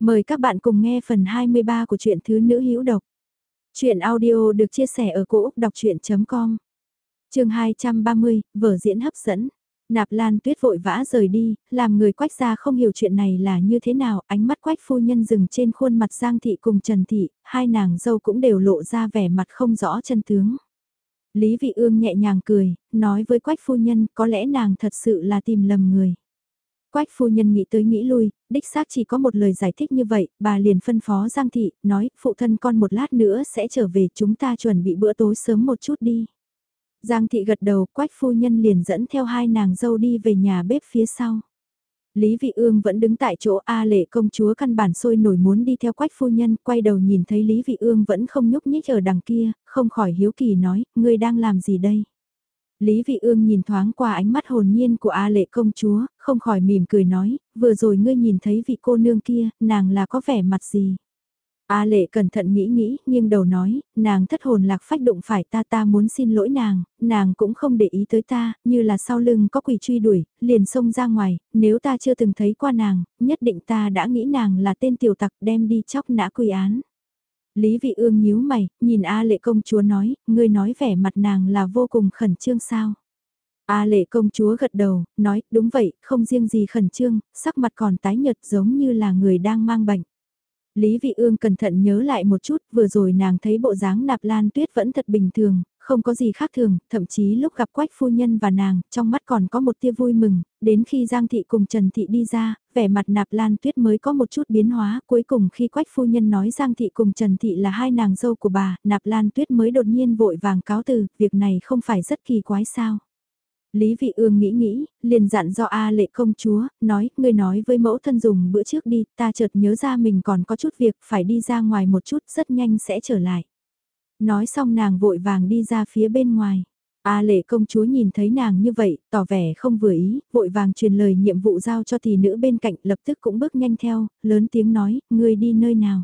Mời các bạn cùng nghe phần 23 của truyện Thứ Nữ Hữu Độc. Chuyện audio được chia sẻ ở cỗ đọc chuyện.com Trường 230, vở diễn hấp dẫn. Nạp Lan Tuyết vội vã rời đi, làm người quách gia không hiểu chuyện này là như thế nào, ánh mắt quách phu nhân dừng trên khuôn mặt Giang Thị cùng Trần Thị, hai nàng dâu cũng đều lộ ra vẻ mặt không rõ chân tướng. Lý Vị Ương nhẹ nhàng cười, nói với quách phu nhân có lẽ nàng thật sự là tìm lầm người. Quách phu nhân nghĩ tới nghĩ lui, đích xác chỉ có một lời giải thích như vậy, bà liền phân phó Giang Thị, nói, phụ thân con một lát nữa sẽ trở về chúng ta chuẩn bị bữa tối sớm một chút đi. Giang Thị gật đầu, Quách phu nhân liền dẫn theo hai nàng dâu đi về nhà bếp phía sau. Lý Vị Ương vẫn đứng tại chỗ A lệ công chúa căn bản sôi nổi muốn đi theo quách phu nhân, quay đầu nhìn thấy Lý Vị Ương vẫn không nhúc nhích ở đằng kia, không khỏi hiếu kỳ nói, ngươi đang làm gì đây? Lý Vị Ương nhìn thoáng qua ánh mắt hồn nhiên của A lệ công chúa, không khỏi mỉm cười nói, vừa rồi ngươi nhìn thấy vị cô nương kia, nàng là có vẻ mặt gì? A lệ cẩn thận nghĩ nghĩ, nhưng đầu nói, nàng thất hồn lạc phách đụng phải ta ta muốn xin lỗi nàng, nàng cũng không để ý tới ta, như là sau lưng có quỷ truy đuổi, liền xông ra ngoài, nếu ta chưa từng thấy qua nàng, nhất định ta đã nghĩ nàng là tên tiểu tặc đem đi chóc nã quy án. Lý vị ương nhíu mày, nhìn A lệ công chúa nói, ngươi nói vẻ mặt nàng là vô cùng khẩn trương sao. A lệ công chúa gật đầu, nói, đúng vậy, không riêng gì khẩn trương, sắc mặt còn tái nhợt giống như là người đang mang bệnh. Lý Vị Ương cẩn thận nhớ lại một chút, vừa rồi nàng thấy bộ dáng nạp lan tuyết vẫn thật bình thường, không có gì khác thường, thậm chí lúc gặp quách phu nhân và nàng, trong mắt còn có một tia vui mừng, đến khi Giang Thị cùng Trần Thị đi ra, vẻ mặt nạp lan tuyết mới có một chút biến hóa, cuối cùng khi quách phu nhân nói Giang Thị cùng Trần Thị là hai nàng dâu của bà, nạp lan tuyết mới đột nhiên vội vàng cáo từ, việc này không phải rất kỳ quái sao. Lý Vị Ương nghĩ nghĩ, liền dặn do A lệ công chúa, nói, ngươi nói với mẫu thân dùng bữa trước đi, ta chợt nhớ ra mình còn có chút việc, phải đi ra ngoài một chút, rất nhanh sẽ trở lại. Nói xong nàng vội vàng đi ra phía bên ngoài. A lệ công chúa nhìn thấy nàng như vậy, tỏ vẻ không vừa ý, vội vàng truyền lời nhiệm vụ giao cho tỷ nữ bên cạnh, lập tức cũng bước nhanh theo, lớn tiếng nói, ngươi đi nơi nào.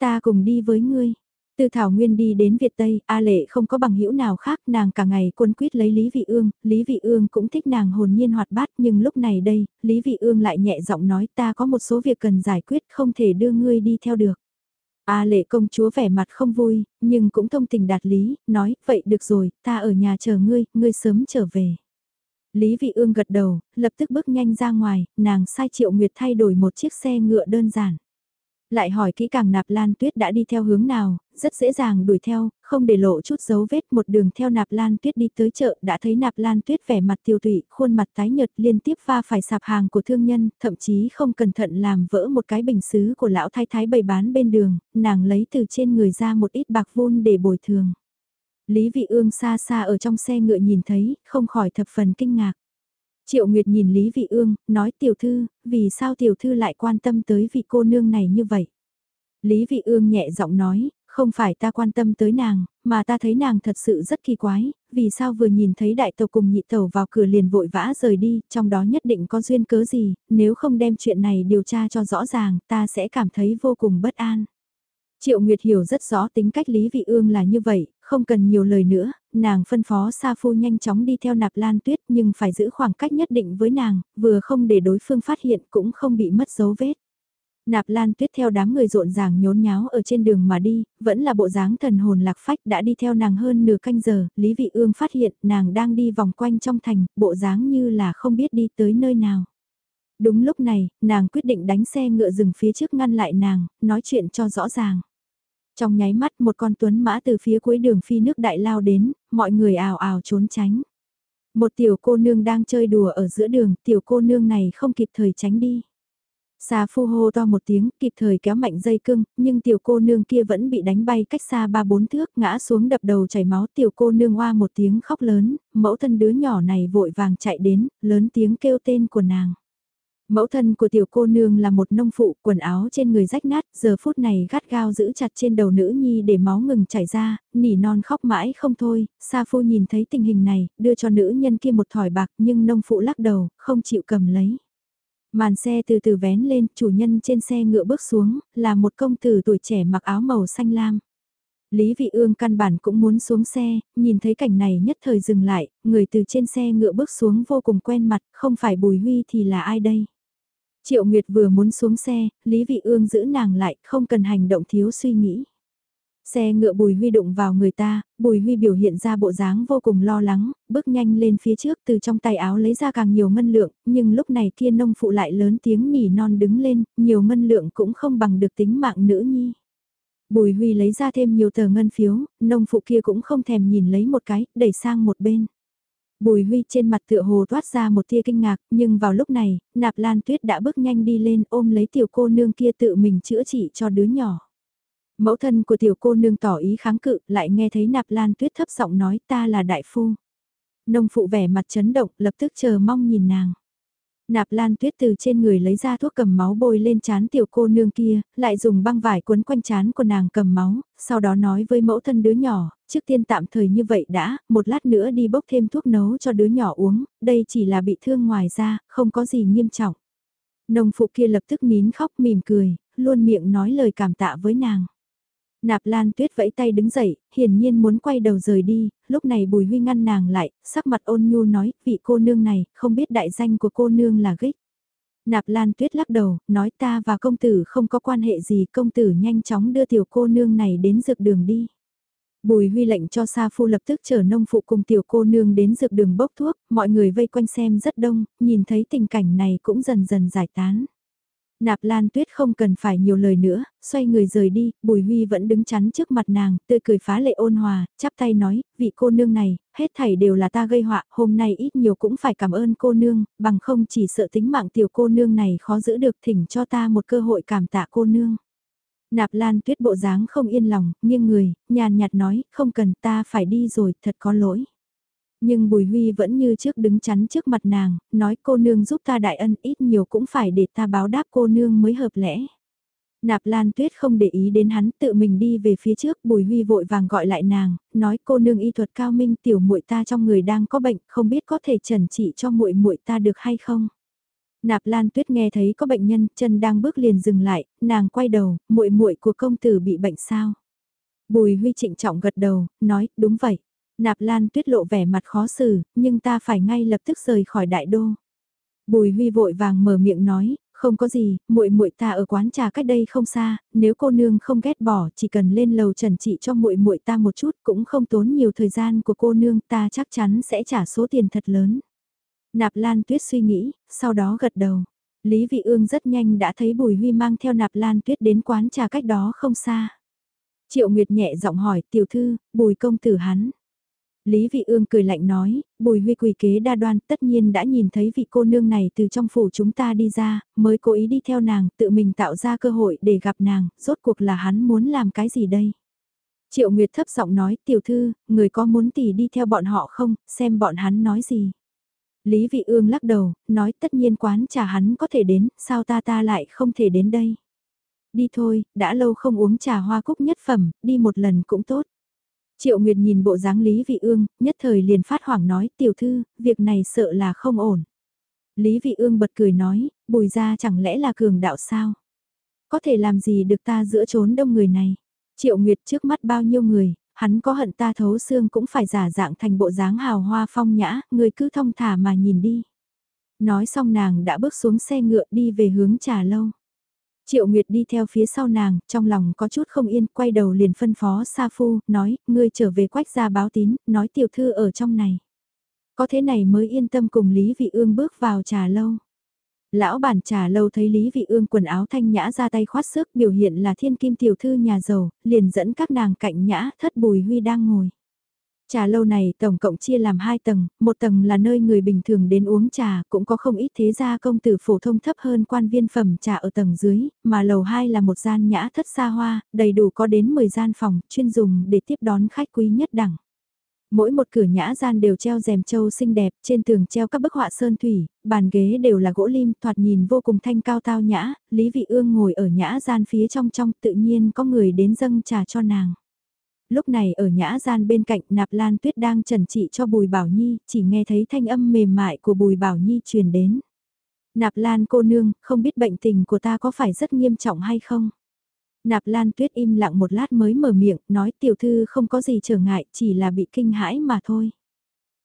Ta cùng đi với ngươi, từ Thảo Nguyên đi đến Việt Tây, A Lệ không có bằng hữu nào khác, nàng cả ngày quân quyết lấy Lý Vị Ương, Lý Vị Ương cũng thích nàng hồn nhiên hoạt bát, nhưng lúc này đây, Lý Vị Ương lại nhẹ giọng nói ta có một số việc cần giải quyết không thể đưa ngươi đi theo được. A lệ công chúa vẻ mặt không vui, nhưng cũng thông tình đạt lý, nói, vậy được rồi, ta ở nhà chờ ngươi, ngươi sớm trở về. Lý Vị Ương gật đầu, lập tức bước nhanh ra ngoài, nàng sai Triệu Nguyệt thay đổi một chiếc xe ngựa đơn giản. Lại hỏi kỹ càng nạp lan tuyết đã đi theo hướng nào, rất dễ dàng đuổi theo, không để lộ chút dấu vết một đường theo nạp lan tuyết đi tới chợ đã thấy nạp lan tuyết vẻ mặt tiêu tụy, khuôn mặt tái nhợt liên tiếp va phải sạp hàng của thương nhân, thậm chí không cẩn thận làm vỡ một cái bình xứ của lão thái thái bày bán bên đường, nàng lấy từ trên người ra một ít bạc vun để bồi thường. Lý vị ương xa xa ở trong xe ngựa nhìn thấy, không khỏi thập phần kinh ngạc. Triệu Nguyệt nhìn Lý Vị Ương, nói tiểu thư, vì sao tiểu thư lại quan tâm tới vị cô nương này như vậy? Lý Vị Ương nhẹ giọng nói, không phải ta quan tâm tới nàng, mà ta thấy nàng thật sự rất kỳ quái, vì sao vừa nhìn thấy đại tàu cùng nhị tàu vào cửa liền vội vã rời đi, trong đó nhất định có duyên cớ gì, nếu không đem chuyện này điều tra cho rõ ràng, ta sẽ cảm thấy vô cùng bất an. Triệu Nguyệt hiểu rất rõ tính cách Lý Vị Ương là như vậy, không cần nhiều lời nữa, nàng phân phó Sa Phu nhanh chóng đi theo nạp lan tuyết nhưng phải giữ khoảng cách nhất định với nàng, vừa không để đối phương phát hiện cũng không bị mất dấu vết. Nạp Lan Tuyết theo đám người rộn ràng nhốn nháo ở trên đường mà đi, vẫn là bộ dáng thần hồn lạc phách đã đi theo nàng hơn nửa canh giờ, Lý Vị Ương phát hiện nàng đang đi vòng quanh trong thành, bộ dáng như là không biết đi tới nơi nào. Đúng lúc này, nàng quyết định đánh xe ngựa dừng phía trước ngăn lại nàng, nói chuyện cho rõ ràng. Trong nháy mắt một con tuấn mã từ phía cuối đường phi nước đại lao đến, mọi người ào ào trốn tránh. Một tiểu cô nương đang chơi đùa ở giữa đường, tiểu cô nương này không kịp thời tránh đi. Xà phu hô to một tiếng, kịp thời kéo mạnh dây cưng, nhưng tiểu cô nương kia vẫn bị đánh bay cách xa ba bốn thước, ngã xuống đập đầu chảy máu. Tiểu cô nương hoa một tiếng khóc lớn, mẫu thân đứa nhỏ này vội vàng chạy đến, lớn tiếng kêu tên của nàng. Mẫu thân của tiểu cô nương là một nông phụ, quần áo trên người rách nát, giờ phút này gắt gao giữ chặt trên đầu nữ nhi để máu ngừng chảy ra, nỉ non khóc mãi không thôi, Sa Phu nhìn thấy tình hình này, đưa cho nữ nhân kia một thỏi bạc nhưng nông phụ lắc đầu, không chịu cầm lấy. Màn xe từ từ vén lên, chủ nhân trên xe ngựa bước xuống, là một công tử tuổi trẻ mặc áo màu xanh lam. Lý Vị Ương căn bản cũng muốn xuống xe, nhìn thấy cảnh này nhất thời dừng lại, người từ trên xe ngựa bước xuống vô cùng quen mặt, không phải Bùi Huy thì là ai đây? Triệu Nguyệt vừa muốn xuống xe, Lý Vị Ương giữ nàng lại, không cần hành động thiếu suy nghĩ. Xe ngựa Bùi Huy đụng vào người ta, Bùi Huy biểu hiện ra bộ dáng vô cùng lo lắng, bước nhanh lên phía trước từ trong tay áo lấy ra càng nhiều ngân lượng, nhưng lúc này kia nông phụ lại lớn tiếng nỉ non đứng lên, nhiều ngân lượng cũng không bằng được tính mạng nữ nhi. Bùi Huy lấy ra thêm nhiều tờ ngân phiếu, nông phụ kia cũng không thèm nhìn lấy một cái, đẩy sang một bên. Bùi Huy trên mặt tựa hồ thoát ra một tia kinh ngạc, nhưng vào lúc này, nạp lan tuyết đã bước nhanh đi lên ôm lấy tiểu cô nương kia tự mình chữa trị cho đứa nhỏ. Mẫu thân của tiểu cô nương tỏ ý kháng cự, lại nghe thấy nạp lan tuyết thấp giọng nói ta là đại phu. Nông phụ vẻ mặt chấn động, lập tức chờ mong nhìn nàng. Nạp lan tuyết từ trên người lấy ra thuốc cầm máu bôi lên chán tiểu cô nương kia, lại dùng băng vải quấn quanh chán của nàng cầm máu, sau đó nói với mẫu thân đứa nhỏ, trước tiên tạm thời như vậy đã, một lát nữa đi bốc thêm thuốc nấu cho đứa nhỏ uống, đây chỉ là bị thương ngoài da không có gì nghiêm trọng. Nông phụ kia lập tức nín khóc mỉm cười, luôn miệng nói lời cảm tạ với nàng. Nạp Lan Tuyết vẫy tay đứng dậy, hiển nhiên muốn quay đầu rời đi, lúc này Bùi Huy ngăn nàng lại, sắc mặt ôn nhu nói, vị cô nương này, không biết đại danh của cô nương là Gích. Nạp Lan Tuyết lắc đầu, nói ta và công tử không có quan hệ gì, công tử nhanh chóng đưa tiểu cô nương này đến dược đường đi. Bùi Huy lệnh cho Sa Phu lập tức chở nông phụ cùng tiểu cô nương đến dược đường bốc thuốc, mọi người vây quanh xem rất đông, nhìn thấy tình cảnh này cũng dần dần giải tán. Nạp Lan Tuyết không cần phải nhiều lời nữa, xoay người rời đi, Bùi Huy vẫn đứng chắn trước mặt nàng, tươi cười phá lệ ôn hòa, chắp tay nói, vị cô nương này, hết thảy đều là ta gây họa, hôm nay ít nhiều cũng phải cảm ơn cô nương, bằng không chỉ sợ tính mạng tiểu cô nương này khó giữ được thỉnh cho ta một cơ hội cảm tạ cô nương. Nạp Lan Tuyết bộ dáng không yên lòng, nghiêng người, nhàn nhạt nói, không cần ta phải đi rồi, thật có lỗi. Nhưng Bùi Huy vẫn như trước đứng chắn trước mặt nàng, nói cô nương giúp ta đại ân ít nhiều cũng phải để ta báo đáp cô nương mới hợp lẽ. Nạp Lan Tuyết không để ý đến hắn tự mình đi về phía trước Bùi Huy vội vàng gọi lại nàng, nói cô nương y thuật cao minh tiểu muội ta trong người đang có bệnh không biết có thể trần trị cho muội muội ta được hay không. Nạp Lan Tuyết nghe thấy có bệnh nhân chân đang bước liền dừng lại, nàng quay đầu, muội muội của công tử bị bệnh sao. Bùi Huy trịnh trọng gật đầu, nói đúng vậy. Nạp Lan Tuyết lộ vẻ mặt khó xử, nhưng ta phải ngay lập tức rời khỏi đại đô. Bùi Huy vội vàng mở miệng nói, không có gì, muội muội ta ở quán trà cách đây không xa, nếu cô nương không ghét bỏ, chỉ cần lên lầu trần trị cho muội muội ta một chút, cũng không tốn nhiều thời gian của cô nương, ta chắc chắn sẽ trả số tiền thật lớn. Nạp Lan Tuyết suy nghĩ, sau đó gật đầu. Lý Vị Ương rất nhanh đã thấy Bùi Huy mang theo Nạp Lan Tuyết đến quán trà cách đó không xa. Triệu Nguyệt nhẹ giọng hỏi, tiểu thư, Bùi công tử hắn. Lý Vị Ương cười lạnh nói, Bùi Huy quỳ kế đa đoan tất nhiên đã nhìn thấy vị cô nương này từ trong phủ chúng ta đi ra, mới cố ý đi theo nàng, tự mình tạo ra cơ hội để gặp nàng, rốt cuộc là hắn muốn làm cái gì đây? Triệu Nguyệt thấp giọng nói, tiểu thư, người có muốn tỷ đi theo bọn họ không, xem bọn hắn nói gì? Lý Vị Ương lắc đầu, nói tất nhiên quán trà hắn có thể đến, sao ta ta lại không thể đến đây? Đi thôi, đã lâu không uống trà hoa cúc nhất phẩm, đi một lần cũng tốt. Triệu Nguyệt nhìn bộ dáng Lý Vị Ương, nhất thời liền phát hoảng nói tiểu thư, việc này sợ là không ổn. Lý Vị Ương bật cười nói, bùi gia chẳng lẽ là cường đạo sao? Có thể làm gì được ta giữa chốn đông người này? Triệu Nguyệt trước mắt bao nhiêu người, hắn có hận ta thấu xương cũng phải giả dạng thành bộ dáng hào hoa phong nhã, người cứ thông thả mà nhìn đi. Nói xong nàng đã bước xuống xe ngựa đi về hướng trà lâu. Triệu Nguyệt đi theo phía sau nàng, trong lòng có chút không yên, quay đầu liền phân phó Sa Phu, nói, ngươi trở về quách ra báo tín, nói tiểu thư ở trong này. Có thế này mới yên tâm cùng Lý Vị Ương bước vào trà lâu. Lão bản trà lâu thấy Lý Vị Ương quần áo thanh nhã ra tay khoát sức biểu hiện là thiên kim tiểu thư nhà giàu, liền dẫn các nàng cạnh nhã thất bùi huy đang ngồi. Trà lâu này tổng cộng chia làm hai tầng, một tầng là nơi người bình thường đến uống trà, cũng có không ít thế gia công tử phổ thông thấp hơn quan viên phẩm trà ở tầng dưới, mà lầu hai là một gian nhã thất xa hoa, đầy đủ có đến 10 gian phòng, chuyên dùng để tiếp đón khách quý nhất đẳng. Mỗi một cửa nhã gian đều treo rèm châu xinh đẹp, trên tường treo các bức họa sơn thủy, bàn ghế đều là gỗ lim, thoạt nhìn vô cùng thanh cao tao nhã, Lý Vị Ương ngồi ở nhã gian phía trong trong tự nhiên có người đến dâng trà cho nàng lúc này ở nhã gian bên cạnh nạp lan tuyết đang trần trị cho Bùi Bảo Nhi, chỉ nghe thấy thanh âm mềm mại của Bùi Bảo Nhi truyền đến. Nạp lan cô nương, không biết bệnh tình của ta có phải rất nghiêm trọng hay không? Nạp lan tuyết im lặng một lát mới mở miệng, nói tiểu thư không có gì trở ngại, chỉ là bị kinh hãi mà thôi.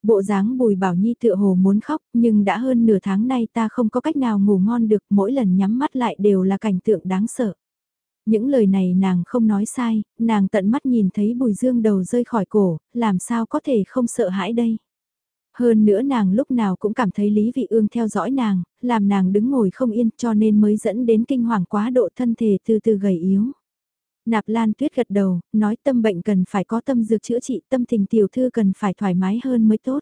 Bộ dáng bùi bảo nhi tựa hồ muốn khóc nhưng đã hơn nửa tháng nay ta không có cách nào ngủ ngon được mỗi lần nhắm mắt lại đều là cảnh tượng đáng sợ. Những lời này nàng không nói sai, nàng tận mắt nhìn thấy bùi dương đầu rơi khỏi cổ, làm sao có thể không sợ hãi đây. Hơn nữa nàng lúc nào cũng cảm thấy Lý Vị Ương theo dõi nàng, làm nàng đứng ngồi không yên cho nên mới dẫn đến kinh hoàng quá độ thân thể từ từ gầy yếu. Nạp Lan Tuyết gật đầu, nói tâm bệnh cần phải có tâm dược chữa trị, tâm tình tiểu thư cần phải thoải mái hơn mới tốt.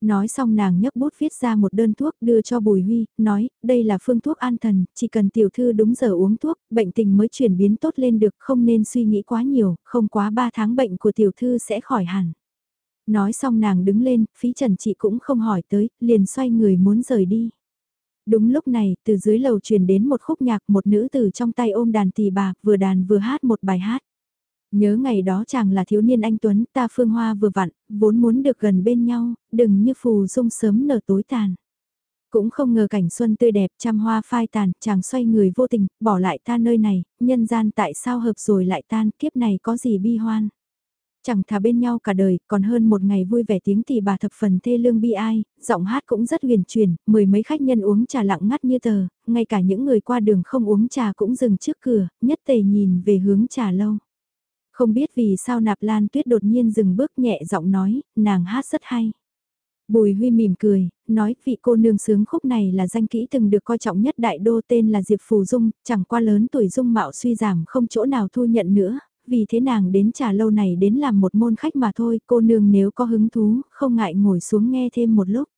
Nói xong nàng nhấc bút viết ra một đơn thuốc đưa cho Bùi Huy, nói, đây là phương thuốc an thần, chỉ cần tiểu thư đúng giờ uống thuốc, bệnh tình mới chuyển biến tốt lên được, không nên suy nghĩ quá nhiều, không quá 3 tháng bệnh của tiểu thư sẽ khỏi hẳn. Nói xong nàng đứng lên, phí trần chị cũng không hỏi tới, liền xoay người muốn rời đi. Đúng lúc này, từ dưới lầu truyền đến một khúc nhạc một nữ từ trong tay ôm đàn tỳ bà, vừa đàn vừa hát một bài hát. Nhớ ngày đó chàng là thiếu niên anh Tuấn, ta phương hoa vừa vặn, vốn muốn được gần bên nhau, đừng như phù dung sớm nở tối tàn. Cũng không ngờ cảnh xuân tươi đẹp trăm hoa phai tàn, chàng xoay người vô tình, bỏ lại ta nơi này, nhân gian tại sao hợp rồi lại tan, kiếp này có gì bi hoan. Chẳng thà bên nhau cả đời, còn hơn một ngày vui vẻ tiếng thì bà thập phần thê lương bi ai, giọng hát cũng rất huyền truyền, mười mấy khách nhân uống trà lặng ngắt như tờ, ngay cả những người qua đường không uống trà cũng dừng trước cửa, nhất tề nhìn về hướng trà lâu. Không biết vì sao nạp lan tuyết đột nhiên dừng bước nhẹ giọng nói, nàng hát rất hay. Bùi Huy mỉm cười, nói vị cô nương sướng khúc này là danh kỹ từng được coi trọng nhất đại đô tên là Diệp Phù Dung, chẳng qua lớn tuổi dung mạo suy giảm không chỗ nào thu nhận nữa, vì thế nàng đến trà lâu này đến làm một môn khách mà thôi, cô nương nếu có hứng thú, không ngại ngồi xuống nghe thêm một lúc.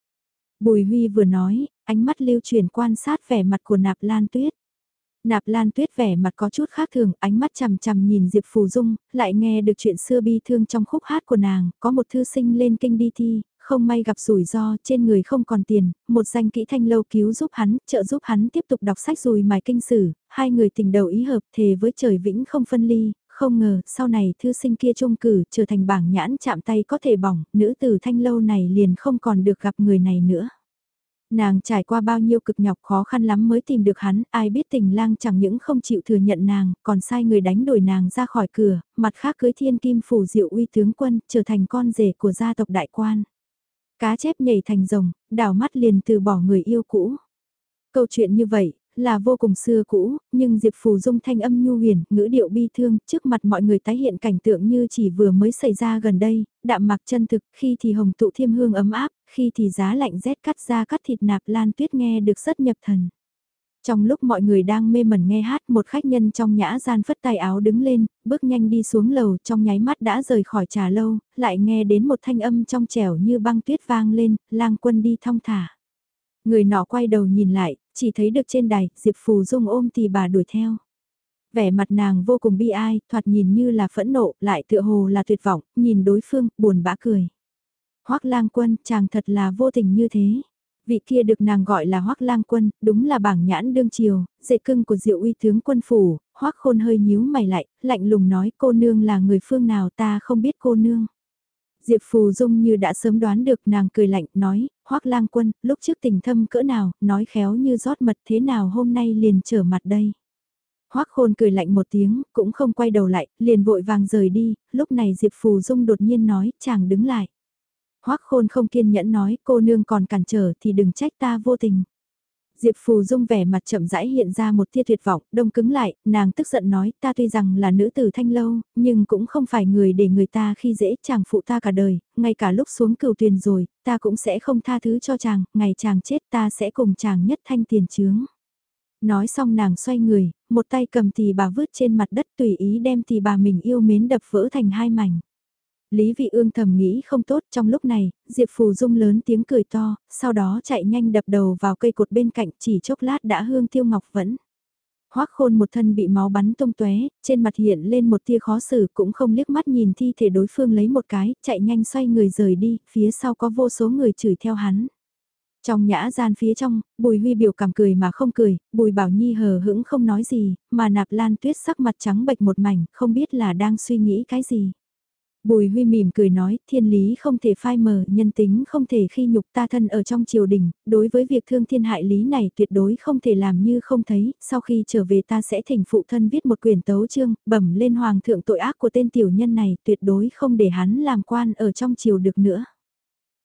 Bùi Huy vừa nói, ánh mắt lưu chuyển quan sát vẻ mặt của nạp lan tuyết. Nạp Lan Tuyết vẻ mặt có chút khác thường, ánh mắt chằm chằm nhìn Diệp Phù Dung, lại nghe được chuyện xưa bi thương trong khúc hát của nàng, có một thư sinh lên kinh đi thi, không may gặp rủi ro, trên người không còn tiền, một danh kỹ thanh lâu cứu giúp hắn, trợ giúp hắn tiếp tục đọc sách rồi mài kinh sử, hai người tình đầu ý hợp thề với trời vĩnh không phân ly, không ngờ, sau này thư sinh kia trung cử trở thành bảng nhãn chạm tay có thể bỏng, nữ tử thanh lâu này liền không còn được gặp người này nữa. Nàng trải qua bao nhiêu cực nhọc khó khăn lắm mới tìm được hắn, ai biết tình lang chẳng những không chịu thừa nhận nàng, còn sai người đánh đuổi nàng ra khỏi cửa, mặt khác cưới thiên kim phủ diệu uy tướng quân, trở thành con rể của gia tộc đại quan. Cá chép nhảy thành rồng, đảo mắt liền từ bỏ người yêu cũ. Câu chuyện như vậy, là vô cùng xưa cũ, nhưng Diệp Phù Dung thanh âm nhu huyền, ngữ điệu bi thương, trước mặt mọi người tái hiện cảnh tượng như chỉ vừa mới xảy ra gần đây, đạm mặc chân thực, khi thì hồng tụ thiêm hương ấm áp, khi thì giá lạnh rét cắt ra cắt thịt nạp lan tuyết nghe được rất nhập thần. Trong lúc mọi người đang mê mẩn nghe hát một khách nhân trong nhã gian phất tay áo đứng lên, bước nhanh đi xuống lầu trong nháy mắt đã rời khỏi trà lâu, lại nghe đến một thanh âm trong trẻo như băng tuyết vang lên, lang quân đi thong thả. Người nọ quay đầu nhìn lại, chỉ thấy được trên đài, Diệp Phù Dung ôm thì bà đuổi theo. Vẻ mặt nàng vô cùng bi ai, thoạt nhìn như là phẫn nộ, lại tựa hồ là tuyệt vọng, nhìn đối phương, buồn bã cười. Hoắc lang quân, chàng thật là vô tình như thế. Vị kia được nàng gọi là Hoắc lang quân, đúng là bảng nhãn đương triều, dệ cưng của diệu uy tướng quân phủ, Hoắc khôn hơi nhíu mày lại, lạnh lùng nói cô nương là người phương nào ta không biết cô nương. Diệp Phù Dung như đã sớm đoán được nàng cười lạnh nói, Hoắc lang quân, lúc trước tình thâm cỡ nào, nói khéo như rót mật thế nào hôm nay liền trở mặt đây. Hoắc khôn cười lạnh một tiếng, cũng không quay đầu lại, liền vội vàng rời đi, lúc này Diệp Phù Dung đột nhiên nói, chàng đứng lại. Hoắc khôn không kiên nhẫn nói, cô nương còn cản trở thì đừng trách ta vô tình. Diệp Phù Dung vẻ mặt chậm rãi hiện ra một tia tuyệt vọng, đông cứng lại, nàng tức giận nói, ta tuy rằng là nữ tử thanh lâu, nhưng cũng không phải người để người ta khi dễ chàng phụ ta cả đời, ngay cả lúc xuống cửu tuyền rồi, ta cũng sẽ không tha thứ cho chàng, ngày chàng chết ta sẽ cùng chàng nhất thanh tiền chướng. Nói xong nàng xoay người, một tay cầm tì bà vứt trên mặt đất tùy ý đem tì bà mình yêu mến đập vỡ thành hai mảnh. Lý Vị Ương thầm nghĩ không tốt trong lúc này, Diệp Phù Dung lớn tiếng cười to, sau đó chạy nhanh đập đầu vào cây cột bên cạnh chỉ chốc lát đã hương tiêu ngọc vẫn. Hoắc khôn một thân bị máu bắn tung tóe, trên mặt hiện lên một tia khó xử cũng không liếc mắt nhìn thi thể đối phương lấy một cái, chạy nhanh xoay người rời đi, phía sau có vô số người chửi theo hắn. Trong nhã gian phía trong, Bùi Huy biểu cảm cười mà không cười, Bùi Bảo Nhi hờ hững không nói gì, mà nạp lan tuyết sắc mặt trắng bệch một mảnh, không biết là đang suy nghĩ cái gì. Bùi Huy mỉm cười nói, thiên lý không thể phai mờ, nhân tính không thể khi nhục ta thân ở trong triều đình, đối với việc thương thiên hại lý này tuyệt đối không thể làm như không thấy, sau khi trở về ta sẽ thỉnh phụ thân viết một quyển tấu chương, bẩm lên hoàng thượng tội ác của tên tiểu nhân này, tuyệt đối không để hắn làm quan ở trong triều được nữa.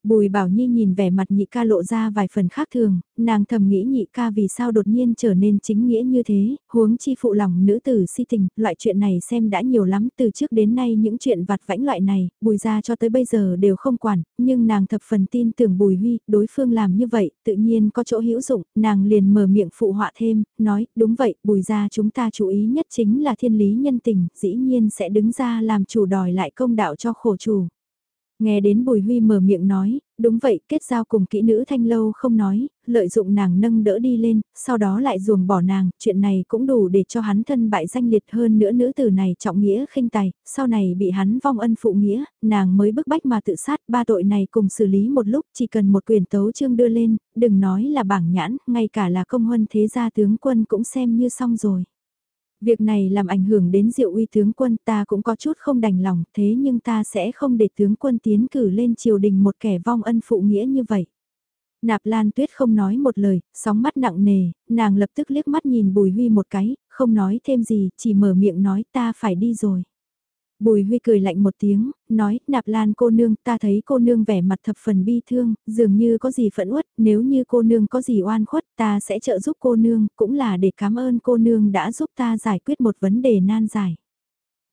Bùi Bảo Nhi nhìn vẻ mặt nhị ca lộ ra vài phần khác thường, nàng thầm nghĩ nhị ca vì sao đột nhiên trở nên chính nghĩa như thế, huống chi phụ lòng nữ tử si tình, loại chuyện này xem đã nhiều lắm từ trước đến nay những chuyện vặt vãnh loại này, bùi ra cho tới bây giờ đều không quản, nhưng nàng thập phần tin tưởng bùi huy, đối phương làm như vậy, tự nhiên có chỗ hữu dụng, nàng liền mở miệng phụ họa thêm, nói, đúng vậy, bùi ra chúng ta chú ý nhất chính là thiên lý nhân tình, dĩ nhiên sẽ đứng ra làm chủ đòi lại công đạo cho khổ chủ. Nghe đến Bùi Huy mở miệng nói, đúng vậy, kết giao cùng kỹ nữ thanh lâu không nói, lợi dụng nàng nâng đỡ đi lên, sau đó lại ruồng bỏ nàng, chuyện này cũng đủ để cho hắn thân bại danh liệt hơn nữa nữ tử này trọng nghĩa khinh tài, sau này bị hắn vong ân phụ nghĩa, nàng mới bức bách mà tự sát, ba tội này cùng xử lý một lúc, chỉ cần một quyền tấu chương đưa lên, đừng nói là bảng nhãn, ngay cả là công huân thế gia tướng quân cũng xem như xong rồi. Việc này làm ảnh hưởng đến diệu uy tướng quân ta cũng có chút không đành lòng thế nhưng ta sẽ không để tướng quân tiến cử lên triều đình một kẻ vong ân phụ nghĩa như vậy. Nạp Lan Tuyết không nói một lời, sóng mắt nặng nề, nàng lập tức liếc mắt nhìn Bùi Huy một cái, không nói thêm gì, chỉ mở miệng nói ta phải đi rồi. Bùi Huy cười lạnh một tiếng, nói, nạp lan cô nương, ta thấy cô nương vẻ mặt thập phần bi thương, dường như có gì phẫn uất, nếu như cô nương có gì oan khuất, ta sẽ trợ giúp cô nương, cũng là để cảm ơn cô nương đã giúp ta giải quyết một vấn đề nan giải.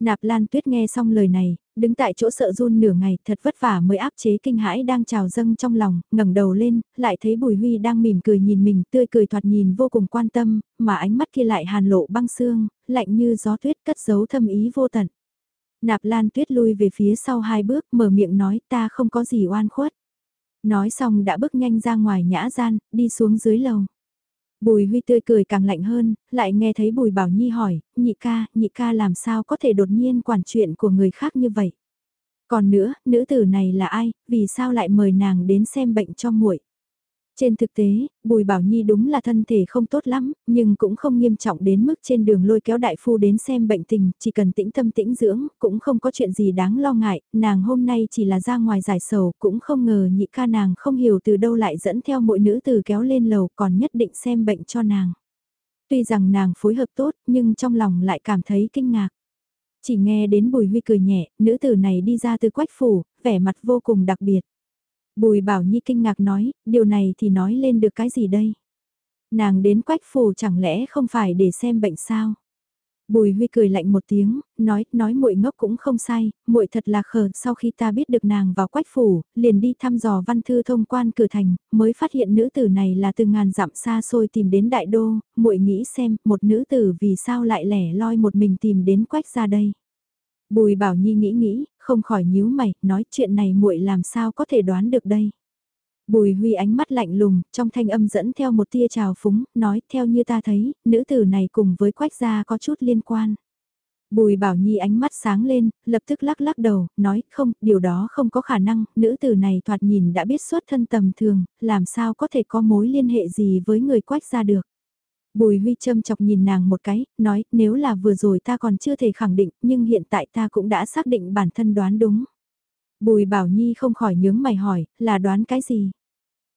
Nạp Lan Tuyết nghe xong lời này, đứng tại chỗ sợ run nửa ngày, thật vất vả mới áp chế kinh hãi đang trào dâng trong lòng, ngẩng đầu lên, lại thấy Bùi Huy đang mỉm cười nhìn mình, tươi cười thoạt nhìn vô cùng quan tâm, mà ánh mắt kia lại hàn lộ băng xương, lạnh như gió tuyết cất giấu thâm ý vô tận. Nạp Lan Tuyết lui về phía sau hai bước mở miệng nói ta không có gì oan khuất. Nói xong đã bước nhanh ra ngoài nhã gian, đi xuống dưới lầu. Bùi Huy tươi cười càng lạnh hơn, lại nghe thấy Bùi Bảo Nhi hỏi, nhị ca, nhị ca làm sao có thể đột nhiên quản chuyện của người khác như vậy. Còn nữa, nữ tử này là ai, vì sao lại mời nàng đến xem bệnh cho muội? Trên thực tế, Bùi Bảo Nhi đúng là thân thể không tốt lắm, nhưng cũng không nghiêm trọng đến mức trên đường lôi kéo đại phu đến xem bệnh tình, chỉ cần tĩnh tâm tĩnh dưỡng, cũng không có chuyện gì đáng lo ngại, nàng hôm nay chỉ là ra ngoài giải sầu, cũng không ngờ nhị ca nàng không hiểu từ đâu lại dẫn theo mỗi nữ từ kéo lên lầu còn nhất định xem bệnh cho nàng. Tuy rằng nàng phối hợp tốt, nhưng trong lòng lại cảm thấy kinh ngạc. Chỉ nghe đến Bùi Huy cười nhẹ, nữ tử này đi ra từ quách phủ, vẻ mặt vô cùng đặc biệt. Bùi Bảo Nhi kinh ngạc nói, điều này thì nói lên được cái gì đây? Nàng đến quách phủ chẳng lẽ không phải để xem bệnh sao? Bùi Huy cười lạnh một tiếng, nói, nói muội ngốc cũng không sai, muội thật là khờ, sau khi ta biết được nàng vào quách phủ, liền đi thăm dò văn thư thông quan cửa thành, mới phát hiện nữ tử này là từ ngàn dặm xa xôi tìm đến đại đô, muội nghĩ xem, một nữ tử vì sao lại lẻ loi một mình tìm đến quách ra đây. Bùi Bảo Nhi nghĩ nghĩ, không khỏi nhíu mày, nói chuyện này muội làm sao có thể đoán được đây. Bùi Huy ánh mắt lạnh lùng, trong thanh âm dẫn theo một tia trào phúng, nói theo như ta thấy, nữ tử này cùng với quách gia có chút liên quan. Bùi Bảo Nhi ánh mắt sáng lên, lập tức lắc lắc đầu, nói không, điều đó không có khả năng, nữ tử này thoạt nhìn đã biết xuất thân tầm thường, làm sao có thể có mối liên hệ gì với người quách gia được. Bùi Huy châm chọc nhìn nàng một cái, nói nếu là vừa rồi ta còn chưa thể khẳng định, nhưng hiện tại ta cũng đã xác định bản thân đoán đúng. Bùi Bảo Nhi không khỏi nhướng mày hỏi, là đoán cái gì?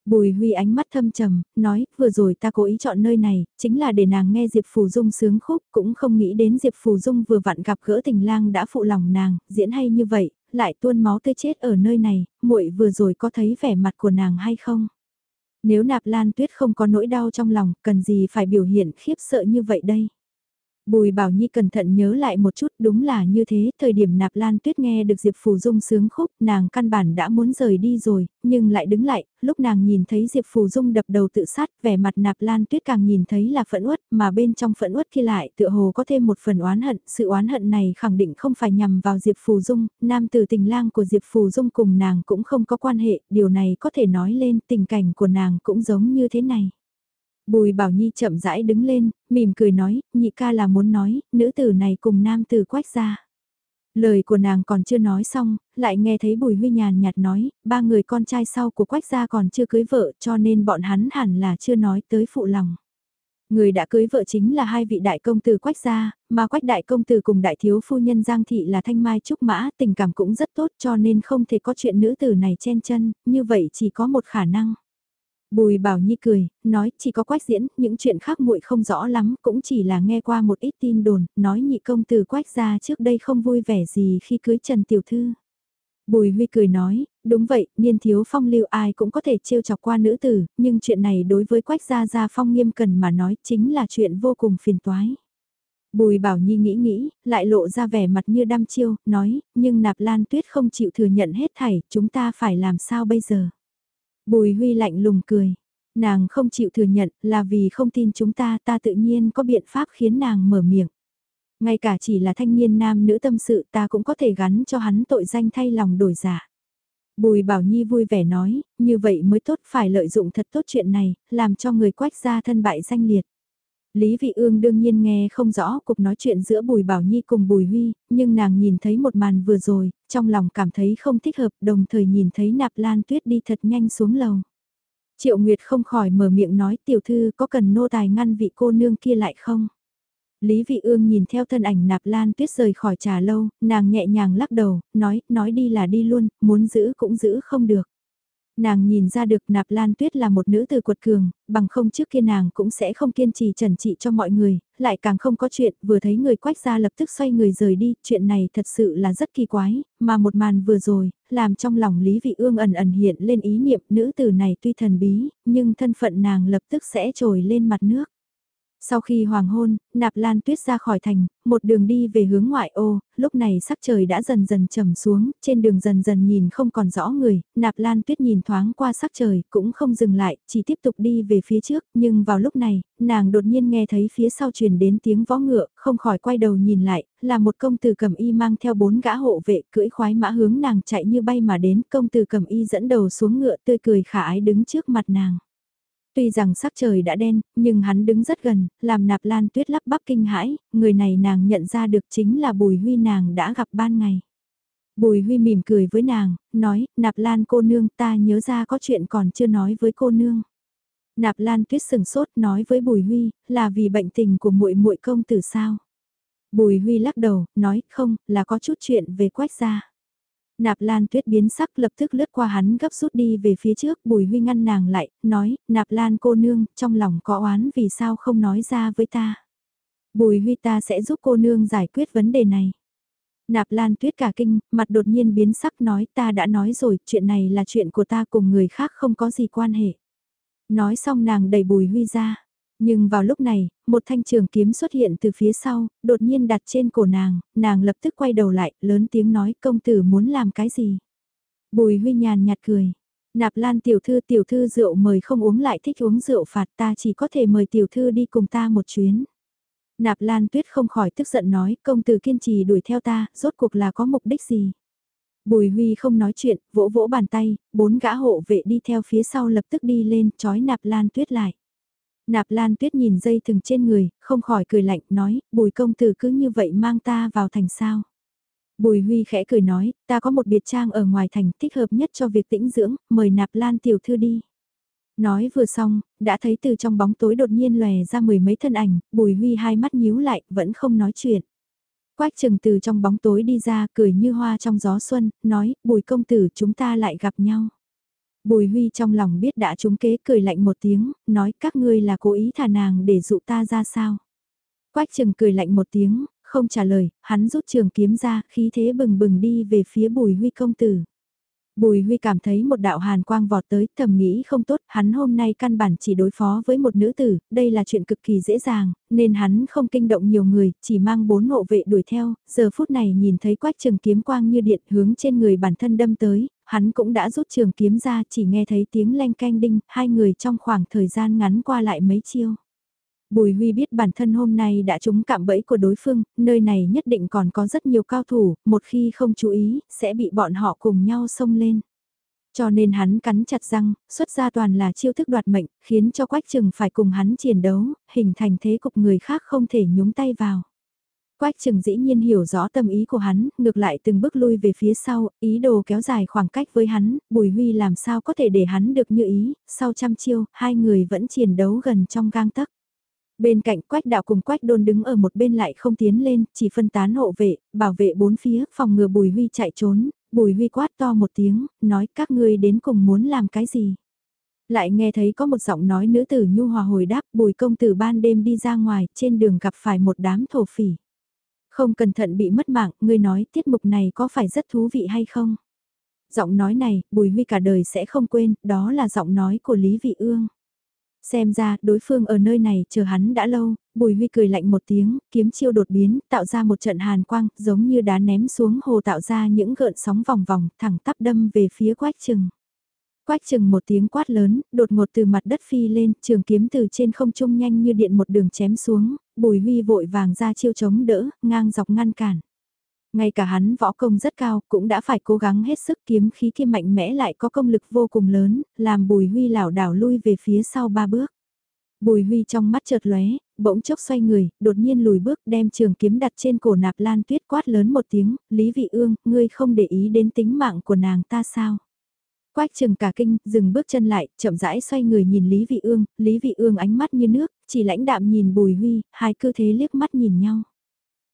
Bùi Huy ánh mắt thâm trầm, nói, vừa rồi ta cố ý chọn nơi này, chính là để nàng nghe Diệp Phù Dung sướng khúc, cũng không nghĩ đến Diệp Phù Dung vừa vặn gặp gỡ tình lang đã phụ lòng nàng, diễn hay như vậy, lại tuôn máu tươi chết ở nơi này, muội vừa rồi có thấy vẻ mặt của nàng hay không? Nếu nạp lan tuyết không có nỗi đau trong lòng, cần gì phải biểu hiện khiếp sợ như vậy đây? Bùi Bảo Nhi cẩn thận nhớ lại một chút đúng là như thế, thời điểm nạp lan tuyết nghe được Diệp Phù Dung sướng khúc, nàng căn bản đã muốn rời đi rồi, nhưng lại đứng lại, lúc nàng nhìn thấy Diệp Phù Dung đập đầu tự sát, vẻ mặt nạp lan tuyết càng nhìn thấy là phẫn uất, mà bên trong phẫn uất kia lại tựa hồ có thêm một phần oán hận, sự oán hận này khẳng định không phải nhằm vào Diệp Phù Dung, nam tử tình lang của Diệp Phù Dung cùng nàng cũng không có quan hệ, điều này có thể nói lên tình cảnh của nàng cũng giống như thế này. Bùi Bảo Nhi chậm rãi đứng lên, mỉm cười nói, nhị ca là muốn nói, nữ tử này cùng nam tử quách ra. Lời của nàng còn chưa nói xong, lại nghe thấy Bùi Huy nhàn nhạt nói, ba người con trai sau của quách gia còn chưa cưới vợ cho nên bọn hắn hẳn là chưa nói tới phụ lòng. Người đã cưới vợ chính là hai vị đại công tử quách gia, mà quách đại công tử cùng đại thiếu phu nhân Giang Thị là thanh mai trúc mã, tình cảm cũng rất tốt cho nên không thể có chuyện nữ tử này chen chân, như vậy chỉ có một khả năng. Bùi Bảo Nhi cười, nói chỉ có quách diễn, những chuyện khác muội không rõ lắm, cũng chỉ là nghe qua một ít tin đồn, nói nhị công tử quách ra trước đây không vui vẻ gì khi cưới Trần Tiểu Thư. Bùi Huy cười nói, đúng vậy, niên thiếu phong lưu ai cũng có thể trêu chọc qua nữ tử, nhưng chuyện này đối với quách gia gia phong nghiêm cần mà nói chính là chuyện vô cùng phiền toái. Bùi Bảo Nhi nghĩ nghĩ, lại lộ ra vẻ mặt như đăm chiêu, nói, nhưng nạp lan tuyết không chịu thừa nhận hết thảy, chúng ta phải làm sao bây giờ? Bùi Huy lạnh lùng cười, nàng không chịu thừa nhận là vì không tin chúng ta, ta tự nhiên có biện pháp khiến nàng mở miệng. Ngay cả chỉ là thanh niên nam nữ tâm sự ta cũng có thể gắn cho hắn tội danh thay lòng đổi giả. Bùi Bảo Nhi vui vẻ nói, như vậy mới tốt phải lợi dụng thật tốt chuyện này, làm cho người quách gia thân bại danh liệt. Lý Vị Ương đương nhiên nghe không rõ cuộc nói chuyện giữa Bùi Bảo Nhi cùng Bùi Huy, nhưng nàng nhìn thấy một màn vừa rồi, trong lòng cảm thấy không thích hợp, đồng thời nhìn thấy Nạp Lan Tuyết đi thật nhanh xuống lầu. Triệu Nguyệt không khỏi mở miệng nói tiểu thư có cần nô tài ngăn vị cô nương kia lại không? Lý Vị Ương nhìn theo thân ảnh Nạp Lan Tuyết rời khỏi trà lâu, nàng nhẹ nhàng lắc đầu, nói, nói đi là đi luôn, muốn giữ cũng giữ không được. Nàng nhìn ra được Nạp Lan Tuyết là một nữ từ quật cường, bằng không trước kia nàng cũng sẽ không kiên trì trần trị cho mọi người, lại càng không có chuyện, vừa thấy người quách ra lập tức xoay người rời đi, chuyện này thật sự là rất kỳ quái, mà một màn vừa rồi, làm trong lòng Lý Vị Ương ẩn ẩn hiện lên ý niệm nữ tử này tuy thần bí, nhưng thân phận nàng lập tức sẽ trồi lên mặt nước. Sau khi hoàng hôn, nạp lan tuyết ra khỏi thành, một đường đi về hướng ngoại ô, lúc này sắc trời đã dần dần trầm xuống, trên đường dần dần nhìn không còn rõ người, nạp lan tuyết nhìn thoáng qua sắc trời, cũng không dừng lại, chỉ tiếp tục đi về phía trước, nhưng vào lúc này, nàng đột nhiên nghe thấy phía sau truyền đến tiếng vó ngựa, không khỏi quay đầu nhìn lại, là một công tử cầm y mang theo bốn gã hộ vệ cưỡi khoái mã hướng nàng chạy như bay mà đến, công tử cầm y dẫn đầu xuống ngựa tươi cười khả ái đứng trước mặt nàng. Tuy rằng sắc trời đã đen, nhưng hắn đứng rất gần, làm nạp lan tuyết lắp bắp kinh hãi, người này nàng nhận ra được chính là bùi huy nàng đã gặp ban ngày. Bùi huy mỉm cười với nàng, nói, nạp lan cô nương ta nhớ ra có chuyện còn chưa nói với cô nương. Nạp lan tuyết sừng sốt nói với bùi huy, là vì bệnh tình của muội muội công tử sao. Bùi huy lắc đầu, nói, không, là có chút chuyện về quách gia. Nạp Lan Tuyết biến sắc lập tức lướt qua hắn gấp rút đi về phía trước, Bùi Huy ngăn nàng lại, nói, Nạp Lan cô nương, trong lòng có oán vì sao không nói ra với ta. Bùi Huy ta sẽ giúp cô nương giải quyết vấn đề này. Nạp Lan Tuyết cả kinh, mặt đột nhiên biến sắc nói ta đã nói rồi, chuyện này là chuyện của ta cùng người khác không có gì quan hệ. Nói xong nàng đẩy Bùi Huy ra. Nhưng vào lúc này, một thanh trường kiếm xuất hiện từ phía sau, đột nhiên đặt trên cổ nàng, nàng lập tức quay đầu lại, lớn tiếng nói công tử muốn làm cái gì. Bùi huy nhàn nhạt cười. Nạp lan tiểu thư tiểu thư rượu mời không uống lại thích uống rượu phạt ta chỉ có thể mời tiểu thư đi cùng ta một chuyến. Nạp lan tuyết không khỏi tức giận nói công tử kiên trì đuổi theo ta, rốt cuộc là có mục đích gì. Bùi Huy không nói chuyện, vỗ vỗ bàn tay, bốn gã hộ vệ đi theo phía sau lập tức đi lên, trói nạp lan tuyết lại. Nạp Lan Tuyết nhìn dây thừng trên người, không khỏi cười lạnh, nói, bùi công tử cứ như vậy mang ta vào thành sao. Bùi Huy khẽ cười nói, ta có một biệt trang ở ngoài thành thích hợp nhất cho việc tĩnh dưỡng, mời Nạp Lan tiểu thư đi. Nói vừa xong, đã thấy từ trong bóng tối đột nhiên lòe ra mười mấy thân ảnh, Bùi Huy hai mắt nhíu lại, vẫn không nói chuyện. Quách trừng từ trong bóng tối đi ra, cười như hoa trong gió xuân, nói, Bùi công tử chúng ta lại gặp nhau. Bùi Huy trong lòng biết đã trúng kế cười lạnh một tiếng, nói các ngươi là cố ý thả nàng để dụ ta ra sao. Quách trừng cười lạnh một tiếng, không trả lời, hắn rút trường kiếm ra, khí thế bừng bừng đi về phía bùi Huy công tử. Bùi Huy cảm thấy một đạo hàn quang vọt tới, thầm nghĩ không tốt, hắn hôm nay căn bản chỉ đối phó với một nữ tử, đây là chuyện cực kỳ dễ dàng, nên hắn không kinh động nhiều người, chỉ mang bốn hộ vệ đuổi theo, giờ phút này nhìn thấy quách trường kiếm quang như điện hướng trên người bản thân đâm tới, hắn cũng đã rút trường kiếm ra chỉ nghe thấy tiếng leng canh đinh, hai người trong khoảng thời gian ngắn qua lại mấy chiêu. Bùi Huy biết bản thân hôm nay đã trúng cạm bẫy của đối phương, nơi này nhất định còn có rất nhiều cao thủ, một khi không chú ý, sẽ bị bọn họ cùng nhau xông lên. Cho nên hắn cắn chặt răng, xuất ra toàn là chiêu thức đoạt mệnh, khiến cho Quách Trừng phải cùng hắn chiến đấu, hình thành thế cục người khác không thể nhúng tay vào. Quách Trừng dĩ nhiên hiểu rõ tâm ý của hắn, ngược lại từng bước lui về phía sau, ý đồ kéo dài khoảng cách với hắn, Bùi Huy làm sao có thể để hắn được như ý, sau trăm chiêu, hai người vẫn chiến đấu gần trong gang tấc. Bên cạnh quách đạo cùng quách đôn đứng ở một bên lại không tiến lên, chỉ phân tán hộ vệ, bảo vệ bốn phía, phòng ngừa Bùi Huy chạy trốn, Bùi Huy quát to một tiếng, nói các ngươi đến cùng muốn làm cái gì. Lại nghe thấy có một giọng nói nữ tử nhu hòa hồi đáp Bùi công tử ban đêm đi ra ngoài, trên đường gặp phải một đám thổ phỉ. Không cẩn thận bị mất mạng, ngươi nói tiết mục này có phải rất thú vị hay không? Giọng nói này, Bùi Huy cả đời sẽ không quên, đó là giọng nói của Lý Vị Ương. Xem ra, đối phương ở nơi này chờ hắn đã lâu, Bùi Huy cười lạnh một tiếng, kiếm chiêu đột biến, tạo ra một trận hàn quang, giống như đá ném xuống hồ tạo ra những gợn sóng vòng vòng, thẳng tắp đâm về phía quách trừng. Quách trừng một tiếng quát lớn, đột ngột từ mặt đất phi lên, trường kiếm từ trên không trung nhanh như điện một đường chém xuống, bùi huy vội vàng ra chiêu chống đỡ, ngang dọc ngăn cản. Ngay cả hắn võ công rất cao, cũng đã phải cố gắng hết sức kiếm khí kia mạnh mẽ lại có công lực vô cùng lớn, làm bùi huy lảo đảo lui về phía sau ba bước. Bùi huy trong mắt chợt lóe, bỗng chốc xoay người, đột nhiên lùi bước đem trường kiếm đặt trên cổ nạp lan tuyết quát lớn một tiếng, Lý Vị Ương, ngươi không để ý đến tính mạng của nàng ta sao? Quách trừng cả kinh, dừng bước chân lại, chậm rãi xoay người nhìn Lý Vị Ương, Lý Vị Ương ánh mắt như nước, chỉ lãnh đạm nhìn Bùi Huy, hai cơ thế liếc mắt nhìn nhau.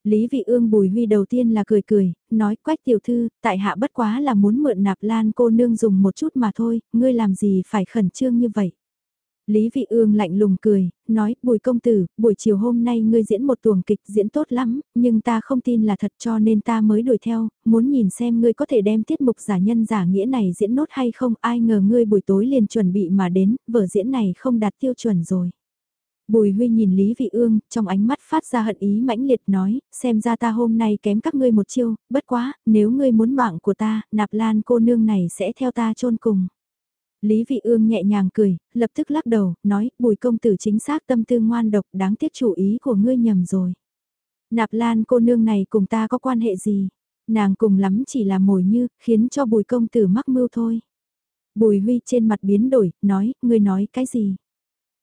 Lý Vị Ương Bùi Huy đầu tiên là cười cười, nói Quách tiểu thư, tại hạ bất quá là muốn mượn nạp lan cô nương dùng một chút mà thôi, ngươi làm gì phải khẩn trương như vậy. Lý Vị Ương lạnh lùng cười, nói, bùi công tử, buổi chiều hôm nay ngươi diễn một tuồng kịch diễn tốt lắm, nhưng ta không tin là thật cho nên ta mới đuổi theo, muốn nhìn xem ngươi có thể đem tiết mục giả nhân giả nghĩa này diễn nốt hay không, ai ngờ ngươi buổi tối liền chuẩn bị mà đến, vở diễn này không đạt tiêu chuẩn rồi. Bùi Huy nhìn Lý Vị Ương, trong ánh mắt phát ra hận ý mãnh liệt nói, xem ra ta hôm nay kém các ngươi một chiêu, bất quá, nếu ngươi muốn mạng của ta, nạp lan cô nương này sẽ theo ta chôn cùng. Lý Vị Ương nhẹ nhàng cười, lập tức lắc đầu, nói, bùi công tử chính xác tâm tư ngoan độc, đáng tiếc chủ ý của ngươi nhầm rồi. Nạp lan cô nương này cùng ta có quan hệ gì? Nàng cùng lắm chỉ là mồi như, khiến cho bùi công tử mắc mưu thôi. Bùi Huy trên mặt biến đổi, nói, ngươi nói cái gì?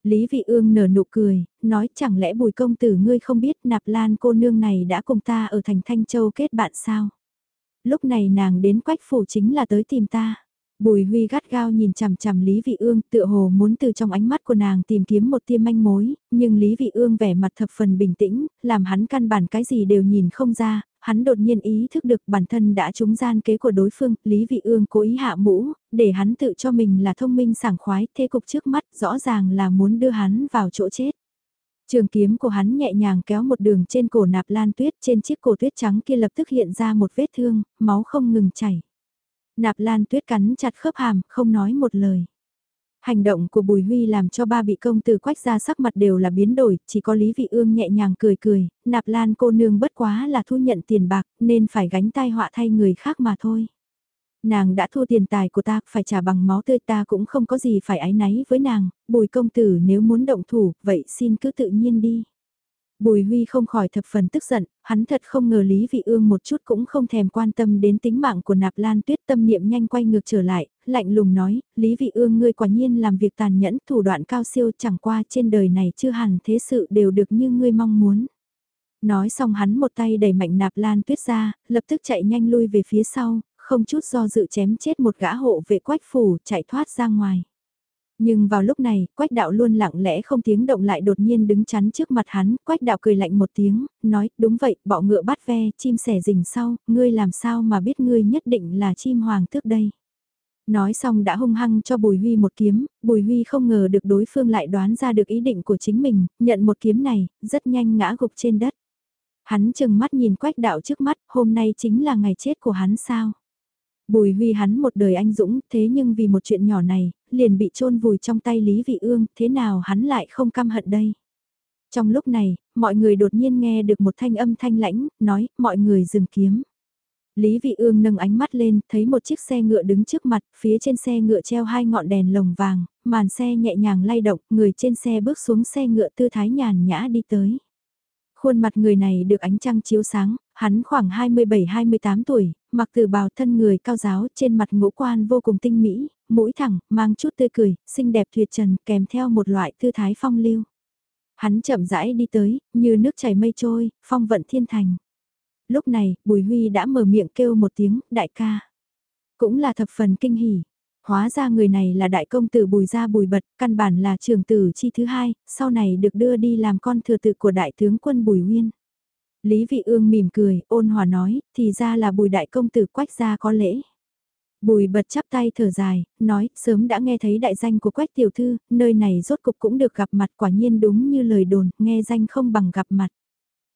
Lý Vị Ương nở nụ cười, nói chẳng lẽ bùi công tử ngươi không biết nạp lan cô nương này đã cùng ta ở thành Thanh Châu kết bạn sao? Lúc này nàng đến quách phủ chính là tới tìm ta. Bùi Huy gắt gao nhìn chằm chằm Lý Vị Ương tựa hồ muốn từ trong ánh mắt của nàng tìm kiếm một tia manh mối, nhưng Lý Vị Ương vẻ mặt thập phần bình tĩnh, làm hắn căn bản cái gì đều nhìn không ra, hắn đột nhiên ý thức được bản thân đã trúng gian kế của đối phương, Lý Vị Ương cố ý hạ mũ, để hắn tự cho mình là thông minh sảng khoái, thế cục trước mắt rõ ràng là muốn đưa hắn vào chỗ chết. Trường kiếm của hắn nhẹ nhàng kéo một đường trên cổ nạp lan tuyết, trên chiếc cổ tuyết trắng kia lập tức hiện ra một vết thương, máu không ngừng chảy. Nạp lan tuyết cắn chặt khớp hàm, không nói một lời. Hành động của Bùi Huy làm cho ba vị công tử quách ra sắc mặt đều là biến đổi, chỉ có Lý Vị Ương nhẹ nhàng cười cười, nạp lan cô nương bất quá là thu nhận tiền bạc, nên phải gánh tai họa thay người khác mà thôi. Nàng đã thu tiền tài của ta, phải trả bằng máu tươi ta cũng không có gì phải ái náy với nàng, bùi công tử nếu muốn động thủ, vậy xin cứ tự nhiên đi. Bùi Huy không khỏi thập phần tức giận, hắn thật không ngờ Lý Vị Ương một chút cũng không thèm quan tâm đến tính mạng của nạp lan tuyết tâm niệm nhanh quay ngược trở lại, lạnh lùng nói, Lý Vị Ương ngươi quả nhiên làm việc tàn nhẫn thủ đoạn cao siêu chẳng qua trên đời này chưa hẳn thế sự đều được như ngươi mong muốn. Nói xong hắn một tay đẩy mạnh nạp lan tuyết ra, lập tức chạy nhanh lui về phía sau, không chút do dự chém chết một gã hộ vệ quách phủ chạy thoát ra ngoài. Nhưng vào lúc này, quách đạo luôn lặng lẽ không tiếng động lại đột nhiên đứng chắn trước mặt hắn, quách đạo cười lạnh một tiếng, nói, đúng vậy, bọ ngựa bắt ve, chim sẻ rình sau, ngươi làm sao mà biết ngươi nhất định là chim hoàng tước đây. Nói xong đã hung hăng cho Bùi Huy một kiếm, Bùi Huy không ngờ được đối phương lại đoán ra được ý định của chính mình, nhận một kiếm này, rất nhanh ngã gục trên đất. Hắn chừng mắt nhìn quách đạo trước mắt, hôm nay chính là ngày chết của hắn sao. Bùi Huy hắn một đời anh dũng, thế nhưng vì một chuyện nhỏ này, liền bị chôn vùi trong tay Lý Vị Ương, thế nào hắn lại không căm hận đây? Trong lúc này, mọi người đột nhiên nghe được một thanh âm thanh lãnh, nói, mọi người dừng kiếm. Lý Vị Ương nâng ánh mắt lên, thấy một chiếc xe ngựa đứng trước mặt, phía trên xe ngựa treo hai ngọn đèn lồng vàng, màn xe nhẹ nhàng lay động, người trên xe bước xuống xe ngựa tư thái nhàn nhã đi tới. Khuôn mặt người này được ánh trăng chiếu sáng, hắn khoảng 27-28 tuổi, mặc từ bào thân người cao giáo trên mặt ngũ quan vô cùng tinh mỹ, mũi thẳng, mang chút tươi cười, xinh đẹp tuyệt trần kèm theo một loại tư thái phong lưu. Hắn chậm rãi đi tới, như nước chảy mây trôi, phong vận thiên thành. Lúc này, Bùi Huy đã mở miệng kêu một tiếng, đại ca. Cũng là thập phần kinh hỉ. Hóa ra người này là đại công tử Bùi Gia Bùi Bật, căn bản là trường tử chi thứ hai, sau này được đưa đi làm con thừa tự của đại tướng quân Bùi Nguyên. Lý Vị Ương mỉm cười, ôn hòa nói, thì ra là bùi đại công tử quách gia có lễ. Bùi bật chắp tay thở dài, nói, sớm đã nghe thấy đại danh của quách tiểu thư, nơi này rốt cục cũng được gặp mặt quả nhiên đúng như lời đồn, nghe danh không bằng gặp mặt.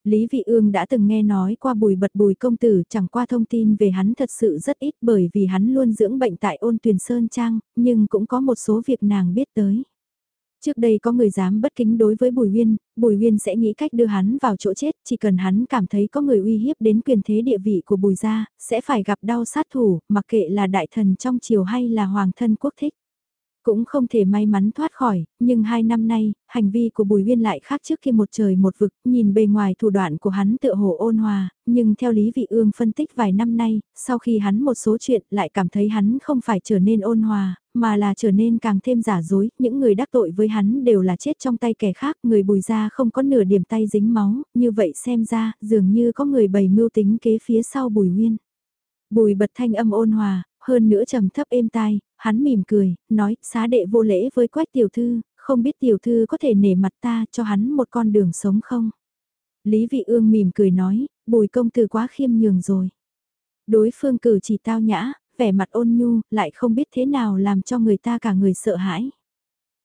Lý Vị Ương đã từng nghe nói qua bùi bật bùi công tử chẳng qua thông tin về hắn thật sự rất ít bởi vì hắn luôn dưỡng bệnh tại ôn tuyển Sơn Trang, nhưng cũng có một số việc nàng biết tới. Trước đây có người dám bất kính đối với Bùi Uyên, Bùi Uyên sẽ nghĩ cách đưa hắn vào chỗ chết, chỉ cần hắn cảm thấy có người uy hiếp đến quyền thế địa vị của Bùi gia, sẽ phải gặp đau sát thủ, mặc kệ là đại thần trong triều hay là hoàng thân quốc thích cũng không thể may mắn thoát khỏi, nhưng hai năm nay, hành vi của Bùi Uyên lại khác trước khi một trời một vực, nhìn bề ngoài thủ đoạn của hắn tựa hồ ôn hòa, nhưng theo Lý Vị Ương phân tích vài năm nay, sau khi hắn một số chuyện lại cảm thấy hắn không phải trở nên ôn hòa, mà là trở nên càng thêm giả dối, những người đắc tội với hắn đều là chết trong tay kẻ khác, người Bùi gia không có nửa điểm tay dính máu, như vậy xem ra, dường như có người bày mưu tính kế phía sau Bùi Uyên. Bùi bật thanh âm ôn hòa, hơn nữa trầm thấp êm tai, hắn mỉm cười, nói, xá đệ vô lễ với quách tiểu thư, không biết tiểu thư có thể nể mặt ta cho hắn một con đường sống không? Lý vị ương mỉm cười nói, bùi công tử quá khiêm nhường rồi. Đối phương cử chỉ tao nhã, vẻ mặt ôn nhu, lại không biết thế nào làm cho người ta cả người sợ hãi.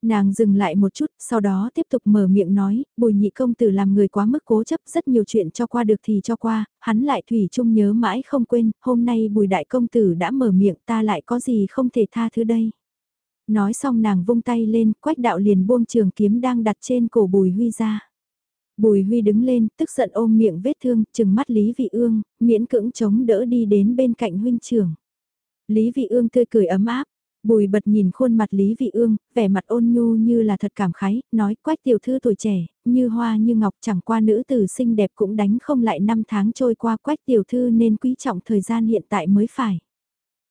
Nàng dừng lại một chút, sau đó tiếp tục mở miệng nói, bùi nhị công tử làm người quá mức cố chấp rất nhiều chuyện cho qua được thì cho qua, hắn lại thủy chung nhớ mãi không quên, hôm nay bùi đại công tử đã mở miệng ta lại có gì không thể tha thứ đây. Nói xong nàng vung tay lên, quách đạo liền buông trường kiếm đang đặt trên cổ bùi huy ra. Bùi Huy đứng lên, tức giận ôm miệng vết thương, chừng mắt Lý Vị Ương, miễn cưỡng chống đỡ đi đến bên cạnh huynh trưởng. Lý Vị Ương tươi cười ấm áp, Bùi bật nhìn khuôn mặt Lý Vị Ương, vẻ mặt ôn nhu như là thật cảm khái, nói quách tiểu thư tuổi trẻ, như hoa như ngọc chẳng qua nữ tử xinh đẹp cũng đánh không lại năm tháng trôi qua quách tiểu thư nên quý trọng thời gian hiện tại mới phải.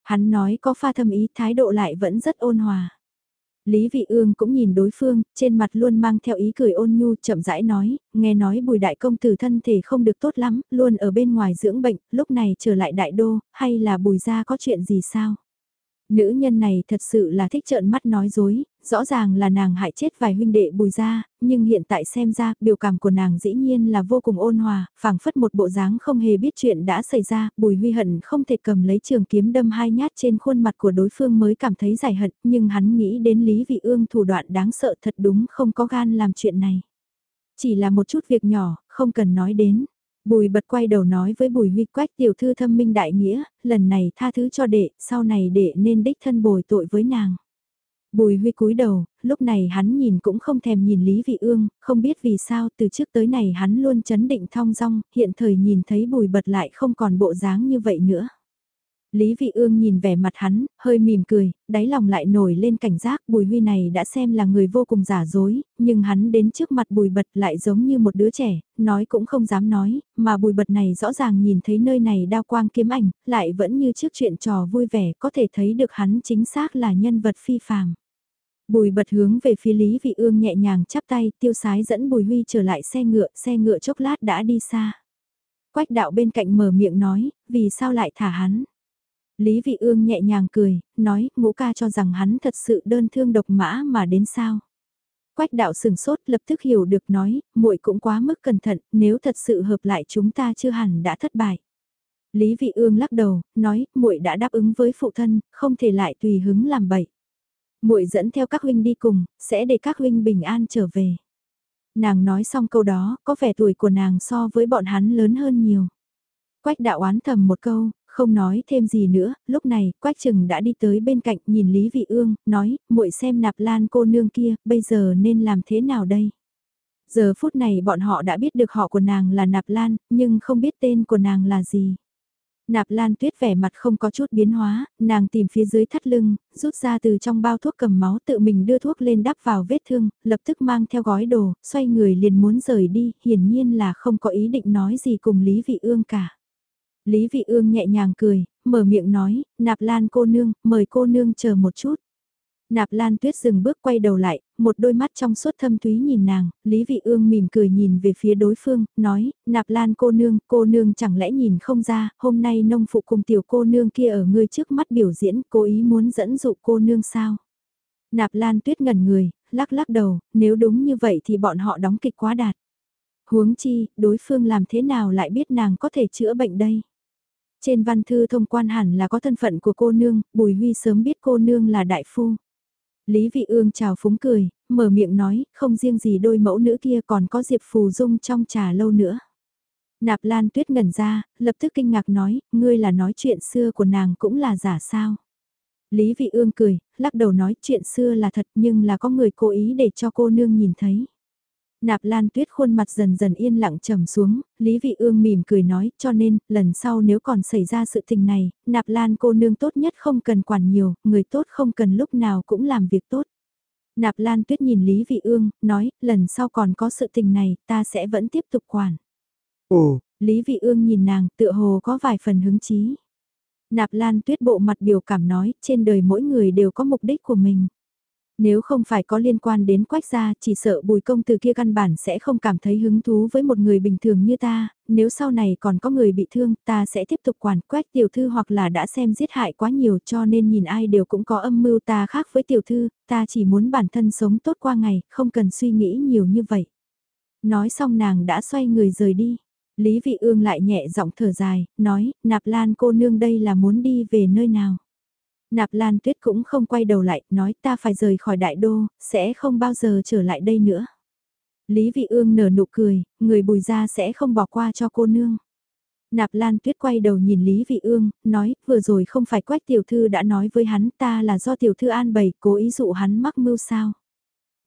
Hắn nói có pha thâm ý thái độ lại vẫn rất ôn hòa. Lý Vị Ương cũng nhìn đối phương, trên mặt luôn mang theo ý cười ôn nhu chậm rãi nói, nghe nói bùi đại công tử thân thể không được tốt lắm, luôn ở bên ngoài dưỡng bệnh, lúc này trở lại đại đô, hay là bùi gia có chuyện gì sao? Nữ nhân này thật sự là thích trợn mắt nói dối, rõ ràng là nàng hại chết vài huynh đệ bùi ra, nhưng hiện tại xem ra, biểu cảm của nàng dĩ nhiên là vô cùng ôn hòa, phảng phất một bộ dáng không hề biết chuyện đã xảy ra, bùi huy hận không thể cầm lấy trường kiếm đâm hai nhát trên khuôn mặt của đối phương mới cảm thấy giải hận, nhưng hắn nghĩ đến Lý Vị Ương thủ đoạn đáng sợ thật đúng không có gan làm chuyện này. Chỉ là một chút việc nhỏ, không cần nói đến. Bùi bật quay đầu nói với bùi huy quách tiểu thư thâm minh đại nghĩa, lần này tha thứ cho đệ, sau này đệ nên đích thân bồi tội với nàng. Bùi huy cúi đầu, lúc này hắn nhìn cũng không thèm nhìn Lý Vị Ương, không biết vì sao từ trước tới này hắn luôn chấn định thong dong, hiện thời nhìn thấy bùi bật lại không còn bộ dáng như vậy nữa. Lý Vị Ương nhìn vẻ mặt hắn, hơi mỉm cười, đáy lòng lại nổi lên cảnh giác Bùi Huy này đã xem là người vô cùng giả dối, nhưng hắn đến trước mặt Bùi Bật lại giống như một đứa trẻ, nói cũng không dám nói, mà Bùi Bật này rõ ràng nhìn thấy nơi này đao quang kiếm ảnh, lại vẫn như trước chuyện trò vui vẻ có thể thấy được hắn chính xác là nhân vật phi phàm. Bùi bật hướng về phía Lý Vị Ương nhẹ nhàng chắp tay tiêu sái dẫn Bùi Huy trở lại xe ngựa, xe ngựa chốc lát đã đi xa. Quách đạo bên cạnh mở miệng nói, vì sao lại thả hắn? Lý Vị Ương nhẹ nhàng cười, nói, ngũ ca cho rằng hắn thật sự đơn thương độc mã mà đến sao. Quách đạo sừng sốt lập tức hiểu được nói, muội cũng quá mức cẩn thận, nếu thật sự hợp lại chúng ta chưa hẳn đã thất bại. Lý Vị Ương lắc đầu, nói, muội đã đáp ứng với phụ thân, không thể lại tùy hứng làm bậy. Muội dẫn theo các huynh đi cùng, sẽ để các huynh bình an trở về. Nàng nói xong câu đó, có vẻ tuổi của nàng so với bọn hắn lớn hơn nhiều. Quách đạo oán thầm một câu, không nói thêm gì nữa, lúc này, Quách Trừng đã đi tới bên cạnh nhìn Lý Vị Ương, nói, muội xem nạp lan cô nương kia, bây giờ nên làm thế nào đây? Giờ phút này bọn họ đã biết được họ của nàng là nạp lan, nhưng không biết tên của nàng là gì. Nạp Lan Tuyết vẻ mặt không có chút biến hóa, nàng tìm phía dưới thắt lưng, rút ra từ trong bao thuốc cầm máu tự mình đưa thuốc lên đắp vào vết thương, lập tức mang theo gói đồ, xoay người liền muốn rời đi, hiển nhiên là không có ý định nói gì cùng Lý Vị Ương cả. Lý Vị Ương nhẹ nhàng cười, mở miệng nói, nạp lan cô nương, mời cô nương chờ một chút. Nạp Lan Tuyết dừng bước quay đầu lại, một đôi mắt trong suốt thâm thúy nhìn nàng, Lý Vị Ương mỉm cười nhìn về phía đối phương, nói, Nạp Lan cô nương, cô nương chẳng lẽ nhìn không ra, hôm nay nông phụ cùng tiểu cô nương kia ở ngươi trước mắt biểu diễn, cố ý muốn dẫn dụ cô nương sao? Nạp Lan Tuyết ngẩn người, lắc lắc đầu, nếu đúng như vậy thì bọn họ đóng kịch quá đạt. Huống chi, đối phương làm thế nào lại biết nàng có thể chữa bệnh đây? Trên văn thư thông quan hẳn là có thân phận của cô nương, Bùi Huy sớm biết cô nương là đại phu. Lý Vị Ương chào phúng cười, mở miệng nói, không riêng gì đôi mẫu nữ kia còn có Diệp Phù Dung trong trà lâu nữa. Nạp Lan Tuyết ngẩn ra, lập tức kinh ngạc nói, ngươi là nói chuyện xưa của nàng cũng là giả sao. Lý Vị Ương cười, lắc đầu nói chuyện xưa là thật nhưng là có người cố ý để cho cô nương nhìn thấy. Nạp Lan Tuyết khuôn mặt dần dần yên lặng trầm xuống, Lý Vị Ương mỉm cười nói, cho nên, lần sau nếu còn xảy ra sự tình này, Nạp Lan cô nương tốt nhất không cần quản nhiều, người tốt không cần lúc nào cũng làm việc tốt. Nạp Lan Tuyết nhìn Lý Vị Ương, nói, lần sau còn có sự tình này, ta sẽ vẫn tiếp tục quản. Ồ, Lý Vị Ương nhìn nàng, tựa hồ có vài phần hứng chí. Nạp Lan Tuyết bộ mặt biểu cảm nói, trên đời mỗi người đều có mục đích của mình. Nếu không phải có liên quan đến quách gia, chỉ sợ bùi công từ kia căn bản sẽ không cảm thấy hứng thú với một người bình thường như ta, nếu sau này còn có người bị thương, ta sẽ tiếp tục quản quách tiểu thư hoặc là đã xem giết hại quá nhiều cho nên nhìn ai đều cũng có âm mưu ta khác với tiểu thư, ta chỉ muốn bản thân sống tốt qua ngày, không cần suy nghĩ nhiều như vậy. Nói xong nàng đã xoay người rời đi. Lý Vị Ương lại nhẹ giọng thở dài, nói, nạp lan cô nương đây là muốn đi về nơi nào. Nạp Lan Tuyết cũng không quay đầu lại, nói ta phải rời khỏi đại đô, sẽ không bao giờ trở lại đây nữa. Lý Vị Ương nở nụ cười, người bùi ra sẽ không bỏ qua cho cô nương. Nạp Lan Tuyết quay đầu nhìn Lý Vị Ương, nói, vừa rồi không phải quách tiểu thư đã nói với hắn ta là do tiểu thư an bày cố ý dụ hắn mắc mưu sao.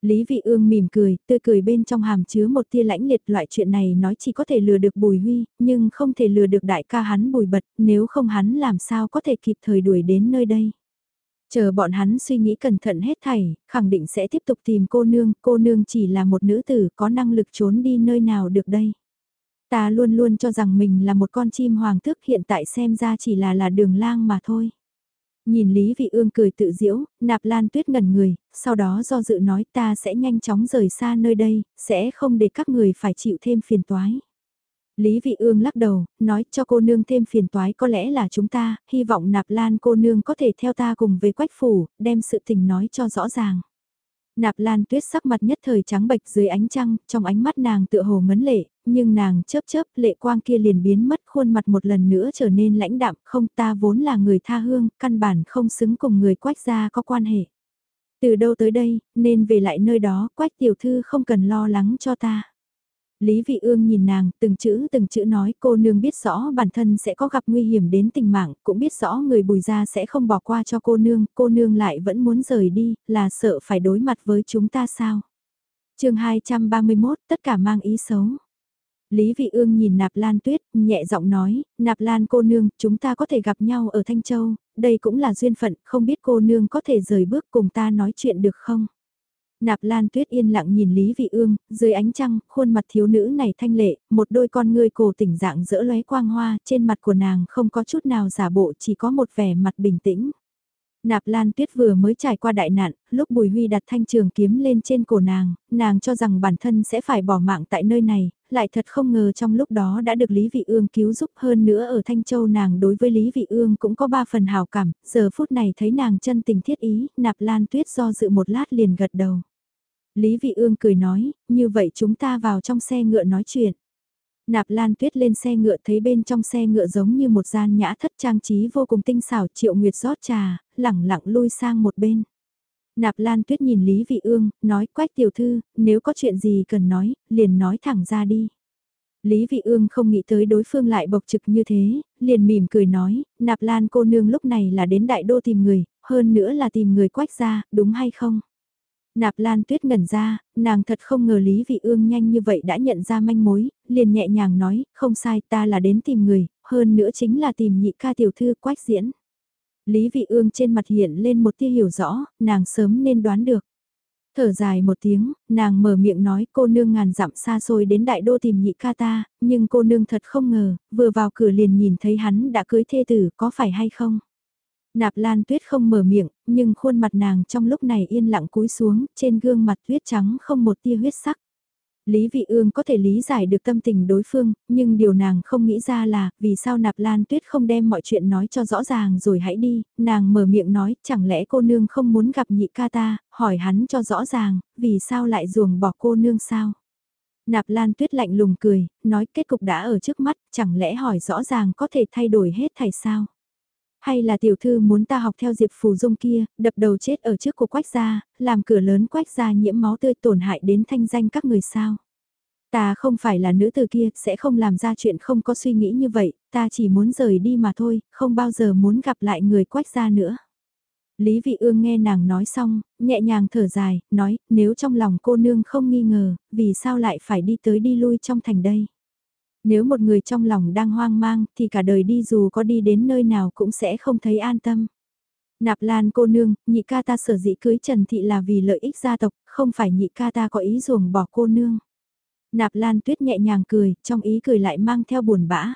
Lý Vị Ương mỉm cười, tươi cười bên trong hàm chứa một tia lãnh liệt loại chuyện này nói chỉ có thể lừa được Bùi Huy, nhưng không thể lừa được đại ca hắn Bùi Bật, nếu không hắn làm sao có thể kịp thời đuổi đến nơi đây. Chờ bọn hắn suy nghĩ cẩn thận hết thảy, khẳng định sẽ tiếp tục tìm cô nương, cô nương chỉ là một nữ tử có năng lực trốn đi nơi nào được đây. Ta luôn luôn cho rằng mình là một con chim hoàng thức hiện tại xem ra chỉ là là đường lang mà thôi. Nhìn Lý Vị Ương cười tự diễu, nạp lan tuyết ngẩn người, sau đó do dự nói ta sẽ nhanh chóng rời xa nơi đây, sẽ không để các người phải chịu thêm phiền toái. Lý Vị Ương lắc đầu, nói cho cô nương thêm phiền toái có lẽ là chúng ta, hy vọng nạp lan cô nương có thể theo ta cùng về quách phủ, đem sự tình nói cho rõ ràng. Nạp Lan Tuyết sắc mặt nhất thời trắng bệch dưới ánh trăng, trong ánh mắt nàng tựa hồ ngấn lệ, nhưng nàng chớp chớp lệ quang kia liền biến mất khuôn mặt một lần nữa trở nên lãnh đạm, không ta vốn là người tha hương, căn bản không xứng cùng người quách gia có quan hệ. Từ đâu tới đây, nên về lại nơi đó, quách tiểu thư không cần lo lắng cho ta. Lý Vị Ương nhìn nàng, từng chữ từng chữ nói cô nương biết rõ bản thân sẽ có gặp nguy hiểm đến tình mạng, cũng biết rõ người bùi gia sẽ không bỏ qua cho cô nương, cô nương lại vẫn muốn rời đi, là sợ phải đối mặt với chúng ta sao. chương 231, tất cả mang ý xấu. Lý Vị Ương nhìn Nạp Lan Tuyết, nhẹ giọng nói, Nạp Lan cô nương, chúng ta có thể gặp nhau ở Thanh Châu, đây cũng là duyên phận, không biết cô nương có thể rời bước cùng ta nói chuyện được không? Nạp Lan Tuyết yên lặng nhìn Lý Vị Ương, dưới ánh trăng, khuôn mặt thiếu nữ này thanh lệ, một đôi con ngươi cổ tỉnh dạng rỡ lóe quang hoa, trên mặt của nàng không có chút nào giả bộ, chỉ có một vẻ mặt bình tĩnh. Nạp Lan Tuyết vừa mới trải qua đại nạn, lúc Bùi Huy đặt thanh trường kiếm lên trên cổ nàng, nàng cho rằng bản thân sẽ phải bỏ mạng tại nơi này, lại thật không ngờ trong lúc đó đã được Lý Vị Ương cứu giúp hơn nữa ở Thanh Châu nàng đối với Lý Vị Ương cũng có ba phần hào cảm, giờ phút này thấy nàng chân tình thiết ý, Nạp Lan Tuyết do dự một lát liền gật đầu. Lý Vị Ương cười nói, như vậy chúng ta vào trong xe ngựa nói chuyện. Nạp Lan Tuyết lên xe ngựa thấy bên trong xe ngựa giống như một gian nhã thất trang trí vô cùng tinh xảo triệu nguyệt rót trà, lẳng lặng lui sang một bên. Nạp Lan Tuyết nhìn Lý Vị Ương, nói quách tiểu thư, nếu có chuyện gì cần nói, liền nói thẳng ra đi. Lý Vị Ương không nghĩ tới đối phương lại bộc trực như thế, liền mỉm cười nói, Nạp Lan cô nương lúc này là đến đại đô tìm người, hơn nữa là tìm người quách gia, đúng hay không? Nạp Lan Tuyết ngẩn ra, nàng thật không ngờ Lý Vị Ương nhanh như vậy đã nhận ra manh mối, liền nhẹ nhàng nói, không sai ta là đến tìm người, hơn nữa chính là tìm nhị ca tiểu thư quách diễn. Lý Vị Ương trên mặt hiện lên một tia hiểu rõ, nàng sớm nên đoán được. Thở dài một tiếng, nàng mở miệng nói cô nương ngàn dặm xa xôi đến đại đô tìm nhị ca ta, nhưng cô nương thật không ngờ, vừa vào cửa liền nhìn thấy hắn đã cưới thê tử có phải hay không. Nạp Lan Tuyết không mở miệng, nhưng khuôn mặt nàng trong lúc này yên lặng cúi xuống, trên gương mặt tuyết trắng không một tia huyết sắc. Lý Vị Ương có thể lý giải được tâm tình đối phương, nhưng điều nàng không nghĩ ra là, vì sao Nạp Lan Tuyết không đem mọi chuyện nói cho rõ ràng rồi hãy đi, nàng mở miệng nói, chẳng lẽ cô nương không muốn gặp nhị ca ta, hỏi hắn cho rõ ràng, vì sao lại ruồng bỏ cô nương sao? Nạp Lan Tuyết lạnh lùng cười, nói kết cục đã ở trước mắt, chẳng lẽ hỏi rõ ràng có thể thay đổi hết thảy sao? Hay là tiểu thư muốn ta học theo Diệp Phù Dung kia, đập đầu chết ở trước của quách gia, làm cửa lớn quách gia nhiễm máu tươi tổn hại đến thanh danh các người sao? Ta không phải là nữ từ kia, sẽ không làm ra chuyện không có suy nghĩ như vậy, ta chỉ muốn rời đi mà thôi, không bao giờ muốn gặp lại người quách gia nữa. Lý Vị Ương nghe nàng nói xong, nhẹ nhàng thở dài, nói, nếu trong lòng cô nương không nghi ngờ, vì sao lại phải đi tới đi lui trong thành đây? Nếu một người trong lòng đang hoang mang, thì cả đời đi dù có đi đến nơi nào cũng sẽ không thấy an tâm. Nạp Lan cô nương, nhị ca ta sở dĩ cưới Trần Thị là vì lợi ích gia tộc, không phải nhị ca ta có ý ruồng bỏ cô nương. Nạp Lan Tuyết nhẹ nhàng cười, trong ý cười lại mang theo buồn bã.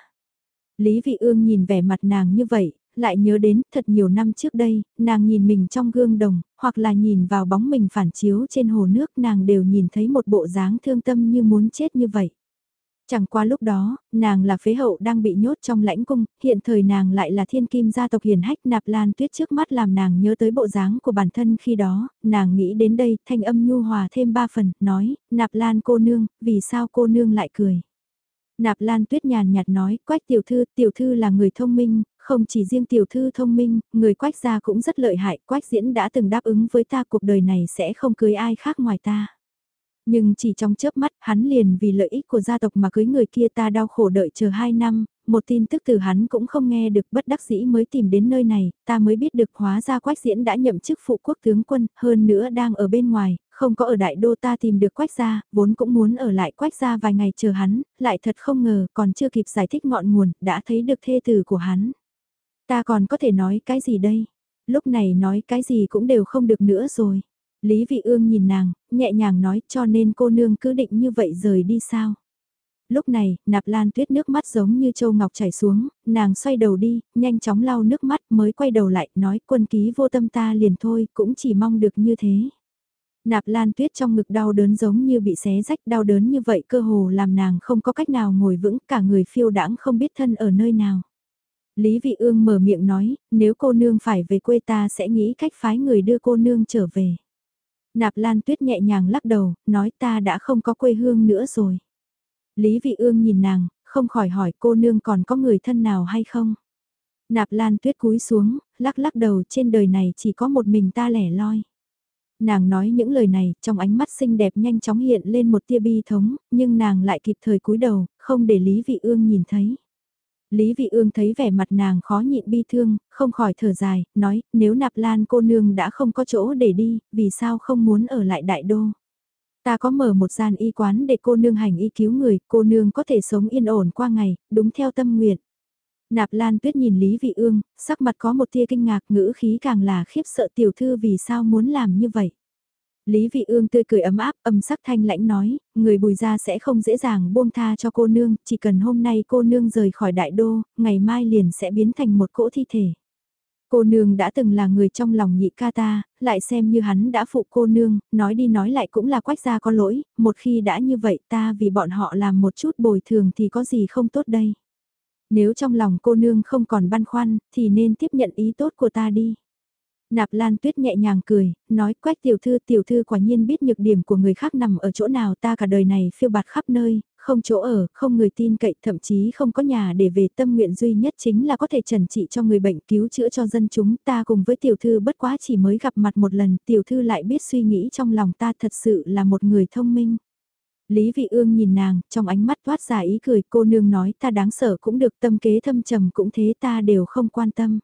Lý Vị Ương nhìn vẻ mặt nàng như vậy, lại nhớ đến thật nhiều năm trước đây, nàng nhìn mình trong gương đồng, hoặc là nhìn vào bóng mình phản chiếu trên hồ nước nàng đều nhìn thấy một bộ dáng thương tâm như muốn chết như vậy. Chẳng qua lúc đó, nàng là phế hậu đang bị nhốt trong lãnh cung, hiện thời nàng lại là thiên kim gia tộc hiền hách nạp lan tuyết trước mắt làm nàng nhớ tới bộ dáng của bản thân khi đó, nàng nghĩ đến đây thanh âm nhu hòa thêm ba phần, nói, nạp lan cô nương, vì sao cô nương lại cười. Nạp Lan Tuyết nhàn nhạt nói, Quách tiểu thư, tiểu thư là người thông minh, không chỉ riêng tiểu thư thông minh, người Quách gia cũng rất lợi hại, Quách diễn đã từng đáp ứng với ta cuộc đời này sẽ không cưới ai khác ngoài ta. Nhưng chỉ trong chớp mắt, hắn liền vì lợi ích của gia tộc mà cưới người kia ta đau khổ đợi chờ hai năm, một tin tức từ hắn cũng không nghe được bất đắc dĩ mới tìm đến nơi này, ta mới biết được hóa ra quách diễn đã nhậm chức phụ quốc tướng quân, hơn nữa đang ở bên ngoài, không có ở đại đô ta tìm được quách gia, vốn cũng muốn ở lại quách gia vài ngày chờ hắn, lại thật không ngờ còn chưa kịp giải thích ngọn nguồn, đã thấy được thê tử của hắn. Ta còn có thể nói cái gì đây? Lúc này nói cái gì cũng đều không được nữa rồi. Lý Vị Ương nhìn nàng, nhẹ nhàng nói cho nên cô nương cứ định như vậy rời đi sao. Lúc này, nạp lan tuyết nước mắt giống như châu ngọc chảy xuống, nàng xoay đầu đi, nhanh chóng lau nước mắt mới quay đầu lại, nói quân ký vô tâm ta liền thôi, cũng chỉ mong được như thế. Nạp lan tuyết trong ngực đau đớn giống như bị xé rách đau đớn như vậy cơ hồ làm nàng không có cách nào ngồi vững cả người phiêu đãng không biết thân ở nơi nào. Lý Vị Ương mở miệng nói, nếu cô nương phải về quê ta sẽ nghĩ cách phái người đưa cô nương trở về. Nạp Lan Tuyết nhẹ nhàng lắc đầu, nói ta đã không có quê hương nữa rồi. Lý Vị Ương nhìn nàng, không khỏi hỏi cô nương còn có người thân nào hay không. Nạp Lan Tuyết cúi xuống, lắc lắc đầu trên đời này chỉ có một mình ta lẻ loi. Nàng nói những lời này, trong ánh mắt xinh đẹp nhanh chóng hiện lên một tia bi thống, nhưng nàng lại kịp thời cúi đầu, không để Lý Vị Ương nhìn thấy. Lý Vị Ương thấy vẻ mặt nàng khó nhịn bi thương, không khỏi thở dài, nói, nếu nạp lan cô nương đã không có chỗ để đi, vì sao không muốn ở lại đại đô. Ta có mở một gian y quán để cô nương hành y cứu người, cô nương có thể sống yên ổn qua ngày, đúng theo tâm nguyện. Nạp Lan Tuyết nhìn Lý Vị Ương, sắc mặt có một tia kinh ngạc ngữ khí càng là khiếp sợ tiểu thư vì sao muốn làm như vậy. Lý Vị Ương tươi cười ấm áp, âm sắc thanh lãnh nói, người bùi gia sẽ không dễ dàng buông tha cho cô nương, chỉ cần hôm nay cô nương rời khỏi đại đô, ngày mai liền sẽ biến thành một cỗ thi thể. Cô nương đã từng là người trong lòng nhị ca ta, lại xem như hắn đã phụ cô nương, nói đi nói lại cũng là quách gia có lỗi, một khi đã như vậy ta vì bọn họ làm một chút bồi thường thì có gì không tốt đây. Nếu trong lòng cô nương không còn băn khoăn, thì nên tiếp nhận ý tốt của ta đi. Nạp Lan Tuyết nhẹ nhàng cười, nói quách tiểu thư tiểu thư quả nhiên biết nhược điểm của người khác nằm ở chỗ nào ta cả đời này phiêu bạt khắp nơi, không chỗ ở, không người tin cậy, thậm chí không có nhà để về tâm nguyện duy nhất chính là có thể trần trị cho người bệnh cứu chữa cho dân chúng ta cùng với tiểu thư bất quá chỉ mới gặp mặt một lần, tiểu thư lại biết suy nghĩ trong lòng ta thật sự là một người thông minh. Lý Vị Ương nhìn nàng, trong ánh mắt toát ra ý cười cô nương nói ta đáng sợ cũng được tâm kế thâm trầm cũng thế ta đều không quan tâm.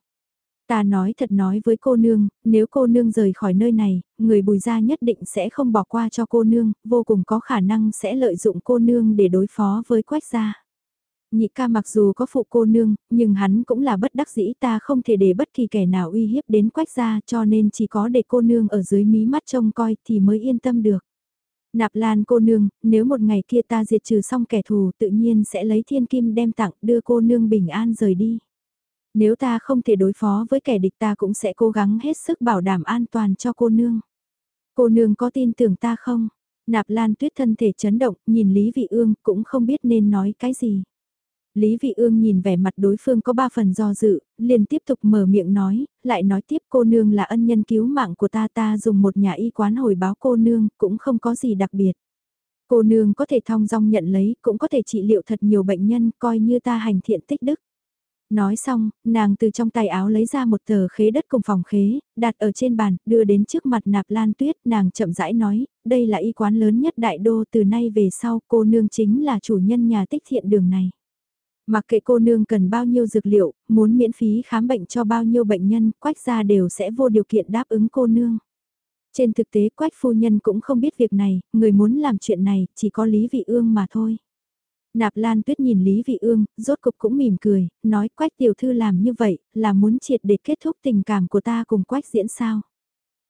Ta nói thật nói với cô nương, nếu cô nương rời khỏi nơi này, người bùi gia nhất định sẽ không bỏ qua cho cô nương, vô cùng có khả năng sẽ lợi dụng cô nương để đối phó với quách gia. Nhị ca mặc dù có phụ cô nương, nhưng hắn cũng là bất đắc dĩ ta không thể để bất kỳ kẻ nào uy hiếp đến quách gia cho nên chỉ có để cô nương ở dưới mí mắt trông coi thì mới yên tâm được. Nạp lan cô nương, nếu một ngày kia ta diệt trừ xong kẻ thù tự nhiên sẽ lấy thiên kim đem tặng đưa cô nương bình an rời đi. Nếu ta không thể đối phó với kẻ địch ta cũng sẽ cố gắng hết sức bảo đảm an toàn cho cô nương. Cô nương có tin tưởng ta không? Nạp Lan Tuyết thân thể chấn động, nhìn Lý Vị Ương cũng không biết nên nói cái gì. Lý Vị Ương nhìn vẻ mặt đối phương có ba phần do dự, liền tiếp tục mở miệng nói, lại nói tiếp cô nương là ân nhân cứu mạng của ta ta dùng một nhà y quán hồi báo cô nương, cũng không có gì đặc biệt. Cô nương có thể thong dong nhận lấy, cũng có thể trị liệu thật nhiều bệnh nhân, coi như ta hành thiện tích đức. Nói xong, nàng từ trong tay áo lấy ra một tờ khế đất cùng phòng khế, đặt ở trên bàn, đưa đến trước mặt nạp lan tuyết, nàng chậm rãi nói, đây là y quán lớn nhất đại đô từ nay về sau, cô nương chính là chủ nhân nhà tích thiện đường này. Mặc kệ cô nương cần bao nhiêu dược liệu, muốn miễn phí khám bệnh cho bao nhiêu bệnh nhân, quách gia đều sẽ vô điều kiện đáp ứng cô nương. Trên thực tế quách phu nhân cũng không biết việc này, người muốn làm chuyện này chỉ có Lý Vị Ương mà thôi. Nạp Lan Tuyết nhìn Lý Vị Ương, rốt cục cũng mỉm cười, nói Quách tiểu thư làm như vậy, là muốn triệt để kết thúc tình cảm của ta cùng Quách diễn sao.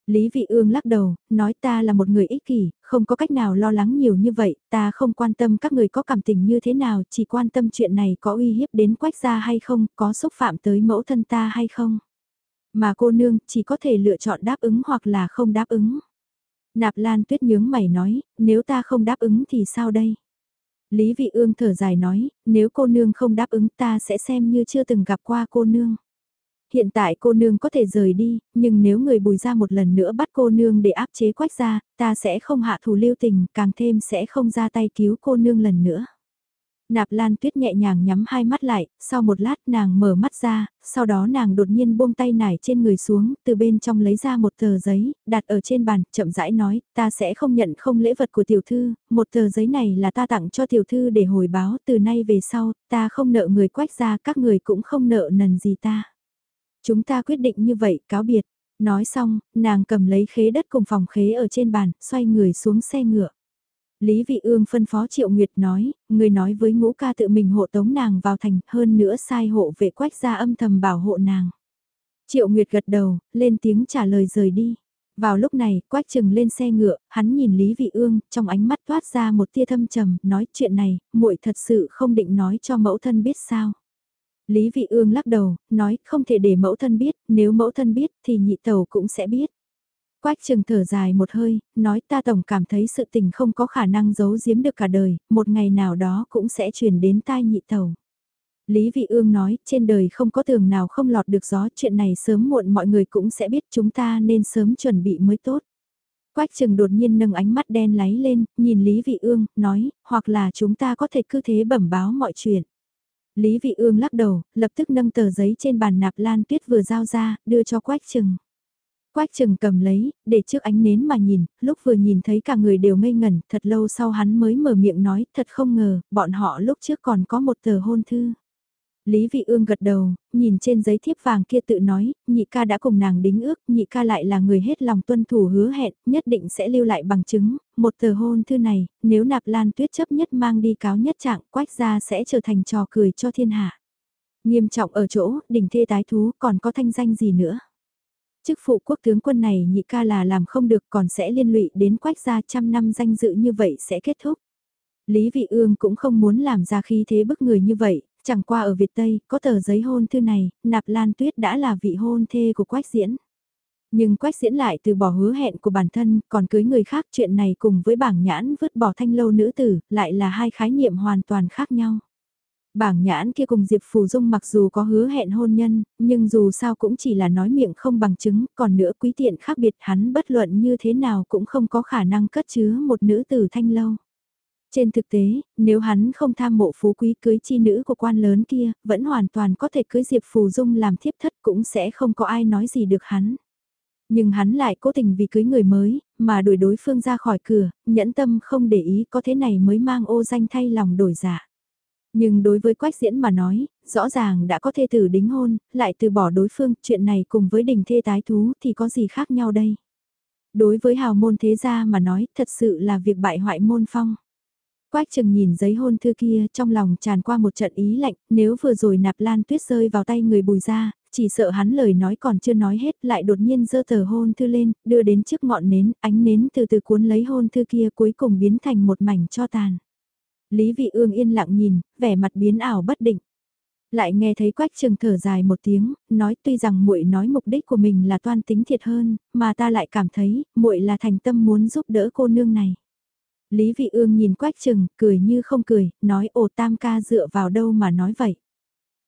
Lý Vị Ương lắc đầu, nói ta là một người ích kỷ, không có cách nào lo lắng nhiều như vậy, ta không quan tâm các người có cảm tình như thế nào, chỉ quan tâm chuyện này có uy hiếp đến Quách gia hay không, có xúc phạm tới mẫu thân ta hay không. Mà cô nương chỉ có thể lựa chọn đáp ứng hoặc là không đáp ứng. Nạp Lan Tuyết nhướng mày nói, nếu ta không đáp ứng thì sao đây? Lý Vị Ương thở dài nói, nếu cô nương không đáp ứng ta sẽ xem như chưa từng gặp qua cô nương. Hiện tại cô nương có thể rời đi, nhưng nếu người bùi ra một lần nữa bắt cô nương để áp chế quách ra, ta sẽ không hạ thủ lưu tình, càng thêm sẽ không ra tay cứu cô nương lần nữa. Nạp Lan Tuyết nhẹ nhàng nhắm hai mắt lại, sau một lát nàng mở mắt ra, sau đó nàng đột nhiên buông tay nải trên người xuống, từ bên trong lấy ra một tờ giấy, đặt ở trên bàn, chậm rãi nói, ta sẽ không nhận không lễ vật của tiểu thư, một tờ giấy này là ta tặng cho tiểu thư để hồi báo, từ nay về sau, ta không nợ người quách ra, các người cũng không nợ nần gì ta. Chúng ta quyết định như vậy, cáo biệt. Nói xong, nàng cầm lấy khế đất cùng phòng khế ở trên bàn, xoay người xuống xe ngựa. Lý Vị Ương phân phó Triệu Nguyệt nói, người nói với ngũ ca tự mình hộ tống nàng vào thành, hơn nữa sai hộ vệ quách ra âm thầm bảo hộ nàng. Triệu Nguyệt gật đầu, lên tiếng trả lời rời đi. Vào lúc này, Quách Trừng lên xe ngựa, hắn nhìn Lý Vị Ương, trong ánh mắt toát ra một tia thâm trầm, nói chuyện này, muội thật sự không định nói cho mẫu thân biết sao. Lý Vị Ương lắc đầu, nói không thể để mẫu thân biết, nếu mẫu thân biết thì nhị tẩu cũng sẽ biết. Quách trừng thở dài một hơi, nói ta tổng cảm thấy sự tình không có khả năng giấu giếm được cả đời, một ngày nào đó cũng sẽ truyền đến tai nhị tàu. Lý Vị Ương nói, trên đời không có tường nào không lọt được gió, chuyện này sớm muộn mọi người cũng sẽ biết chúng ta nên sớm chuẩn bị mới tốt. Quách trừng đột nhiên nâng ánh mắt đen láy lên, nhìn Lý Vị Ương, nói, hoặc là chúng ta có thể cứ thế bẩm báo mọi chuyện. Lý Vị Ương lắc đầu, lập tức nâng tờ giấy trên bàn nạp lan tuyết vừa giao ra, đưa cho Quách trừng. Quách trừng cầm lấy, để trước ánh nến mà nhìn, lúc vừa nhìn thấy cả người đều ngây ngẩn, thật lâu sau hắn mới mở miệng nói, thật không ngờ, bọn họ lúc trước còn có một tờ hôn thư. Lý Vị Ương gật đầu, nhìn trên giấy thiếp vàng kia tự nói, nhị ca đã cùng nàng đính ước, nhị ca lại là người hết lòng tuân thủ hứa hẹn, nhất định sẽ lưu lại bằng chứng, một tờ hôn thư này, nếu nạp lan tuyết chấp nhất mang đi cáo nhất trạng, quách gia sẽ trở thành trò cười cho thiên hạ. Nghiêm trọng ở chỗ, đỉnh thê tái thú còn có thanh danh gì nữa. Chức phụ quốc tướng quân này nhị ca là làm không được còn sẽ liên lụy đến quách gia trăm năm danh dự như vậy sẽ kết thúc. Lý Vị Ương cũng không muốn làm ra khí thế bức người như vậy, chẳng qua ở Việt Tây có tờ giấy hôn thư này, Nạp Lan Tuyết đã là vị hôn thê của Quách Diễn. Nhưng Quách Diễn lại từ bỏ hứa hẹn của bản thân, còn cưới người khác chuyện này cùng với bảng nhãn vứt bỏ thanh lâu nữ tử, lại là hai khái niệm hoàn toàn khác nhau. Bảng nhãn kia cùng Diệp Phù Dung mặc dù có hứa hẹn hôn nhân, nhưng dù sao cũng chỉ là nói miệng không bằng chứng, còn nữa quý tiện khác biệt hắn bất luận như thế nào cũng không có khả năng cất chứa một nữ tử thanh lâu. Trên thực tế, nếu hắn không tham mộ phú quý cưới chi nữ của quan lớn kia, vẫn hoàn toàn có thể cưới Diệp Phù Dung làm thiếp thất cũng sẽ không có ai nói gì được hắn. Nhưng hắn lại cố tình vì cưới người mới, mà đuổi đối phương ra khỏi cửa, nhẫn tâm không để ý có thế này mới mang ô danh thay lòng đổi giả. Nhưng đối với Quách Diễn mà nói, rõ ràng đã có thê tử đính hôn, lại từ bỏ đối phương, chuyện này cùng với đình thê tái thú thì có gì khác nhau đây? Đối với hào môn thế gia mà nói, thật sự là việc bại hoại môn phong. Quách chừng nhìn giấy hôn thư kia trong lòng tràn qua một trận ý lạnh, nếu vừa rồi nạp lan tuyết rơi vào tay người bùi ra, chỉ sợ hắn lời nói còn chưa nói hết lại đột nhiên giơ tờ hôn thư lên, đưa đến trước ngọn nến, ánh nến từ từ cuốn lấy hôn thư kia cuối cùng biến thành một mảnh cho tàn. Lý Vị Ương yên lặng nhìn, vẻ mặt biến ảo bất định. Lại nghe thấy Quách Trường thở dài một tiếng, nói tuy rằng muội nói mục đích của mình là toan tính thiệt hơn, mà ta lại cảm thấy, muội là thành tâm muốn giúp đỡ cô nương này. Lý Vị Ương nhìn Quách Trường, cười như không cười, nói ồ tam ca dựa vào đâu mà nói vậy.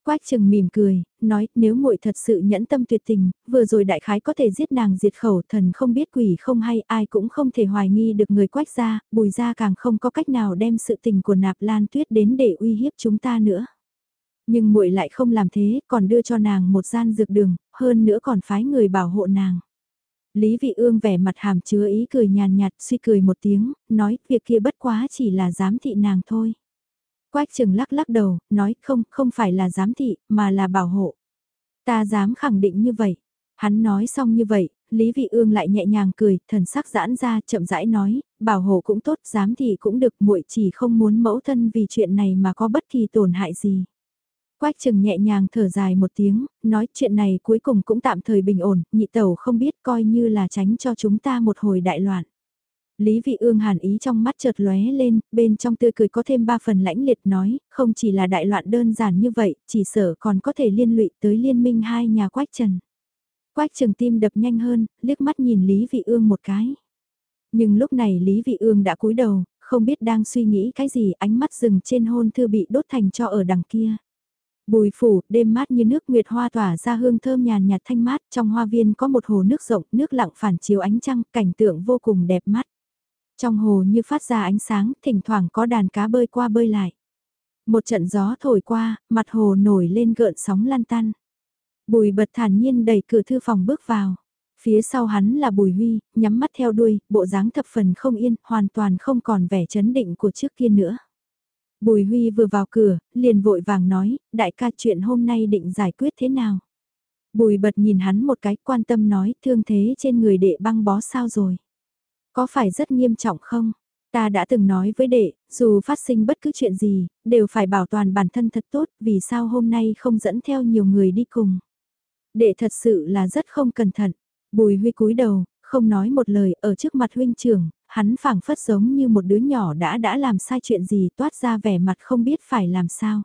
Quách Trừng mỉm cười, nói nếu muội thật sự nhẫn tâm tuyệt tình, vừa rồi đại khái có thể giết nàng diệt khẩu thần không biết quỷ không hay ai cũng không thể hoài nghi được người quách ra, bùi ra càng không có cách nào đem sự tình của nạp lan tuyết đến để uy hiếp chúng ta nữa. Nhưng muội lại không làm thế, còn đưa cho nàng một gian dược đường, hơn nữa còn phái người bảo hộ nàng. Lý Vị Ương vẻ mặt hàm chứa ý cười nhàn nhạt, suy cười một tiếng, nói, việc kia bất quá chỉ là giám thị nàng thôi. Quách Trừng lắc lắc đầu, nói, không, không phải là giám thị, mà là bảo hộ. Ta dám khẳng định như vậy. Hắn nói xong như vậy, Lý Vị Ương lại nhẹ nhàng cười, thần sắc giãn ra, chậm rãi nói, bảo hộ cũng tốt, giám thị cũng được, muội chỉ không muốn mẫu thân vì chuyện này mà có bất kỳ tổn hại gì. Quách Trừng nhẹ nhàng thở dài một tiếng, nói chuyện này cuối cùng cũng tạm thời bình ổn, nhị tẩu không biết coi như là tránh cho chúng ta một hồi đại loạn. Lý Vị Ương hàn ý trong mắt chợt lóe lên, bên trong tươi cười có thêm ba phần lãnh liệt nói, không chỉ là đại loạn đơn giản như vậy, chỉ sợ còn có thể liên lụy tới liên minh hai nhà Quách Trần. Quách Trường tim đập nhanh hơn, liếc mắt nhìn Lý Vị Ương một cái. Nhưng lúc này Lý Vị Ương đã cúi đầu, không biết đang suy nghĩ cái gì, ánh mắt dừng trên hôn thư bị đốt thành cho ở đằng kia. Bùi phủ, đêm mát như nước nguyệt hoa tỏa ra hương thơm nhàn nhạt thanh mát, trong hoa viên có một hồ nước rộng, nước lặng phản chiếu ánh trăng, cảnh tượng vô cùng đẹp mắt. Trong hồ như phát ra ánh sáng, thỉnh thoảng có đàn cá bơi qua bơi lại. Một trận gió thổi qua, mặt hồ nổi lên gợn sóng lan tan. Bùi bật thản nhiên đẩy cửa thư phòng bước vào. Phía sau hắn là Bùi Huy, nhắm mắt theo đuôi, bộ dáng thập phần không yên, hoàn toàn không còn vẻ chấn định của trước kia nữa. Bùi Huy vừa vào cửa, liền vội vàng nói, đại ca chuyện hôm nay định giải quyết thế nào? Bùi bật nhìn hắn một cái quan tâm nói, thương thế trên người đệ băng bó sao rồi? Có phải rất nghiêm trọng không? Ta đã từng nói với đệ, dù phát sinh bất cứ chuyện gì, đều phải bảo toàn bản thân thật tốt, vì sao hôm nay không dẫn theo nhiều người đi cùng? Đệ thật sự là rất không cẩn thận. Bùi Huy cúi đầu, không nói một lời, ở trước mặt huynh trưởng, hắn phảng phất giống như một đứa nhỏ đã đã làm sai chuyện gì toát ra vẻ mặt không biết phải làm sao.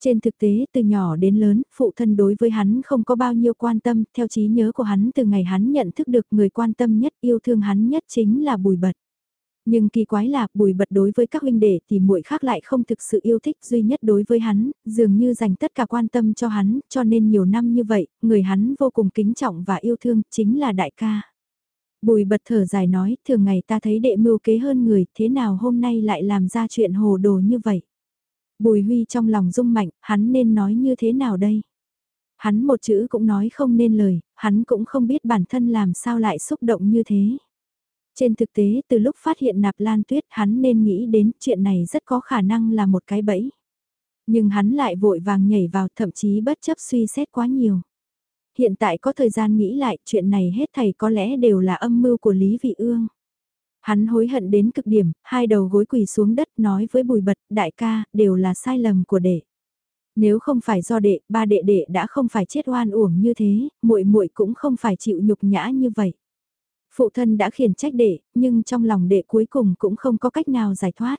Trên thực tế từ nhỏ đến lớn, phụ thân đối với hắn không có bao nhiêu quan tâm, theo trí nhớ của hắn từ ngày hắn nhận thức được người quan tâm nhất yêu thương hắn nhất chính là bùi bật. Nhưng kỳ quái là bùi bật đối với các huynh đệ thì muội khác lại không thực sự yêu thích duy nhất đối với hắn, dường như dành tất cả quan tâm cho hắn, cho nên nhiều năm như vậy, người hắn vô cùng kính trọng và yêu thương chính là đại ca. Bùi bật thở dài nói, thường ngày ta thấy đệ mưu kế hơn người, thế nào hôm nay lại làm ra chuyện hồ đồ như vậy? Bùi Huy trong lòng rung mạnh, hắn nên nói như thế nào đây? Hắn một chữ cũng nói không nên lời, hắn cũng không biết bản thân làm sao lại xúc động như thế. Trên thực tế từ lúc phát hiện nạp lan tuyết hắn nên nghĩ đến chuyện này rất có khả năng là một cái bẫy. Nhưng hắn lại vội vàng nhảy vào thậm chí bất chấp suy xét quá nhiều. Hiện tại có thời gian nghĩ lại chuyện này hết thầy có lẽ đều là âm mưu của Lý Vị Ương. Hắn hối hận đến cực điểm, hai đầu gối quỳ xuống đất nói với bùi bật, đại ca, đều là sai lầm của đệ. Nếu không phải do đệ, ba đệ đệ đã không phải chết oan uổng như thế, muội muội cũng không phải chịu nhục nhã như vậy. Phụ thân đã khiển trách đệ, nhưng trong lòng đệ cuối cùng cũng không có cách nào giải thoát.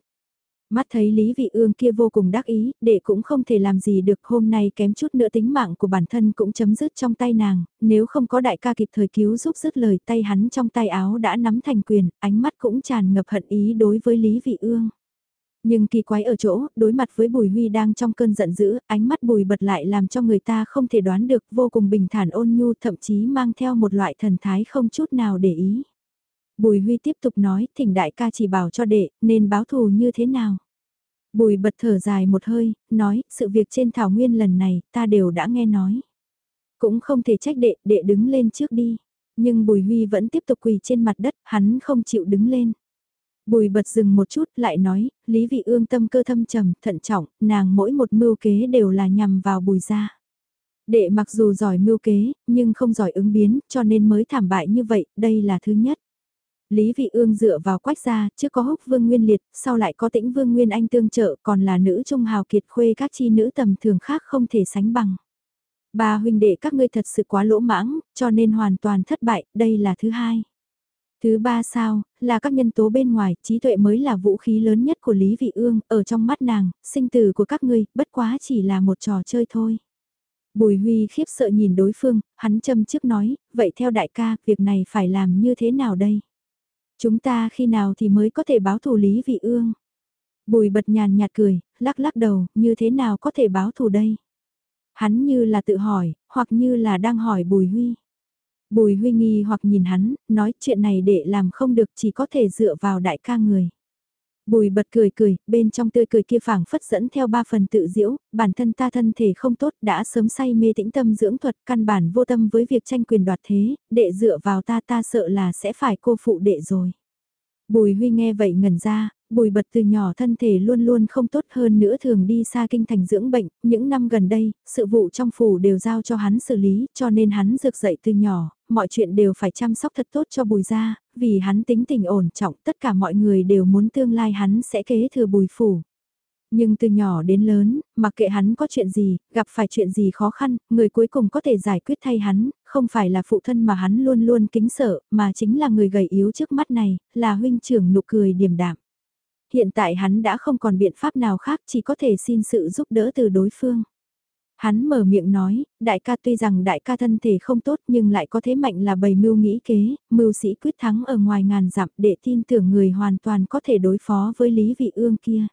Mắt thấy Lý Vị Ương kia vô cùng đắc ý, đệ cũng không thể làm gì được hôm nay kém chút nữa tính mạng của bản thân cũng chấm dứt trong tay nàng, nếu không có đại ca kịp thời cứu giúp dứt lời tay hắn trong tay áo đã nắm thành quyền, ánh mắt cũng tràn ngập hận ý đối với Lý Vị Ương. Nhưng kỳ quái ở chỗ, đối mặt với Bùi Huy đang trong cơn giận dữ, ánh mắt Bùi bật lại làm cho người ta không thể đoán được vô cùng bình thản ôn nhu thậm chí mang theo một loại thần thái không chút nào để ý. Bùi Huy tiếp tục nói, thỉnh đại ca chỉ bảo cho đệ, nên báo thù như thế nào. Bùi bật thở dài một hơi, nói, sự việc trên thảo nguyên lần này, ta đều đã nghe nói. Cũng không thể trách đệ, đệ đứng lên trước đi. Nhưng Bùi Huy vẫn tiếp tục quỳ trên mặt đất, hắn không chịu đứng lên. Bùi bật dừng một chút, lại nói, Lý Vị Ương tâm cơ thâm trầm, thận trọng, nàng mỗi một mưu kế đều là nhằm vào bùi gia. Đệ mặc dù giỏi mưu kế, nhưng không giỏi ứng biến, cho nên mới thảm bại như vậy, đây là thứ nhất. Lý Vị Ương dựa vào quách gia, trước có húc vương nguyên liệt, sau lại có tĩnh vương nguyên anh tương trợ, còn là nữ trung hào kiệt khuê các chi nữ tầm thường khác không thể sánh bằng. Ba huynh đệ các ngươi thật sự quá lỗ mãng, cho nên hoàn toàn thất bại, đây là thứ hai. Thứ ba sao, là các nhân tố bên ngoài, trí tuệ mới là vũ khí lớn nhất của Lý Vị Ương, ở trong mắt nàng, sinh tử của các ngươi, bất quá chỉ là một trò chơi thôi. Bùi Huy khiếp sợ nhìn đối phương, hắn châm trước nói, vậy theo đại ca, việc này phải làm như thế nào đây? Chúng ta khi nào thì mới có thể báo thù Lý Vị Ương? Bùi bật nhàn nhạt cười, lắc lắc đầu, như thế nào có thể báo thù đây? Hắn như là tự hỏi, hoặc như là đang hỏi Bùi Huy. Bùi Huy nghi hoặc nhìn hắn, nói chuyện này để làm không được chỉ có thể dựa vào đại ca người. Bùi bật cười cười, bên trong tươi cười kia phảng phất dẫn theo ba phần tự diễu, bản thân ta thân thể không tốt đã sớm say mê tĩnh tâm dưỡng thuật căn bản vô tâm với việc tranh quyền đoạt thế, đệ dựa vào ta ta sợ là sẽ phải cô phụ đệ rồi. Bùi Huy nghe vậy ngẩn ra, bùi bật từ nhỏ thân thể luôn luôn không tốt hơn nữa thường đi xa kinh thành dưỡng bệnh, những năm gần đây, sự vụ trong phủ đều giao cho hắn xử lý, cho nên hắn rực dậy từ nhỏ, mọi chuyện đều phải chăm sóc thật tốt cho bùi gia, vì hắn tính tình ổn trọng, tất cả mọi người đều muốn tương lai hắn sẽ kế thừa bùi phủ. Nhưng từ nhỏ đến lớn, mặc kệ hắn có chuyện gì, gặp phải chuyện gì khó khăn, người cuối cùng có thể giải quyết thay hắn, không phải là phụ thân mà hắn luôn luôn kính sợ, mà chính là người gầy yếu trước mắt này, là huynh trưởng nụ cười điềm đạm. Hiện tại hắn đã không còn biện pháp nào khác chỉ có thể xin sự giúp đỡ từ đối phương. Hắn mở miệng nói, đại ca tuy rằng đại ca thân thể không tốt nhưng lại có thế mạnh là bầy mưu nghĩ kế, mưu sĩ quyết thắng ở ngoài ngàn dặm để tin tưởng người hoàn toàn có thể đối phó với Lý Vị Ương kia.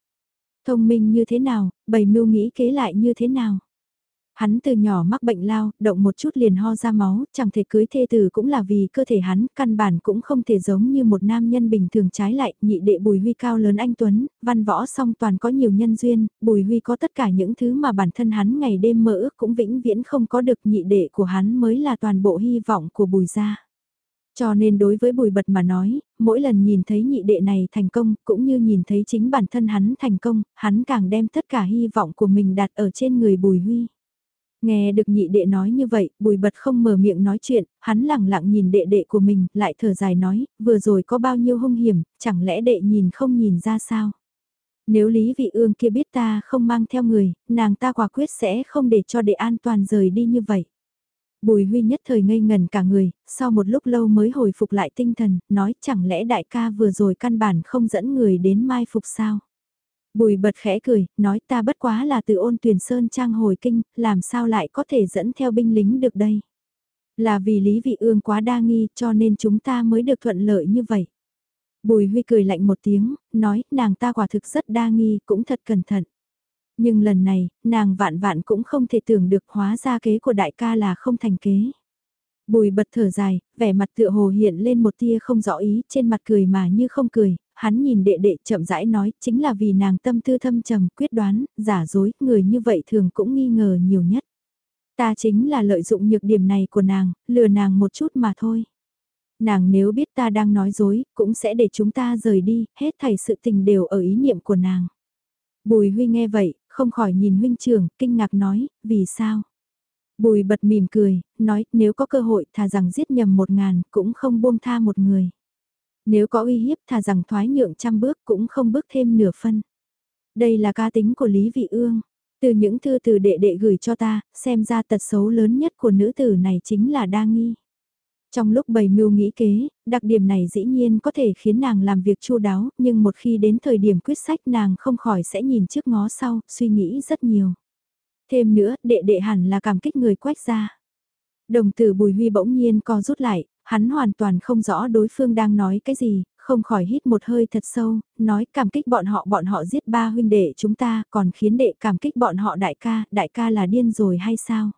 Thông minh như thế nào, bầy mưu nghĩ kế lại như thế nào. Hắn từ nhỏ mắc bệnh lao, động một chút liền ho ra máu, chẳng thể cưới thê tử cũng là vì cơ thể hắn, căn bản cũng không thể giống như một nam nhân bình thường trái lại, nhị đệ Bùi Huy cao lớn anh Tuấn, văn võ song toàn có nhiều nhân duyên, Bùi Huy có tất cả những thứ mà bản thân hắn ngày đêm mơ ước cũng vĩnh viễn không có được nhị đệ của hắn mới là toàn bộ hy vọng của Bùi gia. Cho nên đối với bùi bật mà nói, mỗi lần nhìn thấy nhị đệ này thành công, cũng như nhìn thấy chính bản thân hắn thành công, hắn càng đem tất cả hy vọng của mình đặt ở trên người bùi huy. Nghe được nhị đệ nói như vậy, bùi bật không mở miệng nói chuyện, hắn lặng lặng nhìn đệ đệ của mình, lại thở dài nói, vừa rồi có bao nhiêu hung hiểm, chẳng lẽ đệ nhìn không nhìn ra sao? Nếu Lý Vị Ương kia biết ta không mang theo người, nàng ta quả quyết sẽ không để cho đệ an toàn rời đi như vậy. Bùi Huy nhất thời ngây ngần cả người, sau một lúc lâu mới hồi phục lại tinh thần, nói chẳng lẽ đại ca vừa rồi căn bản không dẫn người đến mai phục sao? Bùi bật khẽ cười, nói ta bất quá là từ ôn tuyển sơn trang hồi kinh, làm sao lại có thể dẫn theo binh lính được đây? Là vì Lý Vị Ương quá đa nghi cho nên chúng ta mới được thuận lợi như vậy. Bùi Huy cười lạnh một tiếng, nói nàng ta quả thực rất đa nghi cũng thật cẩn thận. Nhưng lần này, nàng vạn vạn cũng không thể tưởng được hóa ra kế của đại ca là không thành kế. Bùi bật thở dài, vẻ mặt tựa hồ hiện lên một tia không rõ ý, trên mặt cười mà như không cười, hắn nhìn đệ đệ chậm rãi nói, chính là vì nàng tâm tư thâm trầm, quyết đoán, giả dối, người như vậy thường cũng nghi ngờ nhiều nhất. Ta chính là lợi dụng nhược điểm này của nàng, lừa nàng một chút mà thôi. Nàng nếu biết ta đang nói dối, cũng sẽ để chúng ta rời đi, hết thảy sự tình đều ở ý niệm của nàng. Bùi Huy nghe vậy, không khỏi nhìn huynh trưởng, kinh ngạc nói, vì sao? Bùi bật mỉm cười, nói, nếu có cơ hội thà rằng giết nhầm một ngàn, cũng không buông tha một người. Nếu có uy hiếp thà rằng thoái nhượng trăm bước cũng không bước thêm nửa phân. Đây là ca tính của Lý Vị Ương. Từ những thư từ đệ đệ gửi cho ta, xem ra tật xấu lớn nhất của nữ tử này chính là đa nghi. Trong lúc bày mưu nghĩ kế, đặc điểm này dĩ nhiên có thể khiến nàng làm việc chu đáo, nhưng một khi đến thời điểm quyết sách nàng không khỏi sẽ nhìn trước ngó sau, suy nghĩ rất nhiều. Thêm nữa, đệ đệ hẳn là cảm kích người quách ra. Đồng tử Bùi Huy bỗng nhiên co rút lại, hắn hoàn toàn không rõ đối phương đang nói cái gì, không khỏi hít một hơi thật sâu, nói cảm kích bọn họ bọn họ giết ba huynh đệ chúng ta, còn khiến đệ cảm kích bọn họ đại ca, đại ca là điên rồi hay sao?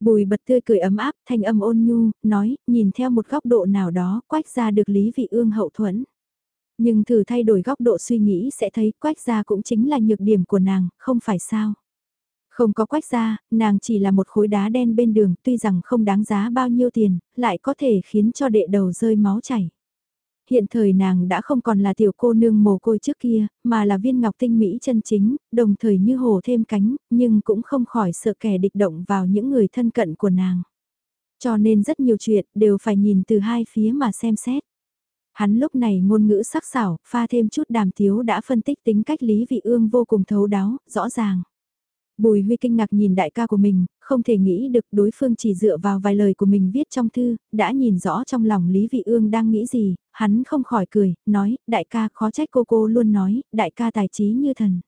Bùi bật tươi cười ấm áp, thanh âm ôn nhu, nói, nhìn theo một góc độ nào đó, quách ra được Lý Vị Ương hậu thuẫn. Nhưng thử thay đổi góc độ suy nghĩ sẽ thấy quách ra cũng chính là nhược điểm của nàng, không phải sao. Không có quách ra, nàng chỉ là một khối đá đen bên đường, tuy rằng không đáng giá bao nhiêu tiền, lại có thể khiến cho đệ đầu rơi máu chảy. Hiện thời nàng đã không còn là tiểu cô nương mồ côi trước kia, mà là viên ngọc tinh mỹ chân chính, đồng thời như hồ thêm cánh, nhưng cũng không khỏi sợ kẻ địch động vào những người thân cận của nàng. Cho nên rất nhiều chuyện đều phải nhìn từ hai phía mà xem xét. Hắn lúc này ngôn ngữ sắc sảo, pha thêm chút đàm tiếu đã phân tích tính cách Lý Vị Ương vô cùng thấu đáo, rõ ràng. Bùi Huy kinh ngạc nhìn đại ca của mình, không thể nghĩ được đối phương chỉ dựa vào vài lời của mình viết trong thư, đã nhìn rõ trong lòng Lý Vị Ương đang nghĩ gì, hắn không khỏi cười, nói, đại ca khó trách cô cô luôn nói, đại ca tài trí như thần.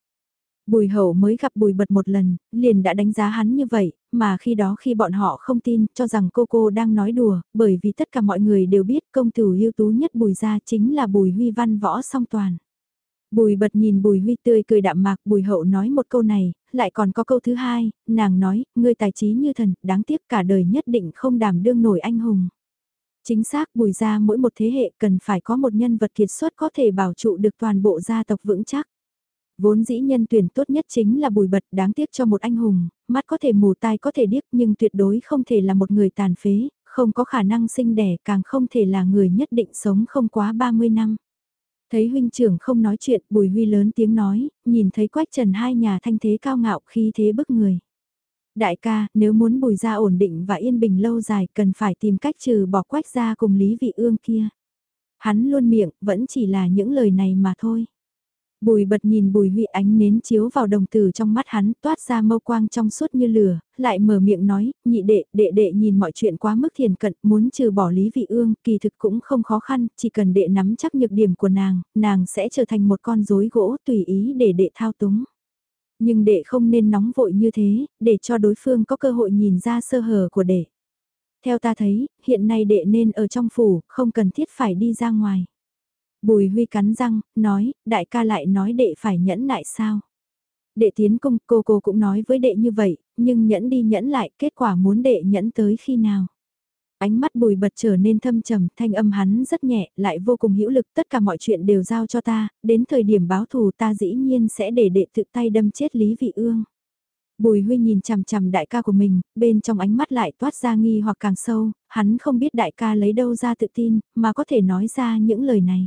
Bùi hậu mới gặp bùi bật một lần, liền đã đánh giá hắn như vậy, mà khi đó khi bọn họ không tin, cho rằng cô cô đang nói đùa, bởi vì tất cả mọi người đều biết công tử ưu tú nhất bùi gia chính là bùi huy văn võ song toàn. Bùi bật nhìn bùi huy tươi cười đạm mạc bùi hậu nói một câu này, lại còn có câu thứ hai, nàng nói, ngươi tài trí như thần, đáng tiếc cả đời nhất định không đảm đương nổi anh hùng. Chính xác bùi ra mỗi một thế hệ cần phải có một nhân vật kiệt xuất có thể bảo trụ được toàn bộ gia tộc vững chắc. Vốn dĩ nhân tuyển tốt nhất chính là bùi bật đáng tiếc cho một anh hùng, mắt có thể mù tai có thể điếc nhưng tuyệt đối không thể là một người tàn phế, không có khả năng sinh đẻ càng không thể là người nhất định sống không quá 30 năm. Thấy huynh trưởng không nói chuyện, Bùi Huy lớn tiếng nói, nhìn thấy Quách Trần hai nhà thanh thế cao ngạo khi thế bức người. Đại ca, nếu muốn bùi gia ổn định và yên bình lâu dài cần phải tìm cách trừ bỏ Quách gia cùng Lý Vị Ương kia. Hắn luôn miệng, vẫn chỉ là những lời này mà thôi. Bùi bật nhìn bùi huy ánh nến chiếu vào đồng tử trong mắt hắn toát ra mâu quang trong suốt như lửa, lại mở miệng nói, nhị đệ, đệ đệ nhìn mọi chuyện quá mức thiền cận, muốn trừ bỏ lý vị ương, kỳ thực cũng không khó khăn, chỉ cần đệ nắm chắc nhược điểm của nàng, nàng sẽ trở thành một con rối gỗ tùy ý để đệ thao túng. Nhưng đệ không nên nóng vội như thế, để cho đối phương có cơ hội nhìn ra sơ hở của đệ. Theo ta thấy, hiện nay đệ nên ở trong phủ, không cần thiết phải đi ra ngoài. Bùi Huy cắn răng, nói, đại ca lại nói đệ phải nhẫn lại sao? Đệ tiến công cô cô cũng nói với đệ như vậy, nhưng nhẫn đi nhẫn lại, kết quả muốn đệ nhẫn tới khi nào? Ánh mắt bùi bật trở nên thâm trầm, thanh âm hắn rất nhẹ, lại vô cùng hữu lực, tất cả mọi chuyện đều giao cho ta, đến thời điểm báo thù ta dĩ nhiên sẽ để đệ tự tay đâm chết Lý Vị Ương. Bùi Huy nhìn chằm chằm đại ca của mình, bên trong ánh mắt lại toát ra nghi hoặc càng sâu, hắn không biết đại ca lấy đâu ra tự tin, mà có thể nói ra những lời này.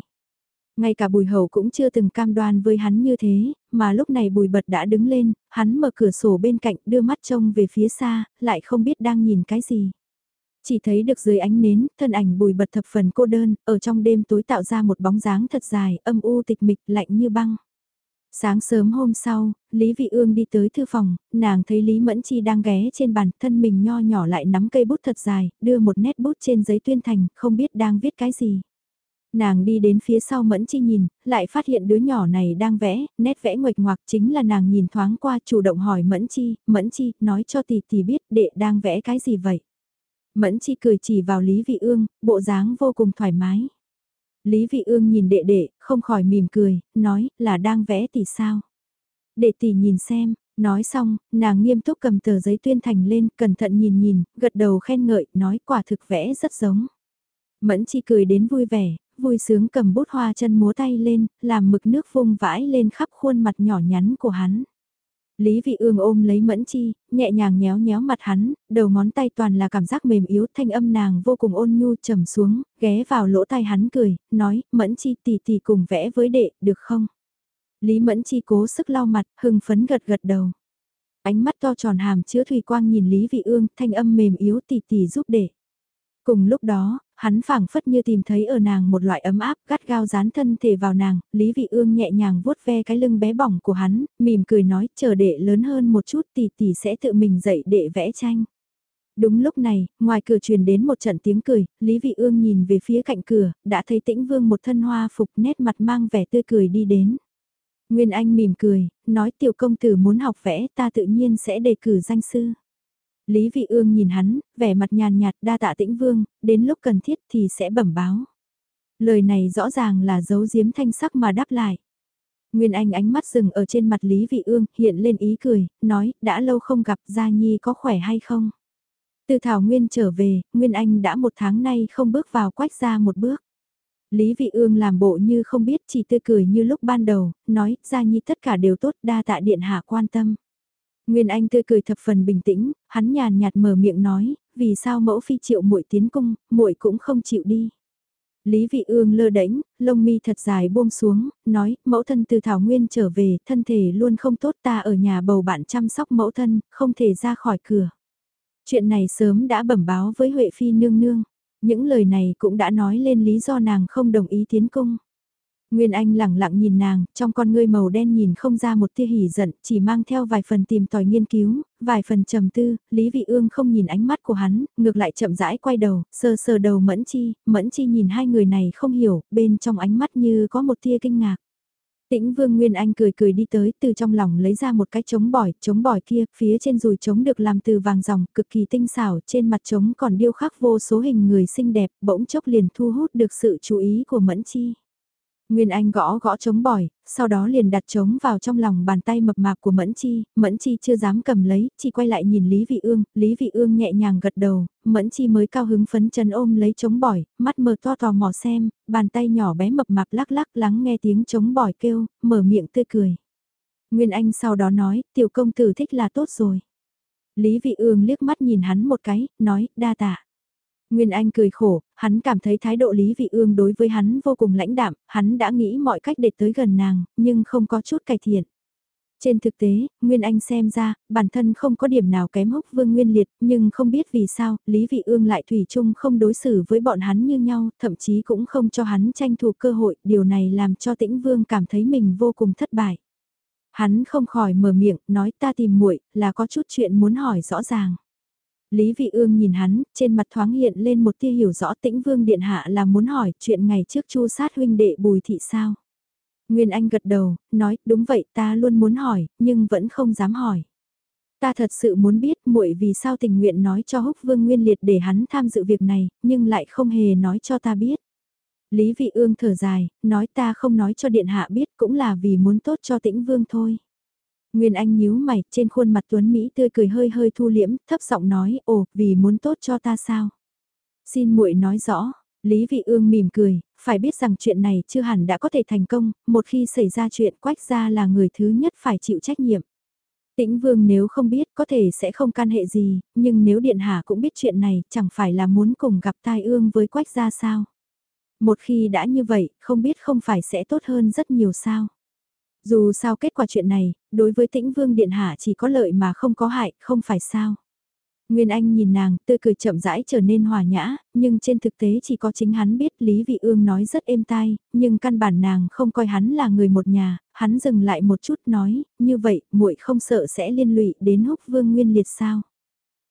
Ngay cả bùi hầu cũng chưa từng cam đoan với hắn như thế, mà lúc này bùi bật đã đứng lên, hắn mở cửa sổ bên cạnh đưa mắt trông về phía xa, lại không biết đang nhìn cái gì. Chỉ thấy được dưới ánh nến, thân ảnh bùi bật thập phần cô đơn, ở trong đêm tối tạo ra một bóng dáng thật dài, âm u tịch mịch, lạnh như băng. Sáng sớm hôm sau, Lý Vị Ương đi tới thư phòng, nàng thấy Lý Mẫn Chi đang ghé trên bàn, thân mình nho nhỏ lại nắm cây bút thật dài, đưa một nét bút trên giấy tuyên thành, không biết đang viết cái gì. Nàng đi đến phía sau Mẫn Chi nhìn, lại phát hiện đứa nhỏ này đang vẽ, nét vẽ nguệch ngoạc chính là nàng nhìn thoáng qua chủ động hỏi Mẫn Chi, Mẫn Chi, nói cho tỷ tỷ biết đệ đang vẽ cái gì vậy. Mẫn Chi cười chỉ vào Lý Vị Ương, bộ dáng vô cùng thoải mái. Lý Vị Ương nhìn đệ đệ, không khỏi mỉm cười, nói là đang vẽ tỷ sao. Đệ tỷ nhìn xem, nói xong, nàng nghiêm túc cầm tờ giấy tuyên thành lên, cẩn thận nhìn nhìn, gật đầu khen ngợi, nói quả thực vẽ rất giống. Mẫn Chi cười đến vui vẻ, vui sướng cầm bút hoa chân múa tay lên, làm mực nước vung vãi lên khắp khuôn mặt nhỏ nhắn của hắn. Lý Vị Ương ôm lấy Mẫn Chi, nhẹ nhàng nhéo nhéo mặt hắn, đầu ngón tay toàn là cảm giác mềm yếu, thanh âm nàng vô cùng ôn nhu trầm xuống, ghé vào lỗ tai hắn cười, nói, Mẫn Chi tỷ tỷ cùng vẽ với đệ, được không? Lý Mẫn Chi cố sức lau mặt, hưng phấn gật gật đầu. Ánh mắt to tròn hàm chứa thủy quang nhìn Lý Vị Ương, thanh âm mềm yếu tỷ tỷ giúp đệ. Cùng lúc đó, hắn phảng phất như tìm thấy ở nàng một loại ấm áp gắt gao dán thân thể vào nàng, Lý Vị Ương nhẹ nhàng vuốt ve cái lưng bé bỏng của hắn, mỉm cười nói chờ đệ lớn hơn một chút tỷ tỷ sẽ tự mình dậy để vẽ tranh. Đúng lúc này, ngoài cửa truyền đến một trận tiếng cười, Lý Vị Ương nhìn về phía cạnh cửa, đã thấy tĩnh vương một thân hoa phục nét mặt mang vẻ tươi cười đi đến. Nguyên Anh mỉm cười, nói tiểu công tử muốn học vẽ ta tự nhiên sẽ đề cử danh sư. Lý Vị Ương nhìn hắn, vẻ mặt nhàn nhạt đa tạ tĩnh vương, đến lúc cần thiết thì sẽ bẩm báo. Lời này rõ ràng là giấu giếm thanh sắc mà đáp lại. Nguyên Anh ánh mắt dừng ở trên mặt Lý Vị Ương, hiện lên ý cười, nói, đã lâu không gặp Gia Nhi có khỏe hay không? Từ Thảo Nguyên trở về, Nguyên Anh đã một tháng nay không bước vào quách ra một bước. Lý Vị Ương làm bộ như không biết chỉ tươi cười như lúc ban đầu, nói, Gia Nhi tất cả đều tốt đa tạ điện hạ quan tâm. Nguyên Anh tươi cười thập phần bình tĩnh, hắn nhàn nhạt mở miệng nói, vì sao mẫu phi triệu muội tiến cung, muội cũng không chịu đi. Lý Vị Ương lơ đễnh, lông mi thật dài buông xuống, nói, mẫu thân từ Thảo Nguyên trở về, thân thể luôn không tốt ta ở nhà bầu bạn chăm sóc mẫu thân, không thể ra khỏi cửa. Chuyện này sớm đã bẩm báo với Huệ Phi nương nương, những lời này cũng đã nói lên lý do nàng không đồng ý tiến cung. Nguyên Anh lẳng lặng nhìn nàng, trong con ngươi màu đen nhìn không ra một tia hỉ giận, chỉ mang theo vài phần tìm tòi nghiên cứu, vài phần trầm tư, Lý Vị Ương không nhìn ánh mắt của hắn, ngược lại chậm rãi quay đầu, sờ sờ đầu Mẫn Chi, Mẫn Chi nhìn hai người này không hiểu, bên trong ánh mắt như có một tia kinh ngạc. Tĩnh Vương Nguyên Anh cười cười đi tới, từ trong lòng lấy ra một cái trống bỏi, trống bỏi kia, phía trên dùi trống được làm từ vàng ròng, cực kỳ tinh xảo, trên mặt trống còn điêu khắc vô số hình người xinh đẹp, bỗng chốc liền thu hút được sự chú ý của Mẫn Chi. Nguyên Anh gõ gõ trống bỏi, sau đó liền đặt trống vào trong lòng bàn tay mập mạp của Mẫn Chi, Mẫn Chi chưa dám cầm lấy, chỉ quay lại nhìn Lý Vị Ương, Lý Vị Ương nhẹ nhàng gật đầu, Mẫn Chi mới cao hứng phấn chân ôm lấy trống bỏi, mắt mờ to tò mò xem, bàn tay nhỏ bé mập mạp lắc lắc lắng nghe tiếng trống bỏi kêu, mở miệng tươi cười. Nguyên Anh sau đó nói, tiểu công tử thích là tốt rồi. Lý Vị Ương liếc mắt nhìn hắn một cái, nói, đa tạ. Nguyên Anh cười khổ, hắn cảm thấy thái độ Lý Vị Ương đối với hắn vô cùng lãnh đạm, hắn đã nghĩ mọi cách để tới gần nàng, nhưng không có chút cải thiện. Trên thực tế, Nguyên Anh xem ra, bản thân không có điểm nào kém húc vương nguyên liệt, nhưng không biết vì sao, Lý Vị Ương lại thủy chung không đối xử với bọn hắn như nhau, thậm chí cũng không cho hắn tranh thủ cơ hội, điều này làm cho tĩnh vương cảm thấy mình vô cùng thất bại. Hắn không khỏi mở miệng, nói ta tìm muội là có chút chuyện muốn hỏi rõ ràng. Lý Vị Ương nhìn hắn, trên mặt thoáng hiện lên một tia hiểu rõ tĩnh vương điện hạ là muốn hỏi chuyện ngày trước chu sát huynh đệ bùi thị sao. Nguyên Anh gật đầu, nói, đúng vậy ta luôn muốn hỏi, nhưng vẫn không dám hỏi. Ta thật sự muốn biết muội vì sao tình nguyện nói cho húc vương nguyên liệt để hắn tham dự việc này, nhưng lại không hề nói cho ta biết. Lý Vị Ương thở dài, nói ta không nói cho điện hạ biết cũng là vì muốn tốt cho tĩnh vương thôi. Nguyên Anh nhíu mày, trên khuôn mặt Tuấn Mỹ tươi cười hơi hơi thu liễm, thấp giọng nói, ồ, vì muốn tốt cho ta sao? Xin muội nói rõ, Lý Vị Ương mỉm cười, phải biết rằng chuyện này chưa hẳn đã có thể thành công, một khi xảy ra chuyện quách gia là người thứ nhất phải chịu trách nhiệm. Tĩnh Vương nếu không biết có thể sẽ không can hệ gì, nhưng nếu Điện Hạ cũng biết chuyện này chẳng phải là muốn cùng gặp tai ương với quách gia sao? Một khi đã như vậy, không biết không phải sẽ tốt hơn rất nhiều sao? Dù sao kết quả chuyện này, đối với tĩnh vương điện hạ chỉ có lợi mà không có hại, không phải sao. Nguyên Anh nhìn nàng, tươi cười chậm rãi trở nên hòa nhã, nhưng trên thực tế chỉ có chính hắn biết Lý Vị Ương nói rất êm tai, nhưng căn bản nàng không coi hắn là người một nhà, hắn dừng lại một chút nói, như vậy, muội không sợ sẽ liên lụy đến húc vương nguyên liệt sao.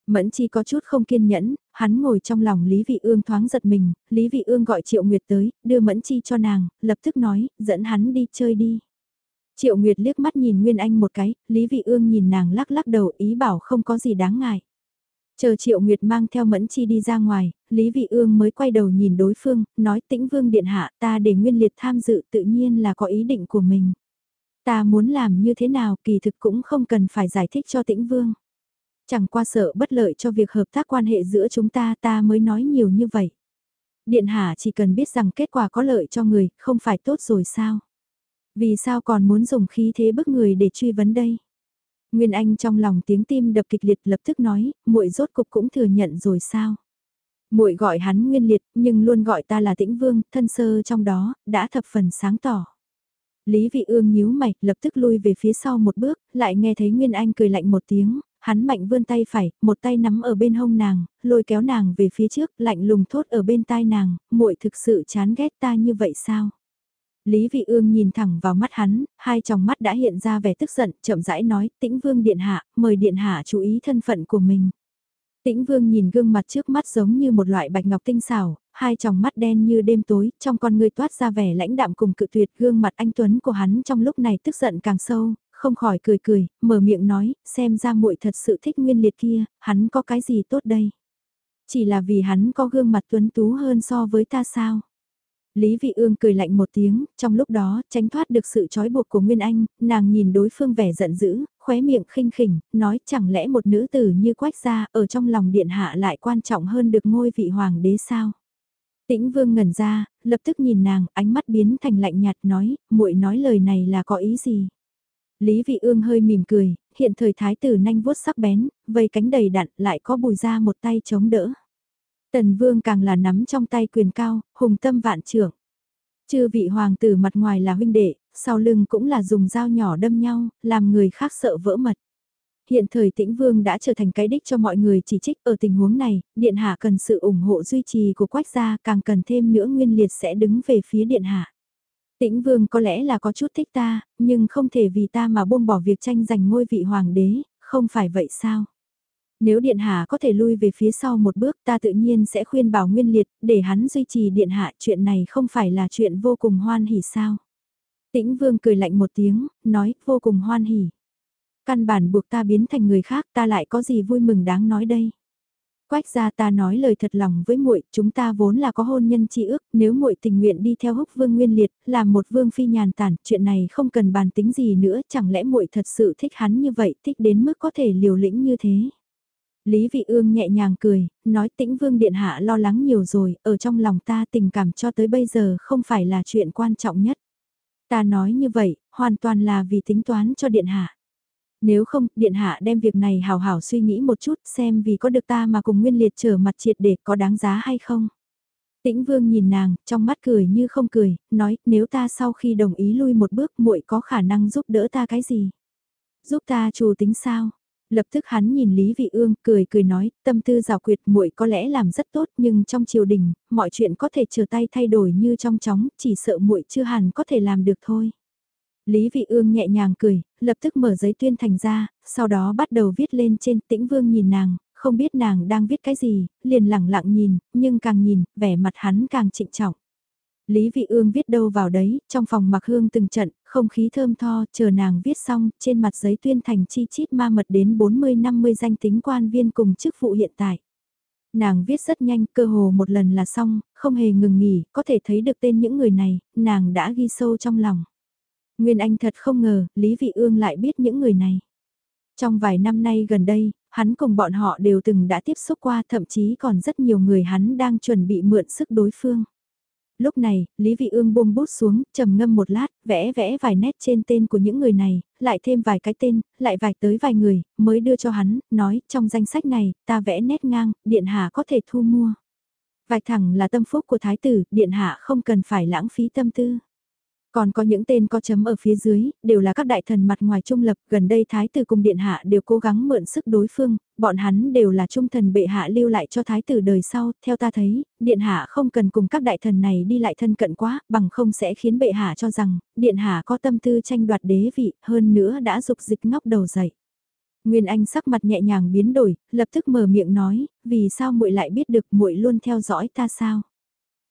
Mẫn chi có chút không kiên nhẫn, hắn ngồi trong lòng Lý Vị Ương thoáng giật mình, Lý Vị Ương gọi Triệu Nguyệt tới, đưa Mẫn chi cho nàng, lập tức nói, dẫn hắn đi chơi đi. Triệu Nguyệt liếc mắt nhìn Nguyên Anh một cái, Lý Vị Ương nhìn nàng lắc lắc đầu ý bảo không có gì đáng ngại. Chờ Triệu Nguyệt mang theo Mẫn Chi đi ra ngoài, Lý Vị Ương mới quay đầu nhìn đối phương, nói tĩnh vương điện hạ ta để Nguyên Liệt tham dự tự nhiên là có ý định của mình. Ta muốn làm như thế nào kỳ thực cũng không cần phải giải thích cho tĩnh vương. Chẳng qua sợ bất lợi cho việc hợp tác quan hệ giữa chúng ta ta mới nói nhiều như vậy. Điện hạ chỉ cần biết rằng kết quả có lợi cho người, không phải tốt rồi sao? Vì sao còn muốn dùng khí thế bức người để truy vấn đây? Nguyên Anh trong lòng tiếng tim đập kịch liệt lập tức nói, muội rốt cục cũng thừa nhận rồi sao? Muội gọi hắn Nguyên Liệt, nhưng luôn gọi ta là Tĩnh Vương, thân sơ trong đó, đã thập phần sáng tỏ. Lý Vị Ương nhíu mày, lập tức lui về phía sau một bước, lại nghe thấy Nguyên Anh cười lạnh một tiếng, hắn mạnh vươn tay phải, một tay nắm ở bên hông nàng, lôi kéo nàng về phía trước, lạnh lùng thốt ở bên tai nàng, muội thực sự chán ghét ta như vậy sao? Lý Vị Ương nhìn thẳng vào mắt hắn, hai tròng mắt đã hiện ra vẻ tức giận, chậm rãi nói, tĩnh vương điện hạ, mời điện hạ chú ý thân phận của mình. Tĩnh vương nhìn gương mặt trước mắt giống như một loại bạch ngọc tinh xảo, hai tròng mắt đen như đêm tối, trong con người toát ra vẻ lãnh đạm cùng cự tuyệt gương mặt anh Tuấn của hắn trong lúc này tức giận càng sâu, không khỏi cười cười, mở miệng nói, xem ra muội thật sự thích nguyên liệt kia, hắn có cái gì tốt đây? Chỉ là vì hắn có gương mặt tuấn tú hơn so với ta sao? Lý Vị Ương cười lạnh một tiếng, trong lúc đó, tránh thoát được sự trói buộc của Nguyên Anh, nàng nhìn đối phương vẻ giận dữ, khóe miệng khinh khỉnh, nói chẳng lẽ một nữ tử như quách gia ở trong lòng điện hạ lại quan trọng hơn được ngôi vị hoàng đế sao? Tĩnh Vương ngẩn ra, lập tức nhìn nàng, ánh mắt biến thành lạnh nhạt nói, muội nói lời này là có ý gì? Lý Vị Ương hơi mỉm cười, hiện thời thái tử nhanh vuốt sắc bén, vây cánh đầy đặn lại có bùi ra một tay chống đỡ. Tần Vương càng là nắm trong tay quyền cao, hùng tâm vạn trưởng. Chư vị hoàng tử mặt ngoài là huynh đệ, sau lưng cũng là dùng dao nhỏ đâm nhau, làm người khác sợ vỡ mật. Hiện thời tĩnh vương đã trở thành cái đích cho mọi người chỉ trích ở tình huống này, điện hạ cần sự ủng hộ duy trì của quách gia càng cần thêm nữa nguyên liệt sẽ đứng về phía điện hạ. Tĩnh vương có lẽ là có chút thích ta, nhưng không thể vì ta mà buông bỏ việc tranh giành ngôi vị hoàng đế, không phải vậy sao? Nếu Điện Hạ có thể lui về phía sau một bước ta tự nhiên sẽ khuyên bảo Nguyên Liệt để hắn duy trì Điện Hạ chuyện này không phải là chuyện vô cùng hoan hỉ sao. Tĩnh Vương cười lạnh một tiếng, nói vô cùng hoan hỉ. Căn bản buộc ta biến thành người khác ta lại có gì vui mừng đáng nói đây. Quách gia ta nói lời thật lòng với muội, chúng ta vốn là có hôn nhân chi ước, nếu muội tình nguyện đi theo húc vương nguyên liệt, làm một vương phi nhàn tản, chuyện này không cần bàn tính gì nữa, chẳng lẽ muội thật sự thích hắn như vậy, thích đến mức có thể liều lĩnh như thế. Lý Vị Ương nhẹ nhàng cười, nói tĩnh vương điện hạ lo lắng nhiều rồi, ở trong lòng ta tình cảm cho tới bây giờ không phải là chuyện quan trọng nhất. Ta nói như vậy, hoàn toàn là vì tính toán cho điện hạ. Nếu không, điện hạ đem việc này hào hảo suy nghĩ một chút xem vì có được ta mà cùng nguyên liệt trở mặt triệt để có đáng giá hay không. Tĩnh vương nhìn nàng, trong mắt cười như không cười, nói nếu ta sau khi đồng ý lui một bước muội có khả năng giúp đỡ ta cái gì? Giúp ta chủ tính sao? Lập tức hắn nhìn Lý Vị Ương, cười cười nói, tâm tư rào quyệt muội có lẽ làm rất tốt, nhưng trong triều đình, mọi chuyện có thể chờ tay thay đổi như trong chóng, chỉ sợ muội chưa hẳn có thể làm được thôi. Lý Vị Ương nhẹ nhàng cười, lập tức mở giấy tuyên thành ra, sau đó bắt đầu viết lên trên tĩnh vương nhìn nàng, không biết nàng đang viết cái gì, liền lặng lặng nhìn, nhưng càng nhìn, vẻ mặt hắn càng trịnh trọng. Lý Vị Ương viết đâu vào đấy, trong phòng mặc hương từng trận, không khí thơm tho, chờ nàng viết xong, trên mặt giấy tuyên thành chi chít ma mật đến 40-50 danh tính quan viên cùng chức vụ hiện tại. Nàng viết rất nhanh, cơ hồ một lần là xong, không hề ngừng nghỉ, có thể thấy được tên những người này, nàng đã ghi sâu trong lòng. Nguyên Anh thật không ngờ, Lý Vị Ương lại biết những người này. Trong vài năm nay gần đây, hắn cùng bọn họ đều từng đã tiếp xúc qua thậm chí còn rất nhiều người hắn đang chuẩn bị mượn sức đối phương. Lúc này, Lý Vị Ương buông bút xuống, trầm ngâm một lát, vẽ vẽ vài nét trên tên của những người này, lại thêm vài cái tên, lại vài tới vài người, mới đưa cho hắn, nói, trong danh sách này, ta vẽ nét ngang, điện hạ có thể thu mua. vài thẳng là tâm phúc của thái tử, điện hạ không cần phải lãng phí tâm tư. Còn có những tên có chấm ở phía dưới, đều là các đại thần mặt ngoài trung lập, gần đây thái tử cùng điện hạ đều cố gắng mượn sức đối phương, bọn hắn đều là trung thần bệ hạ lưu lại cho thái tử đời sau, theo ta thấy, điện hạ không cần cùng các đại thần này đi lại thân cận quá, bằng không sẽ khiến bệ hạ cho rằng, điện hạ có tâm tư tranh đoạt đế vị, hơn nữa đã dục dịch ngóc đầu dậy. Nguyên Anh sắc mặt nhẹ nhàng biến đổi, lập tức mở miệng nói, vì sao muội lại biết được muội luôn theo dõi ta sao?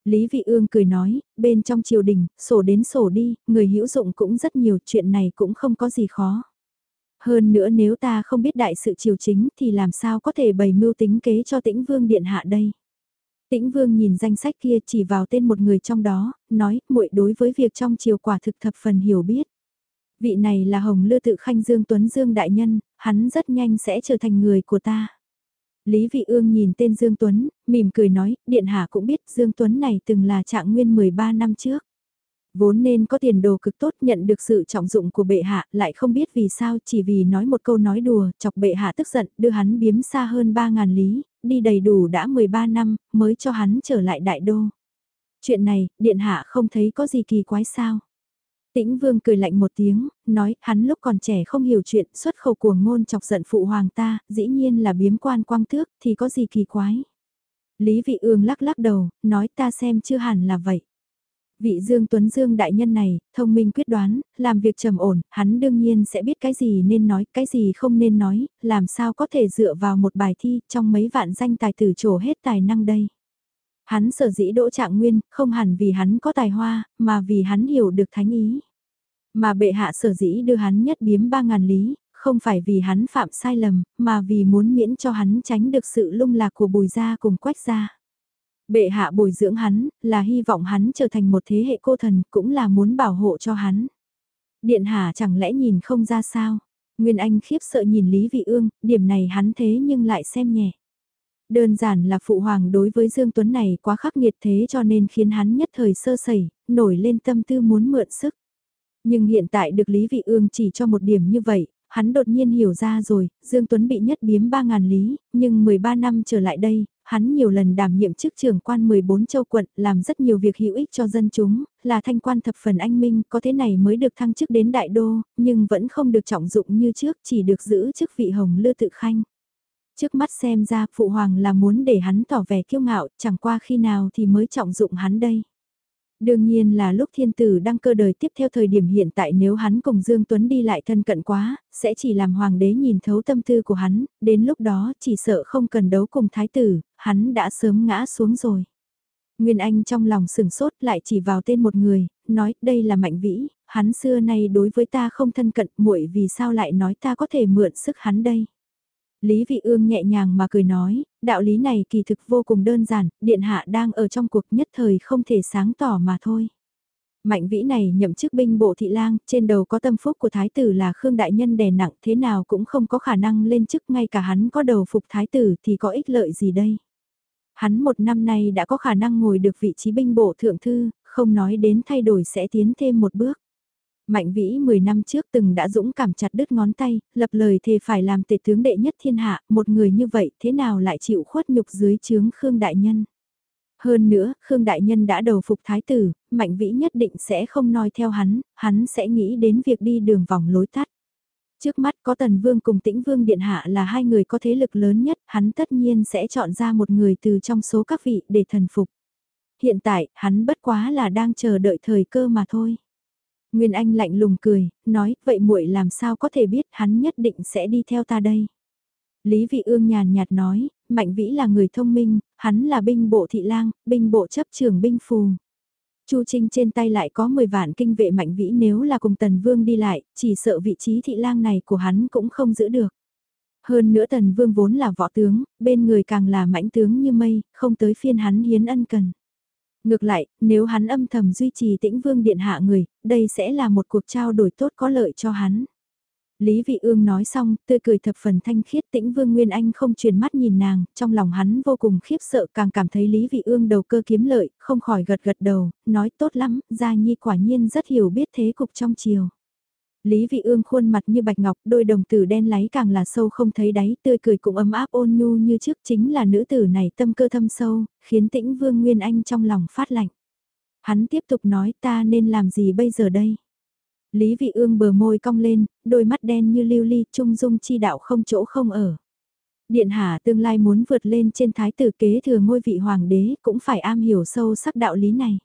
Lý Vị Ương cười nói, bên trong triều đình, sổ đến sổ đi, người hữu dụng cũng rất nhiều, chuyện này cũng không có gì khó. Hơn nữa nếu ta không biết đại sự triều chính thì làm sao có thể bày mưu tính kế cho tĩnh vương điện hạ đây. Tĩnh vương nhìn danh sách kia chỉ vào tên một người trong đó, nói, muội đối với việc trong triều quả thực thập phần hiểu biết. Vị này là Hồng Lư Tự Khanh Dương Tuấn Dương Đại Nhân, hắn rất nhanh sẽ trở thành người của ta. Lý Vị Ương nhìn tên Dương Tuấn, mỉm cười nói, Điện Hạ cũng biết Dương Tuấn này từng là trạng nguyên 13 năm trước. Vốn nên có tiền đồ cực tốt nhận được sự trọng dụng của bệ hạ, lại không biết vì sao chỉ vì nói một câu nói đùa, chọc bệ hạ tức giận, đưa hắn biếm xa hơn 3.000 lý, đi đầy đủ đã 13 năm, mới cho hắn trở lại đại đô. Chuyện này, Điện Hạ không thấy có gì kỳ quái sao. Tĩnh Vương cười lạnh một tiếng, nói, hắn lúc còn trẻ không hiểu chuyện, xuất khẩu của ngôn chọc giận phụ hoàng ta, dĩ nhiên là biếm quan quang tước, thì có gì kỳ quái. Lý Vị Ương lắc lắc đầu, nói ta xem chưa hẳn là vậy. Vị Dương Tuấn Dương đại nhân này, thông minh quyết đoán, làm việc trầm ổn, hắn đương nhiên sẽ biết cái gì nên nói, cái gì không nên nói, làm sao có thể dựa vào một bài thi trong mấy vạn danh tài tử trổ hết tài năng đây. Hắn sở dĩ đỗ trạng nguyên, không hẳn vì hắn có tài hoa, mà vì hắn hiểu được thánh ý. Mà bệ hạ sở dĩ đưa hắn nhất biếm ba ngàn lý, không phải vì hắn phạm sai lầm, mà vì muốn miễn cho hắn tránh được sự lung lạc của bùi gia cùng quách gia. Bệ hạ bồi dưỡng hắn, là hy vọng hắn trở thành một thế hệ cô thần, cũng là muốn bảo hộ cho hắn. Điện hạ chẳng lẽ nhìn không ra sao? Nguyên Anh khiếp sợ nhìn Lý Vị Ương, điểm này hắn thế nhưng lại xem nhẹ. Đơn giản là phụ hoàng đối với Dương Tuấn này quá khắc nghiệt thế cho nên khiến hắn nhất thời sơ sẩy, nổi lên tâm tư muốn mượn sức. Nhưng hiện tại được Lý Vị Ương chỉ cho một điểm như vậy, hắn đột nhiên hiểu ra rồi, Dương Tuấn bị nhất biếm 3.000 lý, nhưng 13 năm trở lại đây, hắn nhiều lần đảm nhiệm chức trưởng quan 14 châu quận, làm rất nhiều việc hữu ích cho dân chúng, là thanh quan thập phần anh minh, có thế này mới được thăng chức đến đại đô, nhưng vẫn không được trọng dụng như trước, chỉ được giữ chức vị hồng lư tự khanh. Trước mắt xem ra phụ hoàng là muốn để hắn tỏ vẻ kiêu ngạo, chẳng qua khi nào thì mới trọng dụng hắn đây. Đương nhiên là lúc thiên tử đăng cơ đời tiếp theo thời điểm hiện tại nếu hắn cùng Dương Tuấn đi lại thân cận quá, sẽ chỉ làm hoàng đế nhìn thấu tâm tư của hắn, đến lúc đó chỉ sợ không cần đấu cùng thái tử, hắn đã sớm ngã xuống rồi. Nguyên Anh trong lòng sừng sốt lại chỉ vào tên một người, nói đây là Mạnh Vĩ, hắn xưa nay đối với ta không thân cận muội vì sao lại nói ta có thể mượn sức hắn đây. Lý Vị Ương nhẹ nhàng mà cười nói, đạo lý này kỳ thực vô cùng đơn giản, điện hạ đang ở trong cuộc nhất thời không thể sáng tỏ mà thôi. Mạnh vĩ này nhậm chức binh bộ thị lang, trên đầu có tâm phúc của thái tử là Khương Đại Nhân đè nặng thế nào cũng không có khả năng lên chức ngay cả hắn có đầu phục thái tử thì có ích lợi gì đây. Hắn một năm nay đã có khả năng ngồi được vị trí binh bộ thượng thư, không nói đến thay đổi sẽ tiến thêm một bước. Mạnh vĩ 10 năm trước từng đã dũng cảm chặt đứt ngón tay, lập lời thề phải làm tể tướng đệ nhất thiên hạ, một người như vậy thế nào lại chịu khuất nhục dưới chướng Khương Đại Nhân. Hơn nữa, Khương Đại Nhân đã đầu phục thái tử, Mạnh Vĩ nhất định sẽ không noi theo hắn, hắn sẽ nghĩ đến việc đi đường vòng lối tắt. Trước mắt có Tần Vương cùng Tĩnh Vương Điện Hạ là hai người có thế lực lớn nhất, hắn tất nhiên sẽ chọn ra một người từ trong số các vị để thần phục. Hiện tại, hắn bất quá là đang chờ đợi thời cơ mà thôi. Nguyên Anh lạnh lùng cười, nói, vậy muội làm sao có thể biết hắn nhất định sẽ đi theo ta đây. Lý Vị Ương nhàn nhạt nói, Mạnh Vĩ là người thông minh, hắn là binh bộ thị lang, binh bộ chấp trưởng binh phù. Chu Trinh trên tay lại có 10 vạn kinh vệ Mạnh Vĩ nếu là cùng Tần Vương đi lại, chỉ sợ vị trí thị lang này của hắn cũng không giữ được. Hơn nữa Tần Vương vốn là võ tướng, bên người càng là mãnh tướng như mây, không tới phiên hắn hiến ân cần. Ngược lại, nếu hắn âm thầm duy trì tĩnh vương điện hạ người, đây sẽ là một cuộc trao đổi tốt có lợi cho hắn. Lý Vị Ương nói xong, tươi cười thập phần thanh khiết tĩnh Vương Nguyên Anh không truyền mắt nhìn nàng, trong lòng hắn vô cùng khiếp sợ càng cảm thấy Lý Vị Ương đầu cơ kiếm lợi, không khỏi gật gật đầu, nói tốt lắm, Gia Nhi quả nhiên rất hiểu biết thế cục trong chiều. Lý Vị Ương khuôn mặt như bạch ngọc, đôi đồng tử đen láy càng là sâu không thấy đáy, tươi cười cũng ấm áp ôn nhu như trước chính là nữ tử này tâm cơ thâm sâu, khiến tĩnh Vương Nguyên Anh trong lòng phát lạnh. Hắn tiếp tục nói ta nên làm gì bây giờ đây? Lý Vị Ương bờ môi cong lên, đôi mắt đen như lưu ly, trung dung chi đạo không chỗ không ở. Điện hạ tương lai muốn vượt lên trên thái tử kế thừa ngôi vị hoàng đế cũng phải am hiểu sâu sắc đạo lý này.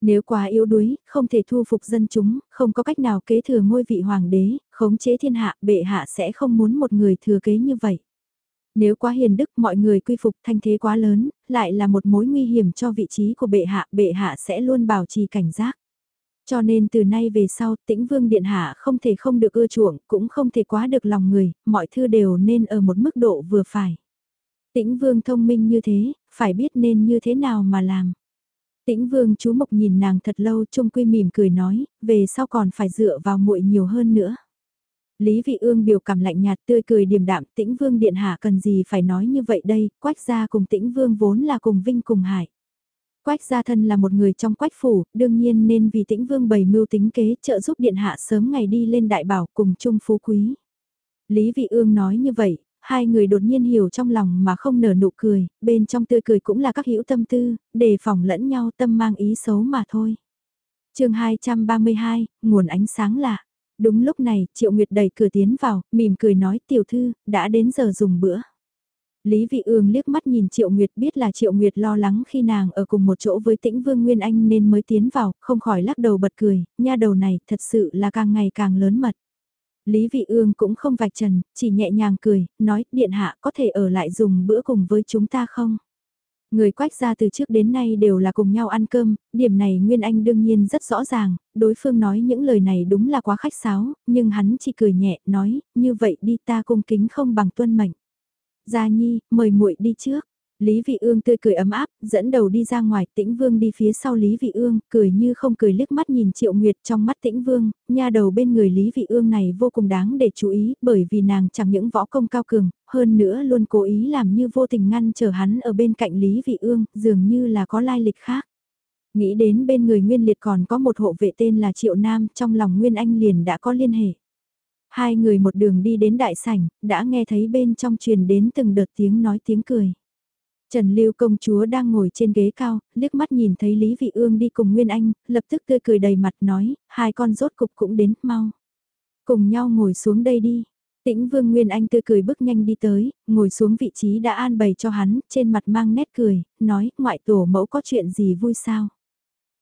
Nếu quá yếu đuối, không thể thu phục dân chúng, không có cách nào kế thừa ngôi vị hoàng đế, khống chế thiên hạ, bệ hạ sẽ không muốn một người thừa kế như vậy. Nếu quá hiền đức mọi người quy phục thanh thế quá lớn, lại là một mối nguy hiểm cho vị trí của bệ hạ, bệ hạ sẽ luôn bảo trì cảnh giác. Cho nên từ nay về sau tĩnh vương điện hạ không thể không được ưa chuộng, cũng không thể quá được lòng người, mọi thứ đều nên ở một mức độ vừa phải. Tĩnh vương thông minh như thế, phải biết nên như thế nào mà làm. Tĩnh vương chú mộc nhìn nàng thật lâu trung quy mỉm cười nói, về sau còn phải dựa vào muội nhiều hơn nữa. Lý Vị Ương biểu cảm lạnh nhạt tươi cười điềm đạm tĩnh vương điện hạ cần gì phải nói như vậy đây, quách gia cùng tĩnh vương vốn là cùng vinh cùng hải. Quách gia thân là một người trong quách phủ, đương nhiên nên vì tĩnh vương bày mưu tính kế trợ giúp điện hạ sớm ngày đi lên đại bảo cùng chung phú quý. Lý Vị Ương nói như vậy, hai người đột nhiên hiểu trong lòng mà không nở nụ cười, bên trong tươi cười cũng là các hữu tâm tư, đề phòng lẫn nhau tâm mang ý xấu mà thôi. chương 232, nguồn ánh sáng lạ. Đúng lúc này, Triệu Nguyệt đẩy cửa tiến vào, mỉm cười nói tiểu thư, đã đến giờ dùng bữa. Lý Vị Ương liếc mắt nhìn Triệu Nguyệt biết là Triệu Nguyệt lo lắng khi nàng ở cùng một chỗ với Tĩnh Vương Nguyên Anh nên mới tiến vào, không khỏi lắc đầu bật cười, nha đầu này thật sự là càng ngày càng lớn mật. Lý Vị Ương cũng không vạch trần, chỉ nhẹ nhàng cười, nói, điện hạ có thể ở lại dùng bữa cùng với chúng ta không? Người quách ra từ trước đến nay đều là cùng nhau ăn cơm, điểm này Nguyên Anh đương nhiên rất rõ ràng, đối phương nói những lời này đúng là quá khách sáo, nhưng hắn chỉ cười nhẹ, nói, như vậy đi ta cung kính không bằng tuân mệnh. Gia Nhi, mời muội đi trước. Lý Vị Ương tươi cười ấm áp, dẫn đầu đi ra ngoài, Tĩnh Vương đi phía sau Lý Vị Ương, cười như không cười liếc mắt nhìn Triệu Nguyệt trong mắt Tĩnh Vương, nha đầu bên người Lý Vị Ương này vô cùng đáng để chú ý, bởi vì nàng chẳng những võ công cao cường, hơn nữa luôn cố ý làm như vô tình ngăn trở hắn ở bên cạnh Lý Vị Ương, dường như là có lai lịch khác. Nghĩ đến bên người Nguyên Liệt còn có một hộ vệ tên là Triệu Nam, trong lòng Nguyên Anh liền đã có liên hệ. Hai người một đường đi đến đại sảnh, đã nghe thấy bên trong truyền đến từng đợt tiếng nói tiếng cười. Trần Lưu công chúa đang ngồi trên ghế cao, liếc mắt nhìn thấy Lý Vị Ương đi cùng Nguyên Anh, lập tức tươi cười đầy mặt nói, hai con rốt cục cũng đến, mau. Cùng nhau ngồi xuống đây đi. Tĩnh Vương Nguyên Anh tươi cười bước nhanh đi tới, ngồi xuống vị trí đã an bày cho hắn, trên mặt mang nét cười, nói, ngoại tổ mẫu có chuyện gì vui sao?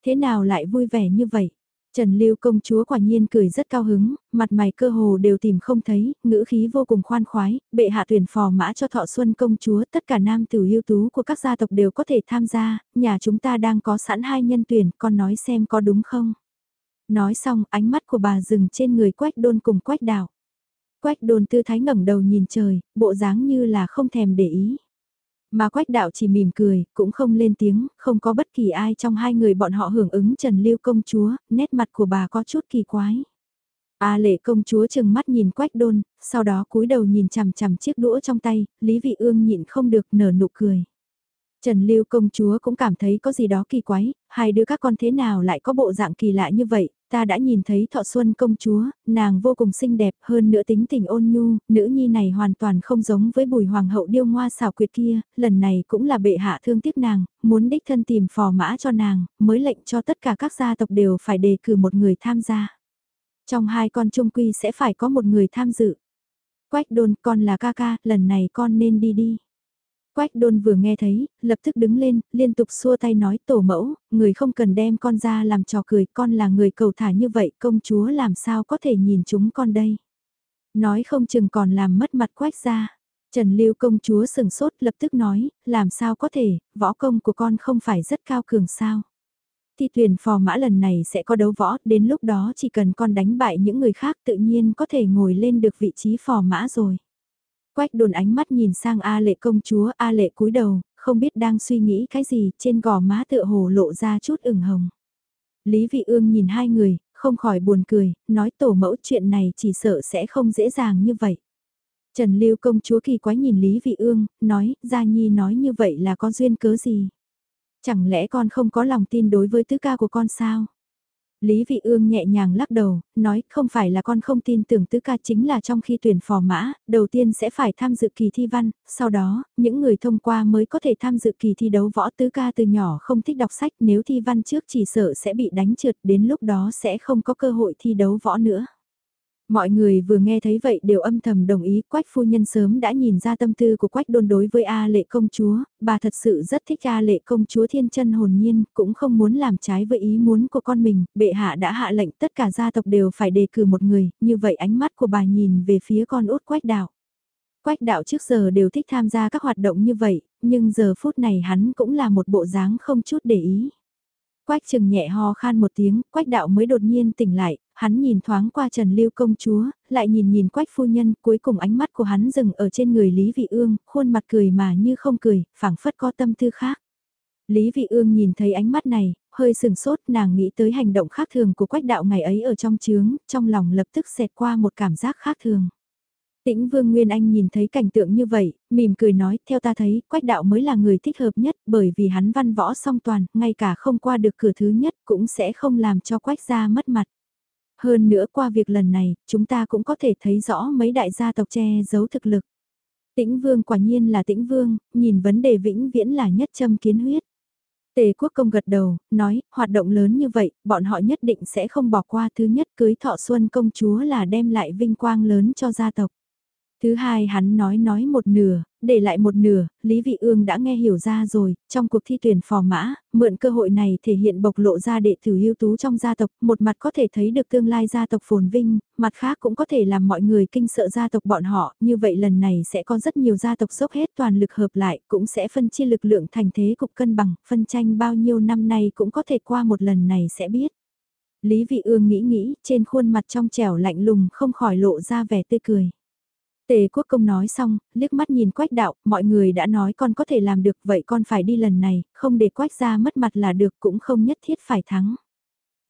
Thế nào lại vui vẻ như vậy? Trần Lưu công chúa quả nhiên cười rất cao hứng, mặt mày cơ hồ đều tìm không thấy, ngữ khí vô cùng khoan khoái, bệ hạ tuyển phò mã cho thọ xuân công chúa, tất cả nam tử yêu tú của các gia tộc đều có thể tham gia, nhà chúng ta đang có sẵn hai nhân tuyển, con nói xem có đúng không? Nói xong, ánh mắt của bà dừng trên người quách đôn cùng quách đảo. Quách đôn tư thái ngẩng đầu nhìn trời, bộ dáng như là không thèm để ý. Mà quách đạo chỉ mỉm cười, cũng không lên tiếng, không có bất kỳ ai trong hai người bọn họ hưởng ứng Trần Lưu công chúa, nét mặt của bà có chút kỳ quái. A lệ công chúa chừng mắt nhìn quách đôn, sau đó cúi đầu nhìn chằm chằm chiếc đũa trong tay, Lý Vị Ương nhịn không được nở nụ cười. Trần Lưu công chúa cũng cảm thấy có gì đó kỳ quái, hai đứa các con thế nào lại có bộ dạng kỳ lạ như vậy, ta đã nhìn thấy thọ xuân công chúa, nàng vô cùng xinh đẹp hơn nữa tính tình ôn nhu, nữ nhi này hoàn toàn không giống với bùi hoàng hậu điêu ngoa xảo quyệt kia, lần này cũng là bệ hạ thương tiếc nàng, muốn đích thân tìm phò mã cho nàng, mới lệnh cho tất cả các gia tộc đều phải đề cử một người tham gia. Trong hai con trung quy sẽ phải có một người tham dự. Quách đôn con là ca ca, lần này con nên đi đi. Quách đôn vừa nghe thấy, lập tức đứng lên, liên tục xua tay nói tổ mẫu, người không cần đem con ra làm trò cười, con là người cầu thả như vậy, công chúa làm sao có thể nhìn chúng con đây. Nói không chừng còn làm mất mặt quách ra. Trần Lưu công chúa sừng sốt lập tức nói, làm sao có thể, võ công của con không phải rất cao cường sao. Thi tuyển phò mã lần này sẽ có đấu võ, đến lúc đó chỉ cần con đánh bại những người khác tự nhiên có thể ngồi lên được vị trí phò mã rồi. Quách đồn ánh mắt nhìn sang A lệ công chúa, A lệ cúi đầu, không biết đang suy nghĩ cái gì, trên gò má tựa hồ lộ ra chút ửng hồng. Lý Vị Ương nhìn hai người, không khỏi buồn cười, nói tổ mẫu chuyện này chỉ sợ sẽ không dễ dàng như vậy. Trần Lưu công chúa kỳ quái nhìn Lý Vị Ương, nói, Gia Nhi nói như vậy là có duyên cớ gì? Chẳng lẽ con không có lòng tin đối với tứ ca của con sao? Lý Vị Ương nhẹ nhàng lắc đầu, nói không phải là con không tin tưởng tứ ca chính là trong khi tuyển phò mã, đầu tiên sẽ phải tham dự kỳ thi văn, sau đó, những người thông qua mới có thể tham dự kỳ thi đấu võ tứ ca từ nhỏ không thích đọc sách nếu thi văn trước chỉ sợ sẽ bị đánh trượt đến lúc đó sẽ không có cơ hội thi đấu võ nữa. Mọi người vừa nghe thấy vậy đều âm thầm đồng ý quách phu nhân sớm đã nhìn ra tâm tư của quách đôn đối với A lệ công chúa, bà thật sự rất thích A lệ công chúa thiên chân hồn nhiên, cũng không muốn làm trái với ý muốn của con mình, bệ hạ đã hạ lệnh tất cả gia tộc đều phải đề cử một người, như vậy ánh mắt của bà nhìn về phía con út quách đạo. Quách đạo trước giờ đều thích tham gia các hoạt động như vậy, nhưng giờ phút này hắn cũng là một bộ dáng không chút để ý. Quách chừng nhẹ ho khan một tiếng, quách đạo mới đột nhiên tỉnh lại, hắn nhìn thoáng qua Trần Lưu công chúa, lại nhìn nhìn quách phu nhân, cuối cùng ánh mắt của hắn dừng ở trên người Lý Vị Ương, khuôn mặt cười mà như không cười, phảng phất có tâm tư khác. Lý Vị Ương nhìn thấy ánh mắt này, hơi sừng sốt nàng nghĩ tới hành động khác thường của quách đạo ngày ấy ở trong trướng, trong lòng lập tức xẹt qua một cảm giác khác thường. Tĩnh Vương Nguyên Anh nhìn thấy cảnh tượng như vậy, mỉm cười nói, theo ta thấy, Quách Đạo mới là người thích hợp nhất, bởi vì hắn văn võ song toàn, ngay cả không qua được cửa thứ nhất cũng sẽ không làm cho Quách gia mất mặt. Hơn nữa qua việc lần này, chúng ta cũng có thể thấy rõ mấy đại gia tộc che giấu thực lực. Tĩnh Vương quả nhiên là Tĩnh Vương, nhìn vấn đề vĩnh viễn là nhất châm kiến huyết. Tề quốc công gật đầu, nói, hoạt động lớn như vậy, bọn họ nhất định sẽ không bỏ qua thứ nhất cưới thọ xuân công chúa là đem lại vinh quang lớn cho gia tộc. Thứ hai hắn nói nói một nửa, để lại một nửa, Lý Vị Ương đã nghe hiểu ra rồi, trong cuộc thi tuyển phò mã, mượn cơ hội này thể hiện bộc lộ ra đệ tử ưu tú trong gia tộc, một mặt có thể thấy được tương lai gia tộc phồn vinh, mặt khác cũng có thể làm mọi người kinh sợ gia tộc bọn họ, như vậy lần này sẽ có rất nhiều gia tộc dốc hết toàn lực hợp lại, cũng sẽ phân chia lực lượng thành thế cục cân bằng, phân tranh bao nhiêu năm nay cũng có thể qua một lần này sẽ biết. Lý Vị Ương nghĩ nghĩ, trên khuôn mặt trong trẻo lạnh lùng không khỏi lộ ra vẻ tươi cười. Tề quốc công nói xong, liếc mắt nhìn quách đạo, mọi người đã nói con có thể làm được vậy con phải đi lần này, không để quách ra mất mặt là được cũng không nhất thiết phải thắng.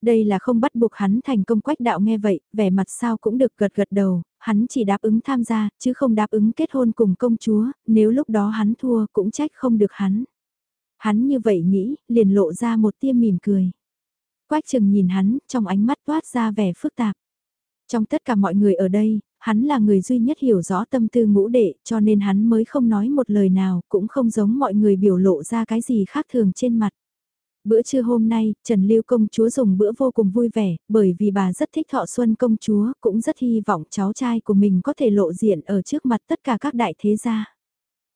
Đây là không bắt buộc hắn thành công quách đạo nghe vậy, vẻ mặt sao cũng được gật gật đầu, hắn chỉ đáp ứng tham gia, chứ không đáp ứng kết hôn cùng công chúa, nếu lúc đó hắn thua cũng trách không được hắn. Hắn như vậy nghĩ, liền lộ ra một tia mỉm cười. Quách chừng nhìn hắn, trong ánh mắt toát ra vẻ phức tạp. Trong tất cả mọi người ở đây, hắn là người duy nhất hiểu rõ tâm tư ngũ đệ cho nên hắn mới không nói một lời nào, cũng không giống mọi người biểu lộ ra cái gì khác thường trên mặt. Bữa trưa hôm nay, Trần Lưu công chúa dùng bữa vô cùng vui vẻ, bởi vì bà rất thích thọ xuân công chúa, cũng rất hy vọng cháu trai của mình có thể lộ diện ở trước mặt tất cả các đại thế gia.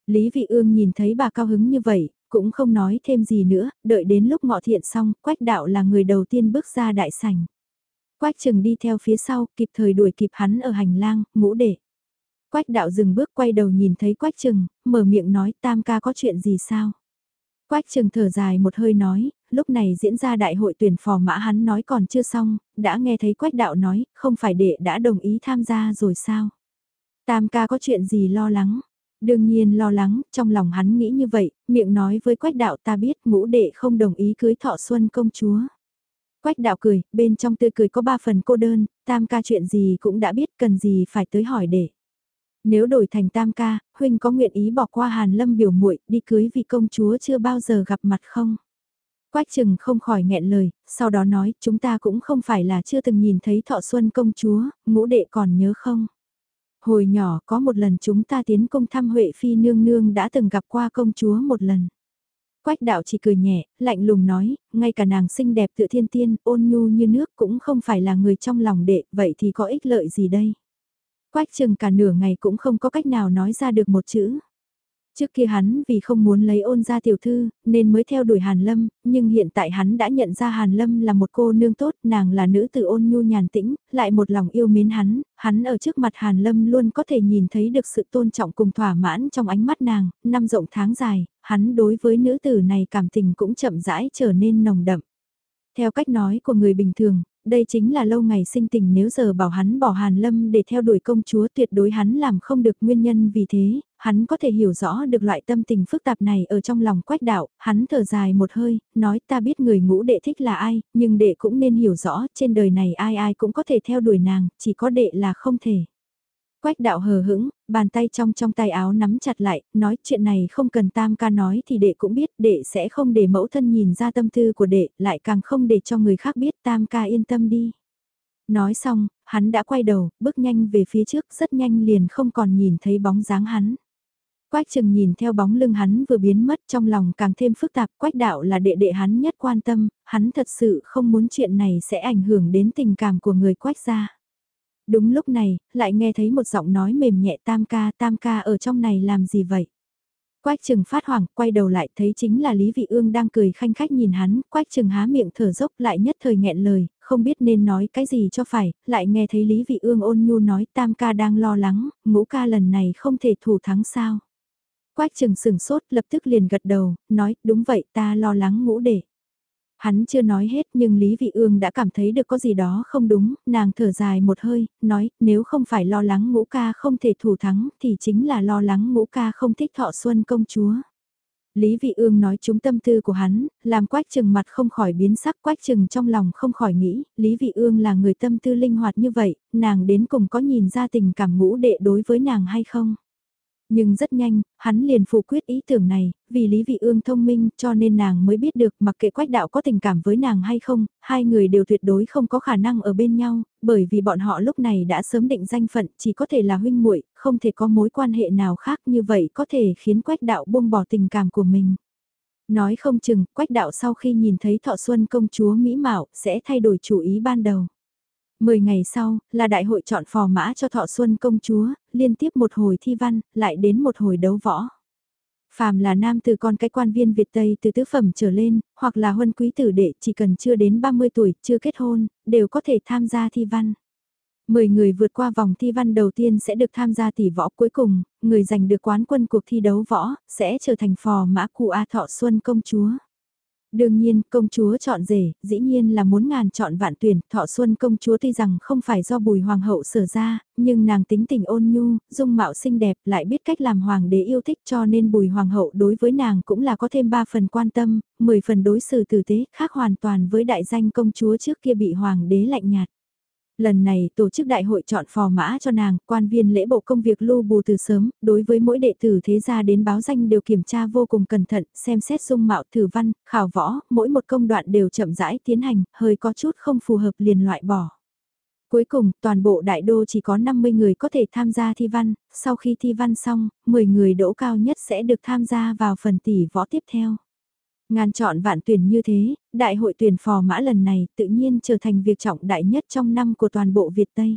Lý Vị Ương nhìn thấy bà cao hứng như vậy, cũng không nói thêm gì nữa, đợi đến lúc ngọ thiện xong, Quách Đạo là người đầu tiên bước ra đại sảnh. Quách Trừng đi theo phía sau, kịp thời đuổi kịp hắn ở hành lang, ngũ đệ. Quách đạo dừng bước quay đầu nhìn thấy Quách Trừng, mở miệng nói tam ca có chuyện gì sao? Quách Trừng thở dài một hơi nói, lúc này diễn ra đại hội tuyển phò mã hắn nói còn chưa xong, đã nghe thấy Quách đạo nói, không phải đệ đã đồng ý tham gia rồi sao? Tam ca có chuyện gì lo lắng? Đương nhiên lo lắng, trong lòng hắn nghĩ như vậy, miệng nói với quách đạo ta biết ngũ đệ không đồng ý cưới thọ xuân công chúa. Quách đạo cười, bên trong tươi cười có ba phần cô đơn, tam ca chuyện gì cũng đã biết cần gì phải tới hỏi để. Nếu đổi thành tam ca, huynh có nguyện ý bỏ qua hàn lâm biểu muội đi cưới vì công chúa chưa bao giờ gặp mặt không? Quách chừng không khỏi nghẹn lời, sau đó nói chúng ta cũng không phải là chưa từng nhìn thấy thọ xuân công chúa, ngũ đệ còn nhớ không? Hồi nhỏ có một lần chúng ta tiến công thăm Huệ Phi nương nương đã từng gặp qua công chúa một lần. Quách đạo chỉ cười nhẹ, lạnh lùng nói, ngay cả nàng xinh đẹp tự thiên tiên, ôn nhu như nước cũng không phải là người trong lòng đệ, vậy thì có ích lợi gì đây? Quách chừng cả nửa ngày cũng không có cách nào nói ra được một chữ. Trước kia hắn vì không muốn lấy ôn ra tiểu thư, nên mới theo đuổi Hàn Lâm, nhưng hiện tại hắn đã nhận ra Hàn Lâm là một cô nương tốt, nàng là nữ tử ôn nhu nhàn tĩnh, lại một lòng yêu mến hắn, hắn ở trước mặt Hàn Lâm luôn có thể nhìn thấy được sự tôn trọng cùng thỏa mãn trong ánh mắt nàng, năm rộng tháng dài, hắn đối với nữ tử này cảm tình cũng chậm rãi trở nên nồng đậm. Theo cách nói của người bình thường, đây chính là lâu ngày sinh tình nếu giờ bảo hắn bỏ Hàn Lâm để theo đuổi công chúa tuyệt đối hắn làm không được nguyên nhân vì thế, hắn có thể hiểu rõ được loại tâm tình phức tạp này ở trong lòng quách đạo, hắn thở dài một hơi, nói ta biết người ngũ đệ thích là ai, nhưng đệ cũng nên hiểu rõ trên đời này ai ai cũng có thể theo đuổi nàng, chỉ có đệ là không thể. Quách đạo hờ hững, bàn tay trong trong tay áo nắm chặt lại, nói chuyện này không cần tam ca nói thì đệ cũng biết, đệ sẽ không để mẫu thân nhìn ra tâm tư của đệ, lại càng không để cho người khác biết tam ca yên tâm đi. Nói xong, hắn đã quay đầu, bước nhanh về phía trước rất nhanh liền không còn nhìn thấy bóng dáng hắn. Quách chừng nhìn theo bóng lưng hắn vừa biến mất trong lòng càng thêm phức tạp, quách đạo là đệ đệ hắn nhất quan tâm, hắn thật sự không muốn chuyện này sẽ ảnh hưởng đến tình cảm của người quách gia. Đúng lúc này, lại nghe thấy một giọng nói mềm nhẹ tam ca tam ca ở trong này làm gì vậy? Quách trừng phát hoảng, quay đầu lại thấy chính là Lý Vị Ương đang cười khanh khách nhìn hắn, quách trừng há miệng thở dốc lại nhất thời nghẹn lời, không biết nên nói cái gì cho phải, lại nghe thấy Lý Vị Ương ôn nhu nói tam ca đang lo lắng, ngũ ca lần này không thể thủ thắng sao. Quách trừng sừng sốt lập tức liền gật đầu, nói đúng vậy ta lo lắng ngũ để. Hắn chưa nói hết nhưng Lý Vị Ương đã cảm thấy được có gì đó không đúng, nàng thở dài một hơi, nói nếu không phải lo lắng ngũ ca không thể thủ thắng thì chính là lo lắng ngũ ca không thích thọ xuân công chúa. Lý Vị Ương nói chúng tâm tư của hắn, làm quách trừng mặt không khỏi biến sắc quách trừng trong lòng không khỏi nghĩ, Lý Vị Ương là người tâm tư linh hoạt như vậy, nàng đến cùng có nhìn ra tình cảm ngũ đệ đối với nàng hay không? Nhưng rất nhanh, hắn liền phủ quyết ý tưởng này, vì Lý Vị Ương thông minh cho nên nàng mới biết được mặc kệ quách đạo có tình cảm với nàng hay không, hai người đều tuyệt đối không có khả năng ở bên nhau, bởi vì bọn họ lúc này đã sớm định danh phận chỉ có thể là huynh muội không thể có mối quan hệ nào khác như vậy có thể khiến quách đạo buông bỏ tình cảm của mình. Nói không chừng, quách đạo sau khi nhìn thấy thọ xuân công chúa Mỹ Mạo sẽ thay đổi chủ ý ban đầu. Mười ngày sau, là đại hội chọn phò mã cho thọ xuân công chúa, liên tiếp một hồi thi văn, lại đến một hồi đấu võ. Phàm là nam từ con cái quan viên Việt Tây từ tứ phẩm trở lên, hoặc là huân quý tử đệ chỉ cần chưa đến 30 tuổi, chưa kết hôn, đều có thể tham gia thi văn. Mười người vượt qua vòng thi văn đầu tiên sẽ được tham gia tỷ võ cuối cùng, người giành được quán quân cuộc thi đấu võ, sẽ trở thành phò mã cụ A Thọ Xuân công chúa. Đương nhiên, công chúa chọn rể, dĩ nhiên là muốn ngàn chọn vạn tuyển, thọ xuân công chúa tuy rằng không phải do bùi hoàng hậu sở ra, nhưng nàng tính tình ôn nhu, dung mạo xinh đẹp, lại biết cách làm hoàng đế yêu thích cho nên bùi hoàng hậu đối với nàng cũng là có thêm ba phần quan tâm, 10 phần đối xử tử tế, khác hoàn toàn với đại danh công chúa trước kia bị hoàng đế lạnh nhạt. Lần này tổ chức đại hội chọn phò mã cho nàng, quan viên lễ bộ công việc lưu bù từ sớm, đối với mỗi đệ tử thế gia đến báo danh đều kiểm tra vô cùng cẩn thận, xem xét dung mạo thử văn, khảo võ, mỗi một công đoạn đều chậm rãi tiến hành, hơi có chút không phù hợp liền loại bỏ. Cuối cùng, toàn bộ đại đô chỉ có 50 người có thể tham gia thi văn, sau khi thi văn xong, 10 người đỗ cao nhất sẽ được tham gia vào phần tỷ võ tiếp theo. Ngàn chọn vạn tuyển như thế, đại hội tuyển phò mã lần này tự nhiên trở thành việc trọng đại nhất trong năm của toàn bộ Việt Tây.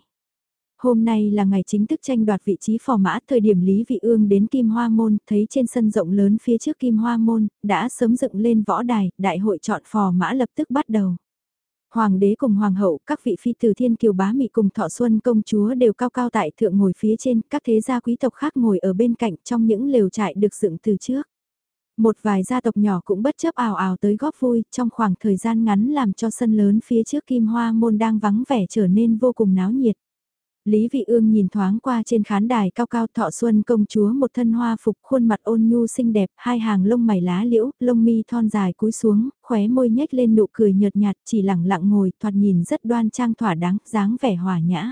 Hôm nay là ngày chính thức tranh đoạt vị trí phò mã thời điểm Lý Vị Ương đến Kim Hoa Môn, thấy trên sân rộng lớn phía trước Kim Hoa Môn, đã sớm dựng lên võ đài, đại hội chọn phò mã lập tức bắt đầu. Hoàng đế cùng hoàng hậu, các vị phi từ thiên kiều bá mị cùng thọ xuân công chúa đều cao cao tại thượng ngồi phía trên, các thế gia quý tộc khác ngồi ở bên cạnh trong những lều trại được dựng từ trước. Một vài gia tộc nhỏ cũng bất chấp ảo ảo tới góp vui trong khoảng thời gian ngắn làm cho sân lớn phía trước kim hoa môn đang vắng vẻ trở nên vô cùng náo nhiệt. Lý Vị Ương nhìn thoáng qua trên khán đài cao cao thọ xuân công chúa một thân hoa phục khuôn mặt ôn nhu xinh đẹp, hai hàng lông mày lá liễu, lông mi thon dài cúi xuống, khóe môi nhếch lên nụ cười nhợt nhạt chỉ lặng lặng ngồi thoạt nhìn rất đoan trang thỏa đáng, dáng vẻ hòa nhã.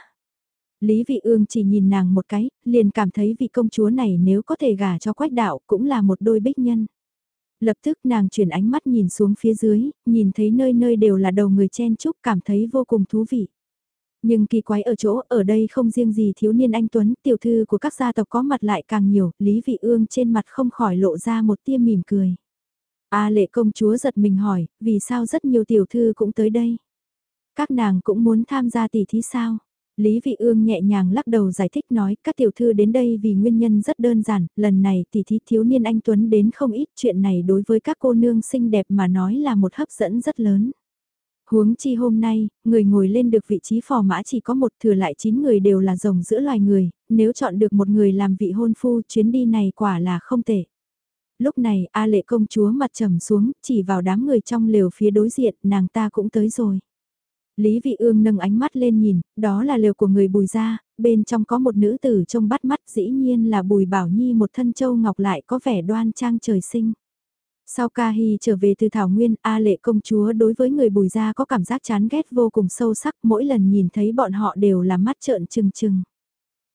Lý Vị Ương chỉ nhìn nàng một cái, liền cảm thấy vị công chúa này nếu có thể gả cho quách đạo cũng là một đôi bích nhân. Lập tức nàng chuyển ánh mắt nhìn xuống phía dưới, nhìn thấy nơi nơi đều là đầu người chen chúc cảm thấy vô cùng thú vị. Nhưng kỳ quái ở chỗ, ở đây không riêng gì thiếu niên anh Tuấn, tiểu thư của các gia tộc có mặt lại càng nhiều, Lý Vị Ương trên mặt không khỏi lộ ra một tia mỉm cười. A lệ công chúa giật mình hỏi, vì sao rất nhiều tiểu thư cũng tới đây? Các nàng cũng muốn tham gia tỷ thí sao? Lý Vị Ương nhẹ nhàng lắc đầu giải thích nói các tiểu thư đến đây vì nguyên nhân rất đơn giản, lần này tỷ thí thiếu niên anh Tuấn đến không ít chuyện này đối với các cô nương xinh đẹp mà nói là một hấp dẫn rất lớn. Huống chi hôm nay, người ngồi lên được vị trí phò mã chỉ có một thừa lại 9 người đều là rồng giữa loài người, nếu chọn được một người làm vị hôn phu chuyến đi này quả là không tệ. Lúc này A lệ công chúa mặt trầm xuống, chỉ vào đám người trong lều phía đối diện, nàng ta cũng tới rồi. Lý Vị Ương nâng ánh mắt lên nhìn, đó là lều của người bùi gia, bên trong có một nữ tử trông bắt mắt dĩ nhiên là bùi bảo nhi một thân châu ngọc lại có vẻ đoan trang trời sinh. Sau ca hy trở về từ Thảo Nguyên, A lệ công chúa đối với người bùi gia có cảm giác chán ghét vô cùng sâu sắc mỗi lần nhìn thấy bọn họ đều là mắt trợn trừng trừng.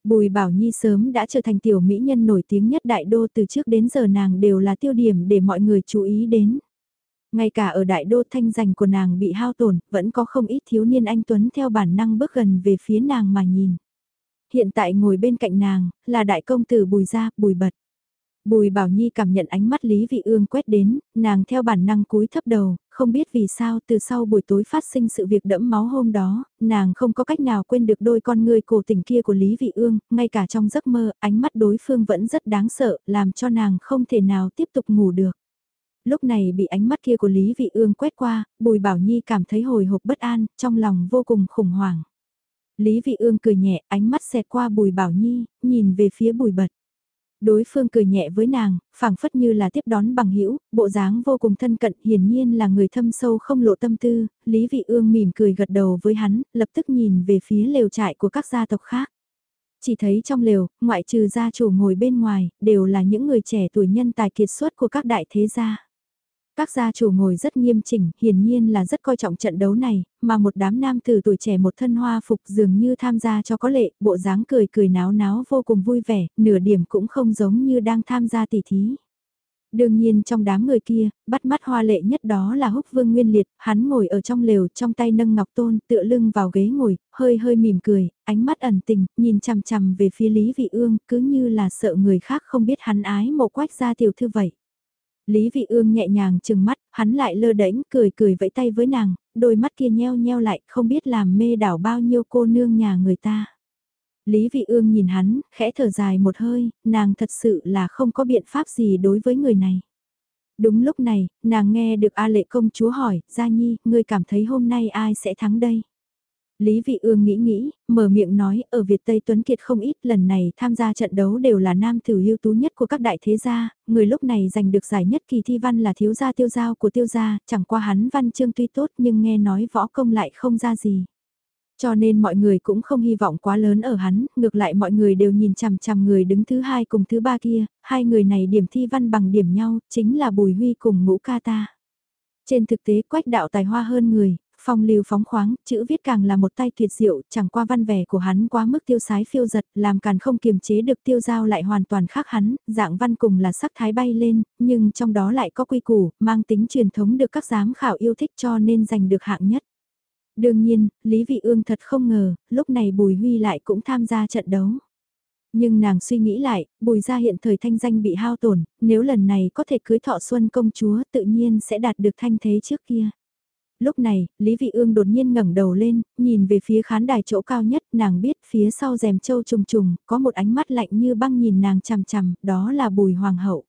Bùi Bảo Nhi sớm đã trở thành tiểu mỹ nhân nổi tiếng nhất đại đô từ trước đến giờ nàng đều là tiêu điểm để mọi người chú ý đến. Ngay cả ở đại đô thanh danh của nàng bị hao tổn, vẫn có không ít thiếu niên anh Tuấn theo bản năng bước gần về phía nàng mà nhìn. Hiện tại ngồi bên cạnh nàng, là đại công tử Bùi Gia, Bùi Bật. Bùi Bảo Nhi cảm nhận ánh mắt Lý Vị Ương quét đến, nàng theo bản năng cúi thấp đầu, không biết vì sao từ sau buổi tối phát sinh sự việc đẫm máu hôm đó, nàng không có cách nào quên được đôi con người cổ tình kia của Lý Vị Ương, ngay cả trong giấc mơ, ánh mắt đối phương vẫn rất đáng sợ, làm cho nàng không thể nào tiếp tục ngủ được. Lúc này bị ánh mắt kia của Lý Vị Ương quét qua, Bùi Bảo Nhi cảm thấy hồi hộp bất an, trong lòng vô cùng khủng hoảng. Lý Vị Ương cười nhẹ, ánh mắt xẹt qua Bùi Bảo Nhi, nhìn về phía Bùi Bật. Đối phương cười nhẹ với nàng, phảng phất như là tiếp đón bằng hữu, bộ dáng vô cùng thân cận, hiển nhiên là người thâm sâu không lộ tâm tư, Lý Vị Ương mỉm cười gật đầu với hắn, lập tức nhìn về phía lều trại của các gia tộc khác. Chỉ thấy trong lều, ngoại trừ gia chủ ngồi bên ngoài, đều là những người trẻ tuổi nhân tài kiệt xuất của các đại thế gia. Các gia chủ ngồi rất nghiêm chỉnh, hiển nhiên là rất coi trọng trận đấu này, mà một đám nam tử tuổi trẻ một thân hoa phục dường như tham gia cho có lệ, bộ dáng cười cười náo náo vô cùng vui vẻ, nửa điểm cũng không giống như đang tham gia tỉ thí. Đương nhiên trong đám người kia, bắt mắt hoa lệ nhất đó là húc vương nguyên liệt, hắn ngồi ở trong lều trong tay nâng ngọc tôn tựa lưng vào ghế ngồi, hơi hơi mỉm cười, ánh mắt ẩn tình, nhìn chằm chằm về phía Lý Vị Ương cứ như là sợ người khác không biết hắn ái mộ quách gia tiểu thư vậy. Lý Vị Ương nhẹ nhàng chừng mắt, hắn lại lơ đễnh cười cười vẫy tay với nàng, đôi mắt kia nheo nheo lại, không biết làm mê đảo bao nhiêu cô nương nhà người ta. Lý Vị Ương nhìn hắn, khẽ thở dài một hơi, nàng thật sự là không có biện pháp gì đối với người này. Đúng lúc này, nàng nghe được A Lệ công chúa hỏi, Gia Nhi, ngươi cảm thấy hôm nay ai sẽ thắng đây? Lý Vị Ương nghĩ nghĩ, mở miệng nói, ở Việt Tây Tuấn Kiệt không ít lần này tham gia trận đấu đều là nam tử ưu tú nhất của các đại thế gia, người lúc này giành được giải nhất kỳ thi văn là thiếu gia tiêu giao của tiêu gia, chẳng qua hắn văn chương tuy tốt nhưng nghe nói võ công lại không ra gì. Cho nên mọi người cũng không hy vọng quá lớn ở hắn, ngược lại mọi người đều nhìn chằm chằm người đứng thứ hai cùng thứ ba kia, hai người này điểm thi văn bằng điểm nhau, chính là Bùi Huy cùng Ngũ Ca Ta. Trên thực tế quách đạo tài hoa hơn người, phong lưu phóng khoáng, chữ viết càng là một tay tuyệt diệu, chẳng qua văn vẻ của hắn quá mức tiêu sái phiêu giật, làm càng không kiềm chế được tiêu giao lại hoàn toàn khác hắn, dạng văn cùng là sắc thái bay lên, nhưng trong đó lại có quy củ, mang tính truyền thống được các giám khảo yêu thích cho nên giành được hạng nhất. Đương nhiên, Lý Vị Ương thật không ngờ, lúc này Bùi Huy lại cũng tham gia trận đấu. Nhưng nàng suy nghĩ lại, bùi gia hiện thời thanh danh bị hao tổn, nếu lần này có thể cưới thọ xuân công chúa tự nhiên sẽ đạt được thanh thế trước kia lúc này, Lý Vị Ương đột nhiên ngẩng đầu lên, nhìn về phía khán đài chỗ cao nhất, nàng biết phía sau rèm châu trùng trùng, có một ánh mắt lạnh như băng nhìn nàng chằm chằm, đó là bùi hoàng hậu.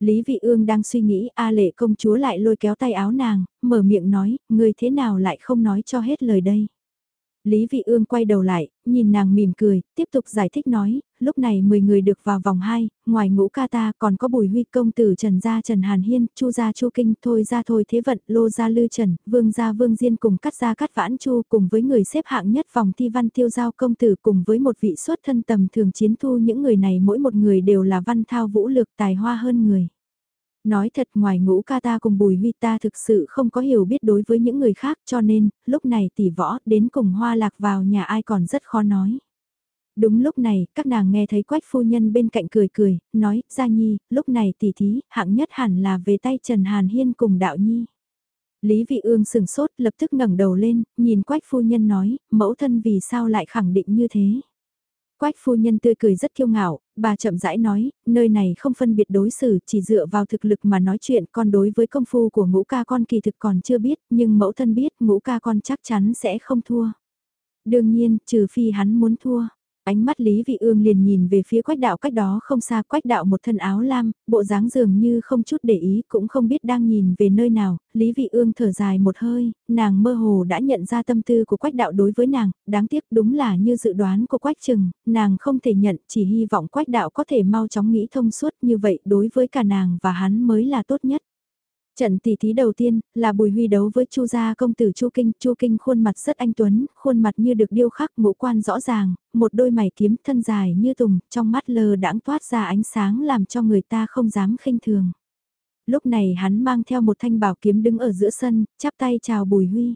Lý Vị Ương đang suy nghĩ A lệ công chúa lại lôi kéo tay áo nàng, mở miệng nói, ngươi thế nào lại không nói cho hết lời đây. Lý Vị Ương quay đầu lại, nhìn nàng mỉm cười, tiếp tục giải thích nói, lúc này 10 người được vào vòng 2, ngoài ngũ ca ta còn có bùi huy công tử Trần Gia Trần Hàn Hiên, Chu Gia Chu Kinh, Thôi Gia Thôi Thế Vận, Lô Gia Lư Trần, Vương Gia Vương Diên cùng cắt gia cắt vãn Chu cùng với người xếp hạng nhất vòng thi văn tiêu giao công tử cùng với một vị xuất thân tầm thường chiến thu những người này mỗi một người đều là văn thao vũ lực tài hoa hơn người. Nói thật ngoài ngũ ca ta cùng bùi huy ta thực sự không có hiểu biết đối với những người khác cho nên, lúc này tỷ võ đến cùng hoa lạc vào nhà ai còn rất khó nói. Đúng lúc này, các nàng nghe thấy quách phu nhân bên cạnh cười cười, nói, Gia Nhi, lúc này tỷ thí, hạng nhất hẳn là về tay Trần Hàn Hiên cùng đạo Nhi. Lý Vị Ương sừng sốt lập tức ngẩng đầu lên, nhìn quách phu nhân nói, mẫu thân vì sao lại khẳng định như thế. Quách phu nhân tươi cười rất kiêu ngạo, bà chậm rãi nói, nơi này không phân biệt đối xử, chỉ dựa vào thực lực mà nói chuyện, con đối với công phu của ngũ ca con kỳ thực còn chưa biết, nhưng mẫu thân biết ngũ ca con chắc chắn sẽ không thua. Đương nhiên, trừ phi hắn muốn thua. Ánh mắt Lý Vị Ương liền nhìn về phía quách đạo cách đó không xa quách đạo một thân áo lam, bộ dáng dường như không chút để ý cũng không biết đang nhìn về nơi nào, Lý Vị Ương thở dài một hơi, nàng mơ hồ đã nhận ra tâm tư của quách đạo đối với nàng, đáng tiếc đúng là như dự đoán của quách trừng, nàng không thể nhận chỉ hy vọng quách đạo có thể mau chóng nghĩ thông suốt như vậy đối với cả nàng và hắn mới là tốt nhất. Trận tỷ thí đầu tiên là Bùi Huy đấu với Chu gia công tử Chu Kinh, Chu Kinh khuôn mặt rất anh tuấn, khuôn mặt như được điêu khắc ngũ quan rõ ràng, một đôi mày kiếm thân dài như tùng, trong mắt lờ đãng toát ra ánh sáng làm cho người ta không dám khinh thường. Lúc này hắn mang theo một thanh bảo kiếm đứng ở giữa sân, chắp tay chào Bùi Huy.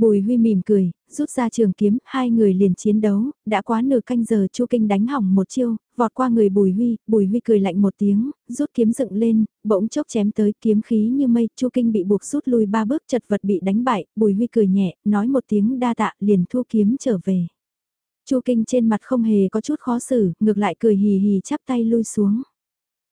Bùi Huy mỉm cười, rút ra trường kiếm, hai người liền chiến đấu, đã quá nửa canh giờ Chu Kinh đánh hỏng một chiêu, vọt qua người Bùi Huy, Bùi Huy cười lạnh một tiếng, rút kiếm dựng lên, bỗng chốc chém tới kiếm khí như mây, Chu Kinh bị buộc rút lui ba bước chật vật bị đánh bại, Bùi Huy cười nhẹ, nói một tiếng đa tạ, liền thu kiếm trở về. Chu Kinh trên mặt không hề có chút khó xử, ngược lại cười hì hì chắp tay lui xuống.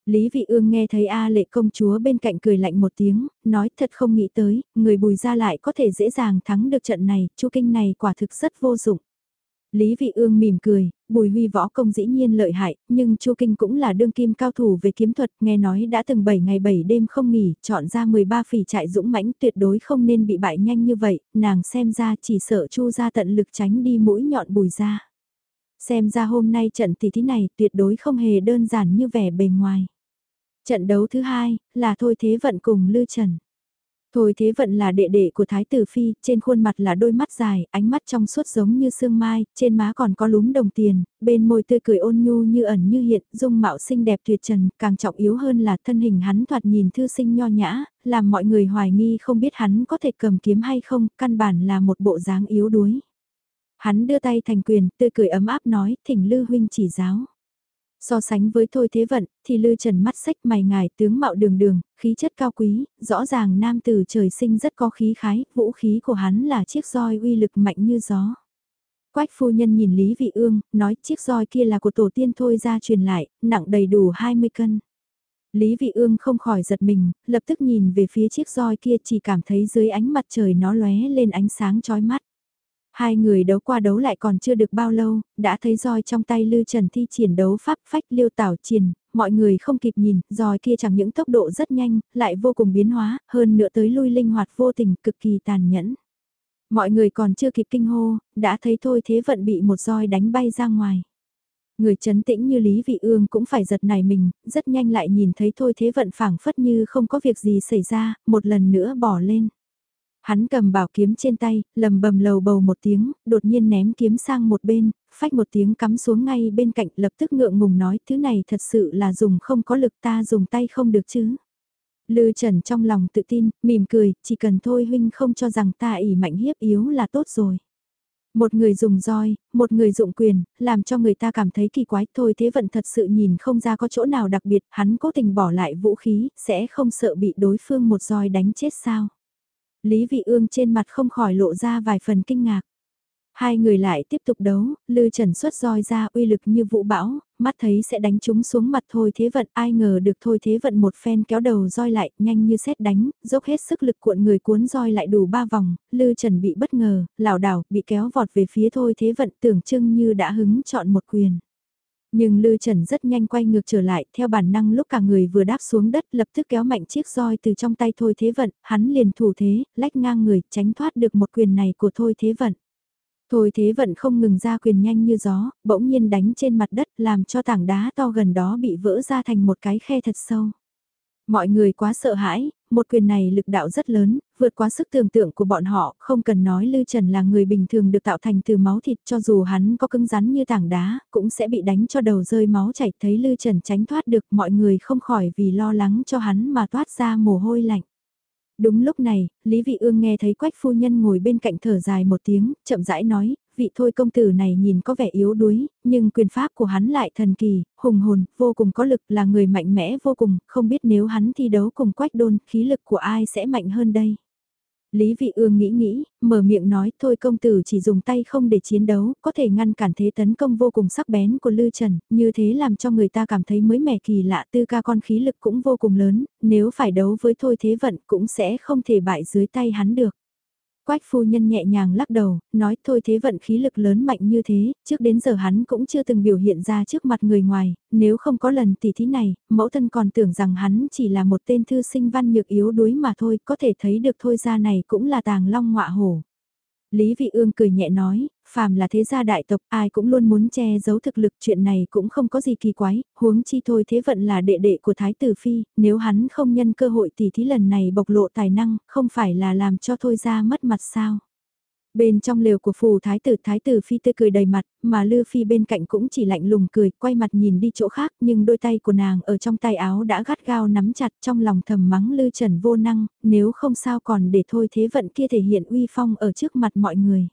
Lý Vị Ương nghe thấy A lệ công chúa bên cạnh cười lạnh một tiếng, nói thật không nghĩ tới, người bùi ra lại có thể dễ dàng thắng được trận này, chu kinh này quả thực rất vô dụng. Lý Vị Ương mỉm cười, Bùi Huy võ công dĩ nhiên lợi hại, nhưng Chu Kinh cũng là đương kim cao thủ về kiếm thuật, nghe nói đã từng 7 ngày 7 đêm không nghỉ, chọn ra 13 phỉ trại dũng mãnh tuyệt đối không nên bị bại nhanh như vậy, nàng xem ra chỉ sợ Chu gia tận lực tránh đi mũi nhọn Bùi gia Xem ra hôm nay trận tỷ thí này tuyệt đối không hề đơn giản như vẻ bề ngoài. Trận đấu thứ hai là Thôi Thế Vận cùng Lư Trần. Thôi Thế Vận là đệ đệ của Thái Tử Phi, trên khuôn mặt là đôi mắt dài, ánh mắt trong suốt giống như sương mai, trên má còn có lúm đồng tiền, bên môi tươi cười ôn nhu như ẩn như hiện, dung mạo xinh đẹp tuyệt trần, càng trọng yếu hơn là thân hình hắn thoạt nhìn thư sinh nho nhã, làm mọi người hoài nghi không biết hắn có thể cầm kiếm hay không, căn bản là một bộ dáng yếu đuối. Hắn đưa tay thành quyền, tươi cười ấm áp nói, thỉnh Lư Huynh chỉ giáo. So sánh với Thôi Thế Vận, thì Lư Trần mắt sách mày ngài tướng mạo đường đường, khí chất cao quý, rõ ràng nam tử trời sinh rất có khí khái, vũ khí của hắn là chiếc roi uy lực mạnh như gió. Quách phu nhân nhìn Lý Vị Ương, nói chiếc roi kia là của tổ tiên Thôi ra truyền lại, nặng đầy đủ 20 cân. Lý Vị Ương không khỏi giật mình, lập tức nhìn về phía chiếc roi kia chỉ cảm thấy dưới ánh mặt trời nó lóe lên ánh sáng chói mắt. Hai người đấu qua đấu lại còn chưa được bao lâu, đã thấy roi trong tay Lư Trần thi triển đấu pháp phách liêu tảo triển, mọi người không kịp nhìn, roi kia chẳng những tốc độ rất nhanh, lại vô cùng biến hóa, hơn nữa tới lui linh hoạt vô tình, cực kỳ tàn nhẫn. Mọi người còn chưa kịp kinh hô, đã thấy thôi thế vận bị một roi đánh bay ra ngoài. Người chấn tĩnh như Lý Vị Ương cũng phải giật nảy mình, rất nhanh lại nhìn thấy thôi thế vận phảng phất như không có việc gì xảy ra, một lần nữa bỏ lên. Hắn cầm bảo kiếm trên tay, lầm bầm lầu bầu một tiếng, đột nhiên ném kiếm sang một bên, phách một tiếng cắm xuống ngay bên cạnh lập tức ngượng ngùng nói thứ này thật sự là dùng không có lực ta dùng tay không được chứ. Lư Trần trong lòng tự tin, mỉm cười, chỉ cần thôi huynh không cho rằng ta ỉ mạnh hiếp yếu là tốt rồi. Một người dùng roi, một người dụng quyền, làm cho người ta cảm thấy kỳ quái thôi thế vận thật sự nhìn không ra có chỗ nào đặc biệt, hắn cố tình bỏ lại vũ khí, sẽ không sợ bị đối phương một roi đánh chết sao. Lý Vị Ương trên mặt không khỏi lộ ra vài phần kinh ngạc. Hai người lại tiếp tục đấu, Lư Trần xuất roi ra uy lực như vũ bão, mắt thấy sẽ đánh chúng xuống mặt thôi thế vận, ai ngờ được thôi thế vận một phen kéo đầu roi lại, nhanh như xét đánh, dốc hết sức lực cuộn người cuốn roi lại đủ ba vòng, Lư Trần bị bất ngờ, lảo đảo, bị kéo vọt về phía thôi thế vận tưởng chừng như đã hứng chọn một quyền. Nhưng Lư Trần rất nhanh quay ngược trở lại, theo bản năng lúc cả người vừa đáp xuống đất lập tức kéo mạnh chiếc roi từ trong tay Thôi Thế Vận, hắn liền thủ thế, lách ngang người, tránh thoát được một quyền này của Thôi Thế Vận. Thôi thế vận không ngừng ra quyền nhanh như gió, bỗng nhiên đánh trên mặt đất làm cho tảng đá to gần đó bị vỡ ra thành một cái khe thật sâu. Mọi người quá sợ hãi, một quyền này lực đạo rất lớn, vượt quá sức tưởng tượng của bọn họ, không cần nói Lư Trần là người bình thường được tạo thành từ máu thịt cho dù hắn có cứng rắn như tảng đá, cũng sẽ bị đánh cho đầu rơi máu chảy thấy Lư Trần tránh thoát được mọi người không khỏi vì lo lắng cho hắn mà toát ra mồ hôi lạnh. Đúng lúc này, Lý Vị Ương nghe thấy quách phu nhân ngồi bên cạnh thở dài một tiếng, chậm rãi nói, vị thôi công tử này nhìn có vẻ yếu đuối, nhưng quyền pháp của hắn lại thần kỳ, hùng hồn, vô cùng có lực là người mạnh mẽ vô cùng, không biết nếu hắn thi đấu cùng quách đôn, khí lực của ai sẽ mạnh hơn đây. Lý Vị Ương nghĩ nghĩ, mở miệng nói thôi công tử chỉ dùng tay không để chiến đấu, có thể ngăn cản thế tấn công vô cùng sắc bén của Lư Trần, như thế làm cho người ta cảm thấy mới mẻ kỳ lạ tư ca con khí lực cũng vô cùng lớn, nếu phải đấu với thôi thế vận cũng sẽ không thể bại dưới tay hắn được. Quách phu nhân nhẹ nhàng lắc đầu, nói thôi thế vận khí lực lớn mạnh như thế, trước đến giờ hắn cũng chưa từng biểu hiện ra trước mặt người ngoài, nếu không có lần tỷ thí này, mẫu thân còn tưởng rằng hắn chỉ là một tên thư sinh văn nhược yếu đuối mà thôi, có thể thấy được thôi ra này cũng là tàng long ngọa hổ. Lý Vị Ương cười nhẹ nói, phàm là thế gia đại tộc ai cũng luôn muốn che giấu thực lực chuyện này cũng không có gì kỳ quái, huống chi thôi thế vận là đệ đệ của Thái Tử Phi, nếu hắn không nhân cơ hội tỉ thí lần này bộc lộ tài năng, không phải là làm cho thôi gia mất mặt sao. Bên trong lều của phù thái tử thái tử phi tươi cười đầy mặt, mà lư phi bên cạnh cũng chỉ lạnh lùng cười, quay mặt nhìn đi chỗ khác, nhưng đôi tay của nàng ở trong tay áo đã gắt gao nắm chặt trong lòng thầm mắng lư trần vô năng, nếu không sao còn để thôi thế vận kia thể hiện uy phong ở trước mặt mọi người.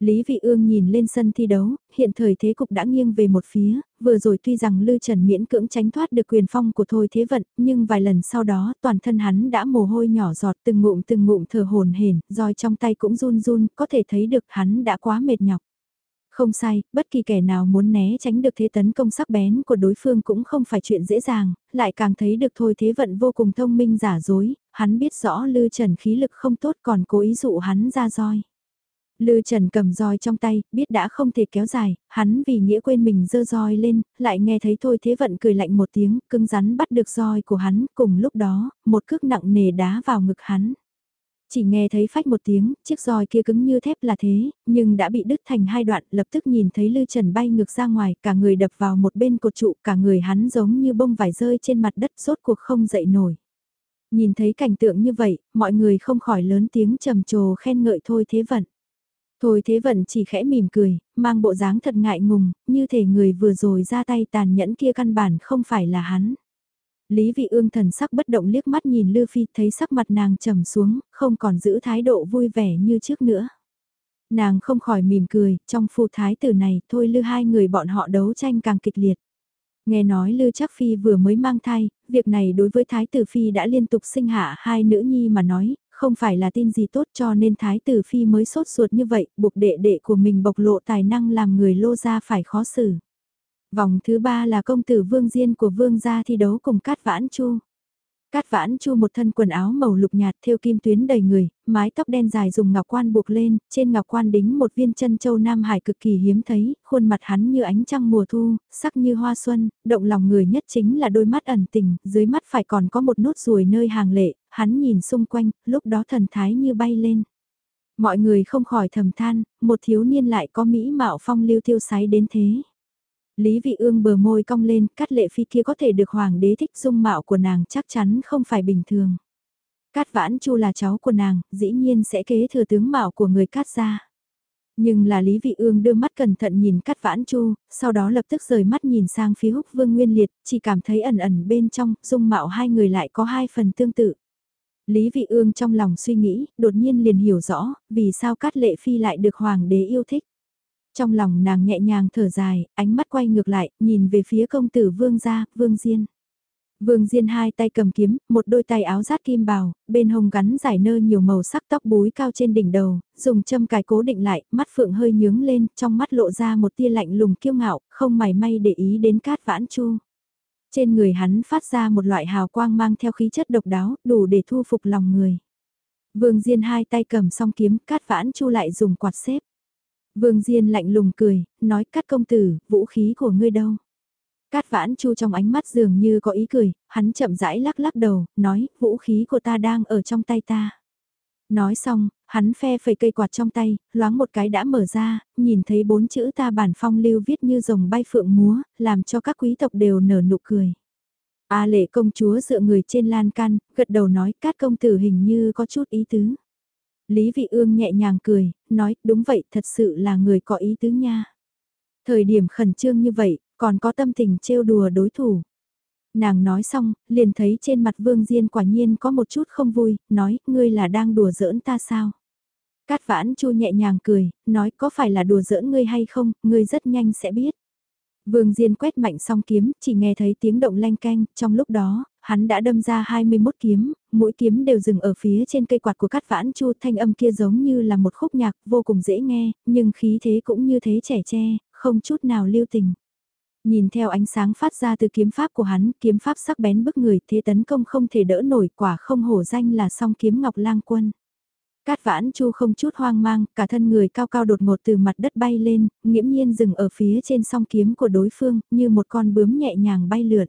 Lý Vị Ương nhìn lên sân thi đấu, hiện thời thế cục đã nghiêng về một phía, vừa rồi tuy rằng Lư Trần miễn cưỡng tránh thoát được quyền phong của Thôi Thế Vận, nhưng vài lần sau đó toàn thân hắn đã mồ hôi nhỏ giọt từng ngụm từng ngụm thở hồn hển, roi trong tay cũng run run, có thể thấy được hắn đã quá mệt nhọc. Không sai, bất kỳ kẻ nào muốn né tránh được thế tấn công sắc bén của đối phương cũng không phải chuyện dễ dàng, lại càng thấy được Thôi Thế Vận vô cùng thông minh giả dối, hắn biết rõ Lư Trần khí lực không tốt còn cố ý dụ hắn ra roi. Lư Trần cầm roi trong tay, biết đã không thể kéo dài, hắn vì nghĩa quên mình dơ roi lên, lại nghe thấy Thôi Thế Vận cười lạnh một tiếng, cưng rắn bắt được roi của hắn, cùng lúc đó, một cước nặng nề đá vào ngực hắn. Chỉ nghe thấy phách một tiếng, chiếc roi kia cứng như thép là thế, nhưng đã bị đứt thành hai đoạn, lập tức nhìn thấy Lư Trần bay ngược ra ngoài, cả người đập vào một bên cột trụ, cả người hắn giống như bông vải rơi trên mặt đất, rốt cuộc không dậy nổi. Nhìn thấy cảnh tượng như vậy, mọi người không khỏi lớn tiếng trầm trồ khen ngợi Thôi Thế Vận. Thôi thế vận chỉ khẽ mỉm cười, mang bộ dáng thật ngại ngùng, như thể người vừa rồi ra tay tàn nhẫn kia căn bản không phải là hắn. Lý vị ương thần sắc bất động liếc mắt nhìn Lư Phi thấy sắc mặt nàng trầm xuống, không còn giữ thái độ vui vẻ như trước nữa. Nàng không khỏi mỉm cười, trong phù thái tử này thôi Lư hai người bọn họ đấu tranh càng kịch liệt. Nghe nói Lư Trác Phi vừa mới mang thai, việc này đối với Thái tử Phi đã liên tục sinh hạ hai nữ nhi mà nói, không phải là tin gì tốt cho nên Thái tử Phi mới sốt ruột như vậy, buộc đệ đệ của mình bộc lộ tài năng làm người lô gia phải khó xử. Vòng thứ ba là công tử Vương Diên của Vương gia thi đấu cùng Cát Vãn Chu. Cát vãn chu một thân quần áo màu lục nhạt thêu kim tuyến đầy người, mái tóc đen dài dùng ngọc quan buộc lên, trên ngọc quan đính một viên chân châu Nam Hải cực kỳ hiếm thấy, khuôn mặt hắn như ánh trăng mùa thu, sắc như hoa xuân, động lòng người nhất chính là đôi mắt ẩn tình, dưới mắt phải còn có một nốt ruồi nơi hàng lệ, hắn nhìn xung quanh, lúc đó thần thái như bay lên. Mọi người không khỏi thầm than, một thiếu niên lại có mỹ mạo phong lưu tiêu sái đến thế. Lý vị ương bờ môi cong lên, cát lệ phi kia có thể được hoàng đế thích dung mạo của nàng chắc chắn không phải bình thường. Cát vãn chu là cháu của nàng, dĩ nhiên sẽ kế thừa tướng mạo của người cát gia. Nhưng là Lý Vị Ương đưa mắt cẩn thận nhìn Cát Vãn Chu, sau đó lập tức rời mắt nhìn sang phía Húc Vương Nguyên Liệt, chỉ cảm thấy ẩn ẩn bên trong, dung mạo hai người lại có hai phần tương tự. Lý Vị Ương trong lòng suy nghĩ, đột nhiên liền hiểu rõ, vì sao Cát Lệ Phi lại được Hoàng đế yêu thích. Trong lòng nàng nhẹ nhàng thở dài, ánh mắt quay ngược lại, nhìn về phía công tử Vương gia, Vương Diên. Vương Diên hai tay cầm kiếm, một đôi tay áo rát kim bào, bên hông gắn giải nơ nhiều màu sắc tóc búi cao trên đỉnh đầu, dùng châm cài cố định lại, mắt phượng hơi nhướng lên, trong mắt lộ ra một tia lạnh lùng kiêu ngạo, không mảy may để ý đến cát vãn chu. Trên người hắn phát ra một loại hào quang mang theo khí chất độc đáo, đủ để thu phục lòng người. Vương Diên hai tay cầm song kiếm, cát vãn chu lại dùng quạt xếp. Vương Diên lạnh lùng cười, nói cát công tử, vũ khí của ngươi đâu? Cát vãn chu trong ánh mắt dường như có ý cười, hắn chậm rãi lắc lắc đầu, nói, vũ khí của ta đang ở trong tay ta. Nói xong, hắn phe phẩy cây quạt trong tay, loáng một cái đã mở ra, nhìn thấy bốn chữ ta bản phong lưu viết như rồng bay phượng múa, làm cho các quý tộc đều nở nụ cười. A lệ công chúa dựa người trên lan can, gật đầu nói cát công tử hình như có chút ý tứ. Lý vị ương nhẹ nhàng cười, nói đúng vậy thật sự là người có ý tứ nha. Thời điểm khẩn trương như vậy, còn có tâm tình trêu đùa đối thủ. Nàng nói xong, liền thấy trên mặt Vương Diên quả nhiên có một chút không vui, nói, ngươi là đang đùa giỡn ta sao? Cát vãn chu nhẹ nhàng cười, nói có phải là đùa giỡn ngươi hay không, ngươi rất nhanh sẽ biết. Vương Diên quét mạnh song kiếm, chỉ nghe thấy tiếng động leng canh, trong lúc đó, hắn đã đâm ra 21 kiếm, mỗi kiếm đều dừng ở phía trên cây quạt của cát vãn chu thanh âm kia giống như là một khúc nhạc vô cùng dễ nghe, nhưng khí thế cũng như thế trẻ tre, không chút nào lưu tình. Nhìn theo ánh sáng phát ra từ kiếm pháp của hắn, kiếm pháp sắc bén bức người, thế tấn công không thể đỡ nổi quả không hổ danh là song kiếm ngọc lang quân. Cát vãn chu không chút hoang mang, cả thân người cao cao đột ngột từ mặt đất bay lên, nghiễm nhiên dừng ở phía trên song kiếm của đối phương, như một con bướm nhẹ nhàng bay lượn.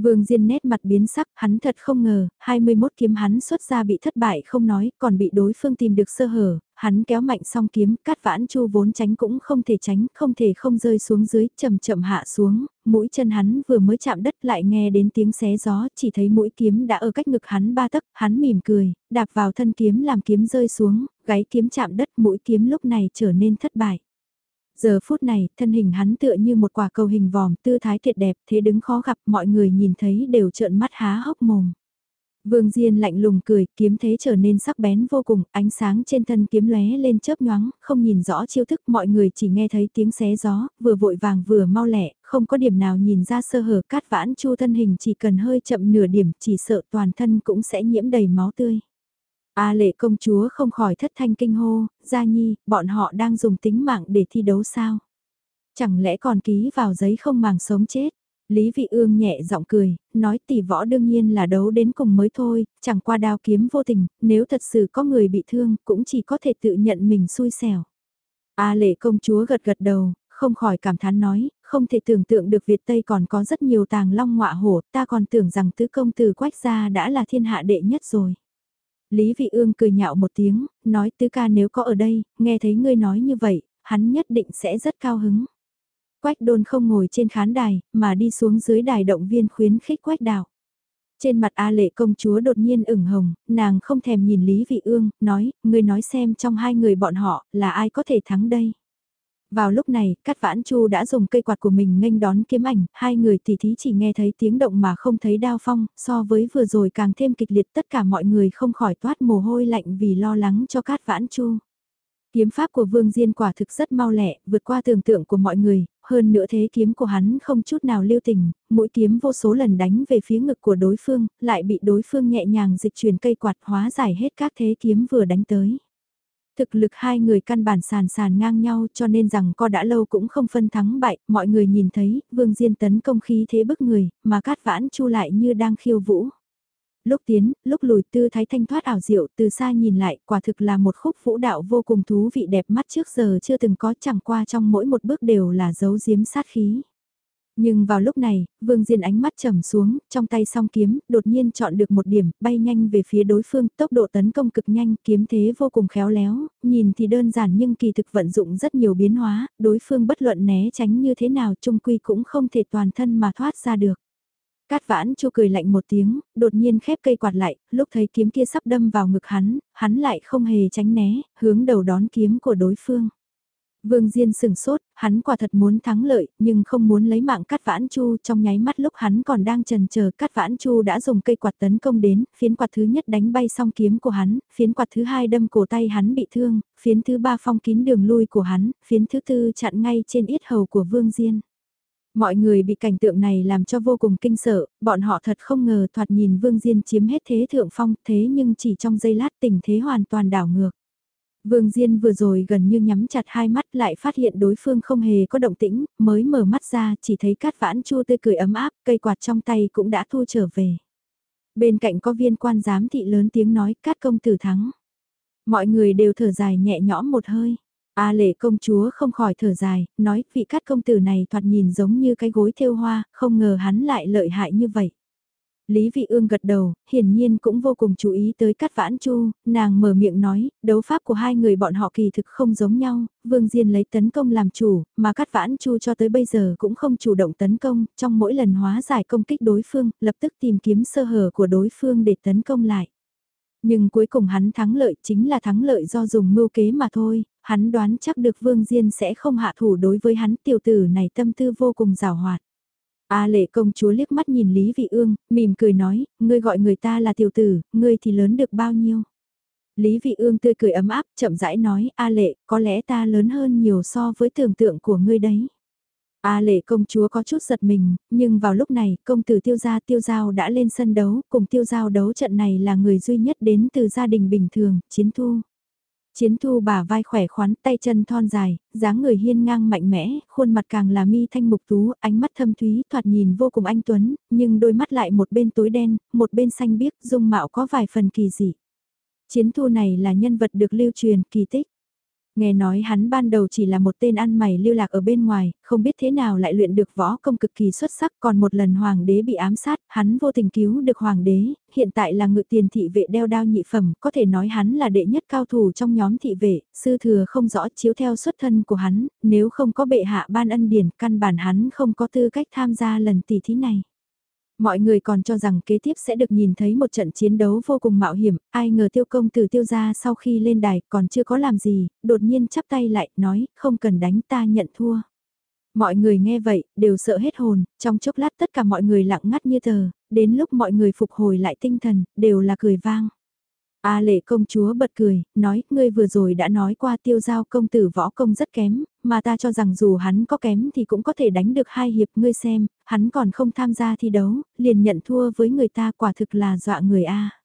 Vương Diên nét mặt biến sắc, hắn thật không ngờ, 21 kiếm hắn xuất ra bị thất bại không nói, còn bị đối phương tìm được sơ hở, hắn kéo mạnh song kiếm, cát vãn chu vốn tránh cũng không thể tránh, không thể không rơi xuống dưới, chậm chậm hạ xuống, mũi chân hắn vừa mới chạm đất lại nghe đến tiếng xé gió, chỉ thấy mũi kiếm đã ở cách ngực hắn ba tấc, hắn mỉm cười, đạp vào thân kiếm làm kiếm rơi xuống, gáy kiếm chạm đất, mũi kiếm lúc này trở nên thất bại. Giờ phút này, thân hình hắn tựa như một quả cầu hình vòm, tư thái tuyệt đẹp, thế đứng khó gặp, mọi người nhìn thấy đều trợn mắt há hốc mồm. Vương Diên lạnh lùng cười, kiếm thế trở nên sắc bén vô cùng, ánh sáng trên thân kiếm lóe lên chớp nhoáng, không nhìn rõ chiêu thức, mọi người chỉ nghe thấy tiếng xé gió, vừa vội vàng vừa mau lẹ, không có điểm nào nhìn ra sơ hở, cát vãn chu thân hình chỉ cần hơi chậm nửa điểm, chỉ sợ toàn thân cũng sẽ nhiễm đầy máu tươi. A lệ công chúa không khỏi thất thanh kinh hô, gia nhi, bọn họ đang dùng tính mạng để thi đấu sao? Chẳng lẽ còn ký vào giấy không màng sống chết? Lý Vị Ương nhẹ giọng cười, nói tỷ võ đương nhiên là đấu đến cùng mới thôi, chẳng qua đao kiếm vô tình, nếu thật sự có người bị thương, cũng chỉ có thể tự nhận mình xui xẻo. A lệ công chúa gật gật đầu, không khỏi cảm thán nói, không thể tưởng tượng được Việt Tây còn có rất nhiều tàng long ngọa hổ, ta còn tưởng rằng tứ công tử quách gia đã là thiên hạ đệ nhất rồi. Lý Vị Ương cười nhạo một tiếng, nói tứ ca nếu có ở đây, nghe thấy ngươi nói như vậy, hắn nhất định sẽ rất cao hứng. Quách đôn không ngồi trên khán đài, mà đi xuống dưới đài động viên khuyến khích quách đào. Trên mặt A lệ công chúa đột nhiên ửng hồng, nàng không thèm nhìn Lý Vị Ương, nói, ngươi nói xem trong hai người bọn họ, là ai có thể thắng đây. Vào lúc này, Cát Vãn Chu đã dùng cây quạt của mình nghênh đón kiếm ảnh, hai người tỷ thí chỉ nghe thấy tiếng động mà không thấy đao phong, so với vừa rồi càng thêm kịch liệt tất cả mọi người không khỏi toát mồ hôi lạnh vì lo lắng cho Cát Vãn Chu. Kiếm pháp của Vương Diên quả thực rất mau lẹ, vượt qua tưởng tượng của mọi người, hơn nữa thế kiếm của hắn không chút nào lưu tình, mũi kiếm vô số lần đánh về phía ngực của đối phương, lại bị đối phương nhẹ nhàng dịch chuyển cây quạt hóa giải hết các thế kiếm vừa đánh tới. Thực lực hai người căn bản sàn sàn ngang nhau cho nên rằng co đã lâu cũng không phân thắng bại, mọi người nhìn thấy, Vương Diên tấn công khí thế bức người, mà cát vãn chu lại như đang khiêu vũ. Lúc tiến, lúc lùi tư thái thanh thoát ảo diệu từ xa nhìn lại quả thực là một khúc vũ đạo vô cùng thú vị đẹp mắt trước giờ chưa từng có chẳng qua trong mỗi một bước đều là dấu diếm sát khí. Nhưng vào lúc này, Vương Diên ánh mắt trầm xuống, trong tay song kiếm, đột nhiên chọn được một điểm, bay nhanh về phía đối phương, tốc độ tấn công cực nhanh, kiếm thế vô cùng khéo léo, nhìn thì đơn giản nhưng kỳ thực vận dụng rất nhiều biến hóa, đối phương bất luận né tránh như thế nào trung quy cũng không thể toàn thân mà thoát ra được. Cát vãn chu cười lạnh một tiếng, đột nhiên khép cây quạt lại, lúc thấy kiếm kia sắp đâm vào ngực hắn, hắn lại không hề tránh né, hướng đầu đón kiếm của đối phương. Vương Diên sừng sốt, hắn quả thật muốn thắng lợi, nhưng không muốn lấy mạng Cát Vãn Chu trong nháy mắt lúc hắn còn đang trần chờ Cát Vãn Chu đã dùng cây quạt tấn công đến, phiến quạt thứ nhất đánh bay song kiếm của hắn, phiến quạt thứ hai đâm cổ tay hắn bị thương, phiến thứ ba phong kín đường lui của hắn, phiến thứ tư chặn ngay trên yết hầu của Vương Diên. Mọi người bị cảnh tượng này làm cho vô cùng kinh sợ, bọn họ thật không ngờ thoạt nhìn Vương Diên chiếm hết thế thượng phong thế nhưng chỉ trong giây lát tình thế hoàn toàn đảo ngược. Vương Diên vừa rồi gần như nhắm chặt hai mắt lại phát hiện đối phương không hề có động tĩnh, mới mở mắt ra chỉ thấy cát vãn chua tươi cười ấm áp, cây quạt trong tay cũng đã thu trở về. Bên cạnh có viên quan giám thị lớn tiếng nói cát công tử thắng. Mọi người đều thở dài nhẹ nhõm một hơi. A lệ công chúa không khỏi thở dài, nói vị cát công tử này thoạt nhìn giống như cái gối thêu hoa, không ngờ hắn lại lợi hại như vậy. Lý Vị Ương gật đầu, hiển nhiên cũng vô cùng chú ý tới Cát Vãn Chu, nàng mở miệng nói, đấu pháp của hai người bọn họ kỳ thực không giống nhau, Vương Diên lấy tấn công làm chủ, mà Cát Vãn Chu cho tới bây giờ cũng không chủ động tấn công, trong mỗi lần hóa giải công kích đối phương, lập tức tìm kiếm sơ hở của đối phương để tấn công lại. Nhưng cuối cùng hắn thắng lợi chính là thắng lợi do dùng mưu kế mà thôi, hắn đoán chắc được Vương Diên sẽ không hạ thủ đối với hắn tiểu tử này tâm tư vô cùng rào hoạt. A lệ công chúa liếc mắt nhìn Lý Vị Ương, mỉm cười nói, ngươi gọi người ta là tiểu tử, ngươi thì lớn được bao nhiêu. Lý Vị Ương tươi cười ấm áp, chậm rãi nói, A lệ, có lẽ ta lớn hơn nhiều so với tưởng tượng của ngươi đấy. A lệ công chúa có chút giật mình, nhưng vào lúc này, công tử tiêu gia tiêu giao đã lên sân đấu, cùng tiêu giao đấu trận này là người duy nhất đến từ gia đình bình thường, chiến thu. Chiến thu bà vai khỏe khoắn, tay chân thon dài, dáng người hiên ngang mạnh mẽ, khuôn mặt càng là mi thanh mục tú, ánh mắt thâm thúy, thoạt nhìn vô cùng anh tuấn, nhưng đôi mắt lại một bên tối đen, một bên xanh biếc, dung mạo có vài phần kỳ dị. Chiến thu này là nhân vật được lưu truyền, kỳ tích. Nghe nói hắn ban đầu chỉ là một tên ăn mày lưu lạc ở bên ngoài, không biết thế nào lại luyện được võ công cực kỳ xuất sắc còn một lần hoàng đế bị ám sát, hắn vô tình cứu được hoàng đế, hiện tại là ngự tiền thị vệ đeo đao nhị phẩm, có thể nói hắn là đệ nhất cao thủ trong nhóm thị vệ, sư thừa không rõ chiếu theo xuất thân của hắn, nếu không có bệ hạ ban ân điển căn bản hắn không có tư cách tham gia lần tỷ thí này. Mọi người còn cho rằng kế tiếp sẽ được nhìn thấy một trận chiến đấu vô cùng mạo hiểm, ai ngờ tiêu công từ tiêu gia sau khi lên đài còn chưa có làm gì, đột nhiên chắp tay lại, nói, không cần đánh ta nhận thua. Mọi người nghe vậy, đều sợ hết hồn, trong chốc lát tất cả mọi người lặng ngắt như tờ, đến lúc mọi người phục hồi lại tinh thần, đều là cười vang. A lệ công chúa bật cười, nói, ngươi vừa rồi đã nói qua tiêu giao công tử võ công rất kém, mà ta cho rằng dù hắn có kém thì cũng có thể đánh được hai hiệp ngươi xem, hắn còn không tham gia thi đấu, liền nhận thua với người ta quả thực là dọa người A.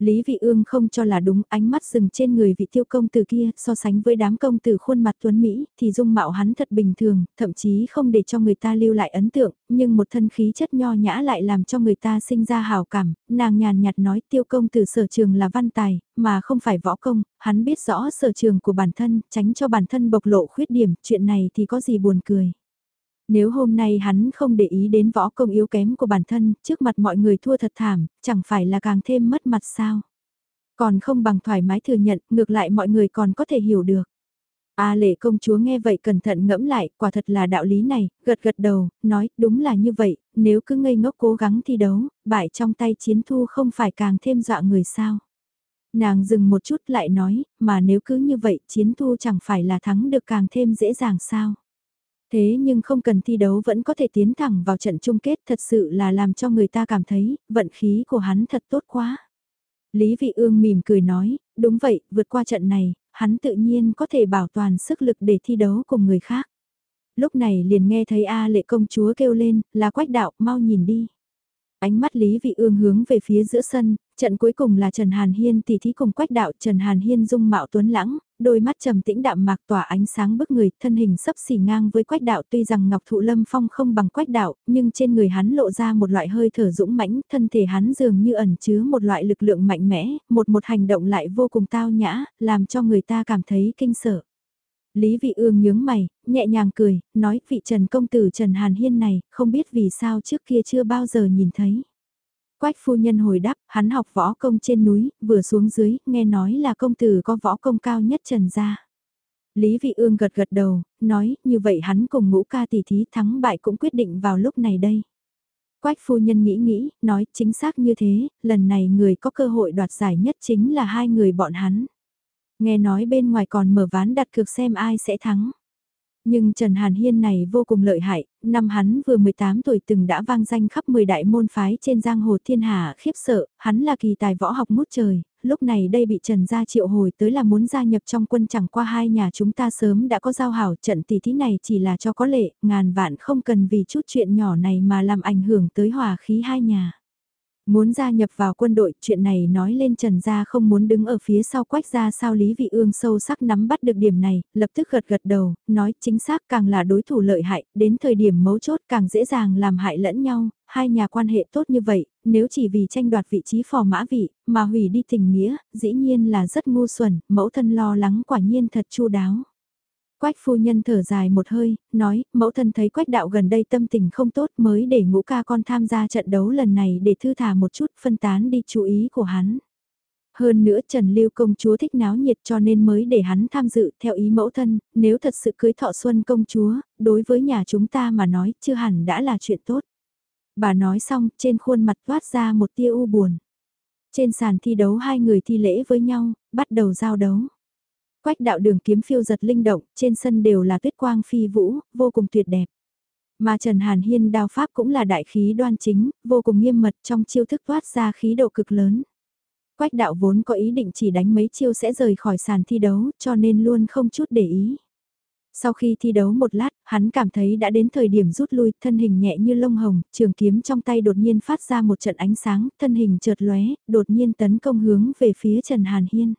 Lý Vị Ương không cho là đúng, ánh mắt dừng trên người vị tiêu công tử kia, so sánh với đám công tử khuôn mặt tuấn Mỹ, thì dung mạo hắn thật bình thường, thậm chí không để cho người ta lưu lại ấn tượng, nhưng một thân khí chất nho nhã lại làm cho người ta sinh ra hào cảm, nàng nhàn nhạt nói tiêu công tử sở trường là văn tài, mà không phải võ công, hắn biết rõ sở trường của bản thân, tránh cho bản thân bộc lộ khuyết điểm, chuyện này thì có gì buồn cười. Nếu hôm nay hắn không để ý đến võ công yếu kém của bản thân, trước mặt mọi người thua thật thảm, chẳng phải là càng thêm mất mặt sao? Còn không bằng thoải mái thừa nhận, ngược lại mọi người còn có thể hiểu được. A lệ công chúa nghe vậy cẩn thận ngẫm lại, quả thật là đạo lý này, gật gật đầu, nói, đúng là như vậy, nếu cứ ngây ngốc cố gắng thi đấu, bại trong tay chiến thu không phải càng thêm dọa người sao. Nàng dừng một chút lại nói, mà nếu cứ như vậy chiến thu chẳng phải là thắng được càng thêm dễ dàng sao. Thế nhưng không cần thi đấu vẫn có thể tiến thẳng vào trận chung kết thật sự là làm cho người ta cảm thấy vận khí của hắn thật tốt quá. Lý Vị Ương mỉm cười nói, đúng vậy, vượt qua trận này, hắn tự nhiên có thể bảo toàn sức lực để thi đấu cùng người khác. Lúc này liền nghe thấy A lệ công chúa kêu lên, là quách đạo, mau nhìn đi. Ánh mắt Lý Vị Ương hướng về phía giữa sân, trận cuối cùng là Trần Hàn Hiên tỷ thí cùng quách đạo Trần Hàn Hiên dung mạo tuấn lãng, đôi mắt trầm tĩnh đạm mạc tỏa ánh sáng bức người, thân hình sấp xỉ ngang với quách đạo tuy rằng Ngọc Thụ Lâm Phong không bằng quách đạo, nhưng trên người hắn lộ ra một loại hơi thở dũng mãnh, thân thể hắn dường như ẩn chứa một loại lực lượng mạnh mẽ, một một hành động lại vô cùng tao nhã, làm cho người ta cảm thấy kinh sợ. Lý Vị Ương nhướng mày, nhẹ nhàng cười, nói vị Trần Công Tử Trần Hàn Hiên này, không biết vì sao trước kia chưa bao giờ nhìn thấy. Quách phu nhân hồi đáp, hắn học võ công trên núi, vừa xuống dưới, nghe nói là công tử có võ công cao nhất Trần gia. Lý Vị Ương gật gật đầu, nói, như vậy hắn cùng ngũ ca tỷ thí thắng bại cũng quyết định vào lúc này đây. Quách phu nhân nghĩ nghĩ, nói chính xác như thế, lần này người có cơ hội đoạt giải nhất chính là hai người bọn hắn. Nghe nói bên ngoài còn mở ván đặt cược xem ai sẽ thắng. Nhưng Trần Hàn Hiên này vô cùng lợi hại, năm hắn vừa 18 tuổi từng đã vang danh khắp 10 đại môn phái trên giang hồ thiên hà khiếp sợ, hắn là kỳ tài võ học mút trời, lúc này đây bị Trần gia triệu hồi tới là muốn gia nhập trong quân chẳng qua hai nhà chúng ta sớm đã có giao hảo trận tỷ thí này chỉ là cho có lệ, ngàn vạn không cần vì chút chuyện nhỏ này mà làm ảnh hưởng tới hòa khí hai nhà. Muốn gia nhập vào quân đội, chuyện này nói lên Trần Gia không muốn đứng ở phía sau quách gia sao Lý Vị Ương sâu sắc nắm bắt được điểm này, lập tức gật gật đầu, nói chính xác càng là đối thủ lợi hại, đến thời điểm mấu chốt càng dễ dàng làm hại lẫn nhau, hai nhà quan hệ tốt như vậy, nếu chỉ vì tranh đoạt vị trí phò mã vị, mà hủy đi tình nghĩa, dĩ nhiên là rất ngu xuẩn, mẫu thân lo lắng quả nhiên thật chu đáo. Quách phu nhân thở dài một hơi, nói, mẫu thân thấy quách đạo gần đây tâm tình không tốt mới để ngũ ca con tham gia trận đấu lần này để thư thả một chút phân tán đi chú ý của hắn. Hơn nữa Trần Lưu công chúa thích náo nhiệt cho nên mới để hắn tham dự theo ý mẫu thân, nếu thật sự cưới thọ xuân công chúa, đối với nhà chúng ta mà nói chưa hẳn đã là chuyện tốt. Bà nói xong trên khuôn mặt toát ra một tia u buồn. Trên sàn thi đấu hai người thi lễ với nhau, bắt đầu giao đấu. Quách đạo đường kiếm phiêu giật linh động, trên sân đều là tuyết quang phi vũ, vô cùng tuyệt đẹp. Mà Trần Hàn Hiên đao pháp cũng là đại khí đoan chính, vô cùng nghiêm mật trong chiêu thức thoát ra khí độ cực lớn. Quách đạo vốn có ý định chỉ đánh mấy chiêu sẽ rời khỏi sàn thi đấu, cho nên luôn không chút để ý. Sau khi thi đấu một lát, hắn cảm thấy đã đến thời điểm rút lui, thân hình nhẹ như lông hồng, trường kiếm trong tay đột nhiên phát ra một trận ánh sáng, thân hình chợt lóe, đột nhiên tấn công hướng về phía Trần Hàn Hiên.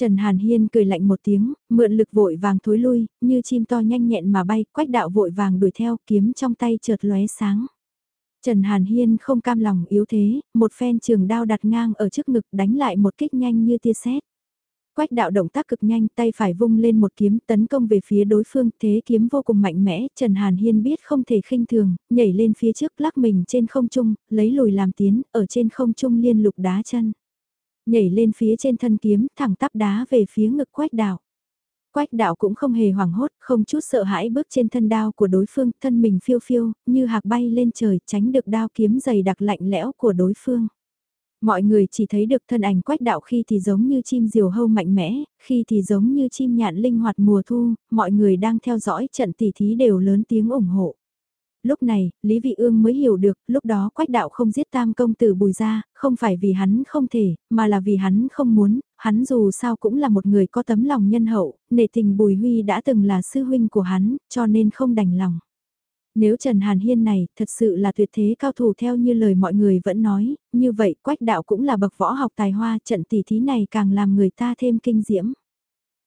Trần Hàn Hiên cười lạnh một tiếng, mượn lực vội vàng thối lui, như chim to nhanh nhẹn mà bay, quách đạo vội vàng đuổi theo, kiếm trong tay chợt lóe sáng. Trần Hàn Hiên không cam lòng yếu thế, một phen trường đao đặt ngang ở trước ngực đánh lại một kích nhanh như tia sét. Quách đạo động tác cực nhanh tay phải vung lên một kiếm tấn công về phía đối phương thế kiếm vô cùng mạnh mẽ Trần Hàn Hiên biết không thể khinh thường nhảy lên phía trước lắc mình trên không trung lấy lùi làm tiến ở trên không trung liên lục đá chân nhảy lên phía trên thân kiếm thẳng tắp đá về phía ngực quách đạo Quách đạo cũng không hề hoảng hốt, không chút sợ hãi bước trên thân đao của đối phương, thân mình phiêu phiêu, như hạc bay lên trời, tránh được đao kiếm dày đặc lạnh lẽo của đối phương. Mọi người chỉ thấy được thân ảnh quách đạo khi thì giống như chim diều hâu mạnh mẽ, khi thì giống như chim nhạn linh hoạt mùa thu, mọi người đang theo dõi trận tỷ thí đều lớn tiếng ủng hộ. Lúc này, Lý Vị Ương mới hiểu được, lúc đó quách đạo không giết tam công tử bùi ra, không phải vì hắn không thể, mà là vì hắn không muốn, hắn dù sao cũng là một người có tấm lòng nhân hậu, nể tình bùi huy đã từng là sư huynh của hắn, cho nên không đành lòng. Nếu Trần Hàn Hiên này thật sự là tuyệt thế cao thủ theo như lời mọi người vẫn nói, như vậy quách đạo cũng là bậc võ học tài hoa trận tỷ thí này càng làm người ta thêm kinh diễm.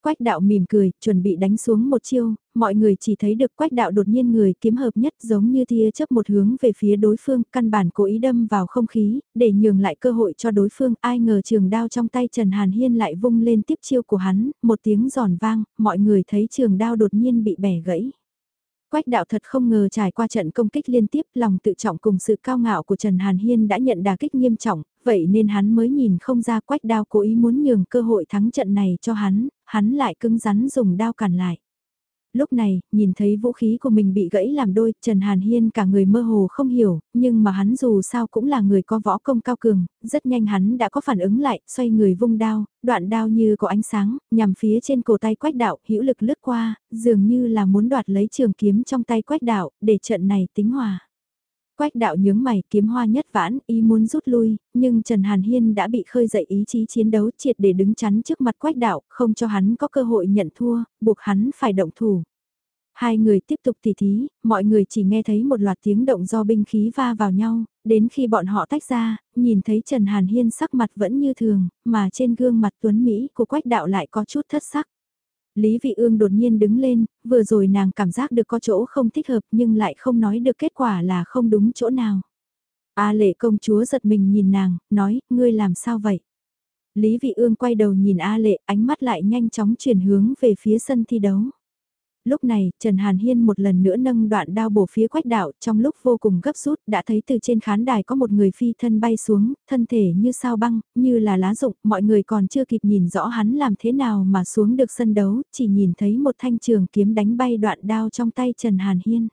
Quách đạo mỉm cười, chuẩn bị đánh xuống một chiêu, mọi người chỉ thấy được quách đạo đột nhiên người kiếm hợp nhất giống như tia chớp một hướng về phía đối phương, căn bản cố ý đâm vào không khí, để nhường lại cơ hội cho đối phương, ai ngờ trường đao trong tay Trần Hàn Hiên lại vung lên tiếp chiêu của hắn, một tiếng giòn vang, mọi người thấy trường đao đột nhiên bị bẻ gãy. Quách đạo thật không ngờ trải qua trận công kích liên tiếp lòng tự trọng cùng sự cao ngạo của Trần Hàn Hiên đã nhận đà kích nghiêm trọng, vậy nên hắn mới nhìn không ra quách đao cố ý muốn nhường cơ hội thắng trận này cho hắn, hắn lại cứng rắn dùng đao cản lại. Lúc này, nhìn thấy vũ khí của mình bị gãy làm đôi, Trần Hàn Hiên cả người mơ hồ không hiểu, nhưng mà hắn dù sao cũng là người có võ công cao cường, rất nhanh hắn đã có phản ứng lại, xoay người vung đao, đoạn đao như có ánh sáng, nhằm phía trên cổ tay quách đạo, hữu lực lướt qua, dường như là muốn đoạt lấy trường kiếm trong tay quách đạo, để trận này tính hòa. Quách đạo nhướng mày kiếm hoa nhất vãn, ý muốn rút lui, nhưng Trần Hàn Hiên đã bị khơi dậy ý chí chiến đấu triệt để đứng chắn trước mặt quách đạo, không cho hắn có cơ hội nhận thua, buộc hắn phải động thủ. Hai người tiếp tục tỉ thí, mọi người chỉ nghe thấy một loạt tiếng động do binh khí va vào nhau, đến khi bọn họ tách ra, nhìn thấy Trần Hàn Hiên sắc mặt vẫn như thường, mà trên gương mặt tuấn Mỹ của quách đạo lại có chút thất sắc. Lý Vị Ương đột nhiên đứng lên, vừa rồi nàng cảm giác được có chỗ không thích hợp nhưng lại không nói được kết quả là không đúng chỗ nào. A lệ công chúa giật mình nhìn nàng, nói, ngươi làm sao vậy? Lý Vị Ương quay đầu nhìn A lệ, ánh mắt lại nhanh chóng chuyển hướng về phía sân thi đấu. Lúc này, Trần Hàn Hiên một lần nữa nâng đoạn đao bổ phía quách đạo, trong lúc vô cùng gấp rút, đã thấy từ trên khán đài có một người phi thân bay xuống, thân thể như sao băng, như là lá rụng, mọi người còn chưa kịp nhìn rõ hắn làm thế nào mà xuống được sân đấu, chỉ nhìn thấy một thanh trường kiếm đánh bay đoạn đao trong tay Trần Hàn Hiên.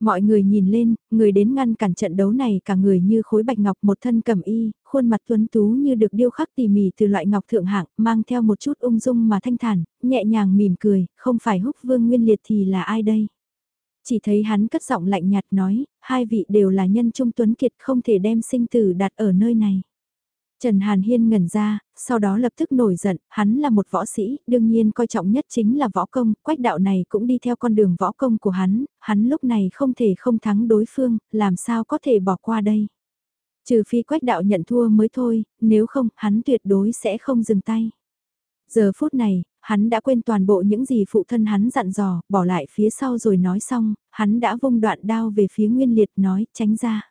Mọi người nhìn lên, người đến ngăn cản trận đấu này cả người như khối bạch ngọc một thân cầm y, khuôn mặt tuấn tú như được điêu khắc tỉ mỉ từ loại ngọc thượng hạng, mang theo một chút ung dung mà thanh thản, nhẹ nhàng mỉm cười, không phải húc vương nguyên liệt thì là ai đây? Chỉ thấy hắn cất giọng lạnh nhạt nói, hai vị đều là nhân trung tuấn kiệt không thể đem sinh tử đặt ở nơi này. Trần Hàn Hiên ngẩn ra, sau đó lập tức nổi giận, hắn là một võ sĩ, đương nhiên coi trọng nhất chính là võ công, quách đạo này cũng đi theo con đường võ công của hắn, hắn lúc này không thể không thắng đối phương, làm sao có thể bỏ qua đây. Trừ phi quách đạo nhận thua mới thôi, nếu không, hắn tuyệt đối sẽ không dừng tay. Giờ phút này, hắn đã quên toàn bộ những gì phụ thân hắn dặn dò, bỏ lại phía sau rồi nói xong, hắn đã vung đoạn đao về phía Nguyên Liệt nói, tránh ra.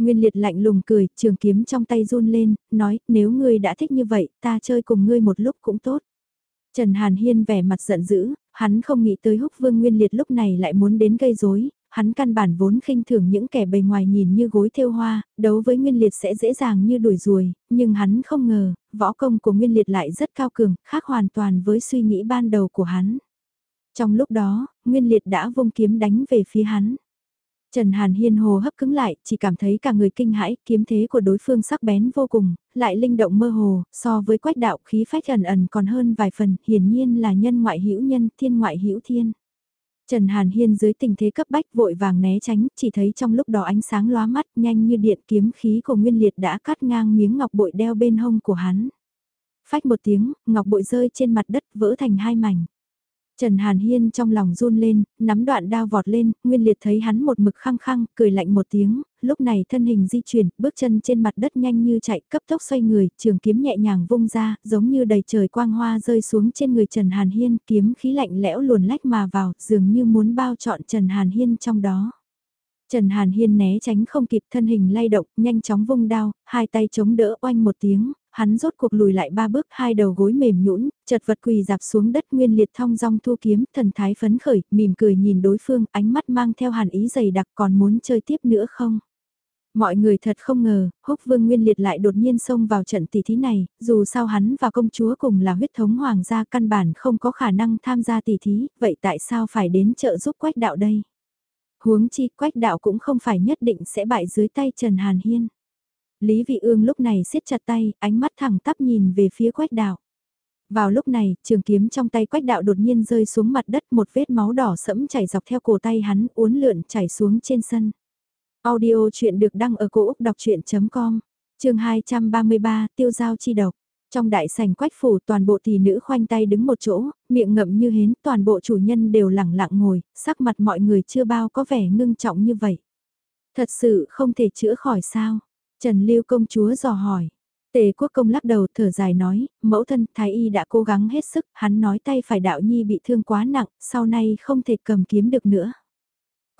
Nguyên liệt lạnh lùng cười, trường kiếm trong tay run lên, nói, nếu ngươi đã thích như vậy, ta chơi cùng ngươi một lúc cũng tốt. Trần Hàn Hiên vẻ mặt giận dữ, hắn không nghĩ tới húc vương nguyên liệt lúc này lại muốn đến gây rối hắn căn bản vốn khinh thường những kẻ bề ngoài nhìn như gối thêu hoa, đấu với Nguyên Liệt sẽ dễ dàng như đuổi ruồi, nhưng hắn không ngờ, võ công của Nguyên Liệt lại rất cao cường, khác hoàn toàn với suy nghĩ ban đầu của hắn. Trong lúc đó, Nguyên Liệt đã vung kiếm đánh về phía hắn. Trần Hàn Hiên hồ hấp cứng lại, chỉ cảm thấy cả người kinh hãi, kiếm thế của đối phương sắc bén vô cùng, lại linh động mơ hồ, so với quách đạo khí phách ẩn ẩn còn hơn vài phần, hiển nhiên là nhân ngoại hữu nhân, thiên ngoại hữu thiên. Trần Hàn Hiên dưới tình thế cấp bách vội vàng né tránh, chỉ thấy trong lúc đó ánh sáng lóa mắt nhanh như điện kiếm khí của Nguyên Liệt đã cắt ngang miếng ngọc bội đeo bên hông của hắn. Phách một tiếng, ngọc bội rơi trên mặt đất vỡ thành hai mảnh. Trần Hàn Hiên trong lòng run lên, nắm đoạn đao vọt lên, Nguyên Liệt thấy hắn một mực khăng khăng, cười lạnh một tiếng, lúc này thân hình di chuyển, bước chân trên mặt đất nhanh như chạy, cấp tốc xoay người, trường kiếm nhẹ nhàng vung ra, giống như đầy trời quang hoa rơi xuống trên người Trần Hàn Hiên, kiếm khí lạnh lẽo luồn lách mà vào, dường như muốn bao trọn Trần Hàn Hiên trong đó. Trần Hàn Hiên né tránh không kịp thân hình lay động, nhanh chóng vung đao, hai tay chống đỡ oanh một tiếng, hắn rốt cuộc lùi lại ba bước hai đầu gối mềm nhũn, chật vật quỳ dạp xuống đất nguyên liệt thong dong thu kiếm, thần thái phấn khởi, mỉm cười nhìn đối phương, ánh mắt mang theo hàn ý dày đặc còn muốn chơi tiếp nữa không? Mọi người thật không ngờ, húc vương nguyên liệt lại đột nhiên xông vào trận tỷ thí này, dù sao hắn và công chúa cùng là huyết thống hoàng gia căn bản không có khả năng tham gia tỷ thí, vậy tại sao phải đến trợ giúp quách đạo đây? Huống chi quách đạo cũng không phải nhất định sẽ bại dưới tay Trần Hàn Hiên. Lý Vị Ương lúc này siết chặt tay, ánh mắt thẳng tắp nhìn về phía quách đạo. Vào lúc này, trường kiếm trong tay quách đạo đột nhiên rơi xuống mặt đất một vết máu đỏ sẫm chảy dọc theo cổ tay hắn uốn lượn chảy xuống trên sân. Audio chuyện được đăng ở cổ Úc đọc chuyện.com, trường 233, tiêu giao chi độc. Trong đại sảnh quách phủ toàn bộ tỷ nữ khoanh tay đứng một chỗ, miệng ngậm như hến, toàn bộ chủ nhân đều lẳng lặng ngồi, sắc mặt mọi người chưa bao có vẻ ngưng trọng như vậy. Thật sự không thể chữa khỏi sao? Trần Lưu công chúa dò hỏi. Tề quốc công lắc đầu thở dài nói, mẫu thân thái y đã cố gắng hết sức, hắn nói tay phải đạo nhi bị thương quá nặng, sau này không thể cầm kiếm được nữa.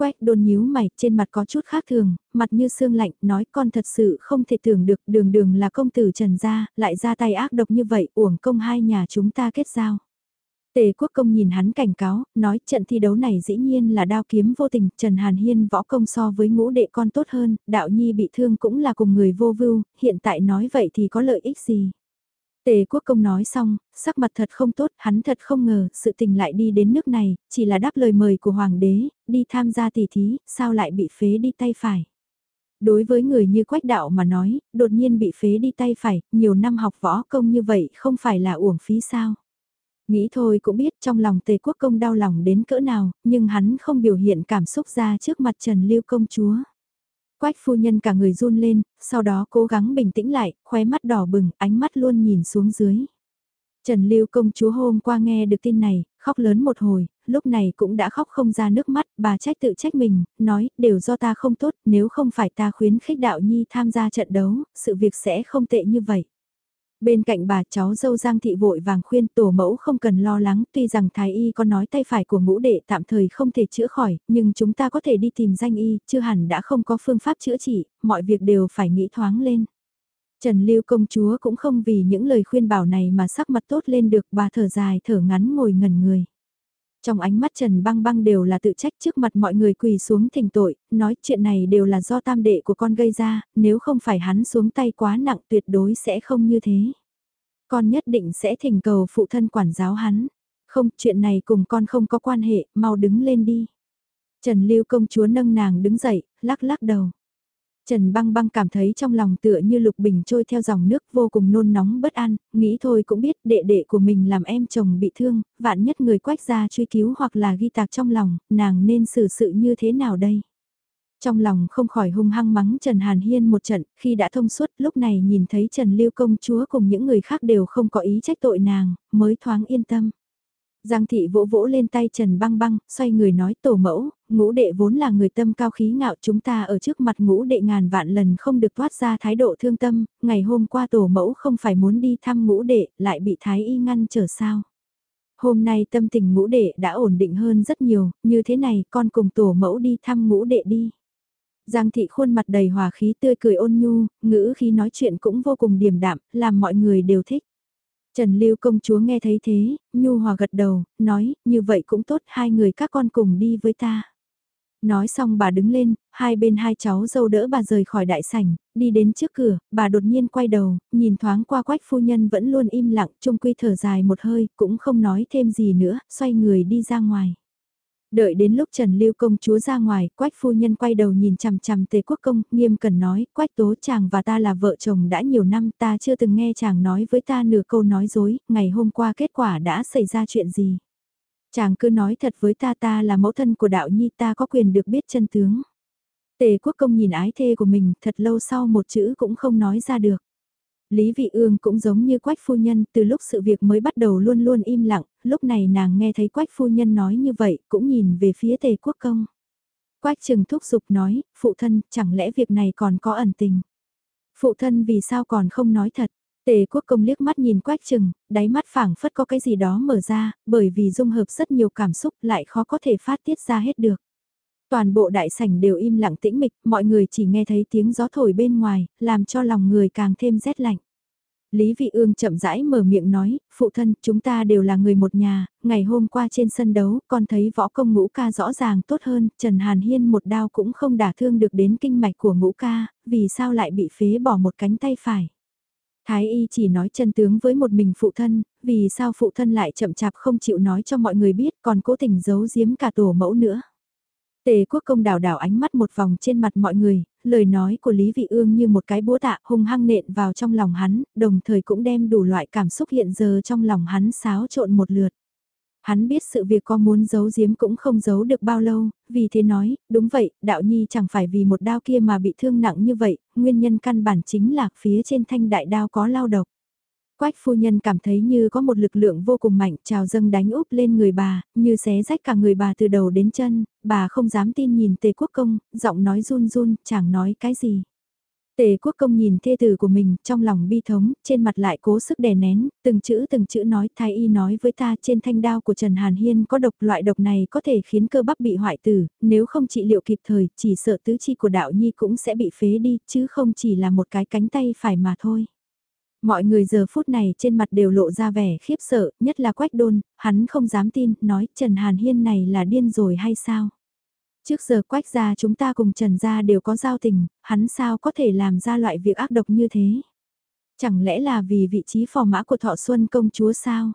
Quách đôn nhíu mày, trên mặt có chút khác thường, mặt như xương lạnh, nói con thật sự không thể tưởng được đường đường là công tử Trần gia, lại ra tay ác độc như vậy, uổng công hai nhà chúng ta kết giao. Tề quốc công nhìn hắn cảnh cáo, nói trận thi đấu này dĩ nhiên là đao kiếm vô tình, Trần Hàn Hiên võ công so với ngũ đệ con tốt hơn, đạo nhi bị thương cũng là cùng người vô vưu, hiện tại nói vậy thì có lợi ích gì. Tề quốc công nói xong, sắc mặt thật không tốt, hắn thật không ngờ, sự tình lại đi đến nước này, chỉ là đáp lời mời của hoàng đế, đi tham gia tỷ thí, sao lại bị phế đi tay phải. Đối với người như quách đạo mà nói, đột nhiên bị phế đi tay phải, nhiều năm học võ công như vậy không phải là uổng phí sao. Nghĩ thôi cũng biết trong lòng tề quốc công đau lòng đến cỡ nào, nhưng hắn không biểu hiện cảm xúc ra trước mặt Trần Lưu công chúa. Quách phu nhân cả người run lên, sau đó cố gắng bình tĩnh lại, khóe mắt đỏ bừng, ánh mắt luôn nhìn xuống dưới. Trần Lưu công chúa hôm qua nghe được tin này, khóc lớn một hồi, lúc này cũng đã khóc không ra nước mắt, bà trách tự trách mình, nói, đều do ta không tốt, nếu không phải ta khuyến khích đạo nhi tham gia trận đấu, sự việc sẽ không tệ như vậy. Bên cạnh bà cháu dâu Giang Thị vội vàng khuyên tổ mẫu không cần lo lắng tuy rằng Thái Y có nói tay phải của ngũ đệ tạm thời không thể chữa khỏi, nhưng chúng ta có thể đi tìm danh y, chưa hẳn đã không có phương pháp chữa trị, mọi việc đều phải nghĩ thoáng lên. Trần Lưu công chúa cũng không vì những lời khuyên bảo này mà sắc mặt tốt lên được bà thở dài thở ngắn ngồi ngẩn người. Trong ánh mắt Trần Băng Băng đều là tự trách trước mặt mọi người quỳ xuống thỉnh tội, nói chuyện này đều là do tam đệ của con gây ra, nếu không phải hắn xuống tay quá nặng tuyệt đối sẽ không như thế. Con nhất định sẽ thỉnh cầu phụ thân quản giáo hắn. Không, chuyện này cùng con không có quan hệ, mau đứng lên đi. Trần Lưu công chúa nâng nàng đứng dậy, lắc lắc đầu. Trần băng băng cảm thấy trong lòng tựa như lục bình trôi theo dòng nước vô cùng nôn nóng bất an, nghĩ thôi cũng biết đệ đệ của mình làm em chồng bị thương, vạn nhất người quách ra truy cứu hoặc là ghi tạc trong lòng, nàng nên xử sự như thế nào đây? Trong lòng không khỏi hung hăng mắng Trần Hàn Hiên một trận, khi đã thông suốt lúc này nhìn thấy Trần Lưu công chúa cùng những người khác đều không có ý trách tội nàng, mới thoáng yên tâm. Giang thị vỗ vỗ lên tay Trần băng băng, xoay người nói tổ mẫu, ngũ đệ vốn là người tâm cao khí ngạo chúng ta ở trước mặt ngũ đệ ngàn vạn lần không được thoát ra thái độ thương tâm, ngày hôm qua tổ mẫu không phải muốn đi thăm ngũ đệ, lại bị thái y ngăn trở sao. Hôm nay tâm tình ngũ đệ đã ổn định hơn rất nhiều, như thế này con cùng tổ mẫu đi thăm ngũ đệ đi. Giang thị khuôn mặt đầy hòa khí tươi cười ôn nhu, ngữ khi nói chuyện cũng vô cùng điềm đạm, làm mọi người đều thích. Trần Lưu công chúa nghe thấy thế, nhu hòa gật đầu, nói, như vậy cũng tốt, hai người các con cùng đi với ta. Nói xong bà đứng lên, hai bên hai cháu dâu đỡ bà rời khỏi đại sảnh, đi đến trước cửa, bà đột nhiên quay đầu, nhìn thoáng qua quách phu nhân vẫn luôn im lặng, trung quy thở dài một hơi, cũng không nói thêm gì nữa, xoay người đi ra ngoài. Đợi đến lúc Trần Lưu công chúa ra ngoài, Quách phu nhân quay đầu nhìn chằm chằm Tề Quốc công, nghiêm cần nói, Quách tố chàng và ta là vợ chồng đã nhiều năm, ta chưa từng nghe chàng nói với ta nửa câu nói dối, ngày hôm qua kết quả đã xảy ra chuyện gì. Chàng cứ nói thật với ta ta là mẫu thân của đạo nhi ta có quyền được biết chân tướng. Tề Quốc công nhìn ái thê của mình, thật lâu sau một chữ cũng không nói ra được. Lý Vị Ương cũng giống như Quách Phu Nhân, từ lúc sự việc mới bắt đầu luôn luôn im lặng, lúc này nàng nghe thấy Quách Phu Nhân nói như vậy, cũng nhìn về phía Tề Quốc Công. Quách Trừng thúc giục nói, phụ thân, chẳng lẽ việc này còn có ẩn tình? Phụ thân vì sao còn không nói thật? Tề Quốc Công liếc mắt nhìn Quách Trừng, đáy mắt phảng phất có cái gì đó mở ra, bởi vì dung hợp rất nhiều cảm xúc lại khó có thể phát tiết ra hết được. Toàn bộ đại sảnh đều im lặng tĩnh mịch, mọi người chỉ nghe thấy tiếng gió thổi bên ngoài, làm cho lòng người càng thêm rét lạnh. Lý Vị Ương chậm rãi mở miệng nói, phụ thân, chúng ta đều là người một nhà, ngày hôm qua trên sân đấu, con thấy võ công ngũ ca rõ ràng tốt hơn, Trần Hàn Hiên một đao cũng không đả thương được đến kinh mạch của ngũ ca, vì sao lại bị phế bỏ một cánh tay phải. Thái y chỉ nói chân tướng với một mình phụ thân, vì sao phụ thân lại chậm chạp không chịu nói cho mọi người biết còn cố tình giấu giếm cả tổ mẫu nữa. Tề quốc công đảo đảo ánh mắt một vòng trên mặt mọi người, lời nói của Lý Vị Ương như một cái búa tạ hung hăng nện vào trong lòng hắn, đồng thời cũng đem đủ loại cảm xúc hiện giờ trong lòng hắn xáo trộn một lượt. Hắn biết sự việc có muốn giấu giếm cũng không giấu được bao lâu, vì thế nói, đúng vậy, đạo nhi chẳng phải vì một đao kia mà bị thương nặng như vậy, nguyên nhân căn bản chính là phía trên thanh đại đao có lao độc. Quách phu nhân cảm thấy như có một lực lượng vô cùng mạnh trào dâng đánh úp lên người bà, như xé rách cả người bà từ đầu đến chân, bà không dám tin nhìn tề quốc công, giọng nói run run, chẳng nói cái gì. Tề quốc công nhìn thê tử của mình trong lòng bi thống, trên mặt lại cố sức đè nén, từng chữ từng chữ nói thái y nói với ta trên thanh đao của Trần Hàn Hiên có độc loại độc này có thể khiến cơ bắp bị hoại tử, nếu không trị liệu kịp thời chỉ sợ tứ chi của đạo nhi cũng sẽ bị phế đi chứ không chỉ là một cái cánh tay phải mà thôi. Mọi người giờ phút này trên mặt đều lộ ra vẻ khiếp sợ, nhất là quách đôn, hắn không dám tin, nói Trần Hàn Hiên này là điên rồi hay sao? Trước giờ quách gia chúng ta cùng Trần gia đều có giao tình, hắn sao có thể làm ra loại việc ác độc như thế? Chẳng lẽ là vì vị trí phò mã của thọ xuân công chúa sao?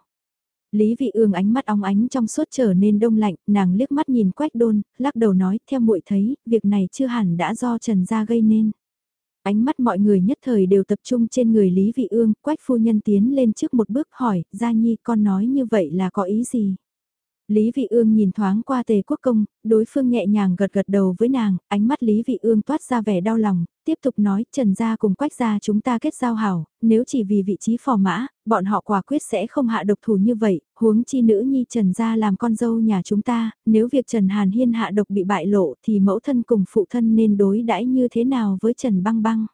Lý vị ương ánh mắt óng ánh trong suốt trở nên đông lạnh, nàng liếc mắt nhìn quách đôn, lắc đầu nói, theo muội thấy, việc này chưa hẳn đã do Trần gia gây nên. Ánh mắt mọi người nhất thời đều tập trung trên người Lý Vị Ương, quách phu nhân tiến lên trước một bước hỏi, Gia Nhi con nói như vậy là có ý gì? Lý Vị Ương nhìn thoáng qua Tề Quốc Công, đối phương nhẹ nhàng gật gật đầu với nàng, ánh mắt Lý Vị Ương toát ra vẻ đau lòng, tiếp tục nói Trần Gia cùng Quách Gia chúng ta kết giao hảo, nếu chỉ vì vị trí phò mã, bọn họ quả quyết sẽ không hạ độc thủ như vậy, huống chi nữ nhi Trần Gia làm con dâu nhà chúng ta, nếu việc Trần Hàn Hiên hạ độc bị bại lộ thì mẫu thân cùng phụ thân nên đối đãi như thế nào với Trần Băng Băng.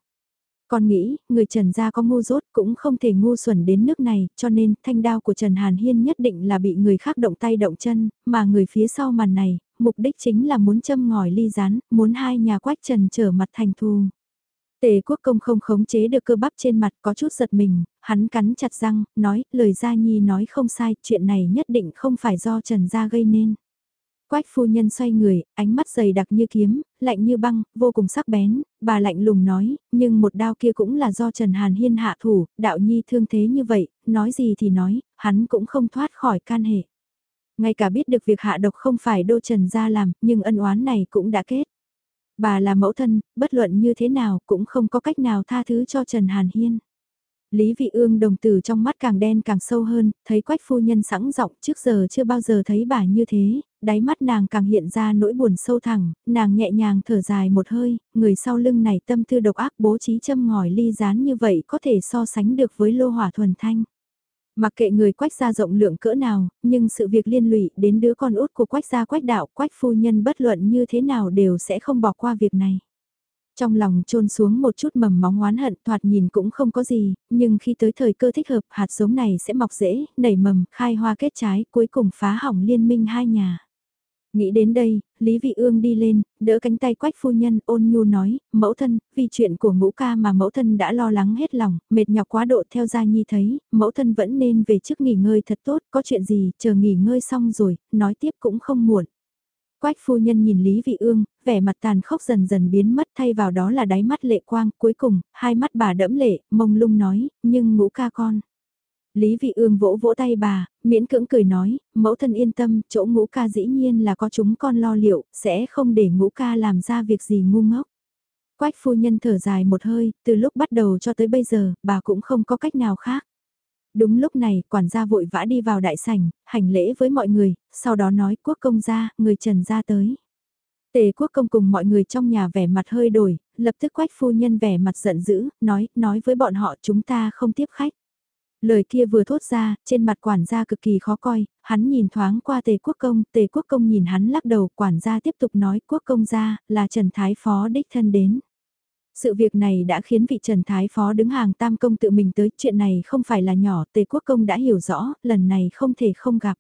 Con nghĩ, người Trần gia có ngu dốt cũng không thể ngu xuẩn đến nước này, cho nên thanh đao của Trần Hàn Hiên nhất định là bị người khác động tay động chân, mà người phía sau màn này, mục đích chính là muốn châm ngòi ly rán, muốn hai nhà quách Trần trở mặt thành thù. Tề quốc công không khống chế được cơ bắp trên mặt có chút giật mình, hắn cắn chặt răng, nói, lời Gia Nhi nói không sai, chuyện này nhất định không phải do Trần Gia gây nên. Quách phu nhân xoay người, ánh mắt dày đặc như kiếm, lạnh như băng, vô cùng sắc bén, bà lạnh lùng nói, nhưng một đao kia cũng là do Trần Hàn Hiên hạ thủ, đạo nhi thương thế như vậy, nói gì thì nói, hắn cũng không thoát khỏi can hệ. Ngay cả biết được việc hạ độc không phải đô Trần ra làm, nhưng ân oán này cũng đã kết. Bà là mẫu thân, bất luận như thế nào cũng không có cách nào tha thứ cho Trần Hàn Hiên. Lý Vị Ương đồng tử trong mắt càng đen càng sâu hơn, thấy quách phu nhân sẵn giọng trước giờ chưa bao giờ thấy bà như thế, đáy mắt nàng càng hiện ra nỗi buồn sâu thẳng, nàng nhẹ nhàng thở dài một hơi, người sau lưng này tâm tư độc ác bố trí châm ngòi ly rán như vậy có thể so sánh được với lô hỏa thuần thanh. Mặc kệ người quách gia rộng lượng cỡ nào, nhưng sự việc liên lụy đến đứa con út của quách gia quách đạo quách phu nhân bất luận như thế nào đều sẽ không bỏ qua việc này. Trong lòng trôn xuống một chút mầm móng oán hận thoạt nhìn cũng không có gì, nhưng khi tới thời cơ thích hợp hạt giống này sẽ mọc dễ nảy mầm, khai hoa kết trái, cuối cùng phá hỏng liên minh hai nhà. Nghĩ đến đây, Lý Vị Ương đi lên, đỡ cánh tay quách phu nhân ôn nhu nói, mẫu thân, vì chuyện của ngũ ca mà mẫu thân đã lo lắng hết lòng, mệt nhọc quá độ theo gia nhi thấy, mẫu thân vẫn nên về trước nghỉ ngơi thật tốt, có chuyện gì, chờ nghỉ ngơi xong rồi, nói tiếp cũng không muộn. Quách phu nhân nhìn Lý Vị Ương, vẻ mặt tàn khốc dần dần biến mất thay vào đó là đáy mắt lệ quang, cuối cùng, hai mắt bà đẫm lệ, mông lung nói, nhưng ngũ ca con. Lý Vị Ương vỗ vỗ tay bà, miễn cưỡng cười nói, mẫu thân yên tâm, chỗ ngũ ca dĩ nhiên là có chúng con lo liệu, sẽ không để ngũ ca làm ra việc gì ngu ngốc. Quách phu nhân thở dài một hơi, từ lúc bắt đầu cho tới bây giờ, bà cũng không có cách nào khác. Đúng lúc này, quản gia vội vã đi vào đại sảnh, hành lễ với mọi người, sau đó nói quốc công gia, người trần gia tới. Tề quốc công cùng mọi người trong nhà vẻ mặt hơi đổi, lập tức quách phu nhân vẻ mặt giận dữ, nói, nói với bọn họ chúng ta không tiếp khách. Lời kia vừa thốt ra, trên mặt quản gia cực kỳ khó coi, hắn nhìn thoáng qua tề quốc công, tề quốc công nhìn hắn lắc đầu, quản gia tiếp tục nói quốc công gia, là Trần Thái Phó đích thân đến. Sự việc này đã khiến vị Trần Thái Phó đứng hàng tam công tự mình tới, chuyện này không phải là nhỏ, tề quốc công đã hiểu rõ, lần này không thể không gặp.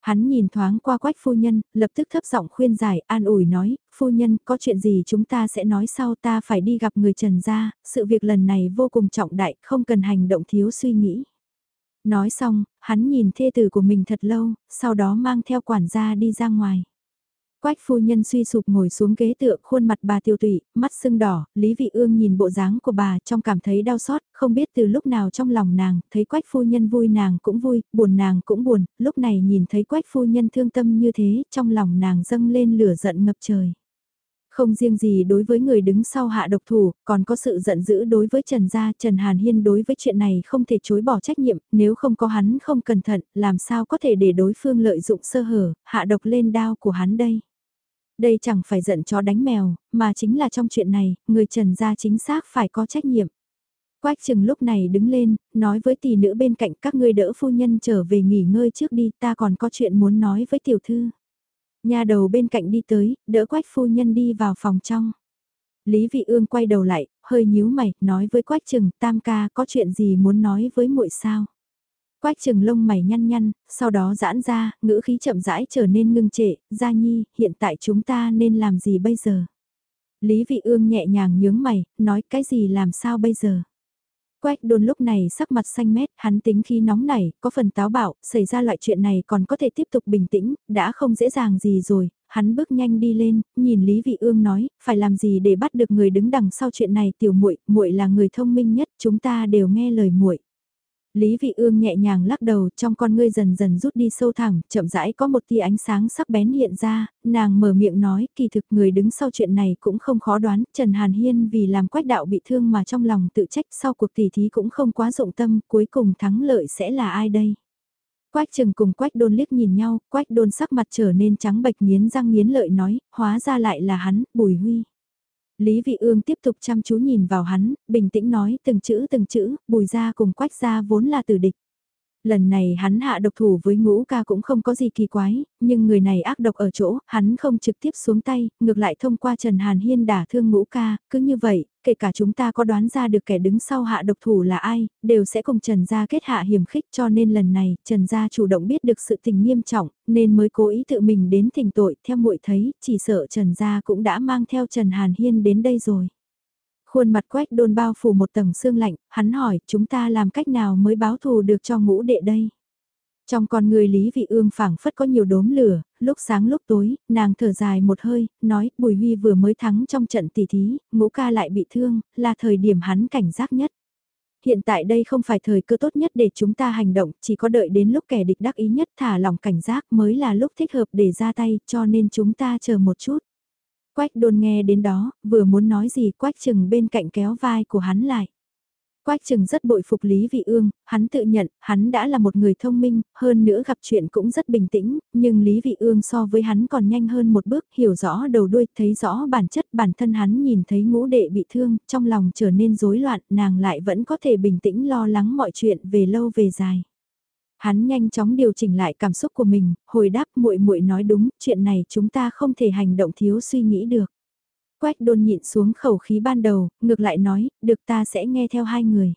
Hắn nhìn thoáng qua quách phu nhân, lập tức thấp giọng khuyên giải, an ủi nói, phu nhân, có chuyện gì chúng ta sẽ nói sau ta phải đi gặp người trần gia, sự việc lần này vô cùng trọng đại, không cần hành động thiếu suy nghĩ. Nói xong, hắn nhìn thê tử của mình thật lâu, sau đó mang theo quản gia đi ra ngoài. Quách phu nhân suy sụp ngồi xuống ghế tựa khuôn mặt bà tiêu tụy, mắt sưng đỏ, Lý Vị Ương nhìn bộ dáng của bà trong cảm thấy đau xót, không biết từ lúc nào trong lòng nàng, thấy quách phu nhân vui nàng cũng vui, buồn nàng cũng buồn, lúc này nhìn thấy quách phu nhân thương tâm như thế, trong lòng nàng dâng lên lửa giận ngập trời. Không riêng gì đối với người đứng sau hạ độc thủ, còn có sự giận dữ đối với Trần Gia, Trần Hàn Hiên đối với chuyện này không thể chối bỏ trách nhiệm, nếu không có hắn không cẩn thận, làm sao có thể để đối phương lợi dụng sơ hở, hạ độc lên đao của hắn đây. Đây chẳng phải giận chó đánh mèo, mà chính là trong chuyện này, người Trần Gia chính xác phải có trách nhiệm. Quách chừng lúc này đứng lên, nói với tỷ nữ bên cạnh các ngươi đỡ phu nhân trở về nghỉ ngơi trước đi, ta còn có chuyện muốn nói với tiểu thư. Nhà đầu bên cạnh đi tới, đỡ quách phu nhân đi vào phòng trong. Lý Vị Ương quay đầu lại, hơi nhíu mày, nói với quách chừng, tam ca có chuyện gì muốn nói với muội sao? Quách Trường lông mày nhăn nhăn, sau đó giãn ra, ngữ khí chậm rãi trở nên ngưng trệ, gia nhi, hiện tại chúng ta nên làm gì bây giờ? Lý vị ương nhẹ nhàng nhướng mày, nói cái gì làm sao bây giờ? Quách đôn lúc này sắc mặt xanh mét, hắn tính khi nóng nảy, có phần táo bạo, xảy ra loại chuyện này còn có thể tiếp tục bình tĩnh, đã không dễ dàng gì rồi, hắn bước nhanh đi lên, nhìn Lý Vị Ương nói, phải làm gì để bắt được người đứng đằng sau chuyện này tiểu muội, muội là người thông minh nhất, chúng ta đều nghe lời muội. Lý Vị Ương nhẹ nhàng lắc đầu, trong con ngươi dần dần rút đi sâu thẳm, chậm rãi có một tia ánh sáng sắc bén hiện ra, nàng mở miệng nói, kỳ thực người đứng sau chuyện này cũng không khó đoán, Trần Hàn Hiên vì làm quách đạo bị thương mà trong lòng tự trách sau cuộc tỷ thí cũng không quá rộng tâm, cuối cùng thắng lợi sẽ là ai đây? Quách Trừng cùng Quách Đôn liếc nhìn nhau, Quách Đôn sắc mặt trở nên trắng bệch nghiến răng nghiến lợi nói, hóa ra lại là hắn, Bùi Huy. Lý Vị Ương tiếp tục chăm chú nhìn vào hắn, bình tĩnh nói từng chữ từng chữ, bùi ra cùng quách ra vốn là tử địch. Lần này hắn hạ độc thủ với ngũ ca cũng không có gì kỳ quái, nhưng người này ác độc ở chỗ, hắn không trực tiếp xuống tay, ngược lại thông qua Trần Hàn Hiên đả thương ngũ ca, cứ như vậy, kể cả chúng ta có đoán ra được kẻ đứng sau hạ độc thủ là ai, đều sẽ cùng Trần Gia kết hạ hiểm khích cho nên lần này Trần Gia chủ động biết được sự tình nghiêm trọng, nên mới cố ý tự mình đến thỉnh tội, theo muội thấy, chỉ sợ Trần Gia cũng đã mang theo Trần Hàn Hiên đến đây rồi. Khuôn mặt quách đôn bao phủ một tầng xương lạnh, hắn hỏi chúng ta làm cách nào mới báo thù được cho ngũ đệ đây. Trong con người Lý Vị Ương phảng phất có nhiều đốm lửa, lúc sáng lúc tối, nàng thở dài một hơi, nói Bùi Huy vừa mới thắng trong trận tỷ thí, ngũ ca lại bị thương, là thời điểm hắn cảnh giác nhất. Hiện tại đây không phải thời cơ tốt nhất để chúng ta hành động, chỉ có đợi đến lúc kẻ địch đắc ý nhất thả lòng cảnh giác mới là lúc thích hợp để ra tay, cho nên chúng ta chờ một chút. Quách đôn nghe đến đó, vừa muốn nói gì quách chừng bên cạnh kéo vai của hắn lại. Quách Trừng rất bội phục Lý Vị Ương, hắn tự nhận, hắn đã là một người thông minh, hơn nữa gặp chuyện cũng rất bình tĩnh, nhưng Lý Vị Ương so với hắn còn nhanh hơn một bước, hiểu rõ đầu đuôi, thấy rõ bản chất bản thân hắn nhìn thấy ngũ đệ bị thương, trong lòng trở nên rối loạn, nàng lại vẫn có thể bình tĩnh lo lắng mọi chuyện về lâu về dài. Hắn nhanh chóng điều chỉnh lại cảm xúc của mình, hồi đáp muội muội nói đúng, chuyện này chúng ta không thể hành động thiếu suy nghĩ được. Quách đôn nhịn xuống khẩu khí ban đầu, ngược lại nói, được ta sẽ nghe theo hai người.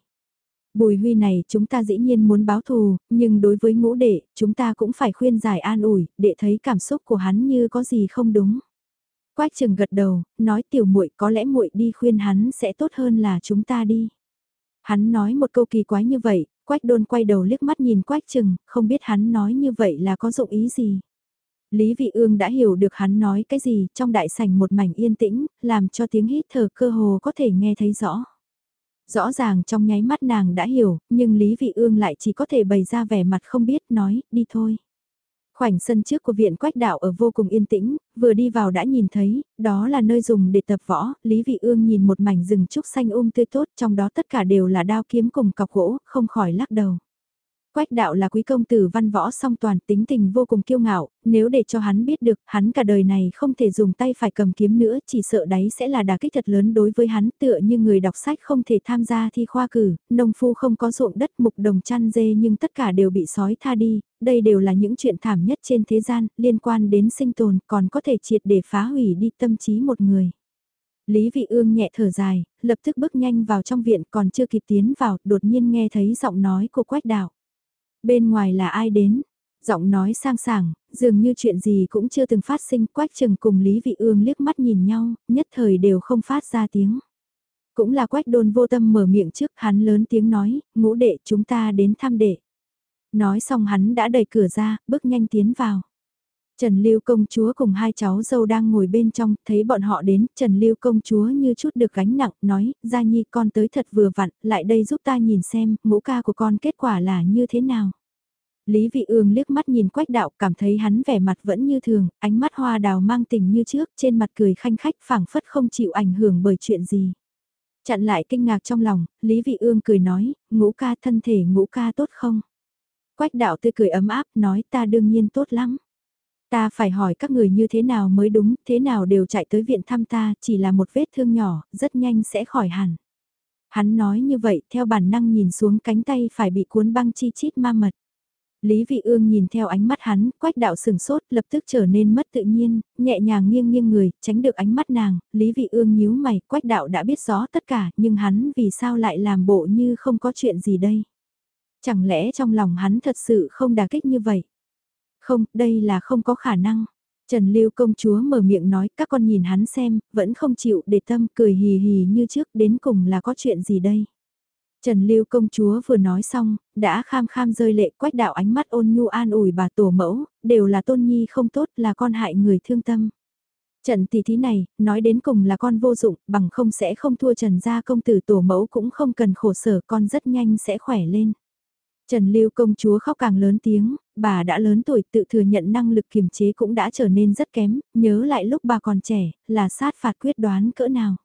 Bùi huy này chúng ta dĩ nhiên muốn báo thù, nhưng đối với ngũ đệ, chúng ta cũng phải khuyên giải an ủi, để thấy cảm xúc của hắn như có gì không đúng. Quách trừng gật đầu, nói tiểu muội có lẽ muội đi khuyên hắn sẽ tốt hơn là chúng ta đi. Hắn nói một câu kỳ quái như vậy, quách đôn quay đầu liếc mắt nhìn quách trừng, không biết hắn nói như vậy là có dụng ý gì. Lý Vị Ương đã hiểu được hắn nói cái gì trong đại sảnh một mảnh yên tĩnh, làm cho tiếng hít thở cơ hồ có thể nghe thấy rõ. Rõ ràng trong nháy mắt nàng đã hiểu, nhưng Lý Vị Ương lại chỉ có thể bày ra vẻ mặt không biết nói, đi thôi. Khoảnh sân trước của viện quách đạo ở vô cùng yên tĩnh, vừa đi vào đã nhìn thấy, đó là nơi dùng để tập võ, Lý Vị Ương nhìn một mảnh rừng trúc xanh um tươi tốt, trong đó tất cả đều là đao kiếm cùng cọc gỗ, không khỏi lắc đầu. Quách đạo là quý công tử văn võ song toàn tính tình vô cùng kiêu ngạo, nếu để cho hắn biết được hắn cả đời này không thể dùng tay phải cầm kiếm nữa chỉ sợ đấy sẽ là đả kích thật lớn đối với hắn tựa như người đọc sách không thể tham gia thi khoa cử, nông phu không có ruộng đất mục đồng chăn dê nhưng tất cả đều bị sói tha đi, đây đều là những chuyện thảm nhất trên thế gian liên quan đến sinh tồn còn có thể triệt để phá hủy đi tâm trí một người. Lý Vị Ương nhẹ thở dài, lập tức bước nhanh vào trong viện còn chưa kịp tiến vào, đột nhiên nghe thấy giọng nói của Quách Đạo. Bên ngoài là ai đến? Giọng nói sang sảng, dường như chuyện gì cũng chưa từng phát sinh quách trừng cùng Lý Vị Ương liếc mắt nhìn nhau, nhất thời đều không phát ra tiếng. Cũng là quách đôn vô tâm mở miệng trước hắn lớn tiếng nói, ngũ đệ chúng ta đến thăm đệ. Nói xong hắn đã đẩy cửa ra, bước nhanh tiến vào. Trần Lưu công chúa cùng hai cháu dâu đang ngồi bên trong, thấy bọn họ đến, Trần Lưu công chúa như chút được gánh nặng, nói, Gia Nhi con tới thật vừa vặn, lại đây giúp ta nhìn xem, ngũ ca của con kết quả là như thế nào. Lý Vị Ương liếc mắt nhìn Quách Đạo, cảm thấy hắn vẻ mặt vẫn như thường, ánh mắt hoa đào mang tình như trước, trên mặt cười khanh khách phảng phất không chịu ảnh hưởng bởi chuyện gì. Chặn lại kinh ngạc trong lòng, Lý Vị Ương cười nói, ngũ ca thân thể ngũ ca tốt không? Quách Đạo tươi cười ấm áp, nói ta đương nhiên tốt lắm. Ta phải hỏi các người như thế nào mới đúng, thế nào đều chạy tới viện thăm ta, chỉ là một vết thương nhỏ, rất nhanh sẽ khỏi hẳn. Hắn nói như vậy, theo bản năng nhìn xuống cánh tay phải bị cuốn băng chi chít ma mật. Lý Vị Ương nhìn theo ánh mắt hắn, quách đạo sừng sốt, lập tức trở nên mất tự nhiên, nhẹ nhàng nghiêng nghiêng người, tránh được ánh mắt nàng, Lý Vị Ương nhíu mày, quách đạo đã biết rõ tất cả, nhưng hắn vì sao lại làm bộ như không có chuyện gì đây? Chẳng lẽ trong lòng hắn thật sự không đả kích như vậy? Không, đây là không có khả năng. Trần Lưu công chúa mở miệng nói, các con nhìn hắn xem, vẫn không chịu để tâm, cười hì hì như trước, đến cùng là có chuyện gì đây? Trần Lưu công chúa vừa nói xong, đã kham kham rơi lệ quách đạo ánh mắt ôn nhu an ủi bà tổ mẫu, đều là tôn nhi không tốt là con hại người thương tâm. Trận tỷ thí này, nói đến cùng là con vô dụng, bằng không sẽ không thua Trần gia công tử tổ mẫu cũng không cần khổ sở con rất nhanh sẽ khỏe lên. Trần Lưu công chúa khóc càng lớn tiếng, bà đã lớn tuổi tự thừa nhận năng lực kiềm chế cũng đã trở nên rất kém, nhớ lại lúc bà còn trẻ, là sát phạt quyết đoán cỡ nào.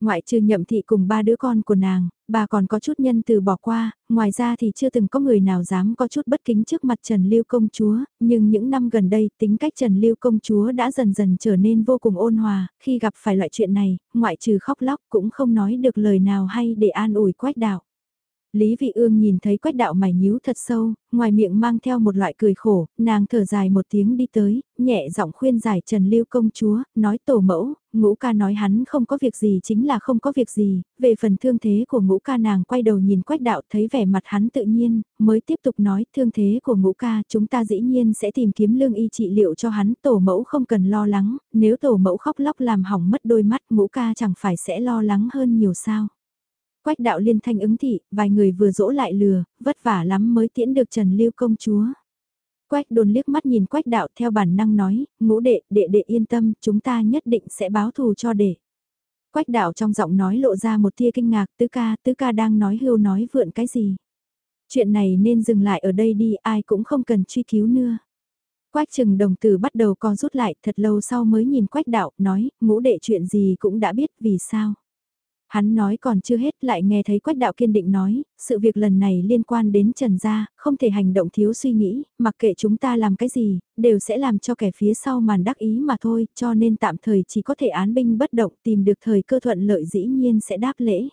Ngoại trừ nhậm thị cùng ba đứa con của nàng, bà còn có chút nhân từ bỏ qua, ngoài ra thì chưa từng có người nào dám có chút bất kính trước mặt Trần Lưu Công Chúa, nhưng những năm gần đây tính cách Trần Lưu Công Chúa đã dần dần trở nên vô cùng ôn hòa, khi gặp phải loại chuyện này, ngoại trừ khóc lóc cũng không nói được lời nào hay để an ủi quách đạo. Lý Vị Ương nhìn thấy quách đạo mày nhíu thật sâu, ngoài miệng mang theo một loại cười khổ, nàng thở dài một tiếng đi tới, nhẹ giọng khuyên giải Trần Lưu công chúa, nói tổ mẫu, ngũ ca nói hắn không có việc gì chính là không có việc gì, về phần thương thế của ngũ ca nàng quay đầu nhìn quách đạo thấy vẻ mặt hắn tự nhiên, mới tiếp tục nói thương thế của ngũ ca chúng ta dĩ nhiên sẽ tìm kiếm lương y trị liệu cho hắn, tổ mẫu không cần lo lắng, nếu tổ mẫu khóc lóc làm hỏng mất đôi mắt ngũ ca chẳng phải sẽ lo lắng hơn nhiều sao. Quách đạo liên thanh ứng thị, vài người vừa dỗ lại lừa, vất vả lắm mới tiễn được Trần Lưu công chúa. Quách đồn liếc mắt nhìn quách đạo theo bản năng nói, ngũ đệ, đệ đệ yên tâm, chúng ta nhất định sẽ báo thù cho đệ. Quách đạo trong giọng nói lộ ra một tia kinh ngạc, tứ ca, tứ ca đang nói hưu nói vượn cái gì. Chuyện này nên dừng lại ở đây đi, ai cũng không cần truy cứu nữa. Quách trừng đồng tử bắt đầu co rút lại thật lâu sau mới nhìn quách đạo, nói, ngũ đệ chuyện gì cũng đã biết vì sao. Hắn nói còn chưa hết lại nghe thấy Quách Đạo kiên định nói, sự việc lần này liên quan đến Trần Gia, không thể hành động thiếu suy nghĩ, mặc kệ chúng ta làm cái gì, đều sẽ làm cho kẻ phía sau màn đắc ý mà thôi, cho nên tạm thời chỉ có thể án binh bất động tìm được thời cơ thuận lợi dĩ nhiên sẽ đáp lễ.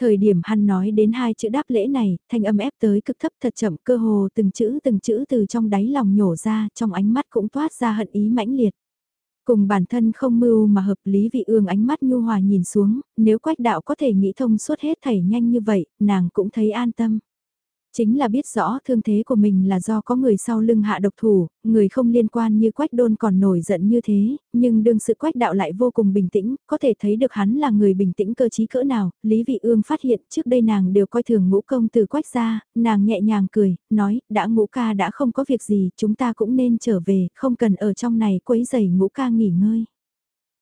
Thời điểm hắn nói đến hai chữ đáp lễ này, thanh âm ép tới cực thấp thật chậm cơ hồ từng chữ từng chữ từ trong đáy lòng nhổ ra, trong ánh mắt cũng toát ra hận ý mãnh liệt. Cùng bản thân không mưu mà hợp lý vị ương ánh mắt nhu hòa nhìn xuống, nếu quách đạo có thể nghĩ thông suốt hết thảy nhanh như vậy, nàng cũng thấy an tâm. Chính là biết rõ thương thế của mình là do có người sau lưng hạ độc thủ, người không liên quan như quách đôn còn nổi giận như thế, nhưng đương sự quách đạo lại vô cùng bình tĩnh, có thể thấy được hắn là người bình tĩnh cơ trí cỡ nào, Lý Vị Ương phát hiện trước đây nàng đều coi thường ngũ công từ quách ra, nàng nhẹ nhàng cười, nói, đã ngũ ca đã không có việc gì, chúng ta cũng nên trở về, không cần ở trong này quấy giày ngũ ca nghỉ ngơi.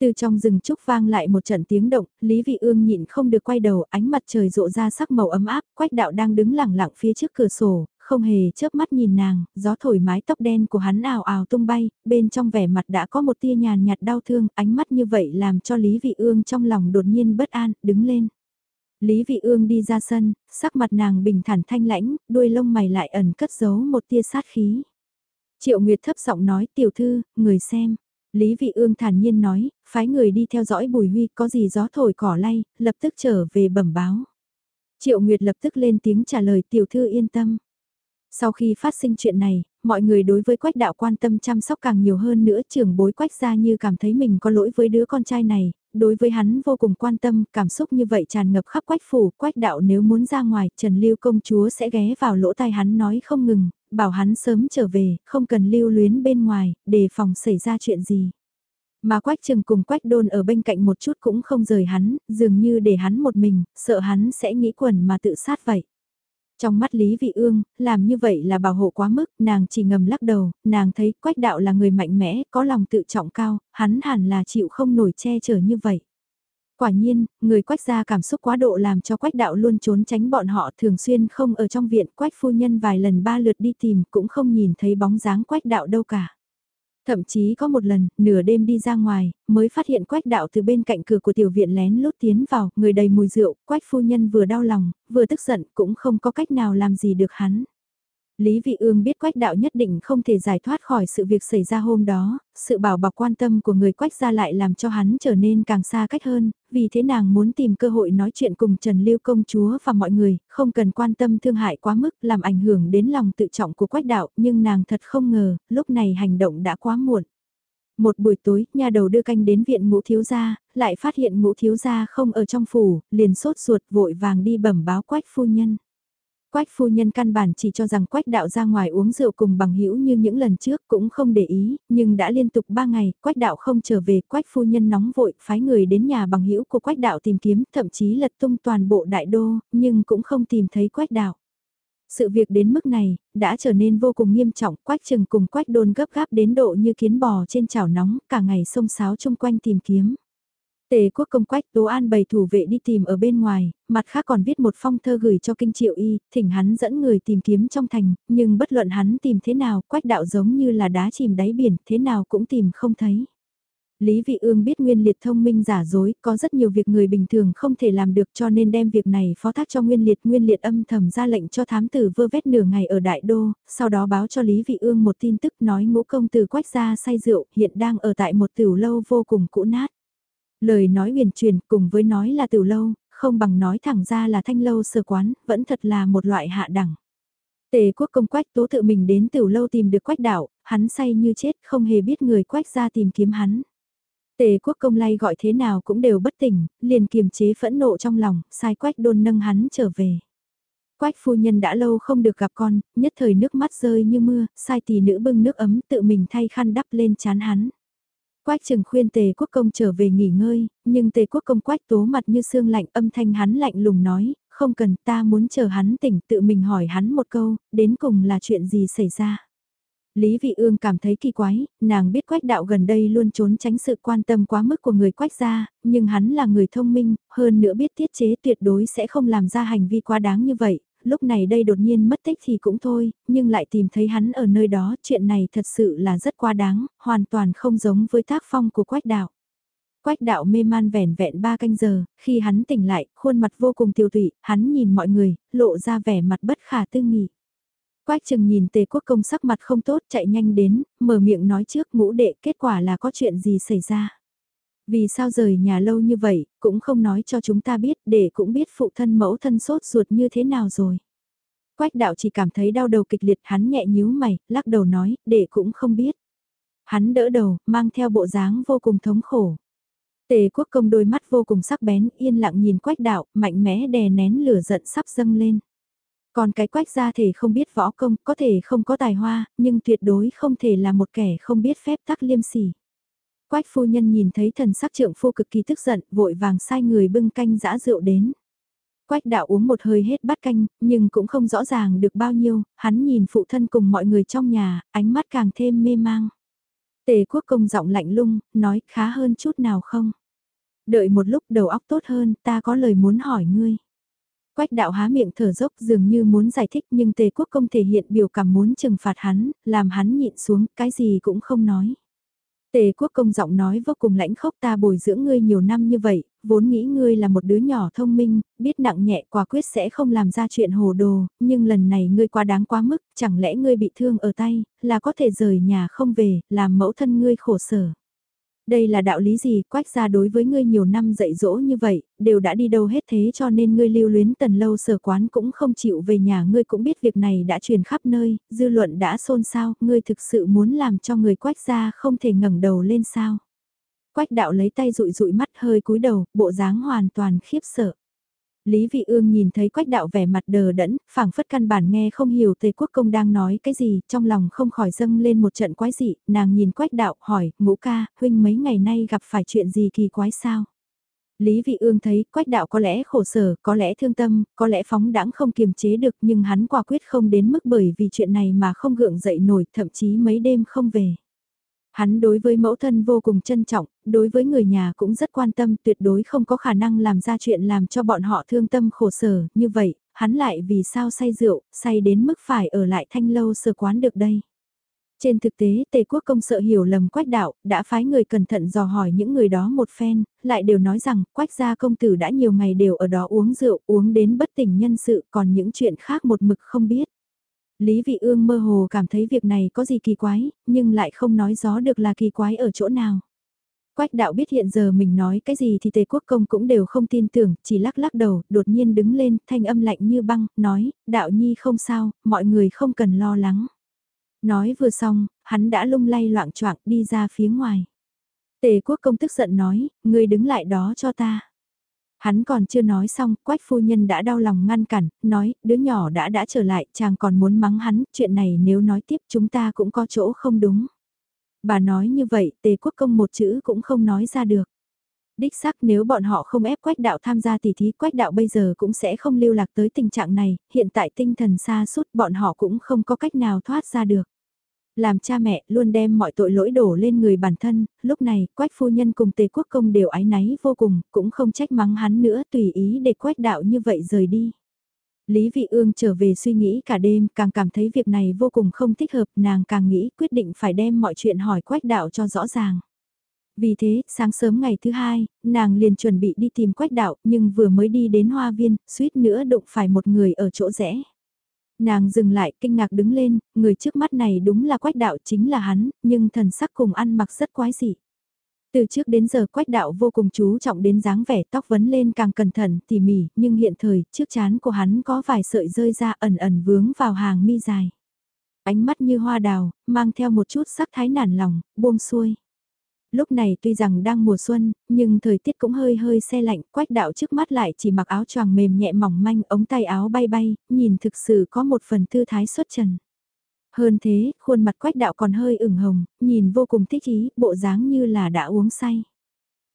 Từ trong rừng trúc vang lại một trận tiếng động, Lý Vị Ương nhịn không được quay đầu, ánh mặt trời rộ ra sắc màu ấm áp, Quách Đạo đang đứng lặng lặng phía trước cửa sổ, không hề chớp mắt nhìn nàng, gió thổi mái tóc đen của hắn ào ào tung bay, bên trong vẻ mặt đã có một tia nhàn nhạt đau thương, ánh mắt như vậy làm cho Lý Vị Ương trong lòng đột nhiên bất an, đứng lên. Lý Vị Ương đi ra sân, sắc mặt nàng bình thản thanh lãnh, đuôi lông mày lại ẩn cất giấu một tia sát khí. Triệu Nguyệt thấp giọng nói tiểu thư, người xem. Lý Vị Ương thản nhiên nói, phái người đi theo dõi Bùi Huy có gì gió thổi cỏ lay, lập tức trở về bẩm báo. Triệu Nguyệt lập tức lên tiếng trả lời tiểu thư yên tâm. Sau khi phát sinh chuyện này, mọi người đối với quách đạo quan tâm chăm sóc càng nhiều hơn nữa trưởng bối quách ra như cảm thấy mình có lỗi với đứa con trai này, đối với hắn vô cùng quan tâm, cảm xúc như vậy tràn ngập khắp quách phủ, quách đạo nếu muốn ra ngoài, Trần Lưu công chúa sẽ ghé vào lỗ tai hắn nói không ngừng, bảo hắn sớm trở về, không cần lưu luyến bên ngoài, đề phòng xảy ra chuyện gì. Mà Quách Trừng cùng Quách Đôn ở bên cạnh một chút cũng không rời hắn, dường như để hắn một mình, sợ hắn sẽ nghĩ quẩn mà tự sát vậy. Trong mắt Lý Vị Ương, làm như vậy là bảo hộ quá mức, nàng chỉ ngầm lắc đầu, nàng thấy Quách Đạo là người mạnh mẽ, có lòng tự trọng cao, hắn hẳn là chịu không nổi che chở như vậy. Quả nhiên, người quách gia cảm xúc quá độ làm cho quách đạo luôn trốn tránh bọn họ thường xuyên không ở trong viện quách phu nhân vài lần ba lượt đi tìm cũng không nhìn thấy bóng dáng quách đạo đâu cả. Thậm chí có một lần, nửa đêm đi ra ngoài, mới phát hiện quách đạo từ bên cạnh cửa của tiểu viện lén lút tiến vào, người đầy mùi rượu, quách phu nhân vừa đau lòng, vừa tức giận, cũng không có cách nào làm gì được hắn. Lý Vị Ương biết Quách Đạo nhất định không thể giải thoát khỏi sự việc xảy ra hôm đó, sự bảo bọc quan tâm của người Quách gia lại làm cho hắn trở nên càng xa cách hơn, vì thế nàng muốn tìm cơ hội nói chuyện cùng Trần Lưu công chúa và mọi người, không cần quan tâm thương hại quá mức làm ảnh hưởng đến lòng tự trọng của Quách Đạo, nhưng nàng thật không ngờ, lúc này hành động đã quá muộn. Một buổi tối, nhà đầu đưa canh đến viện ngũ thiếu gia, lại phát hiện ngũ thiếu gia không ở trong phủ, liền sốt ruột vội vàng đi bẩm báo Quách phu nhân. Quách phu nhân căn bản chỉ cho rằng quách đạo ra ngoài uống rượu cùng bằng hữu như những lần trước cũng không để ý, nhưng đã liên tục 3 ngày, quách đạo không trở về, quách phu nhân nóng vội, phái người đến nhà bằng hữu của quách đạo tìm kiếm, thậm chí lật tung toàn bộ đại đô, nhưng cũng không tìm thấy quách đạo. Sự việc đến mức này, đã trở nên vô cùng nghiêm trọng, quách trừng cùng quách đôn gấp gáp đến độ như kiến bò trên chảo nóng, cả ngày sông sáo chung quanh tìm kiếm. Tề quốc công quách Tố An bày thủ vệ đi tìm ở bên ngoài, mặt khác còn viết một phong thơ gửi cho kinh triệu y, thỉnh hắn dẫn người tìm kiếm trong thành, nhưng bất luận hắn tìm thế nào, quách đạo giống như là đá chìm đáy biển, thế nào cũng tìm không thấy. Lý Vị Ương biết Nguyên Liệt thông minh giả dối, có rất nhiều việc người bình thường không thể làm được cho nên đem việc này phó thác cho Nguyên Liệt. Nguyên Liệt âm thầm ra lệnh cho thám tử vơ vét nửa ngày ở Đại Đô, sau đó báo cho Lý Vị Ương một tin tức nói ngũ công tử quách gia say rượu, hiện đang ở tại một tiểu lâu vô cùng cũ nát. Lời nói huyền truyền cùng với nói là tiểu lâu, không bằng nói thẳng ra là thanh lâu sơ quán, vẫn thật là một loại hạ đẳng. Tề quốc công quách tố tự mình đến tiểu lâu tìm được quách đạo, hắn say như chết không hề biết người quách ra tìm kiếm hắn. Tề quốc công lay gọi thế nào cũng đều bất tỉnh, liền kiềm chế phẫn nộ trong lòng, sai quách đôn nâng hắn trở về. Quách phu nhân đã lâu không được gặp con, nhất thời nước mắt rơi như mưa, sai tỷ nữ bưng nước ấm tự mình thay khăn đắp lên chán hắn. Quách trừng khuyên tề quốc công trở về nghỉ ngơi, nhưng tề quốc công quách tố mặt như xương lạnh âm thanh hắn lạnh lùng nói, không cần ta muốn chờ hắn tỉnh tự mình hỏi hắn một câu, đến cùng là chuyện gì xảy ra. Lý Vị Ương cảm thấy kỳ quái, nàng biết quách đạo gần đây luôn trốn tránh sự quan tâm quá mức của người quách gia, nhưng hắn là người thông minh, hơn nữa biết tiết chế tuyệt đối sẽ không làm ra hành vi quá đáng như vậy, lúc này đây đột nhiên mất tích thì cũng thôi, nhưng lại tìm thấy hắn ở nơi đó, chuyện này thật sự là rất quá đáng, hoàn toàn không giống với tác phong của quách đạo. Quách đạo mê man vẻn vẹn ba canh giờ, khi hắn tỉnh lại, khuôn mặt vô cùng tiêu tụy, hắn nhìn mọi người, lộ ra vẻ mặt bất khả tư nghị. Quách chừng nhìn tề quốc công sắc mặt không tốt chạy nhanh đến, mở miệng nói trước ngũ đệ kết quả là có chuyện gì xảy ra. Vì sao rời nhà lâu như vậy, cũng không nói cho chúng ta biết để cũng biết phụ thân mẫu thân sốt ruột như thế nào rồi. Quách đạo chỉ cảm thấy đau đầu kịch liệt hắn nhẹ nhíu mày, lắc đầu nói, để cũng không biết. Hắn đỡ đầu, mang theo bộ dáng vô cùng thống khổ. Tề quốc công đôi mắt vô cùng sắc bén, yên lặng nhìn quách đạo, mạnh mẽ đè nén lửa giận sắp dâng lên. Còn cái quách gia thể không biết võ công, có thể không có tài hoa, nhưng tuyệt đối không thể là một kẻ không biết phép tắc liêm sỉ. Quách phu nhân nhìn thấy thần sắc trượng phu cực kỳ tức giận, vội vàng sai người bưng canh giã rượu đến. Quách đạo uống một hơi hết bát canh, nhưng cũng không rõ ràng được bao nhiêu, hắn nhìn phụ thân cùng mọi người trong nhà, ánh mắt càng thêm mê mang. Tề quốc công giọng lạnh lung, nói khá hơn chút nào không? Đợi một lúc đầu óc tốt hơn, ta có lời muốn hỏi ngươi. Quách đạo há miệng thở dốc dường như muốn giải thích nhưng tề quốc công thể hiện biểu cảm muốn trừng phạt hắn, làm hắn nhịn xuống, cái gì cũng không nói. Tề quốc công giọng nói vô cùng lãnh khốc ta bồi dưỡng ngươi nhiều năm như vậy, vốn nghĩ ngươi là một đứa nhỏ thông minh, biết nặng nhẹ quả quyết sẽ không làm ra chuyện hồ đồ, nhưng lần này ngươi quá đáng quá mức, chẳng lẽ ngươi bị thương ở tay, là có thể rời nhà không về, làm mẫu thân ngươi khổ sở. Đây là đạo lý gì, quách gia đối với ngươi nhiều năm dạy dỗ như vậy, đều đã đi đâu hết thế cho nên ngươi lưu luyến tần lâu sở quán cũng không chịu về nhà ngươi cũng biết việc này đã truyền khắp nơi, dư luận đã xôn xao, ngươi thực sự muốn làm cho người quách gia không thể ngẩng đầu lên sao. Quách đạo lấy tay rụi rụi mắt hơi cúi đầu, bộ dáng hoàn toàn khiếp sợ. Lý Vị Ương nhìn thấy quách đạo vẻ mặt đờ đẫn, phảng phất căn bản nghe không hiểu Tề Quốc Công đang nói cái gì, trong lòng không khỏi dâng lên một trận quái dị, nàng nhìn quách đạo hỏi, ngũ ca, huynh mấy ngày nay gặp phải chuyện gì kỳ quái sao? Lý Vị Ương thấy quách đạo có lẽ khổ sở, có lẽ thương tâm, có lẽ phóng đãng không kiềm chế được nhưng hắn quả quyết không đến mức bởi vì chuyện này mà không gượng dậy nổi, thậm chí mấy đêm không về. Hắn đối với mẫu thân vô cùng trân trọng, đối với người nhà cũng rất quan tâm tuyệt đối không có khả năng làm ra chuyện làm cho bọn họ thương tâm khổ sở, như vậy, hắn lại vì sao say rượu, say đến mức phải ở lại thanh lâu sơ quán được đây. Trên thực tế, Tề Quốc Công sợ hiểu lầm Quách Đạo, đã phái người cẩn thận dò hỏi những người đó một phen, lại đều nói rằng Quách gia công tử đã nhiều ngày đều ở đó uống rượu, uống đến bất tỉnh nhân sự, còn những chuyện khác một mực không biết. Lý Vị Ương mơ hồ cảm thấy việc này có gì kỳ quái, nhưng lại không nói rõ được là kỳ quái ở chỗ nào. Quách đạo biết hiện giờ mình nói cái gì thì tề quốc công cũng đều không tin tưởng, chỉ lắc lắc đầu, đột nhiên đứng lên, thanh âm lạnh như băng, nói, đạo nhi không sao, mọi người không cần lo lắng. Nói vừa xong, hắn đã lung lay loạn choạng đi ra phía ngoài. Tề quốc công tức giận nói, ngươi đứng lại đó cho ta. Hắn còn chưa nói xong, quách phu nhân đã đau lòng ngăn cản, nói, đứa nhỏ đã đã trở lại, chàng còn muốn mắng hắn, chuyện này nếu nói tiếp chúng ta cũng có chỗ không đúng. Bà nói như vậy, tề quốc công một chữ cũng không nói ra được. Đích xác nếu bọn họ không ép quách đạo tham gia tỷ thí quách đạo bây giờ cũng sẽ không lưu lạc tới tình trạng này, hiện tại tinh thần xa suốt bọn họ cũng không có cách nào thoát ra được. Làm cha mẹ luôn đem mọi tội lỗi đổ lên người bản thân, lúc này quách phu nhân cùng tề quốc công đều ái náy vô cùng, cũng không trách mắng hắn nữa tùy ý để quách đạo như vậy rời đi. Lý Vị Ương trở về suy nghĩ cả đêm, càng cảm thấy việc này vô cùng không thích hợp, nàng càng nghĩ quyết định phải đem mọi chuyện hỏi quách đạo cho rõ ràng. Vì thế, sáng sớm ngày thứ hai, nàng liền chuẩn bị đi tìm quách đạo, nhưng vừa mới đi đến hoa viên, suýt nữa đụng phải một người ở chỗ rẽ. Nàng dừng lại kinh ngạc đứng lên, người trước mắt này đúng là quách đạo chính là hắn, nhưng thần sắc cùng ăn mặc rất quái dị. Từ trước đến giờ quách đạo vô cùng chú trọng đến dáng vẻ tóc vấn lên càng cẩn thận tỉ mỉ, nhưng hiện thời, trước chán của hắn có vài sợi rơi ra ẩn ẩn vướng vào hàng mi dài. Ánh mắt như hoa đào, mang theo một chút sắc thái nản lòng, buông xuôi. Lúc này tuy rằng đang mùa xuân, nhưng thời tiết cũng hơi hơi xe lạnh, quách đạo trước mắt lại chỉ mặc áo choàng mềm nhẹ mỏng manh, ống tay áo bay bay, nhìn thực sự có một phần tư thái xuất trần. Hơn thế, khuôn mặt quách đạo còn hơi ửng hồng, nhìn vô cùng thích ý, bộ dáng như là đã uống say.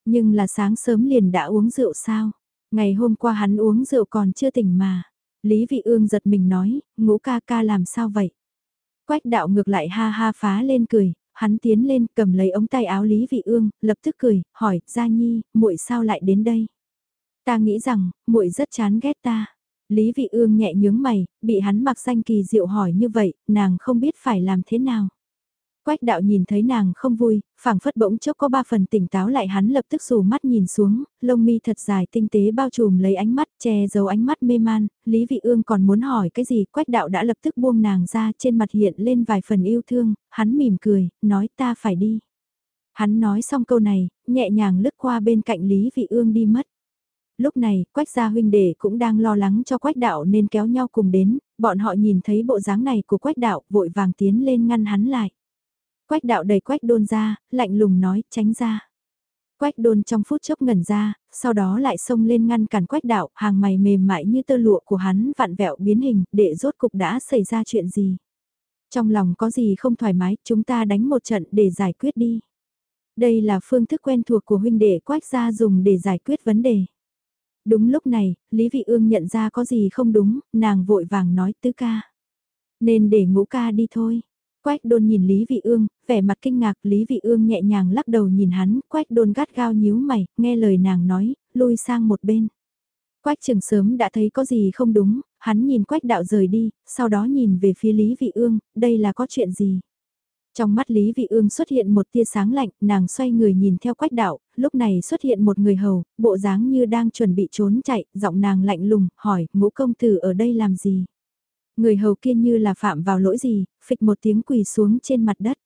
Nhưng là sáng sớm liền đã uống rượu sao? Ngày hôm qua hắn uống rượu còn chưa tỉnh mà. Lý Vị Ương giật mình nói, ngũ ca ca làm sao vậy? Quách đạo ngược lại ha ha phá lên cười, hắn tiến lên cầm lấy ống tay áo Lý Vị Ương, lập tức cười, hỏi, Gia Nhi, muội sao lại đến đây? Ta nghĩ rằng, muội rất chán ghét ta. Lý Vị Ương nhẹ nhướng mày, bị hắn mặc danh kỳ diệu hỏi như vậy, nàng không biết phải làm thế nào. Quách đạo nhìn thấy nàng không vui, phảng phất bỗng chốc có ba phần tỉnh táo lại hắn lập tức rủ mắt nhìn xuống, lông mi thật dài tinh tế bao trùm lấy ánh mắt, che giấu ánh mắt mê man, Lý Vị Ương còn muốn hỏi cái gì, quách đạo đã lập tức buông nàng ra trên mặt hiện lên vài phần yêu thương, hắn mỉm cười, nói ta phải đi. Hắn nói xong câu này, nhẹ nhàng lướt qua bên cạnh Lý Vị Ương đi mất lúc này, quách gia huynh đệ cũng đang lo lắng cho quách đạo nên kéo nhau cùng đến, bọn họ nhìn thấy bộ dáng này của quách đạo vội vàng tiến lên ngăn hắn lại. Quách đạo đầy quách đôn ra, lạnh lùng nói, tránh ra. Quách đôn trong phút chốc ngẩn ra, sau đó lại xông lên ngăn cản quách đạo, hàng mày mềm mại như tơ lụa của hắn vặn vẹo biến hình, để rốt cục đã xảy ra chuyện gì. Trong lòng có gì không thoải mái, chúng ta đánh một trận để giải quyết đi. Đây là phương thức quen thuộc của huynh đệ quách gia dùng để giải quyết vấn đề. Đúng lúc này, Lý Vị Ương nhận ra có gì không đúng, nàng vội vàng nói tứ ca. Nên để ngũ ca đi thôi. Quách đôn nhìn Lý Vị Ương, vẻ mặt kinh ngạc Lý Vị Ương nhẹ nhàng lắc đầu nhìn hắn, quách đôn gắt gao nhíu mày, nghe lời nàng nói, lui sang một bên. Quách trường sớm đã thấy có gì không đúng, hắn nhìn quách đạo rời đi, sau đó nhìn về phía Lý Vị Ương, đây là có chuyện gì? Trong mắt Lý Vị Ương xuất hiện một tia sáng lạnh, nàng xoay người nhìn theo quách đạo, lúc này xuất hiện một người hầu, bộ dáng như đang chuẩn bị trốn chạy, giọng nàng lạnh lùng, hỏi, ngũ công tử ở đây làm gì? Người hầu kia như là phạm vào lỗi gì, phịch một tiếng quỳ xuống trên mặt đất.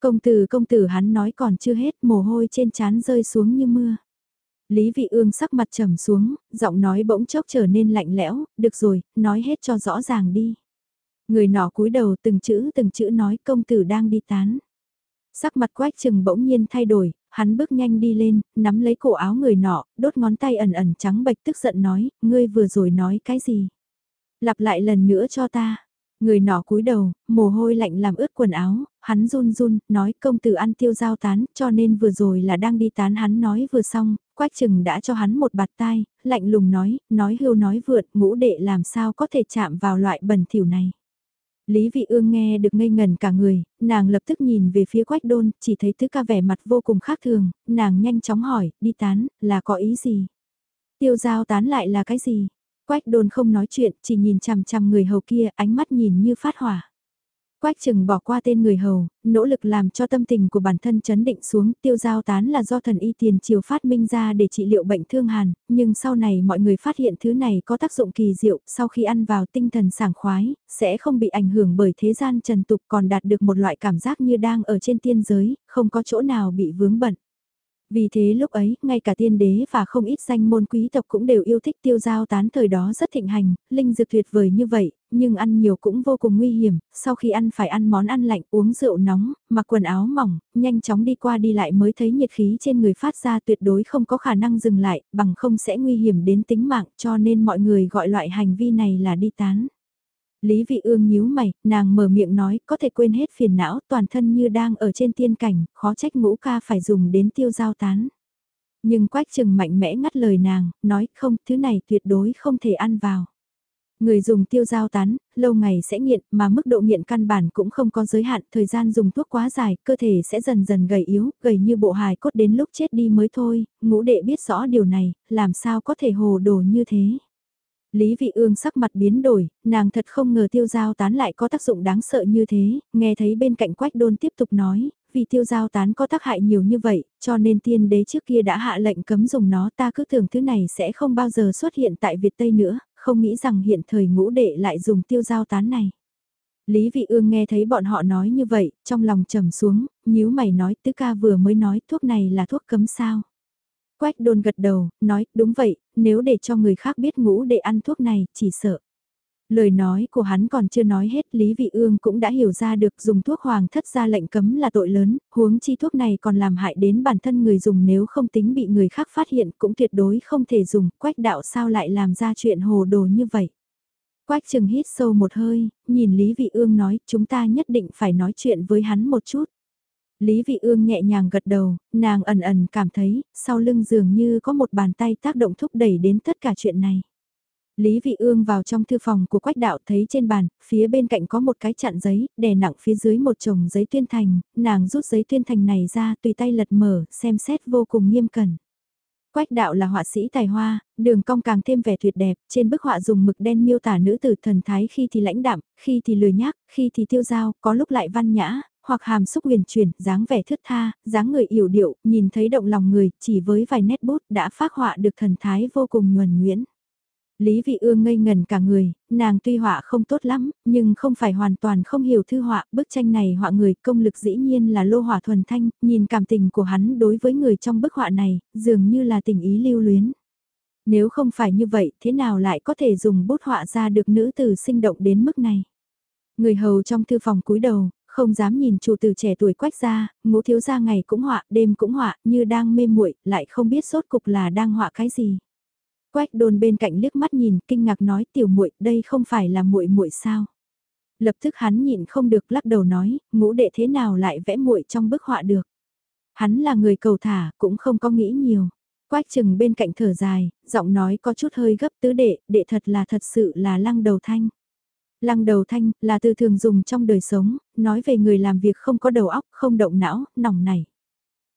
Công tử công tử hắn nói còn chưa hết, mồ hôi trên trán rơi xuống như mưa. Lý Vị Ương sắc mặt trầm xuống, giọng nói bỗng chốc trở nên lạnh lẽo, được rồi, nói hết cho rõ ràng đi. Người nọ cúi đầu từng chữ từng chữ nói công tử đang đi tán. Sắc mặt quách trừng bỗng nhiên thay đổi, hắn bước nhanh đi lên, nắm lấy cổ áo người nọ, đốt ngón tay ẩn ẩn trắng bạch tức giận nói, ngươi vừa rồi nói cái gì? Lặp lại lần nữa cho ta. Người nọ cúi đầu, mồ hôi lạnh làm ướt quần áo, hắn run run, nói công tử ăn tiêu giao tán, cho nên vừa rồi là đang đi tán hắn nói vừa xong, quách chừng đã cho hắn một bạt tai, lạnh lùng nói, nói hưu nói vượt, ngũ đệ làm sao có thể chạm vào loại bẩn thỉu này. Lý Vị Ương nghe được ngây ngần cả người, nàng lập tức nhìn về phía quách đôn, chỉ thấy tứ ca vẻ mặt vô cùng khác thường, nàng nhanh chóng hỏi, đi tán, là có ý gì? Tiêu giao tán lại là cái gì? Quách đôn không nói chuyện, chỉ nhìn chằm chằm người hầu kia, ánh mắt nhìn như phát hỏa. Quách chừng bỏ qua tên người hầu, nỗ lực làm cho tâm tình của bản thân chấn định xuống, tiêu giao tán là do thần y tiền triều phát minh ra để trị liệu bệnh thương hàn, nhưng sau này mọi người phát hiện thứ này có tác dụng kỳ diệu, sau khi ăn vào tinh thần sảng khoái, sẽ không bị ảnh hưởng bởi thế gian trần tục còn đạt được một loại cảm giác như đang ở trên tiên giới, không có chỗ nào bị vướng bận. Vì thế lúc ấy, ngay cả tiên đế và không ít danh môn quý tộc cũng đều yêu thích tiêu giao tán thời đó rất thịnh hành, linh dược tuyệt vời như vậy, nhưng ăn nhiều cũng vô cùng nguy hiểm, sau khi ăn phải ăn món ăn lạnh, uống rượu nóng, mặc quần áo mỏng, nhanh chóng đi qua đi lại mới thấy nhiệt khí trên người phát ra tuyệt đối không có khả năng dừng lại, bằng không sẽ nguy hiểm đến tính mạng cho nên mọi người gọi loại hành vi này là đi tán. Lý Vị Ương nhíu mày, nàng mở miệng nói, có thể quên hết phiền não, toàn thân như đang ở trên tiên cảnh, khó trách ngũ ca phải dùng đến tiêu giao tán. Nhưng Quách Trừng mạnh mẽ ngắt lời nàng, nói không, thứ này tuyệt đối không thể ăn vào. Người dùng tiêu giao tán, lâu ngày sẽ nghiện, mà mức độ nghiện căn bản cũng không có giới hạn, thời gian dùng thuốc quá dài, cơ thể sẽ dần dần gầy yếu, gầy như bộ hài cốt đến lúc chết đi mới thôi, ngũ đệ biết rõ điều này, làm sao có thể hồ đồ như thế. Lý Vị Ương sắc mặt biến đổi, nàng thật không ngờ tiêu giao tán lại có tác dụng đáng sợ như thế, nghe thấy bên cạnh quách đôn tiếp tục nói, vì tiêu giao tán có tác hại nhiều như vậy, cho nên tiên đế trước kia đã hạ lệnh cấm dùng nó ta cứ tưởng thứ này sẽ không bao giờ xuất hiện tại Việt Tây nữa, không nghĩ rằng hiện thời ngũ đệ lại dùng tiêu giao tán này. Lý Vị Ương nghe thấy bọn họ nói như vậy, trong lòng trầm xuống, nhíu mày nói tứ ca vừa mới nói thuốc này là thuốc cấm sao. Quách đôn gật đầu, nói, đúng vậy, nếu để cho người khác biết ngũ để ăn thuốc này, chỉ sợ. Lời nói của hắn còn chưa nói hết Lý Vị Ương cũng đã hiểu ra được dùng thuốc hoàng thất ra lệnh cấm là tội lớn, huống chi thuốc này còn làm hại đến bản thân người dùng nếu không tính bị người khác phát hiện cũng tuyệt đối không thể dùng, quách đạo sao lại làm ra chuyện hồ đồ như vậy. Quách chừng hít sâu một hơi, nhìn Lý Vị Ương nói chúng ta nhất định phải nói chuyện với hắn một chút. Lý Vị Ương nhẹ nhàng gật đầu, nàng ẩn ẩn cảm thấy, sau lưng dường như có một bàn tay tác động thúc đẩy đến tất cả chuyện này. Lý Vị Ương vào trong thư phòng của Quách Đạo thấy trên bàn, phía bên cạnh có một cái chặn giấy, đè nặng phía dưới một chồng giấy tuyên thành, nàng rút giấy tuyên thành này ra tùy tay lật mở, xem xét vô cùng nghiêm cẩn. Quách đạo là họa sĩ tài hoa, đường cong càng thêm vẻ tuyệt đẹp, trên bức họa dùng mực đen miêu tả nữ tử thần thái khi thì lãnh đạm, khi thì lười nhác, khi thì tiêu dao, có lúc lại văn nhã, hoặc hàm xúc uyển chuyển, dáng vẻ thướt tha, dáng người yểu điệu, nhìn thấy động lòng người, chỉ với vài nét bút đã phát họa được thần thái vô cùng nhuần nhuyễn. Lý Vị Ương ngây ngần cả người, nàng tuy họa không tốt lắm, nhưng không phải hoàn toàn không hiểu thư họa, bức tranh này họa người công lực dĩ nhiên là lô hỏa thuần thanh, nhìn cảm tình của hắn đối với người trong bức họa này, dường như là tình ý lưu luyến. Nếu không phải như vậy, thế nào lại có thể dùng bút họa ra được nữ tử sinh động đến mức này? Người hầu trong thư phòng cúi đầu, không dám nhìn chủ từ trẻ tuổi quách ra, ngũ thiếu gia ngày cũng họa, đêm cũng họa, như đang mê muội lại không biết sốt cục là đang họa cái gì. Quách đôn bên cạnh liếc mắt nhìn, kinh ngạc nói tiểu muội đây không phải là muội muội sao. Lập tức hắn nhịn không được lắc đầu nói, ngũ đệ thế nào lại vẽ muội trong bức họa được. Hắn là người cầu thả, cũng không có nghĩ nhiều. Quách chừng bên cạnh thở dài, giọng nói có chút hơi gấp tứ đệ, đệ thật là thật sự là lăng đầu thanh. Lăng đầu thanh là từ thường dùng trong đời sống, nói về người làm việc không có đầu óc, không động não, nòng này.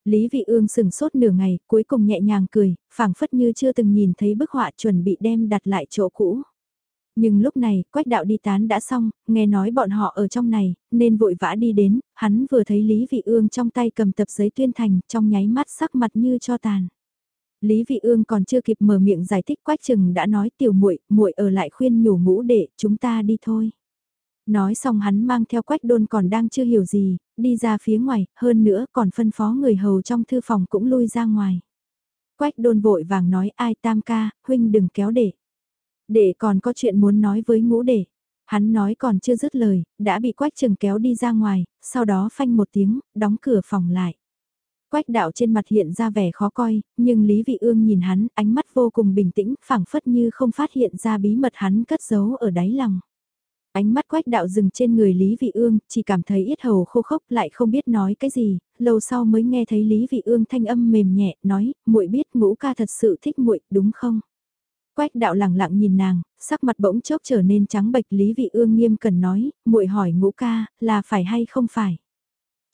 Lý Vị Ương sừng sốt nửa ngày, cuối cùng nhẹ nhàng cười, phảng phất như chưa từng nhìn thấy bức họa chuẩn bị đem đặt lại chỗ cũ. Nhưng lúc này, quách đạo đi tán đã xong, nghe nói bọn họ ở trong này, nên vội vã đi đến, hắn vừa thấy Lý Vị Ương trong tay cầm tập giấy tuyên thành, trong nháy mắt sắc mặt như cho tàn. Lý Vị Ương còn chưa kịp mở miệng giải thích Quách Trừng đã nói tiểu muội, muội ở lại khuyên nhủ ngũ đệ, chúng ta đi thôi. Nói xong hắn mang theo Quách Đôn còn đang chưa hiểu gì, đi ra phía ngoài, hơn nữa còn phân phó người hầu trong thư phòng cũng lui ra ngoài. Quách Đôn vội vàng nói ai tam ca, huynh đừng kéo đệ. Đệ còn có chuyện muốn nói với ngũ đệ. Hắn nói còn chưa dứt lời, đã bị Quách Trừng kéo đi ra ngoài, sau đó phanh một tiếng, đóng cửa phòng lại. Quách đạo trên mặt hiện ra vẻ khó coi, nhưng Lý Vị Ương nhìn hắn, ánh mắt vô cùng bình tĩnh, phảng phất như không phát hiện ra bí mật hắn cất giấu ở đáy lòng. Ánh mắt quách đạo dừng trên người Lý Vị Ương, chỉ cảm thấy yết hầu khô khốc lại không biết nói cái gì, lâu sau mới nghe thấy Lý Vị Ương thanh âm mềm nhẹ, nói, muội biết ngũ ca thật sự thích muội đúng không? Quách đạo lặng lặng nhìn nàng, sắc mặt bỗng chốc trở nên trắng bệch Lý Vị Ương nghiêm cần nói, muội hỏi ngũ ca, là phải hay không phải?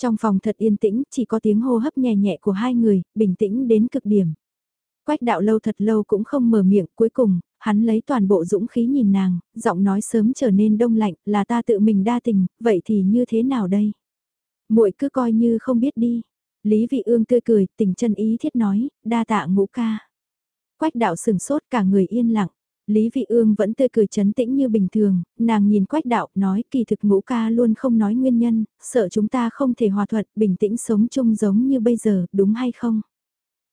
Trong phòng thật yên tĩnh, chỉ có tiếng hô hấp nhẹ nhẹ của hai người, bình tĩnh đến cực điểm. Quách đạo lâu thật lâu cũng không mở miệng, cuối cùng, hắn lấy toàn bộ dũng khí nhìn nàng, giọng nói sớm trở nên đông lạnh, là ta tự mình đa tình, vậy thì như thế nào đây? muội cứ coi như không biết đi. Lý vị ương tươi cười, tình chân ý thiết nói, đa tạ ngũ ca. Quách đạo sừng sốt cả người yên lặng. Lý Vị Ương vẫn tươi cười chấn tĩnh như bình thường, nàng nhìn quách đạo, nói kỳ thực ngũ ca luôn không nói nguyên nhân, sợ chúng ta không thể hòa thuận, bình tĩnh sống chung giống như bây giờ, đúng hay không?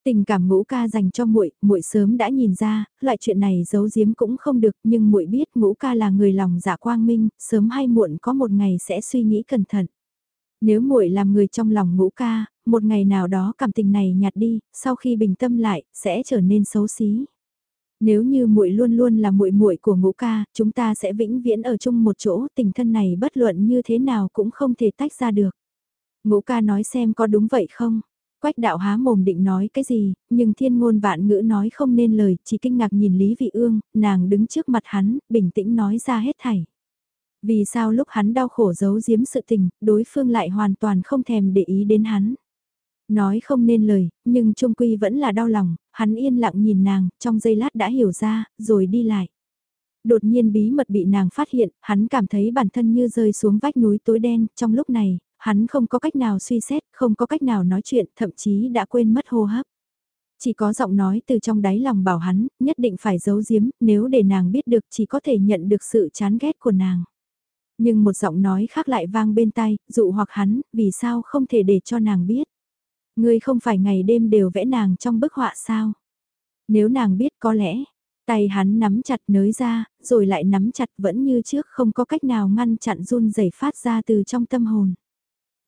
Tình cảm ngũ ca dành cho muội, muội sớm đã nhìn ra, loại chuyện này giấu giếm cũng không được, nhưng muội biết ngũ ca là người lòng dạ quang minh, sớm hay muộn có một ngày sẽ suy nghĩ cẩn thận. Nếu muội làm người trong lòng ngũ ca, một ngày nào đó cảm tình này nhạt đi, sau khi bình tâm lại, sẽ trở nên xấu xí. Nếu như muội luôn luôn là muội muội của ngũ ca, chúng ta sẽ vĩnh viễn ở chung một chỗ, tình thân này bất luận như thế nào cũng không thể tách ra được. Ngũ ca nói xem có đúng vậy không? Quách đạo há mồm định nói cái gì, nhưng thiên ngôn vạn ngữ nói không nên lời, chỉ kinh ngạc nhìn Lý Vị Ương, nàng đứng trước mặt hắn, bình tĩnh nói ra hết thảy. Vì sao lúc hắn đau khổ giấu giếm sự tình, đối phương lại hoàn toàn không thèm để ý đến hắn. Nói không nên lời, nhưng trung quy vẫn là đau lòng, hắn yên lặng nhìn nàng, trong giây lát đã hiểu ra, rồi đi lại. Đột nhiên bí mật bị nàng phát hiện, hắn cảm thấy bản thân như rơi xuống vách núi tối đen, trong lúc này, hắn không có cách nào suy xét, không có cách nào nói chuyện, thậm chí đã quên mất hô hấp. Chỉ có giọng nói từ trong đáy lòng bảo hắn, nhất định phải giấu giếm, nếu để nàng biết được chỉ có thể nhận được sự chán ghét của nàng. Nhưng một giọng nói khác lại vang bên tai, dụ hoặc hắn, vì sao không thể để cho nàng biết. Ngươi không phải ngày đêm đều vẽ nàng trong bức họa sao? Nếu nàng biết có lẽ, tay hắn nắm chặt nới ra, rồi lại nắm chặt vẫn như trước không có cách nào ngăn chặn run rẩy phát ra từ trong tâm hồn.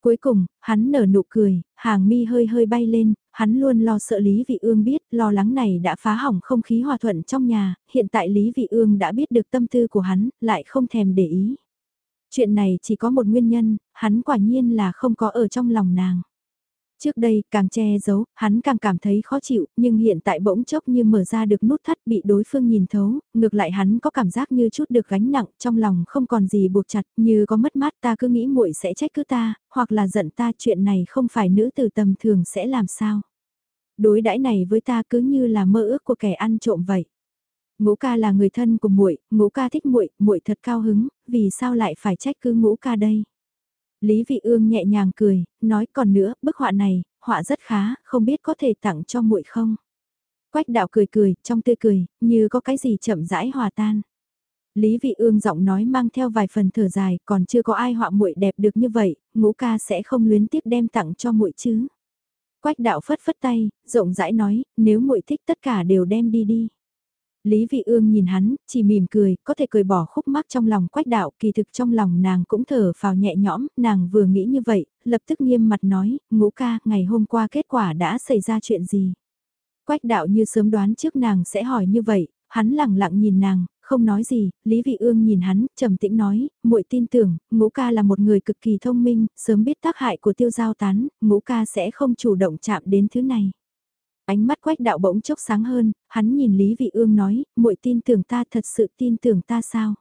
Cuối cùng, hắn nở nụ cười, hàng mi hơi hơi bay lên, hắn luôn lo sợ Lý Vị Ương biết, lo lắng này đã phá hỏng không khí hòa thuận trong nhà, hiện tại Lý Vị Ương đã biết được tâm tư của hắn, lại không thèm để ý. Chuyện này chỉ có một nguyên nhân, hắn quả nhiên là không có ở trong lòng nàng. Trước đây, càng che giấu, hắn càng cảm thấy khó chịu, nhưng hiện tại bỗng chốc như mở ra được nút thắt bị đối phương nhìn thấu, ngược lại hắn có cảm giác như chút được gánh nặng, trong lòng không còn gì buộc chặt, như có mất mát ta cứ nghĩ muội sẽ trách cứ ta, hoặc là giận ta chuyện này không phải nữ từ tầm thường sẽ làm sao. Đối đãi này với ta cứ như là mơ ước của kẻ ăn trộm vậy. Ngũ ca là người thân của muội, ngũ ca thích muội, muội thật cao hứng, vì sao lại phải trách cứ ngũ ca đây? Lý Vị Ương nhẹ nhàng cười, nói còn nữa, bức họa này, họa rất khá, không biết có thể tặng cho muội không? Quách đạo cười cười, trong tươi cười, như có cái gì chậm rãi hòa tan. Lý Vị Ương giọng nói mang theo vài phần thở dài, còn chưa có ai họa muội đẹp được như vậy, ngũ ca sẽ không luyến tiếc đem tặng cho muội chứ. Quách đạo phất phất tay, rộng rãi nói, nếu muội thích tất cả đều đem đi đi. Lý Vị Ương nhìn hắn, chỉ mỉm cười, có thể cười bỏ khúc mắc trong lòng quách đạo, kỳ thực trong lòng nàng cũng thở phào nhẹ nhõm, nàng vừa nghĩ như vậy, lập tức nghiêm mặt nói, ngũ ca, ngày hôm qua kết quả đã xảy ra chuyện gì? Quách đạo như sớm đoán trước nàng sẽ hỏi như vậy, hắn lặng lặng nhìn nàng, không nói gì, Lý Vị Ương nhìn hắn, trầm tĩnh nói, muội tin tưởng, ngũ ca là một người cực kỳ thông minh, sớm biết tác hại của tiêu giao tán, ngũ ca sẽ không chủ động chạm đến thứ này. Ánh mắt quách đạo bỗng chốc sáng hơn, hắn nhìn Lý Vị Ương nói, muội tin tưởng ta thật sự tin tưởng ta sao?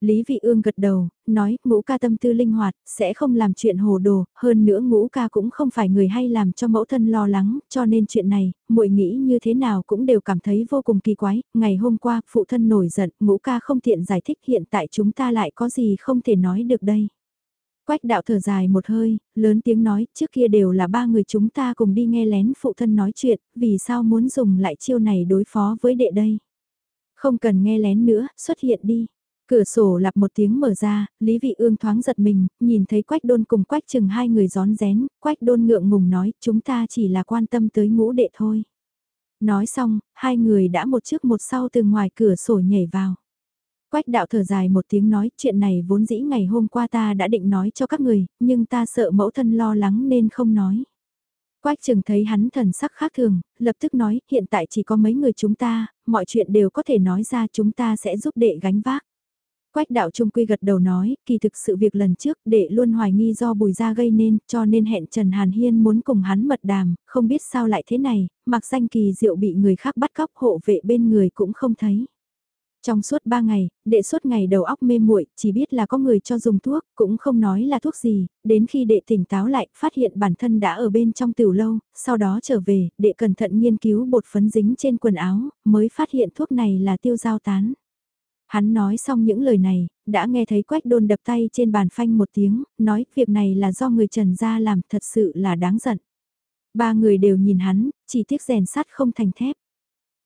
Lý Vị Ương gật đầu, nói, ngũ ca tâm tư linh hoạt, sẽ không làm chuyện hồ đồ, hơn nữa ngũ ca cũng không phải người hay làm cho mẫu thân lo lắng, cho nên chuyện này, muội nghĩ như thế nào cũng đều cảm thấy vô cùng kỳ quái, ngày hôm qua, phụ thân nổi giận, ngũ ca không tiện giải thích hiện tại chúng ta lại có gì không thể nói được đây. Quách đạo thở dài một hơi, lớn tiếng nói, trước kia đều là ba người chúng ta cùng đi nghe lén phụ thân nói chuyện, vì sao muốn dùng lại chiêu này đối phó với đệ đây. Không cần nghe lén nữa, xuất hiện đi. Cửa sổ lặp một tiếng mở ra, Lý Vị Ương thoáng giật mình, nhìn thấy Quách Đôn cùng Quách Trừng hai người gión rén, Quách Đôn ngượng ngùng nói, chúng ta chỉ là quan tâm tới ngũ đệ thôi. Nói xong, hai người đã một trước một sau từ ngoài cửa sổ nhảy vào. Quách đạo thở dài một tiếng nói, chuyện này vốn dĩ ngày hôm qua ta đã định nói cho các người, nhưng ta sợ mẫu thân lo lắng nên không nói. Quách Trừng thấy hắn thần sắc khác thường, lập tức nói, hiện tại chỉ có mấy người chúng ta, mọi chuyện đều có thể nói ra chúng ta sẽ giúp đệ gánh vác. Quách đạo trung quy gật đầu nói, kỳ thực sự việc lần trước đệ luôn hoài nghi do bùi gia gây nên, cho nên hẹn Trần Hàn Hiên muốn cùng hắn mật đàm, không biết sao lại thế này, mặc danh kỳ diệu bị người khác bắt cóc hộ vệ bên người cũng không thấy. Trong suốt ba ngày, đệ suốt ngày đầu óc mê muội, chỉ biết là có người cho dùng thuốc, cũng không nói là thuốc gì, đến khi đệ tỉnh táo lại, phát hiện bản thân đã ở bên trong tiểu lâu, sau đó trở về, đệ cẩn thận nghiên cứu bột phấn dính trên quần áo, mới phát hiện thuốc này là tiêu giao tán. Hắn nói xong những lời này, đã nghe thấy quách đôn đập tay trên bàn phanh một tiếng, nói việc này là do người trần gia làm thật sự là đáng giận. Ba người đều nhìn hắn, chỉ tiếc rèn sắt không thành thép.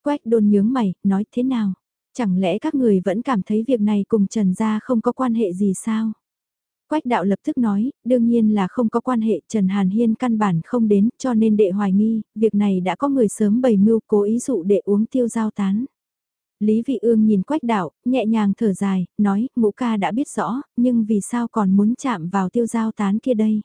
Quách đôn nhướng mày, nói thế nào? Chẳng lẽ các người vẫn cảm thấy việc này cùng Trần Gia không có quan hệ gì sao? Quách đạo lập tức nói, đương nhiên là không có quan hệ, Trần Hàn Hiên căn bản không đến, cho nên đệ hoài nghi, việc này đã có người sớm bày mưu cố ý dụ đệ uống tiêu giao tán. Lý Vị Ương nhìn Quách đạo, nhẹ nhàng thở dài, nói, ngũ ca đã biết rõ, nhưng vì sao còn muốn chạm vào tiêu giao tán kia đây?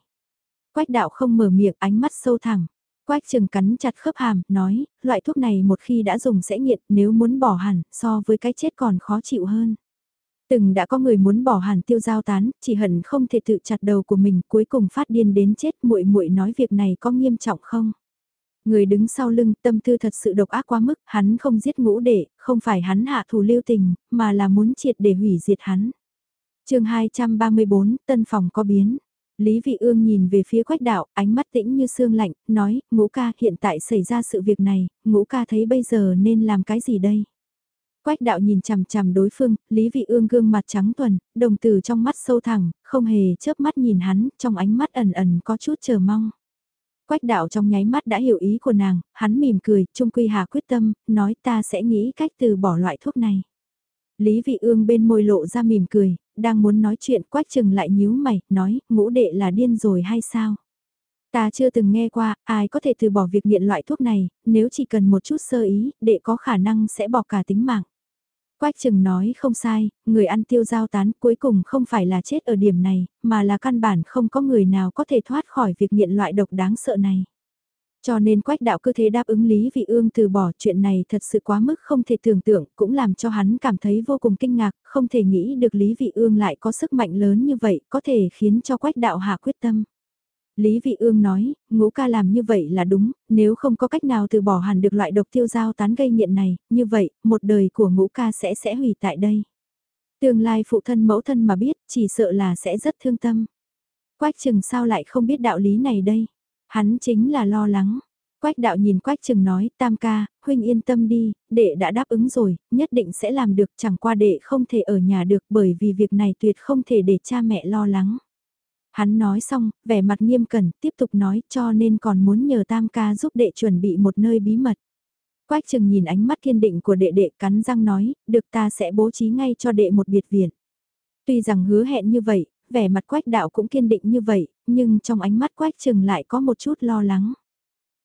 Quách đạo không mở miệng, ánh mắt sâu thẳng. Quách trừng cắn chặt khớp hàm, nói, loại thuốc này một khi đã dùng sẽ nghiện, nếu muốn bỏ hẳn, so với cái chết còn khó chịu hơn. Từng đã có người muốn bỏ hẳn tiêu giao tán, chỉ hận không thể tự chặt đầu của mình, cuối cùng phát điên đến chết, muội muội nói việc này có nghiêm trọng không? Người đứng sau lưng tâm tư thật sự độc ác quá mức, hắn không giết ngũ đệ, không phải hắn hạ thủ lưu tình, mà là muốn triệt để hủy diệt hắn. chương 234, tân phòng có biến. Lý Vị Ương nhìn về phía quách đạo, ánh mắt tĩnh như sương lạnh, nói, ngũ ca hiện tại xảy ra sự việc này, ngũ ca thấy bây giờ nên làm cái gì đây? Quách đạo nhìn chằm chằm đối phương, Lý Vị Ương gương mặt trắng tuần, đồng tử trong mắt sâu thẳng, không hề chớp mắt nhìn hắn, trong ánh mắt ẩn ẩn có chút chờ mong. Quách đạo trong nháy mắt đã hiểu ý của nàng, hắn mỉm cười, trung quy hà quyết tâm, nói ta sẽ nghĩ cách từ bỏ loại thuốc này. Lý Vị Ương bên môi lộ ra mỉm cười, đang muốn nói chuyện quách trừng lại nhíu mày, nói, ngũ đệ là điên rồi hay sao? Ta chưa từng nghe qua, ai có thể từ bỏ việc nghiện loại thuốc này, nếu chỉ cần một chút sơ ý, đệ có khả năng sẽ bỏ cả tính mạng. Quách trừng nói không sai, người ăn tiêu giao tán cuối cùng không phải là chết ở điểm này, mà là căn bản không có người nào có thể thoát khỏi việc nghiện loại độc đáng sợ này. Cho nên quách đạo cứ thế đáp ứng Lý Vị Ương từ bỏ chuyện này thật sự quá mức không thể tưởng tượng, cũng làm cho hắn cảm thấy vô cùng kinh ngạc, không thể nghĩ được Lý Vị Ương lại có sức mạnh lớn như vậy, có thể khiến cho quách đạo hạ quyết tâm. Lý Vị Ương nói, ngũ ca làm như vậy là đúng, nếu không có cách nào từ bỏ hẳn được loại độc tiêu giao tán gây nghiện này, như vậy, một đời của ngũ ca sẽ sẽ hủy tại đây. Tương lai phụ thân mẫu thân mà biết, chỉ sợ là sẽ rất thương tâm. Quách chừng sao lại không biết đạo lý này đây? Hắn chính là lo lắng. Quách đạo nhìn Quách chừng nói, tam ca, huynh yên tâm đi, đệ đã đáp ứng rồi, nhất định sẽ làm được, chẳng qua đệ không thể ở nhà được bởi vì việc này tuyệt không thể để cha mẹ lo lắng. Hắn nói xong, vẻ mặt nghiêm cẩn, tiếp tục nói cho nên còn muốn nhờ tam ca giúp đệ chuẩn bị một nơi bí mật. Quách chừng nhìn ánh mắt kiên định của đệ đệ cắn răng nói, được ta sẽ bố trí ngay cho đệ một biệt viện. Tuy rằng hứa hẹn như vậy, vẻ mặt quách đạo cũng kiên định như vậy, nhưng trong ánh mắt quách trừng lại có một chút lo lắng.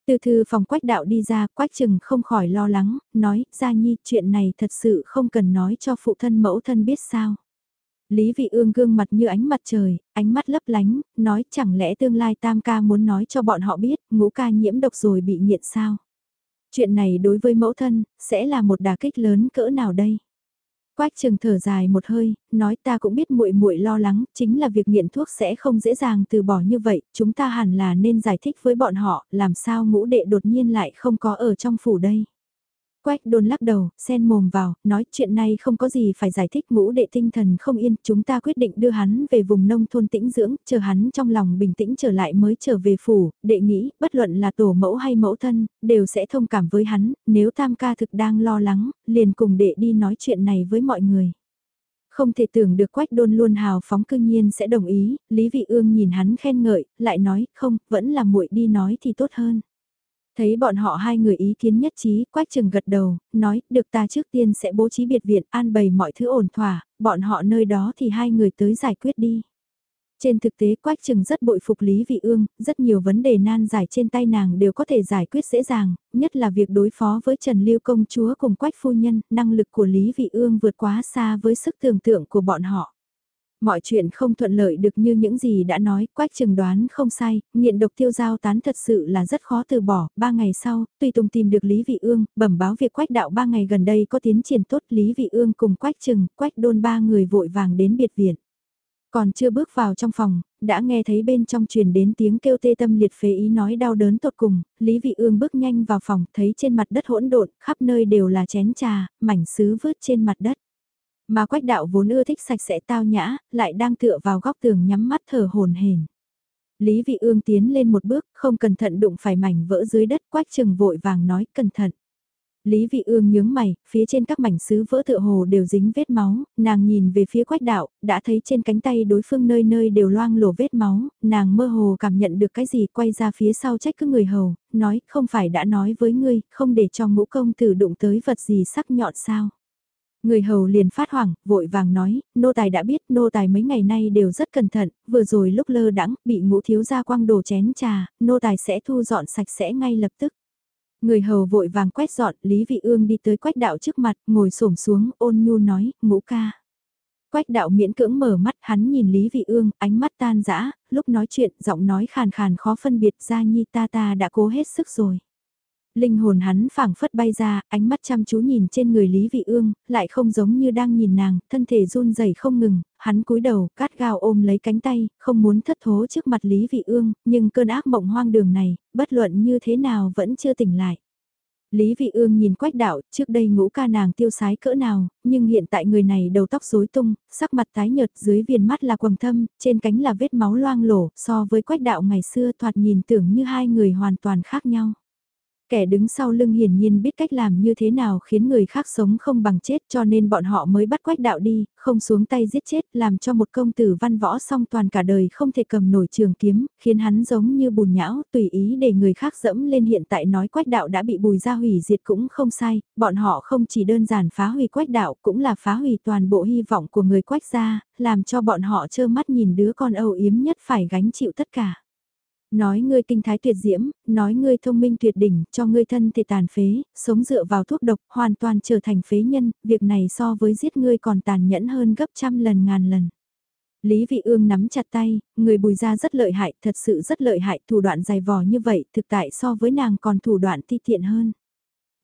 Từ thư phòng quách đạo đi ra, quách trừng không khỏi lo lắng, nói, Gia Nhi, chuyện này thật sự không cần nói cho phụ thân mẫu thân biết sao. Lý vị ương gương mặt như ánh mặt trời, ánh mắt lấp lánh, nói chẳng lẽ tương lai tam ca muốn nói cho bọn họ biết, ngũ ca nhiễm độc rồi bị nghiện sao. Chuyện này đối với mẫu thân, sẽ là một đả kích lớn cỡ nào đây? Quách Trường thở dài một hơi, nói ta cũng biết muội muội lo lắng, chính là việc nghiện thuốc sẽ không dễ dàng từ bỏ như vậy, chúng ta hẳn là nên giải thích với bọn họ, làm sao ngũ đệ đột nhiên lại không có ở trong phủ đây. Quách đôn lắc đầu, sen mồm vào, nói chuyện này không có gì phải giải thích ngũ đệ tinh thần không yên, chúng ta quyết định đưa hắn về vùng nông thôn tĩnh dưỡng, chờ hắn trong lòng bình tĩnh trở lại mới trở về phủ, đệ nghĩ, bất luận là tổ mẫu hay mẫu thân, đều sẽ thông cảm với hắn, nếu tam ca thực đang lo lắng, liền cùng đệ đi nói chuyện này với mọi người. Không thể tưởng được quách đôn luôn hào phóng cư nhiên sẽ đồng ý, Lý Vị Ương nhìn hắn khen ngợi, lại nói, không, vẫn là muội đi nói thì tốt hơn. Thấy bọn họ hai người ý kiến nhất trí, Quách Trừng gật đầu, nói, được ta trước tiên sẽ bố trí biệt viện an bày mọi thứ ổn thỏa, bọn họ nơi đó thì hai người tới giải quyết đi. Trên thực tế Quách Trừng rất bội phục Lý Vị Ương, rất nhiều vấn đề nan giải trên tay nàng đều có thể giải quyết dễ dàng, nhất là việc đối phó với Trần Lưu Công Chúa cùng Quách Phu Nhân, năng lực của Lý Vị Ương vượt quá xa với sức tưởng tượng của bọn họ. Mọi chuyện không thuận lợi được như những gì đã nói, quách trừng đoán không sai, nghiện độc tiêu giao tán thật sự là rất khó từ bỏ. Ba ngày sau, Tùy Tùng tìm được Lý Vị Ương, bẩm báo việc quách đạo ba ngày gần đây có tiến triển tốt Lý Vị Ương cùng quách trừng, quách đôn ba người vội vàng đến biệt viện. Còn chưa bước vào trong phòng, đã nghe thấy bên trong truyền đến tiếng kêu tê tâm liệt phế ý nói đau đớn tột cùng, Lý Vị Ương bước nhanh vào phòng, thấy trên mặt đất hỗn độn, khắp nơi đều là chén trà, mảnh sứ vứt trên mặt đất. Mà quách đạo vốn ưa thích sạch sẽ tao nhã, lại đang tựa vào góc tường nhắm mắt thở hồn hển. Lý vị ương tiến lên một bước, không cẩn thận đụng phải mảnh vỡ dưới đất quách trừng vội vàng nói cẩn thận. Lý vị ương nhướng mày, phía trên các mảnh sứ vỡ tựa hồ đều dính vết máu, nàng nhìn về phía quách đạo, đã thấy trên cánh tay đối phương nơi nơi đều loang lổ vết máu, nàng mơ hồ cảm nhận được cái gì quay ra phía sau trách cứ người hầu, nói không phải đã nói với ngươi, không để cho ngũ công tử đụng tới vật gì sắc nhọn sao. Người hầu liền phát hoảng, vội vàng nói, nô tài đã biết nô tài mấy ngày nay đều rất cẩn thận, vừa rồi lúc lơ đãng bị ngũ thiếu gia quăng đổ chén trà, nô tài sẽ thu dọn sạch sẽ ngay lập tức. Người hầu vội vàng quét dọn, Lý Vị Ương đi tới quách đạo trước mặt, ngồi xổm xuống, ôn nhu nói, ngũ ca. Quách đạo miễn cưỡng mở mắt, hắn nhìn Lý Vị Ương, ánh mắt tan rã, lúc nói chuyện, giọng nói khàn khàn khó phân biệt ra nhi ta ta đã cố hết sức rồi. Linh hồn hắn phảng phất bay ra, ánh mắt chăm chú nhìn trên người Lý Vị Ương, lại không giống như đang nhìn nàng, thân thể run rẩy không ngừng, hắn cúi đầu, cát gao ôm lấy cánh tay, không muốn thất thố trước mặt Lý Vị Ương, nhưng cơn ác mộng hoang đường này, bất luận như thế nào vẫn chưa tỉnh lại. Lý Vị Ương nhìn quách đạo, trước đây ngũ ca nàng tiêu sái cỡ nào, nhưng hiện tại người này đầu tóc rối tung, sắc mặt tái nhợt dưới viền mắt là quầng thâm, trên cánh là vết máu loang lổ, so với quách đạo ngày xưa thoạt nhìn tưởng như hai người hoàn toàn khác nhau. Kẻ đứng sau lưng hiển nhiên biết cách làm như thế nào khiến người khác sống không bằng chết cho nên bọn họ mới bắt quách đạo đi, không xuống tay giết chết làm cho một công tử văn võ song toàn cả đời không thể cầm nổi trường kiếm, khiến hắn giống như bùn nhão tùy ý để người khác dẫm lên hiện tại nói quách đạo đã bị bùi ra hủy diệt cũng không sai, bọn họ không chỉ đơn giản phá hủy quách đạo cũng là phá hủy toàn bộ hy vọng của người quách gia, làm cho bọn họ trơ mắt nhìn đứa con âu yếm nhất phải gánh chịu tất cả. Nói ngươi kinh thái tuyệt diễm, nói ngươi thông minh tuyệt đỉnh, cho ngươi thân thể tàn phế, sống dựa vào thuốc độc, hoàn toàn trở thành phế nhân, việc này so với giết ngươi còn tàn nhẫn hơn gấp trăm lần ngàn lần. Lý Vị Ương nắm chặt tay, người bùi ra rất lợi hại, thật sự rất lợi hại, thủ đoạn dài vò như vậy, thực tại so với nàng còn thủ đoạn ti tiện hơn.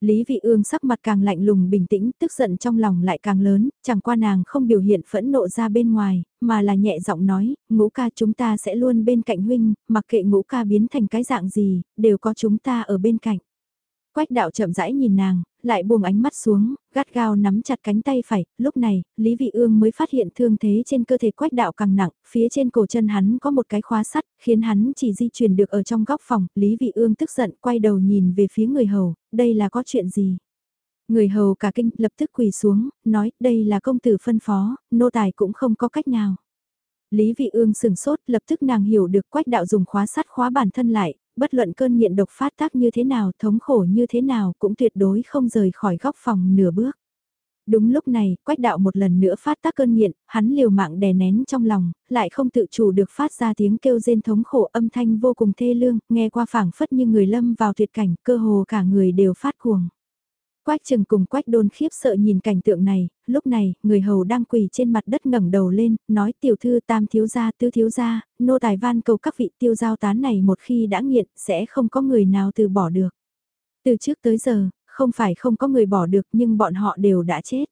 Lý Vị Ương sắc mặt càng lạnh lùng bình tĩnh, tức giận trong lòng lại càng lớn, chẳng qua nàng không biểu hiện phẫn nộ ra bên ngoài, mà là nhẹ giọng nói, ngũ ca chúng ta sẽ luôn bên cạnh huynh, mặc kệ ngũ ca biến thành cái dạng gì, đều có chúng ta ở bên cạnh. Quách đạo chậm rãi nhìn nàng, lại buông ánh mắt xuống, gắt gao nắm chặt cánh tay phải, lúc này, Lý Vị Ương mới phát hiện thương thế trên cơ thể quách đạo càng nặng, phía trên cổ chân hắn có một cái khóa sắt, khiến hắn chỉ di chuyển được ở trong góc phòng, Lý Vị Ương tức giận quay đầu nhìn về phía người hầu, đây là có chuyện gì? Người hầu cả kinh lập tức quỳ xuống, nói đây là công tử phân phó, nô tài cũng không có cách nào. Lý Vị Ương sừng sốt, lập tức nàng hiểu được quách đạo dùng khóa sắt khóa bản thân lại, bất luận cơn nghiện độc phát tác như thế nào, thống khổ như thế nào cũng tuyệt đối không rời khỏi góc phòng nửa bước. Đúng lúc này, quách đạo một lần nữa phát tác cơn nghiện, hắn liều mạng đè nén trong lòng, lại không tự chủ được phát ra tiếng kêu rên thống khổ âm thanh vô cùng thê lương, nghe qua phảng phất như người lâm vào tuyệt cảnh, cơ hồ cả người đều phát cuồng. Quách trừng cùng quách đôn khiếp sợ nhìn cảnh tượng này, lúc này, người hầu đang quỳ trên mặt đất ngẩng đầu lên, nói tiểu thư tam thiếu gia tứ thiếu gia, nô tài van cầu các vị tiêu giao tán này một khi đã nghiện, sẽ không có người nào từ bỏ được. Từ trước tới giờ, không phải không có người bỏ được nhưng bọn họ đều đã chết.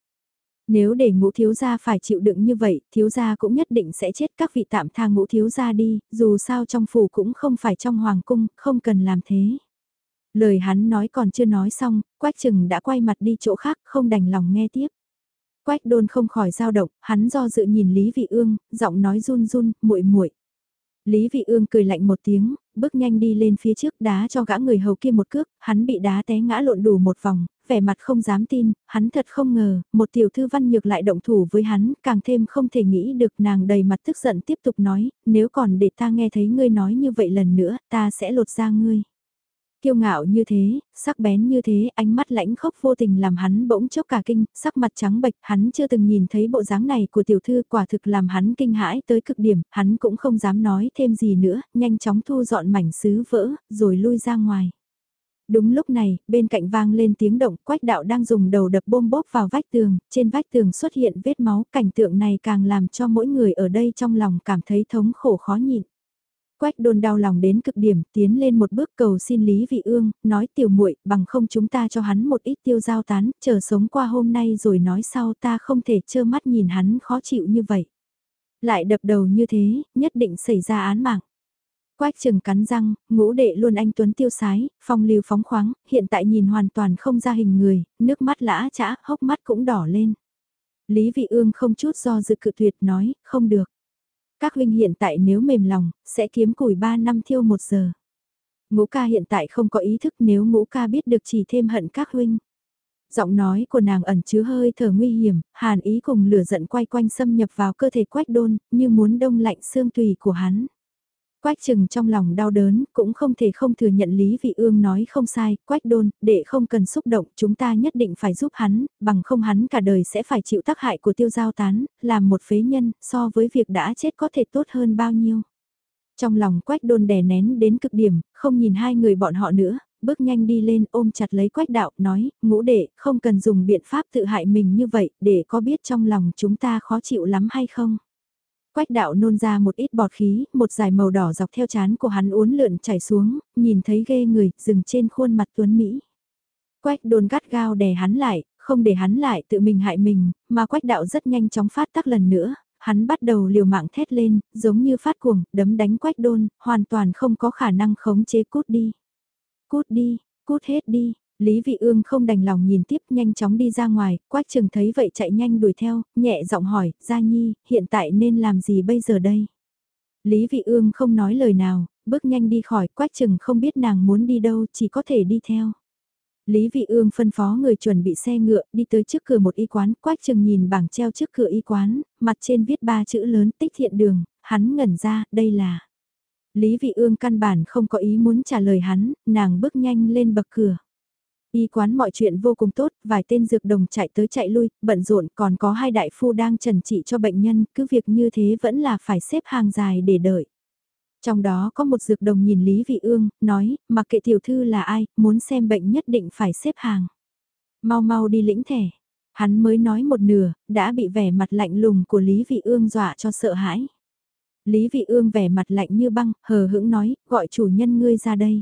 Nếu để ngũ thiếu gia phải chịu đựng như vậy, thiếu gia cũng nhất định sẽ chết các vị tạm tha ngũ thiếu gia đi, dù sao trong phủ cũng không phải trong hoàng cung, không cần làm thế. Lời hắn nói còn chưa nói xong, Quách Trừng đã quay mặt đi chỗ khác, không đành lòng nghe tiếp. Quách Đôn không khỏi dao động, hắn do dự nhìn Lý Vị Ương, giọng nói run run, muội muội. Lý Vị Ương cười lạnh một tiếng, bước nhanh đi lên phía trước đá cho gã người hầu kia một cước, hắn bị đá té ngã lộn đủ một vòng, vẻ mặt không dám tin, hắn thật không ngờ, một tiểu thư văn nhược lại động thủ với hắn, càng thêm không thể nghĩ được nàng đầy mặt tức giận tiếp tục nói, nếu còn để ta nghe thấy ngươi nói như vậy lần nữa, ta sẽ lột ra ngươi. Kiêu ngạo như thế, sắc bén như thế, ánh mắt lãnh khốc vô tình làm hắn bỗng chốc cả kinh, sắc mặt trắng bệch, hắn chưa từng nhìn thấy bộ dáng này của tiểu thư quả thực làm hắn kinh hãi tới cực điểm, hắn cũng không dám nói thêm gì nữa, nhanh chóng thu dọn mảnh sứ vỡ, rồi lui ra ngoài. Đúng lúc này, bên cạnh vang lên tiếng động, quách đạo đang dùng đầu đập bôm bốp vào vách tường, trên vách tường xuất hiện vết máu, cảnh tượng này càng làm cho mỗi người ở đây trong lòng cảm thấy thống khổ khó nhịn. Quách đôn đau lòng đến cực điểm, tiến lên một bước cầu xin Lý Vị Ương, nói tiểu muội bằng không chúng ta cho hắn một ít tiêu giao tán, chờ sống qua hôm nay rồi nói sau ta không thể trơ mắt nhìn hắn khó chịu như vậy. Lại đập đầu như thế, nhất định xảy ra án mạng. Quách trừng cắn răng, ngũ đệ luôn anh Tuấn tiêu sái, phong lưu phóng khoáng, hiện tại nhìn hoàn toàn không ra hình người, nước mắt lã chã, hốc mắt cũng đỏ lên. Lý Vị Ương không chút do dự cự tuyệt nói, không được. Các huynh hiện tại nếu mềm lòng, sẽ kiếm củi 3 năm thiêu 1 giờ. Ngũ ca hiện tại không có ý thức nếu ngũ ca biết được chỉ thêm hận các huynh. Giọng nói của nàng ẩn chứa hơi thở nguy hiểm, hàn ý cùng lửa giận quay quanh xâm nhập vào cơ thể quách đôn, như muốn đông lạnh xương tùy của hắn. Quách trừng trong lòng đau đớn, cũng không thể không thừa nhận Lý Vị Ương nói không sai, quách đôn, để không cần xúc động, chúng ta nhất định phải giúp hắn, bằng không hắn cả đời sẽ phải chịu tác hại của tiêu giao tán, làm một phế nhân, so với việc đã chết có thể tốt hơn bao nhiêu. Trong lòng quách đôn đè nén đến cực điểm, không nhìn hai người bọn họ nữa, bước nhanh đi lên ôm chặt lấy quách đạo, nói, ngũ đệ, không cần dùng biện pháp tự hại mình như vậy, để có biết trong lòng chúng ta khó chịu lắm hay không. Quách đạo nôn ra một ít bọt khí, một dải màu đỏ dọc theo chán của hắn uốn lượn chảy xuống, nhìn thấy ghê người, dừng trên khuôn mặt tuấn Mỹ. Quách đồn gắt gao đè hắn lại, không để hắn lại tự mình hại mình, mà quách đạo rất nhanh chóng phát tác lần nữa, hắn bắt đầu liều mạng thét lên, giống như phát cuồng, đấm đánh quách đôn, hoàn toàn không có khả năng khống chế cút đi. Cút đi, cút hết đi, Lý Vị Ương không đành lòng nhìn tiếp nhanh chóng đi ra ngoài, Quách Trường thấy vậy chạy nhanh đuổi theo, nhẹ giọng hỏi, Gia Nhi, hiện tại nên làm gì bây giờ đây? Lý Vị Ương không nói lời nào, bước nhanh đi khỏi, Quách Trường không biết nàng muốn đi đâu, chỉ có thể đi theo. Lý Vị Ương phân phó người chuẩn bị xe ngựa, đi tới trước cửa một y quán, Quách Trường nhìn bảng treo trước cửa y quán, mặt trên viết ba chữ lớn tích thiện đường, hắn ngẩn ra, đây là... Lý Vị Ương căn bản không có ý muốn trả lời hắn, nàng bước nhanh lên bậc cửa. Y quán mọi chuyện vô cùng tốt, vài tên dược đồng chạy tới chạy lui, bận rộn còn có hai đại phu đang trần trị cho bệnh nhân, cứ việc như thế vẫn là phải xếp hàng dài để đợi. Trong đó có một dược đồng nhìn Lý Vị Ương, nói, mặc kệ tiểu thư là ai, muốn xem bệnh nhất định phải xếp hàng. Mau mau đi lĩnh thẻ. Hắn mới nói một nửa, đã bị vẻ mặt lạnh lùng của Lý Vị Ương dọa cho sợ hãi. Lý Vị Ương vẻ mặt lạnh như băng, hờ hững nói, gọi chủ nhân ngươi ra đây.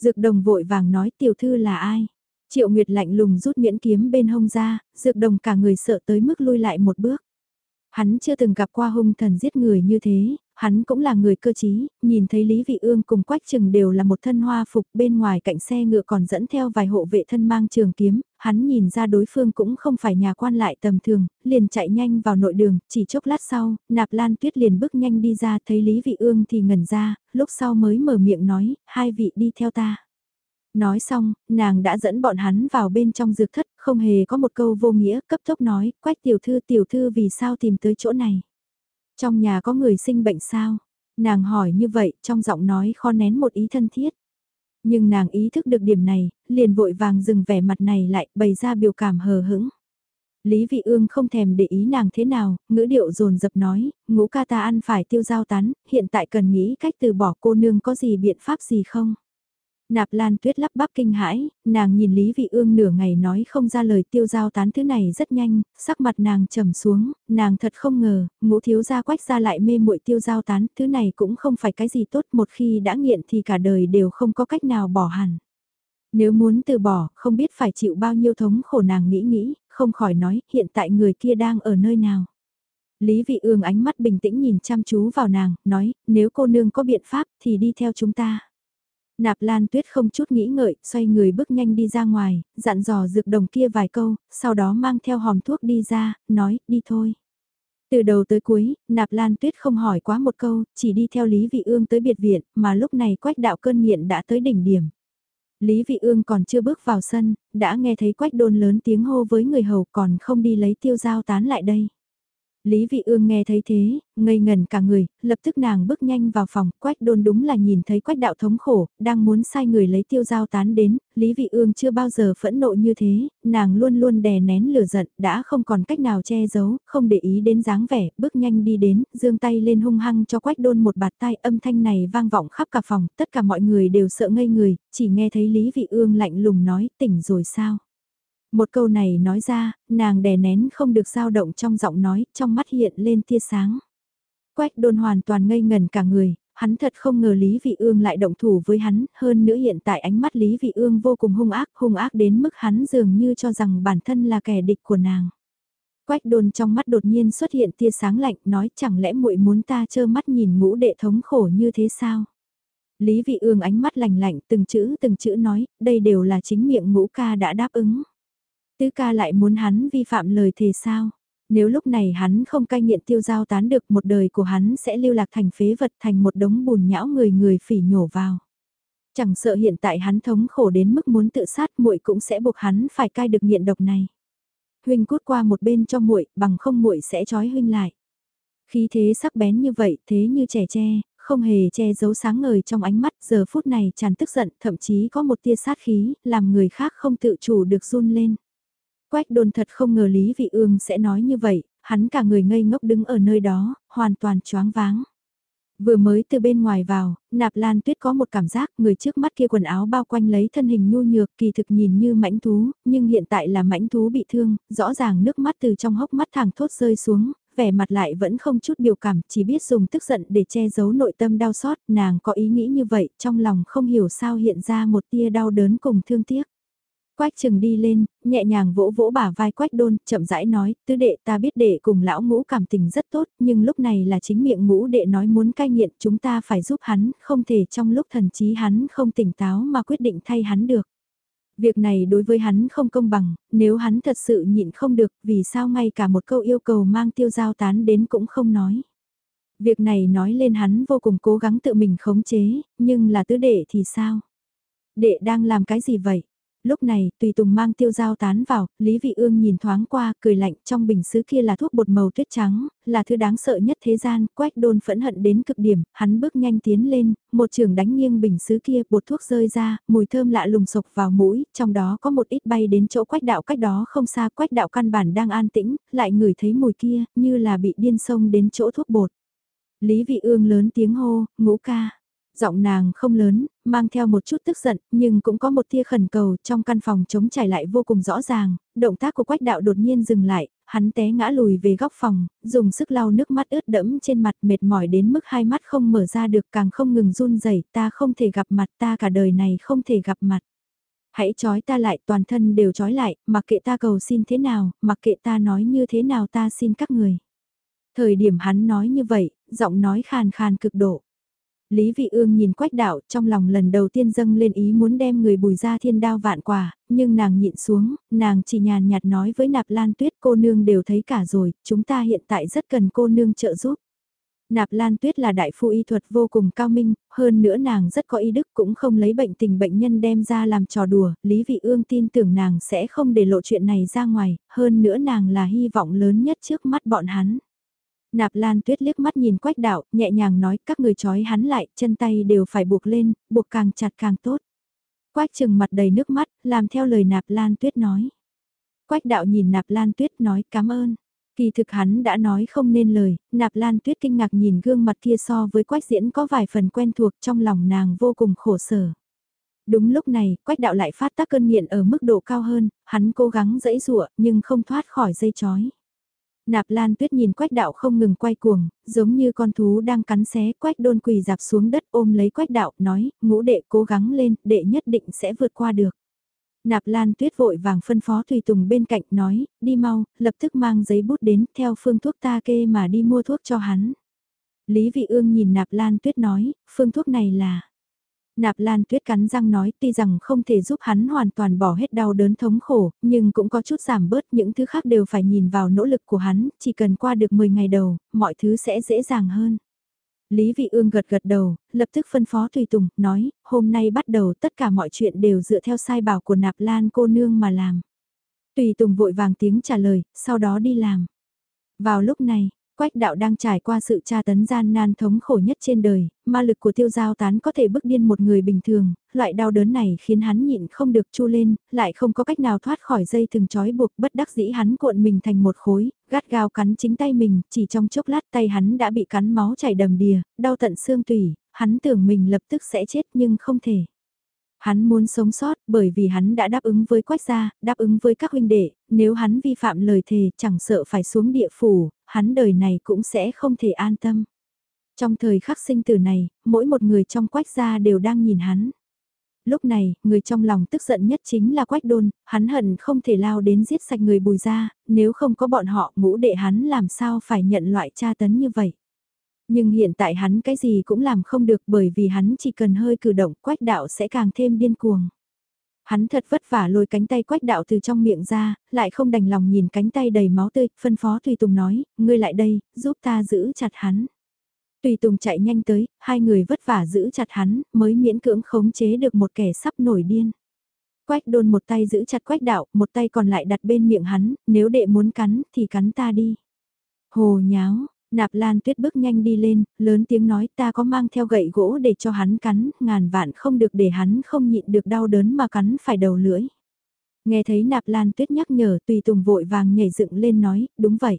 Dược đồng vội vàng nói tiểu thư là ai? Triệu Nguyệt lạnh lùng rút miễn kiếm bên hông ra, dược đồng cả người sợ tới mức lui lại một bước. Hắn chưa từng gặp qua hung thần giết người như thế, hắn cũng là người cơ trí, nhìn thấy Lý Vị Ương cùng Quách Trừng đều là một thân hoa phục bên ngoài cạnh xe ngựa còn dẫn theo vài hộ vệ thân mang trường kiếm, hắn nhìn ra đối phương cũng không phải nhà quan lại tầm thường, liền chạy nhanh vào nội đường, chỉ chốc lát sau, nạp lan tuyết liền bước nhanh đi ra thấy Lý Vị Ương thì ngẩn ra, lúc sau mới mở miệng nói, hai vị đi theo ta. Nói xong, nàng đã dẫn bọn hắn vào bên trong dược thất, không hề có một câu vô nghĩa, cấp tốc nói, quách tiểu thư tiểu thư vì sao tìm tới chỗ này. Trong nhà có người sinh bệnh sao? Nàng hỏi như vậy, trong giọng nói khó nén một ý thân thiết. Nhưng nàng ý thức được điểm này, liền vội vàng dừng vẻ mặt này lại, bày ra biểu cảm hờ hững. Lý Vị Ương không thèm để ý nàng thế nào, ngữ điệu rồn dập nói, ngũ ca ta ăn phải tiêu giao tán, hiện tại cần nghĩ cách từ bỏ cô nương có gì biện pháp gì không? Nạp Lan Tuyết lắp bắp kinh hãi, nàng nhìn Lý Vị Ương nửa ngày nói không ra lời tiêu giao tán thứ này rất nhanh, sắc mặt nàng trầm xuống, nàng thật không ngờ, ngũ thiếu gia quách ra lại mê muội tiêu giao tán, thứ này cũng không phải cái gì tốt một khi đã nghiện thì cả đời đều không có cách nào bỏ hẳn. Nếu muốn từ bỏ, không biết phải chịu bao nhiêu thống khổ nàng nghĩ nghĩ, không khỏi nói hiện tại người kia đang ở nơi nào. Lý Vị Ương ánh mắt bình tĩnh nhìn chăm chú vào nàng, nói, nếu cô nương có biện pháp thì đi theo chúng ta. Nạp Lan Tuyết không chút nghĩ ngợi, xoay người bước nhanh đi ra ngoài, dặn dò dược đồng kia vài câu, sau đó mang theo hòm thuốc đi ra, nói, đi thôi. Từ đầu tới cuối, Nạp Lan Tuyết không hỏi quá một câu, chỉ đi theo Lý Vị Ương tới biệt viện, mà lúc này quách đạo cơn nghiện đã tới đỉnh điểm. Lý Vị Ương còn chưa bước vào sân, đã nghe thấy quách đôn lớn tiếng hô với người hầu còn không đi lấy tiêu giao tán lại đây. Lý Vị Ương nghe thấy thế, ngây ngần cả người, lập tức nàng bước nhanh vào phòng, quách đôn đúng là nhìn thấy quách đạo thống khổ, đang muốn sai người lấy tiêu giao tán đến, Lý Vị Ương chưa bao giờ phẫn nộ như thế, nàng luôn luôn đè nén lửa giận, đã không còn cách nào che giấu, không để ý đến dáng vẻ, bước nhanh đi đến, giương tay lên hung hăng cho quách đôn một bạt tai, âm thanh này vang vọng khắp cả phòng, tất cả mọi người đều sợ ngây người, chỉ nghe thấy Lý Vị Ương lạnh lùng nói tỉnh rồi sao. Một câu này nói ra, nàng đè nén không được dao động trong giọng nói, trong mắt hiện lên tia sáng. Quách đôn hoàn toàn ngây ngần cả người, hắn thật không ngờ Lý Vị Ương lại động thủ với hắn, hơn nữa hiện tại ánh mắt Lý Vị Ương vô cùng hung ác, hung ác đến mức hắn dường như cho rằng bản thân là kẻ địch của nàng. Quách đôn trong mắt đột nhiên xuất hiện tia sáng lạnh, nói chẳng lẽ muội muốn ta trơ mắt nhìn ngũ đệ thống khổ như thế sao? Lý Vị Ương ánh mắt lạnh lạnh, từng chữ từng chữ nói, đây đều là chính miệng ngũ ca đã đáp ứng. Tứ ca lại muốn hắn vi phạm lời thề sao? Nếu lúc này hắn không cai nghiện tiêu giao tán được một đời của hắn sẽ lưu lạc thành phế vật thành một đống bùn nhão người người phỉ nhổ vào. Chẳng sợ hiện tại hắn thống khổ đến mức muốn tự sát muội cũng sẽ buộc hắn phải cai được nghiện độc này. Huynh cút qua một bên cho muội, bằng không muội sẽ trói huynh lại. Khí thế sắc bén như vậy, thế như trẻ tre, không hề che giấu sáng ngời trong ánh mắt, giờ phút này tràn tức giận, thậm chí có một tia sát khí, làm người khác không tự chủ được run lên. Quách Đồn thật không ngờ Lý Vị Ương sẽ nói như vậy, hắn cả người ngây ngốc đứng ở nơi đó, hoàn toàn choáng váng. Vừa mới từ bên ngoài vào, nạp lan tuyết có một cảm giác người trước mắt kia quần áo bao quanh lấy thân hình nhu nhược kỳ thực nhìn như mãnh thú, nhưng hiện tại là mãnh thú bị thương, rõ ràng nước mắt từ trong hốc mắt thẳng thốt rơi xuống, vẻ mặt lại vẫn không chút biểu cảm, chỉ biết dùng tức giận để che giấu nội tâm đau xót, nàng có ý nghĩ như vậy, trong lòng không hiểu sao hiện ra một tia đau đớn cùng thương tiếc. Quách trừng đi lên, nhẹ nhàng vỗ vỗ bả vai quách đôn, chậm rãi nói, tứ đệ ta biết đệ cùng lão ngũ cảm tình rất tốt, nhưng lúc này là chính miệng ngũ đệ nói muốn cai nghiện, chúng ta phải giúp hắn, không thể trong lúc thần trí hắn không tỉnh táo mà quyết định thay hắn được. Việc này đối với hắn không công bằng, nếu hắn thật sự nhịn không được, vì sao ngay cả một câu yêu cầu mang tiêu giao tán đến cũng không nói. Việc này nói lên hắn vô cùng cố gắng tự mình khống chế, nhưng là tứ đệ thì sao? Đệ đang làm cái gì vậy? Lúc này, tùy tùng mang tiêu dao tán vào, Lý Vị Ương nhìn thoáng qua, cười lạnh, trong bình sứ kia là thuốc bột màu tuyết trắng, là thứ đáng sợ nhất thế gian, quách đôn phẫn hận đến cực điểm, hắn bước nhanh tiến lên, một trường đánh nghiêng bình sứ kia, bột thuốc rơi ra, mùi thơm lạ lùng sộc vào mũi, trong đó có một ít bay đến chỗ quách đạo cách đó không xa, quách đạo căn bản đang an tĩnh, lại ngửi thấy mùi kia, như là bị điên sông đến chỗ thuốc bột. Lý Vị Ương lớn tiếng hô, ngũ ca. Giọng nàng không lớn, mang theo một chút tức giận, nhưng cũng có một tia khẩn cầu trong căn phòng chống trải lại vô cùng rõ ràng, động tác của quách đạo đột nhiên dừng lại, hắn té ngã lùi về góc phòng, dùng sức lau nước mắt ướt đẫm trên mặt mệt mỏi đến mức hai mắt không mở ra được càng không ngừng run rẩy ta không thể gặp mặt ta cả đời này không thể gặp mặt. Hãy trói ta lại toàn thân đều trói lại, mặc kệ ta cầu xin thế nào, mặc kệ ta nói như thế nào ta xin các người. Thời điểm hắn nói như vậy, giọng nói khàn khàn cực độ. Lý Vị Ương nhìn quách đạo trong lòng lần đầu tiên dâng lên ý muốn đem người bùi ra thiên đao vạn quả, nhưng nàng nhịn xuống, nàng chỉ nhàn nhạt nói với nạp lan tuyết cô nương đều thấy cả rồi, chúng ta hiện tại rất cần cô nương trợ giúp. Nạp Lan Tuyết là đại phu y thuật vô cùng cao minh, hơn nữa nàng rất có y đức cũng không lấy bệnh tình bệnh nhân đem ra làm trò đùa, Lý Vị Ương tin tưởng nàng sẽ không để lộ chuyện này ra ngoài, hơn nữa nàng là hy vọng lớn nhất trước mắt bọn hắn. Nạp Lan Tuyết liếc mắt nhìn Quách Đạo, nhẹ nhàng nói các người trói hắn lại, chân tay đều phải buộc lên, buộc càng chặt càng tốt. Quách trừng mặt đầy nước mắt, làm theo lời Nạp Lan Tuyết nói. Quách đạo nhìn nạp lan tuyết nói cảm ơn. Kỳ thực hắn đã nói không nên lời, nạp lan tuyết kinh ngạc nhìn gương mặt kia so với quách diễn có vài phần quen thuộc trong lòng nàng vô cùng khổ sở. Đúng lúc này, quách đạo lại phát tác cơn nghiện ở mức độ cao hơn, hắn cố gắng dẫy dụa nhưng không thoát khỏi dây chói. Nạp Lan Tuyết nhìn Quách Đạo không ngừng quay cuồng, giống như con thú đang cắn xé, Quách Đôn quỳ dạp xuống đất ôm lấy Quách Đạo, nói, ngũ đệ cố gắng lên, đệ nhất định sẽ vượt qua được. Nạp Lan Tuyết vội vàng phân phó Tùy Tùng bên cạnh nói, đi mau, lập tức mang giấy bút đến, theo phương thuốc ta kê mà đi mua thuốc cho hắn. Lý Vị Ương nhìn Nạp Lan Tuyết nói, phương thuốc này là... Nạp Lan Tuyết cắn răng nói tuy rằng không thể giúp hắn hoàn toàn bỏ hết đau đớn thống khổ, nhưng cũng có chút giảm bớt những thứ khác đều phải nhìn vào nỗ lực của hắn, chỉ cần qua được 10 ngày đầu, mọi thứ sẽ dễ dàng hơn. Lý Vị Ương gật gật đầu, lập tức phân phó Tùy Tùng, nói, hôm nay bắt đầu tất cả mọi chuyện đều dựa theo sai bảo của Nạp Lan cô nương mà làm. Tùy Tùng vội vàng tiếng trả lời, sau đó đi làm. Vào lúc này, Quách đạo đang trải qua sự tra tấn gian nan thống khổ nhất trên đời, ma lực của tiêu giao tán có thể bức điên một người bình thường, loại đau đớn này khiến hắn nhịn không được chu lên, lại không có cách nào thoát khỏi dây thừng trói buộc bất đắc dĩ hắn cuộn mình thành một khối, gắt gao cắn chính tay mình, chỉ trong chốc lát tay hắn đã bị cắn máu chảy đầm đìa, đau tận xương tủy, hắn tưởng mình lập tức sẽ chết nhưng không thể. Hắn muốn sống sót bởi vì hắn đã đáp ứng với quách gia, đáp ứng với các huynh đệ, nếu hắn vi phạm lời thề chẳng sợ phải xuống địa phủ, hắn đời này cũng sẽ không thể an tâm. Trong thời khắc sinh tử này, mỗi một người trong quách gia đều đang nhìn hắn. Lúc này, người trong lòng tức giận nhất chính là quách đôn, hắn hận không thể lao đến giết sạch người bùi gia, nếu không có bọn họ ngũ đệ hắn làm sao phải nhận loại tra tấn như vậy. Nhưng hiện tại hắn cái gì cũng làm không được bởi vì hắn chỉ cần hơi cử động quách đạo sẽ càng thêm điên cuồng. Hắn thật vất vả lôi cánh tay quách đạo từ trong miệng ra, lại không đành lòng nhìn cánh tay đầy máu tươi, phân phó Tùy Tùng nói, ngươi lại đây, giúp ta giữ chặt hắn. Tùy Tùng chạy nhanh tới, hai người vất vả giữ chặt hắn, mới miễn cưỡng khống chế được một kẻ sắp nổi điên. Quách đôn một tay giữ chặt quách đạo, một tay còn lại đặt bên miệng hắn, nếu đệ muốn cắn thì cắn ta đi. Hồ nháo, Nạp Lan Tuyết bước nhanh đi lên, lớn tiếng nói ta có mang theo gậy gỗ để cho hắn cắn, ngàn vạn không được để hắn không nhịn được đau đớn mà cắn phải đầu lưỡi. Nghe thấy Nạp Lan Tuyết nhắc nhở tùy tùng vội vàng nhảy dựng lên nói, đúng vậy.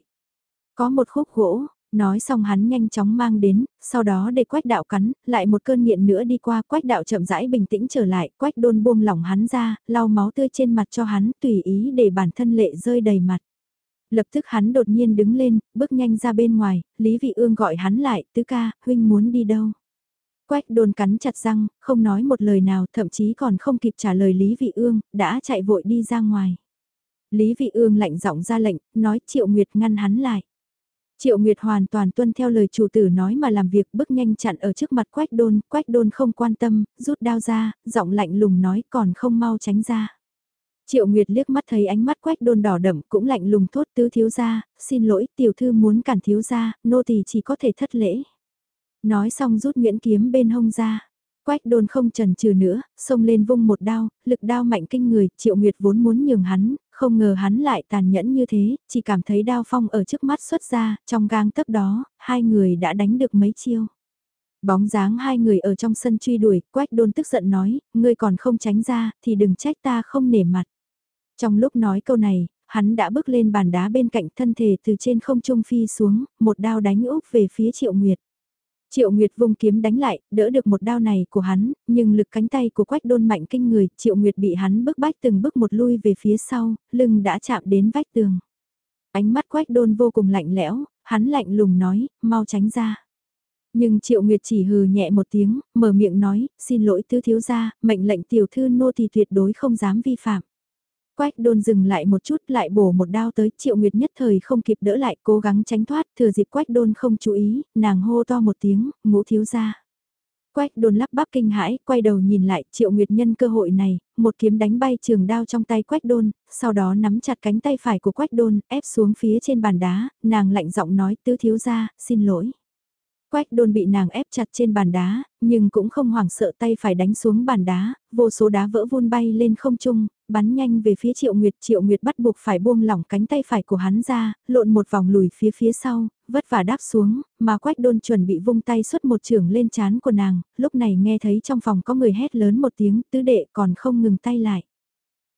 Có một khúc gỗ, nói xong hắn nhanh chóng mang đến, sau đó để quách đạo cắn, lại một cơn nghiện nữa đi qua quách đạo chậm rãi bình tĩnh trở lại, quách đôn buông lỏng hắn ra, lau máu tươi trên mặt cho hắn tùy ý để bản thân lệ rơi đầy mặt. Lập tức hắn đột nhiên đứng lên, bước nhanh ra bên ngoài, Lý Vị Ương gọi hắn lại, tứ ca, huynh muốn đi đâu? Quách đồn cắn chặt răng, không nói một lời nào, thậm chí còn không kịp trả lời Lý Vị Ương, đã chạy vội đi ra ngoài. Lý Vị Ương lạnh giọng ra lệnh, nói Triệu Nguyệt ngăn hắn lại. Triệu Nguyệt hoàn toàn tuân theo lời chủ tử nói mà làm việc bước nhanh chặn ở trước mặt Quách Đôn, Quách Đôn không quan tâm, rút đao ra, giọng lạnh lùng nói còn không mau tránh ra. Triệu Nguyệt liếc mắt thấy ánh mắt quách đôn đỏ đậm cũng lạnh lùng thốt tứ thiếu gia, xin lỗi tiểu thư muốn cản thiếu gia, nô tỳ chỉ có thể thất lễ. Nói xong rút nguyễn kiếm bên hông ra. Quách đôn không chần chừ nữa, xông lên vung một đao, lực đao mạnh kinh người, Triệu Nguyệt vốn muốn nhường hắn, không ngờ hắn lại tàn nhẫn như thế, chỉ cảm thấy đao phong ở trước mắt xuất ra, trong gang tấc đó, hai người đã đánh được mấy chiêu. Bóng dáng hai người ở trong sân truy đuổi, quách đôn tức giận nói, ngươi còn không tránh ra, thì đừng trách ta không nể mặt. Trong lúc nói câu này, hắn đã bước lên bàn đá bên cạnh thân thể từ trên không trung phi xuống, một đao đánh úp về phía Triệu Nguyệt. Triệu Nguyệt vung kiếm đánh lại, đỡ được một đao này của hắn, nhưng lực cánh tay của quách đôn mạnh kinh người, Triệu Nguyệt bị hắn bức bách từng bước một lui về phía sau, lưng đã chạm đến vách tường. Ánh mắt quách đôn vô cùng lạnh lẽo, hắn lạnh lùng nói, mau tránh ra. Nhưng Triệu Nguyệt chỉ hừ nhẹ một tiếng, mở miệng nói, xin lỗi tứ thiếu gia, mệnh lệnh tiểu thư nô thì tuyệt đối không dám vi phạm. Quách đôn dừng lại một chút lại bổ một đao tới triệu nguyệt nhất thời không kịp đỡ lại cố gắng tránh thoát thừa dịp quách đôn không chú ý, nàng hô to một tiếng, ngũ thiếu ra. Quách đôn lắp bắp kinh hãi, quay đầu nhìn lại triệu nguyệt nhân cơ hội này, một kiếm đánh bay trường đao trong tay quách đôn, sau đó nắm chặt cánh tay phải của quách đôn, ép xuống phía trên bàn đá, nàng lạnh giọng nói tứ thiếu ra, xin lỗi. Quách đôn bị nàng ép chặt trên bàn đá, nhưng cũng không hoảng sợ tay phải đánh xuống bàn đá, vô số đá vỡ vun bay lên không trung, bắn nhanh về phía Triệu Nguyệt. Triệu Nguyệt bắt buộc phải buông lỏng cánh tay phải của hắn ra, lộn một vòng lùi phía phía sau, vất vả đáp xuống, mà quách đôn chuẩn bị vung tay xuất một trường lên chán của nàng, lúc này nghe thấy trong phòng có người hét lớn một tiếng, tứ đệ còn không ngừng tay lại.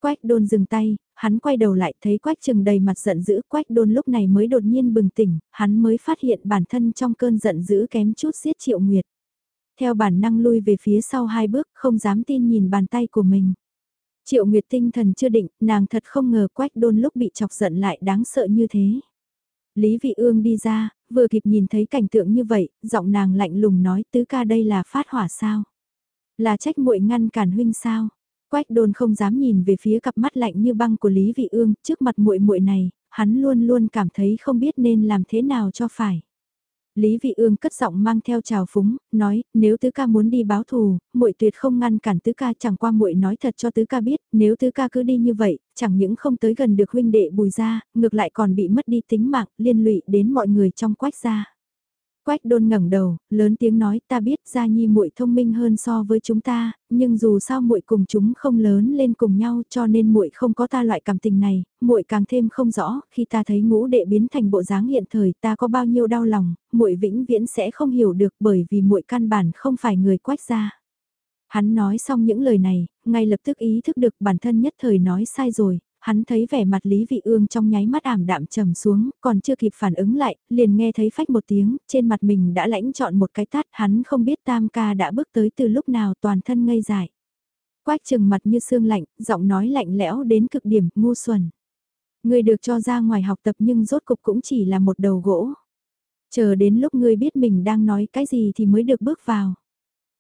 Quách đôn dừng tay, hắn quay đầu lại thấy quách trừng đầy mặt giận dữ quách đôn lúc này mới đột nhiên bừng tỉnh, hắn mới phát hiện bản thân trong cơn giận dữ kém chút giết triệu nguyệt. Theo bản năng lui về phía sau hai bước không dám tin nhìn bàn tay của mình. Triệu Nguyệt tinh thần chưa định, nàng thật không ngờ quách đôn lúc bị chọc giận lại đáng sợ như thế. Lý Vị Ương đi ra, vừa kịp nhìn thấy cảnh tượng như vậy, giọng nàng lạnh lùng nói tứ ca đây là phát hỏa sao? Là trách muội ngăn cản huynh sao? Quách đôn không dám nhìn về phía cặp mắt lạnh như băng của Lý Vị Ương, trước mặt muội muội này, hắn luôn luôn cảm thấy không biết nên làm thế nào cho phải. Lý Vị Ương cất giọng mang theo trào phúng, nói, nếu tứ ca muốn đi báo thù, muội tuyệt không ngăn cản tứ ca chẳng qua muội nói thật cho tứ ca biết, nếu tứ ca cứ đi như vậy, chẳng những không tới gần được huynh đệ bùi gia, ngược lại còn bị mất đi tính mạng, liên lụy đến mọi người trong quách gia. Quách đôn ngẩng đầu, lớn tiếng nói ta biết gia nhi muội thông minh hơn so với chúng ta, nhưng dù sao muội cùng chúng không lớn lên cùng nhau cho nên muội không có ta loại cảm tình này, muội càng thêm không rõ, khi ta thấy ngũ đệ biến thành bộ dáng hiện thời ta có bao nhiêu đau lòng, muội vĩnh viễn sẽ không hiểu được bởi vì muội căn bản không phải người quách gia. Hắn nói xong những lời này, ngay lập tức ý thức được bản thân nhất thời nói sai rồi, hắn thấy vẻ mặt Lý Vị Ương trong nháy mắt ảm đạm trầm xuống, còn chưa kịp phản ứng lại, liền nghe thấy phách một tiếng, trên mặt mình đã lãnh chọn một cái tát, hắn không biết Tam ca đã bước tới từ lúc nào toàn thân ngây dại. Quách trừng mặt như xương lạnh, giọng nói lạnh lẽo đến cực điểm, ngu xuẩn. Ngươi được cho ra ngoài học tập nhưng rốt cục cũng chỉ là một đầu gỗ. Chờ đến lúc ngươi biết mình đang nói cái gì thì mới được bước vào.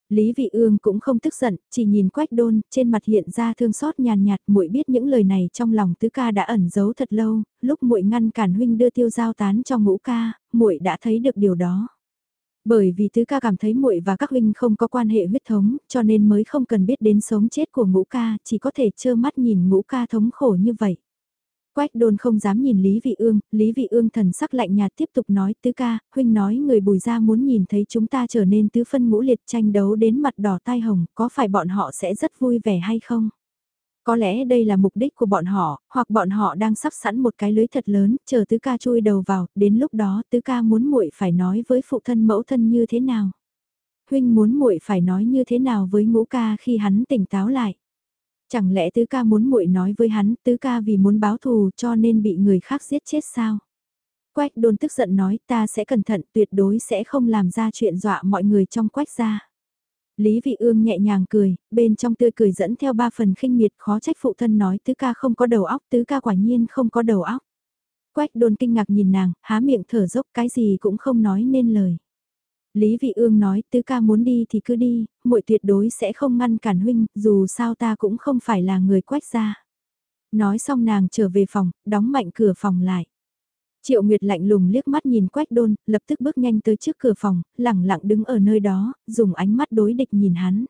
Lý Vị Ương cũng không tức giận, chỉ nhìn Quách Đôn, trên mặt hiện ra thương xót nhàn nhạt, muội biết những lời này trong lòng tứ ca đã ẩn giấu thật lâu, lúc muội ngăn cản huynh đưa tiêu giao tán cho ngũ ca, muội đã thấy được điều đó. Bởi vì tứ ca cảm thấy muội và các huynh không có quan hệ huyết thống, cho nên mới không cần biết đến sống chết của ngũ ca, chỉ có thể trơ mắt nhìn ngũ ca thống khổ như vậy. Quách đôn không dám nhìn Lý Vị Ương, Lý Vị Ương thần sắc lạnh nhạt tiếp tục nói tứ ca, huynh nói người bùi Gia muốn nhìn thấy chúng ta trở nên tứ phân ngũ liệt tranh đấu đến mặt đỏ tai hồng, có phải bọn họ sẽ rất vui vẻ hay không? Có lẽ đây là mục đích của bọn họ, hoặc bọn họ đang sắp sẵn một cái lưới thật lớn, chờ tứ ca chui đầu vào, đến lúc đó tứ ca muốn muội phải nói với phụ thân mẫu thân như thế nào? Huynh muốn muội phải nói như thế nào với ngũ ca khi hắn tỉnh táo lại? Chẳng lẽ tứ ca muốn muội nói với hắn, tứ ca vì muốn báo thù cho nên bị người khác giết chết sao? Quách đôn tức giận nói ta sẽ cẩn thận tuyệt đối sẽ không làm ra chuyện dọa mọi người trong quách gia. Lý Vị Ương nhẹ nhàng cười, bên trong tươi cười dẫn theo ba phần khinh miệt khó trách phụ thân nói tứ ca không có đầu óc, tứ ca quả nhiên không có đầu óc. Quách đôn kinh ngạc nhìn nàng, há miệng thở dốc cái gì cũng không nói nên lời. Lý Vị Ương nói tứ ca muốn đi thì cứ đi, muội tuyệt đối sẽ không ngăn cản huynh, dù sao ta cũng không phải là người quách gia. Nói xong nàng trở về phòng, đóng mạnh cửa phòng lại. Triệu Nguyệt lạnh lùng liếc mắt nhìn quách đôn, lập tức bước nhanh tới trước cửa phòng, lẳng lặng đứng ở nơi đó, dùng ánh mắt đối địch nhìn hắn.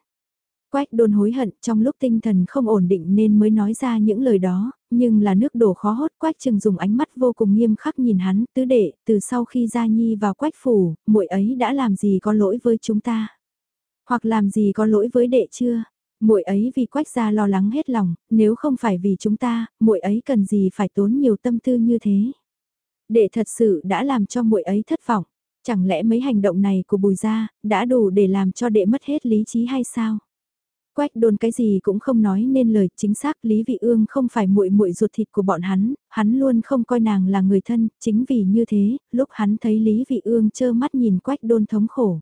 Quách đôn hối hận trong lúc tinh thần không ổn định nên mới nói ra những lời đó, nhưng là nước đổ khó hốt quách chừng dùng ánh mắt vô cùng nghiêm khắc nhìn hắn tứ đệ từ sau khi gia nhi vào quách phủ, muội ấy đã làm gì có lỗi với chúng ta. Hoặc làm gì có lỗi với đệ chưa? muội ấy vì quách gia lo lắng hết lòng, nếu không phải vì chúng ta, muội ấy cần gì phải tốn nhiều tâm tư như thế. Đệ thật sự đã làm cho muội ấy thất vọng. Chẳng lẽ mấy hành động này của bùi gia đã đủ để làm cho đệ mất hết lý trí hay sao? Quách đôn cái gì cũng không nói nên lời chính xác Lý Vị Ương không phải muội muội ruột thịt của bọn hắn, hắn luôn không coi nàng là người thân, chính vì như thế, lúc hắn thấy Lý Vị Ương trơ mắt nhìn quách đôn thống khổ.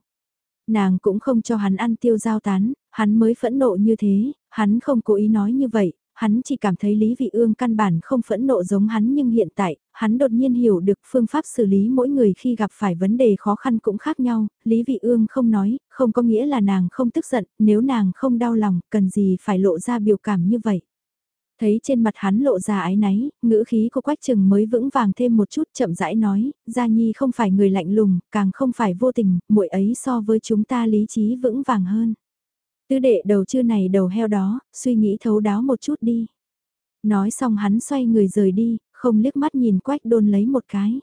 Nàng cũng không cho hắn ăn tiêu giao tán, hắn mới phẫn nộ như thế, hắn không cố ý nói như vậy, hắn chỉ cảm thấy Lý Vị Ương căn bản không phẫn nộ giống hắn nhưng hiện tại, hắn đột nhiên hiểu được phương pháp xử lý mỗi người khi gặp phải vấn đề khó khăn cũng khác nhau, Lý Vị Ương không nói, không có nghĩa là nàng không tức giận, nếu nàng không đau lòng, cần gì phải lộ ra biểu cảm như vậy. Thấy trên mặt hắn lộ ra ái náy, ngữ khí của Quách Trừng mới vững vàng thêm một chút chậm rãi nói, Gia Nhi không phải người lạnh lùng, càng không phải vô tình, muội ấy so với chúng ta lý trí vững vàng hơn. Tứ đệ đầu chưa này đầu heo đó, suy nghĩ thấu đáo một chút đi. Nói xong hắn xoay người rời đi, không liếc mắt nhìn quách đôn lấy một cái.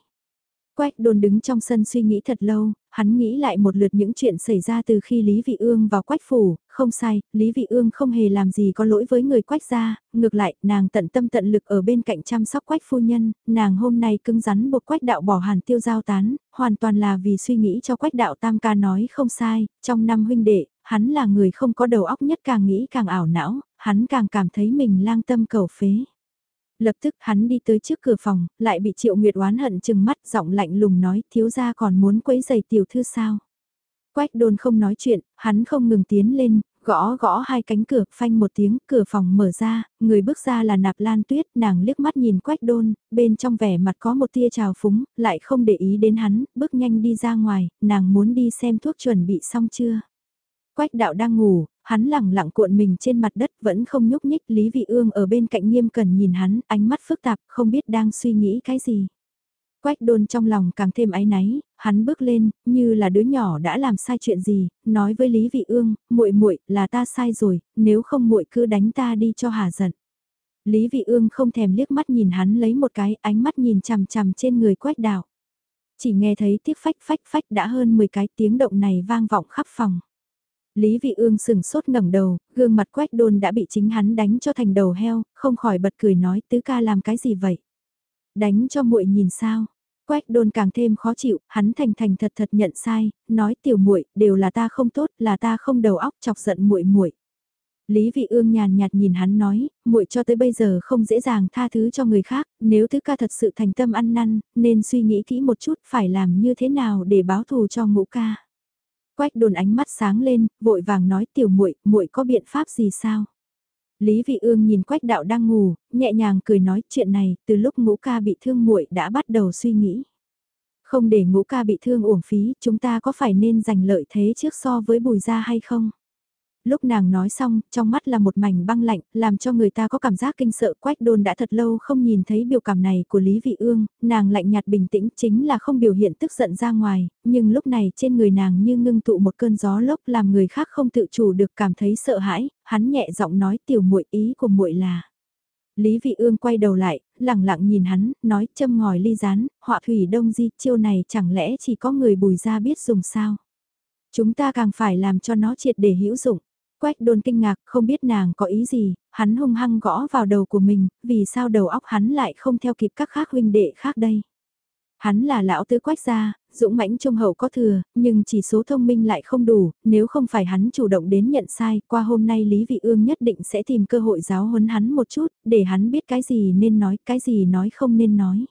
Quách đôn đứng trong sân suy nghĩ thật lâu, hắn nghĩ lại một lượt những chuyện xảy ra từ khi Lý Vị Ương vào quách phủ, không sai, Lý Vị Ương không hề làm gì có lỗi với người quách gia, ngược lại, nàng tận tâm tận lực ở bên cạnh chăm sóc quách phu nhân, nàng hôm nay cứng rắn buộc quách đạo bỏ hàn tiêu giao tán, hoàn toàn là vì suy nghĩ cho quách đạo tam ca nói không sai, trong năm huynh đệ, hắn là người không có đầu óc nhất càng nghĩ càng ảo não, hắn càng cảm thấy mình lang tâm cầu phế. Lập tức hắn đi tới trước cửa phòng, lại bị Triệu Nguyệt oán hận chừng mắt giọng lạnh lùng nói thiếu gia còn muốn quấy giày tiểu thư sao. Quách đôn không nói chuyện, hắn không ngừng tiến lên, gõ gõ hai cánh cửa, phanh một tiếng, cửa phòng mở ra, người bước ra là nạp lan tuyết, nàng liếc mắt nhìn quách đôn, bên trong vẻ mặt có một tia trào phúng, lại không để ý đến hắn, bước nhanh đi ra ngoài, nàng muốn đi xem thuốc chuẩn bị xong chưa. Quách đạo đang ngủ, hắn lẳng lặng cuộn mình trên mặt đất vẫn không nhúc nhích Lý Vị Ương ở bên cạnh nghiêm cẩn nhìn hắn, ánh mắt phức tạp, không biết đang suy nghĩ cái gì. Quách đôn trong lòng càng thêm áy náy, hắn bước lên, như là đứa nhỏ đã làm sai chuyện gì, nói với Lý Vị Ương, muội muội là ta sai rồi, nếu không muội cứ đánh ta đi cho hà giận. Lý Vị Ương không thèm liếc mắt nhìn hắn lấy một cái ánh mắt nhìn chằm chằm trên người quách đạo. Chỉ nghe thấy tiếc phách phách phách đã hơn 10 cái tiếng động này vang vọng khắp phòng. Lý Vị Ương sừng sốt ngẩng đầu, gương mặt quách đôn đã bị chính hắn đánh cho thành đầu heo, không khỏi bật cười nói tứ ca làm cái gì vậy? Đánh cho muội nhìn sao? Quách đôn càng thêm khó chịu, hắn thành thành thật thật nhận sai, nói tiểu muội đều là ta không tốt, là ta không đầu óc chọc giận muội muội. Lý Vị Ương nhàn nhạt nhìn hắn nói, muội cho tới bây giờ không dễ dàng tha thứ cho người khác, nếu thứ ca thật sự thành tâm ăn năn, nên suy nghĩ kỹ một chút phải làm như thế nào để báo thù cho ngũ ca. Quách đồn ánh mắt sáng lên, vội vàng nói tiểu muội, muội có biện pháp gì sao? Lý Vị Ương nhìn Quách Đạo đang ngủ, nhẹ nhàng cười nói chuyện này, từ lúc ngũ ca bị thương muội đã bắt đầu suy nghĩ. Không để ngũ ca bị thương uổng phí, chúng ta có phải nên giành lợi thế trước so với bùi gia hay không? Lúc nàng nói xong, trong mắt là một mảnh băng lạnh, làm cho người ta có cảm giác kinh sợ quách đôn đã thật lâu không nhìn thấy biểu cảm này của Lý Vị Ương, nàng lạnh nhạt bình tĩnh chính là không biểu hiện tức giận ra ngoài, nhưng lúc này trên người nàng như ngưng tụ một cơn gió lốc làm người khác không tự chủ được cảm thấy sợ hãi, hắn nhẹ giọng nói tiểu muội ý của muội là. Lý Vị Ương quay đầu lại, lặng lặng nhìn hắn, nói châm ngòi ly rán, họa thủy đông di, chiêu này chẳng lẽ chỉ có người bùi ra biết dùng sao? Chúng ta càng phải làm cho nó triệt để hữu dụng. Quách đôn kinh ngạc, không biết nàng có ý gì, hắn hung hăng gõ vào đầu của mình, vì sao đầu óc hắn lại không theo kịp các khác huynh đệ khác đây. Hắn là lão tứ quách gia, dũng mãnh trung hậu có thừa, nhưng chỉ số thông minh lại không đủ, nếu không phải hắn chủ động đến nhận sai, qua hôm nay Lý Vị Ương nhất định sẽ tìm cơ hội giáo huấn hắn một chút, để hắn biết cái gì nên nói, cái gì nói không nên nói.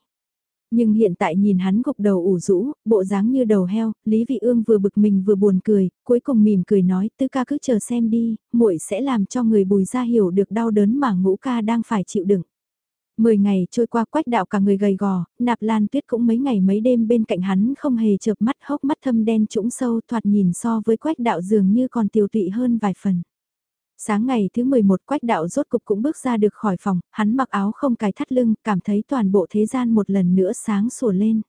Nhưng hiện tại nhìn hắn gục đầu ủ rũ, bộ dáng như đầu heo, Lý Vị Ương vừa bực mình vừa buồn cười, cuối cùng mỉm cười nói tứ ca cứ chờ xem đi, muội sẽ làm cho người bùi ra hiểu được đau đớn mà ngũ ca đang phải chịu đựng. Mười ngày trôi qua quách đạo cả người gầy gò, nạp lan tuyết cũng mấy ngày mấy đêm bên cạnh hắn không hề chợp mắt hốc mắt thâm đen trũng sâu thoạt nhìn so với quách đạo dường như còn tiêu tụy hơn vài phần. Sáng ngày thứ 11 quách đạo rốt cục cũng bước ra được khỏi phòng, hắn mặc áo không cài thắt lưng, cảm thấy toàn bộ thế gian một lần nữa sáng sủa lên.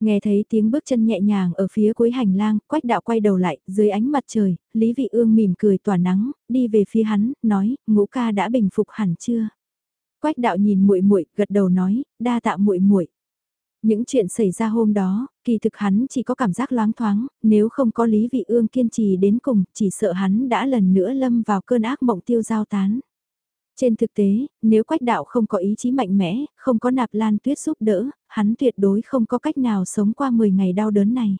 Nghe thấy tiếng bước chân nhẹ nhàng ở phía cuối hành lang, quách đạo quay đầu lại, dưới ánh mặt trời, Lý Vị Ương mỉm cười tỏa nắng, đi về phía hắn, nói, ngũ ca đã bình phục hẳn chưa? Quách đạo nhìn muội muội, gật đầu nói, đa tạ muội muội. Những chuyện xảy ra hôm đó, kỳ thực hắn chỉ có cảm giác loáng thoáng, nếu không có Lý Vị Ương kiên trì đến cùng, chỉ sợ hắn đã lần nữa lâm vào cơn ác mộng tiêu giao tán. Trên thực tế, nếu quách đạo không có ý chí mạnh mẽ, không có nạp lan tuyết giúp đỡ, hắn tuyệt đối không có cách nào sống qua 10 ngày đau đớn này.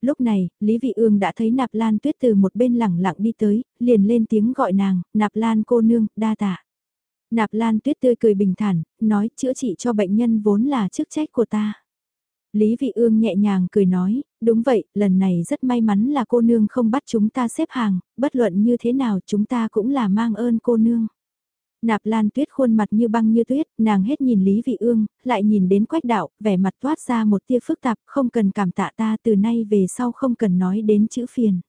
Lúc này, Lý Vị Ương đã thấy nạp lan tuyết từ một bên lẳng lặng đi tới, liền lên tiếng gọi nàng, nạp lan cô nương, đa tạ. Nạp Lan Tuyết tươi cười bình thản, nói chữa trị cho bệnh nhân vốn là chức trách của ta. Lý Vị Ương nhẹ nhàng cười nói, đúng vậy, lần này rất may mắn là cô nương không bắt chúng ta xếp hàng, bất luận như thế nào chúng ta cũng là mang ơn cô nương. Nạp Lan Tuyết khuôn mặt như băng như tuyết, nàng hết nhìn Lý Vị Ương, lại nhìn đến Quách Đạo, vẻ mặt toát ra một tia phức tạp, không cần cảm tạ ta từ nay về sau không cần nói đến chữ phiền.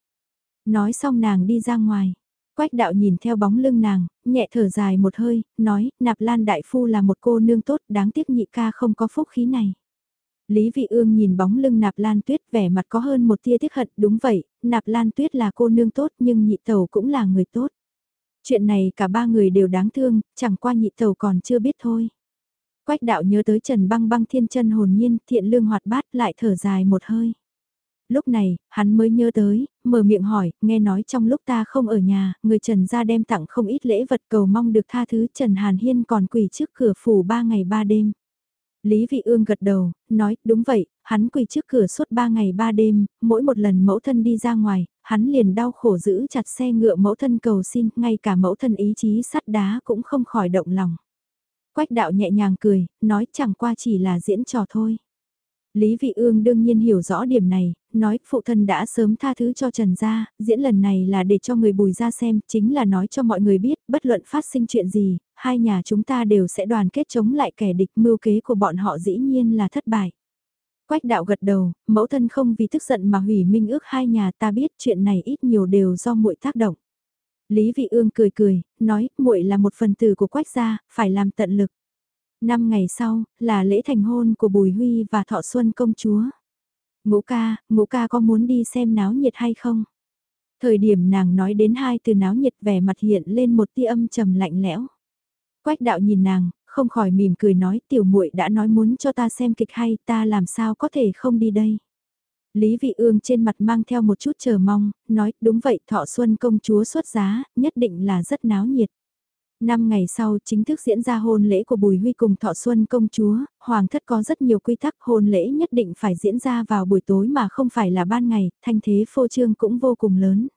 Nói xong nàng đi ra ngoài. Quách đạo nhìn theo bóng lưng nàng, nhẹ thở dài một hơi, nói, nạp lan đại phu là một cô nương tốt, đáng tiếc nhị ca không có phúc khí này. Lý vị ương nhìn bóng lưng nạp lan tuyết vẻ mặt có hơn một tia tiếc hận, đúng vậy, nạp lan tuyết là cô nương tốt nhưng nhị tẩu cũng là người tốt. Chuyện này cả ba người đều đáng thương, chẳng qua nhị tẩu còn chưa biết thôi. Quách đạo nhớ tới Trần băng băng thiên chân hồn nhiên, thiện lương hoạt bát lại thở dài một hơi lúc này, hắn mới nhớ tới, mở miệng hỏi, nghe nói trong lúc ta không ở nhà, người Trần ra đem tặng không ít lễ vật cầu mong được tha thứ Trần Hàn Hiên còn quỳ trước cửa phủ ba ngày ba đêm. Lý Vị Ương gật đầu, nói, đúng vậy, hắn quỳ trước cửa suốt ba ngày ba đêm, mỗi một lần mẫu thân đi ra ngoài, hắn liền đau khổ giữ chặt xe ngựa mẫu thân cầu xin, ngay cả mẫu thân ý chí sắt đá cũng không khỏi động lòng. Quách đạo nhẹ nhàng cười, nói chẳng qua chỉ là diễn trò thôi. Lý Vị Ương đương nhiên hiểu rõ điểm này, nói phụ thân đã sớm tha thứ cho Trần Gia, diễn lần này là để cho người bùi ra xem, chính là nói cho mọi người biết, bất luận phát sinh chuyện gì, hai nhà chúng ta đều sẽ đoàn kết chống lại kẻ địch mưu kế của bọn họ dĩ nhiên là thất bại. Quách đạo gật đầu, mẫu thân không vì tức giận mà hủy minh ước hai nhà ta biết chuyện này ít nhiều đều do muội tác động. Lý Vị Ương cười cười, nói, muội là một phần tử của Quách gia, phải làm tận lực. Năm ngày sau, là lễ thành hôn của Bùi Huy và Thọ Xuân công chúa. Ngũ ca, ngũ ca có muốn đi xem náo nhiệt hay không? Thời điểm nàng nói đến hai từ náo nhiệt vẻ mặt hiện lên một tia âm trầm lạnh lẽo. Quách đạo nhìn nàng, không khỏi mỉm cười nói tiểu muội đã nói muốn cho ta xem kịch hay ta làm sao có thể không đi đây. Lý Vị Ương trên mặt mang theo một chút chờ mong, nói đúng vậy thọ xuân công chúa xuất giá, nhất định là rất náo nhiệt. Năm ngày sau chính thức diễn ra hôn lễ của Bùi Huy cùng Thọ Xuân công chúa, Hoàng thất có rất nhiều quy tắc hôn lễ nhất định phải diễn ra vào buổi tối mà không phải là ban ngày, thanh thế phô trương cũng vô cùng lớn.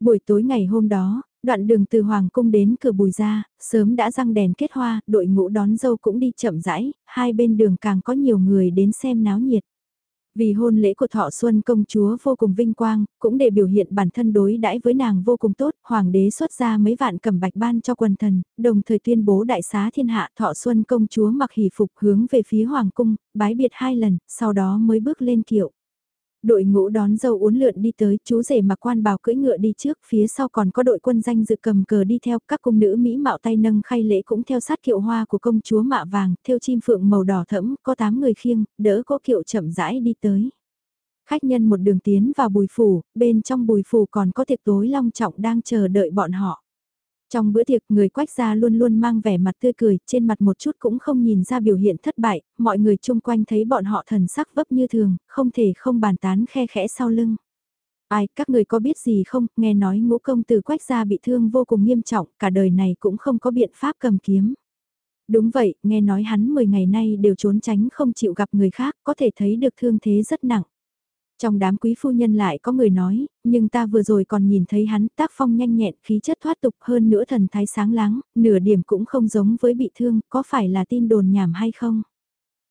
Buổi tối ngày hôm đó, đoạn đường từ Hoàng cung đến cửa Bùi ra, sớm đã răng đèn kết hoa, đội ngũ đón dâu cũng đi chậm rãi, hai bên đường càng có nhiều người đến xem náo nhiệt. Vì hôn lễ của Thọ Xuân công chúa vô cùng vinh quang, cũng để biểu hiện bản thân đối đãi với nàng vô cùng tốt, hoàng đế xuất ra mấy vạn cẩm bạch ban cho quần thần, đồng thời tuyên bố đại xá thiên hạ Thọ Xuân công chúa mặc hỷ phục hướng về phía hoàng cung, bái biệt hai lần, sau đó mới bước lên kiệu. Đội ngũ đón dâu uốn lượn đi tới, chú rể mặc quan bào cưỡi ngựa đi trước, phía sau còn có đội quân danh dự cầm cờ đi theo, các cung nữ Mỹ mạo tay nâng khay lễ cũng theo sát kiệu hoa của công chúa mạ vàng, theo chim phượng màu đỏ thẫm, có 8 người khiêng, đỡ có kiệu chậm rãi đi tới. Khách nhân một đường tiến vào bùi phủ, bên trong bùi phủ còn có tiệc tối long trọng đang chờ đợi bọn họ. Trong bữa tiệc người quách gia luôn luôn mang vẻ mặt tươi cười, trên mặt một chút cũng không nhìn ra biểu hiện thất bại, mọi người chung quanh thấy bọn họ thần sắc vấp như thường, không thể không bàn tán khe khẽ sau lưng. Ai, các người có biết gì không, nghe nói ngũ công từ quách gia bị thương vô cùng nghiêm trọng, cả đời này cũng không có biện pháp cầm kiếm. Đúng vậy, nghe nói hắn 10 ngày nay đều trốn tránh không chịu gặp người khác, có thể thấy được thương thế rất nặng. Trong đám quý phu nhân lại có người nói, nhưng ta vừa rồi còn nhìn thấy hắn tác phong nhanh nhẹn khí chất thoát tục hơn nữa thần thái sáng láng, nửa điểm cũng không giống với bị thương, có phải là tin đồn nhảm hay không?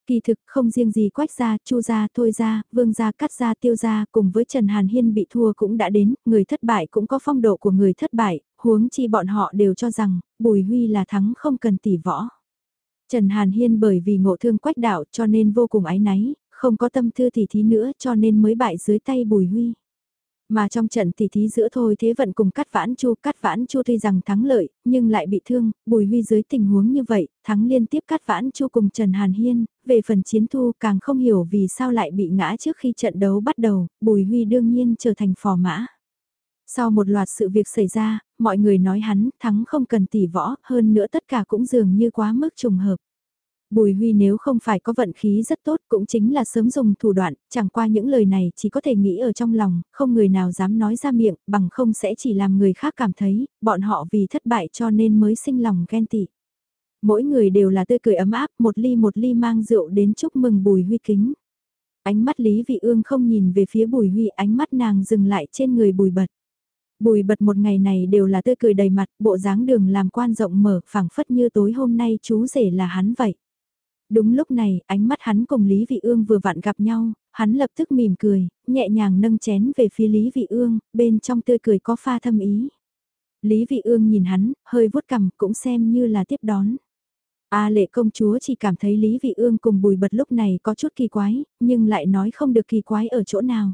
Kỳ thực không riêng gì quách gia, chu gia, thôi gia, vương gia, cắt gia, tiêu gia cùng với Trần Hàn Hiên bị thua cũng đã đến, người thất bại cũng có phong độ của người thất bại, huống chi bọn họ đều cho rằng, Bùi Huy là thắng không cần tỉ võ. Trần Hàn Hiên bởi vì ngộ thương quách đạo cho nên vô cùng ái náy, không có tâm thư tỷ thí nữa cho nên mới bại dưới tay Bùi Huy. Mà trong trận tỷ thí giữa thôi thế vận cùng cắt vãn chu, cắt vãn chu tuy rằng thắng lợi, nhưng lại bị thương, Bùi Huy dưới tình huống như vậy, thắng liên tiếp cắt vãn chu cùng Trần Hàn Hiên, về phần chiến thu càng không hiểu vì sao lại bị ngã trước khi trận đấu bắt đầu, Bùi Huy đương nhiên trở thành phò mã. Sau một loạt sự việc xảy ra, mọi người nói hắn thắng không cần tỷ võ, hơn nữa tất cả cũng dường như quá mức trùng hợp. Bùi Huy nếu không phải có vận khí rất tốt cũng chính là sớm dùng thủ đoạn, chẳng qua những lời này chỉ có thể nghĩ ở trong lòng, không người nào dám nói ra miệng, bằng không sẽ chỉ làm người khác cảm thấy, bọn họ vì thất bại cho nên mới sinh lòng ghen tị. Mỗi người đều là tươi cười ấm áp, một ly một ly mang rượu đến chúc mừng Bùi Huy kính. Ánh mắt Lý Vị Ương không nhìn về phía Bùi Huy, ánh mắt nàng dừng lại trên người Bùi Bật. Bùi bật một ngày này đều là tươi cười đầy mặt, bộ dáng đường làm quan rộng mở, phảng phất như tối hôm nay chú rể là hắn vậy. Đúng lúc này, ánh mắt hắn cùng Lý Vị Ương vừa vặn gặp nhau, hắn lập tức mỉm cười, nhẹ nhàng nâng chén về phía Lý Vị Ương, bên trong tươi cười có pha thâm ý. Lý Vị Ương nhìn hắn, hơi vuốt cằm cũng xem như là tiếp đón. A lệ công chúa chỉ cảm thấy Lý Vị Ương cùng bùi bật lúc này có chút kỳ quái, nhưng lại nói không được kỳ quái ở chỗ nào.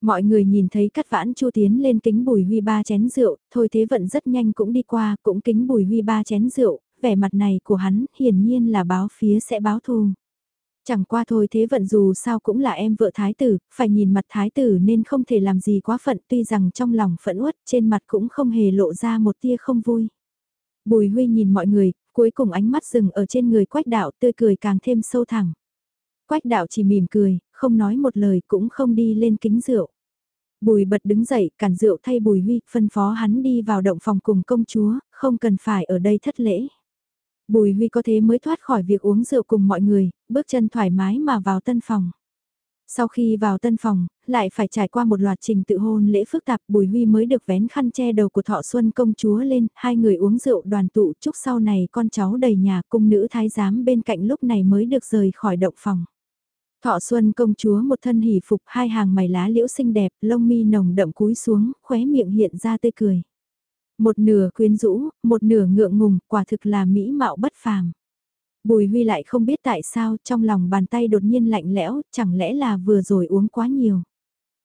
Mọi người nhìn thấy cắt vãn chu tiến lên kính bùi huy ba chén rượu, thôi thế vận rất nhanh cũng đi qua, cũng kính bùi huy ba chén rượu, vẻ mặt này của hắn hiển nhiên là báo phía sẽ báo thù. Chẳng qua thôi thế vận dù sao cũng là em vợ thái tử, phải nhìn mặt thái tử nên không thể làm gì quá phận tuy rằng trong lòng phẫn uất trên mặt cũng không hề lộ ra một tia không vui. Bùi Huy nhìn mọi người, cuối cùng ánh mắt dừng ở trên người quách đạo tươi cười càng thêm sâu thẳng. Quách đạo chỉ mỉm cười, không nói một lời cũng không đi lên kính rượu. Bùi bật đứng dậy, cản rượu thay Bùi Huy, phân phó hắn đi vào động phòng cùng công chúa, không cần phải ở đây thất lễ. Bùi Huy có thế mới thoát khỏi việc uống rượu cùng mọi người, bước chân thoải mái mà vào tân phòng. Sau khi vào tân phòng, lại phải trải qua một loạt trình tự hôn lễ phức tạp Bùi Huy mới được vén khăn che đầu của Thọ Xuân công chúa lên, hai người uống rượu đoàn tụ chúc sau này con cháu đầy nhà cung nữ thái giám bên cạnh lúc này mới được rời khỏi động phòng. Thọ Xuân công chúa một thân hỷ phục hai hàng mày lá liễu xinh đẹp, lông mi nồng đậm cúi xuống, khóe miệng hiện ra tươi cười. Một nửa quyến rũ, một nửa ngượng ngùng, quả thực là mỹ mạo bất phàm. Bùi Huy lại không biết tại sao trong lòng bàn tay đột nhiên lạnh lẽo, chẳng lẽ là vừa rồi uống quá nhiều.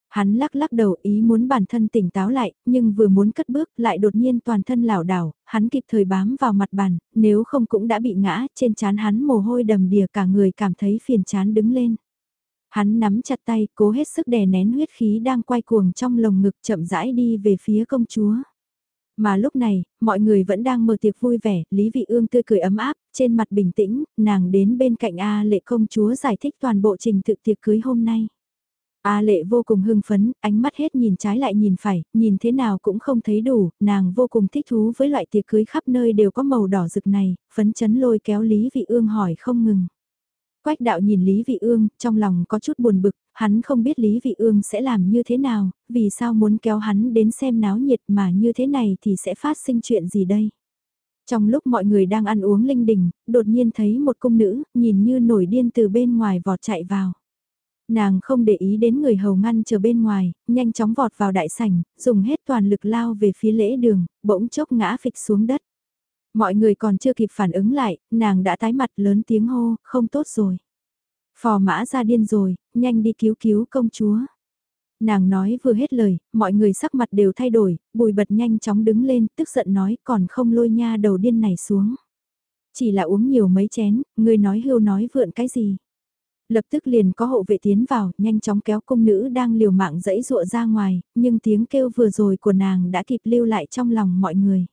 Hắn lắc lắc đầu ý muốn bản thân tỉnh táo lại, nhưng vừa muốn cất bước lại đột nhiên toàn thân lảo đảo, hắn kịp thời bám vào mặt bàn, nếu không cũng đã bị ngã, trên chán hắn mồ hôi đầm đìa cả người cảm thấy phiền chán đứng lên. Hắn nắm chặt tay, cố hết sức đè nén huyết khí đang quay cuồng trong lồng ngực chậm rãi đi về phía công chúa. Mà lúc này, mọi người vẫn đang mở tiệc vui vẻ, Lý Vị Ương tươi cười ấm áp, trên mặt bình tĩnh, nàng đến bên cạnh A lệ công chúa giải thích toàn bộ trình tự tiệc cưới hôm nay. A lệ vô cùng hưng phấn, ánh mắt hết nhìn trái lại nhìn phải, nhìn thế nào cũng không thấy đủ, nàng vô cùng thích thú với loại tiệc cưới khắp nơi đều có màu đỏ rực này, phấn chấn lôi kéo Lý Vị Ương hỏi không ngừng. Quách đạo nhìn Lý Vị Ương, trong lòng có chút buồn bực, hắn không biết Lý Vị Ương sẽ làm như thế nào, vì sao muốn kéo hắn đến xem náo nhiệt mà như thế này thì sẽ phát sinh chuyện gì đây. Trong lúc mọi người đang ăn uống linh đình, đột nhiên thấy một cung nữ, nhìn như nổi điên từ bên ngoài vọt chạy vào. Nàng không để ý đến người hầu ngăn chờ bên ngoài, nhanh chóng vọt vào đại sảnh, dùng hết toàn lực lao về phía lễ đường, bỗng chốc ngã phịch xuống đất. Mọi người còn chưa kịp phản ứng lại, nàng đã tái mặt lớn tiếng hô, không tốt rồi. Phò mã ra điên rồi, nhanh đi cứu cứu công chúa. Nàng nói vừa hết lời, mọi người sắc mặt đều thay đổi, bùi bật nhanh chóng đứng lên, tức giận nói còn không lôi nha đầu điên này xuống. Chỉ là uống nhiều mấy chén, người nói hưu nói vượn cái gì. Lập tức liền có hộ vệ tiến vào, nhanh chóng kéo công nữ đang liều mạng dẫy dụa ra ngoài, nhưng tiếng kêu vừa rồi của nàng đã kịp lưu lại trong lòng mọi người.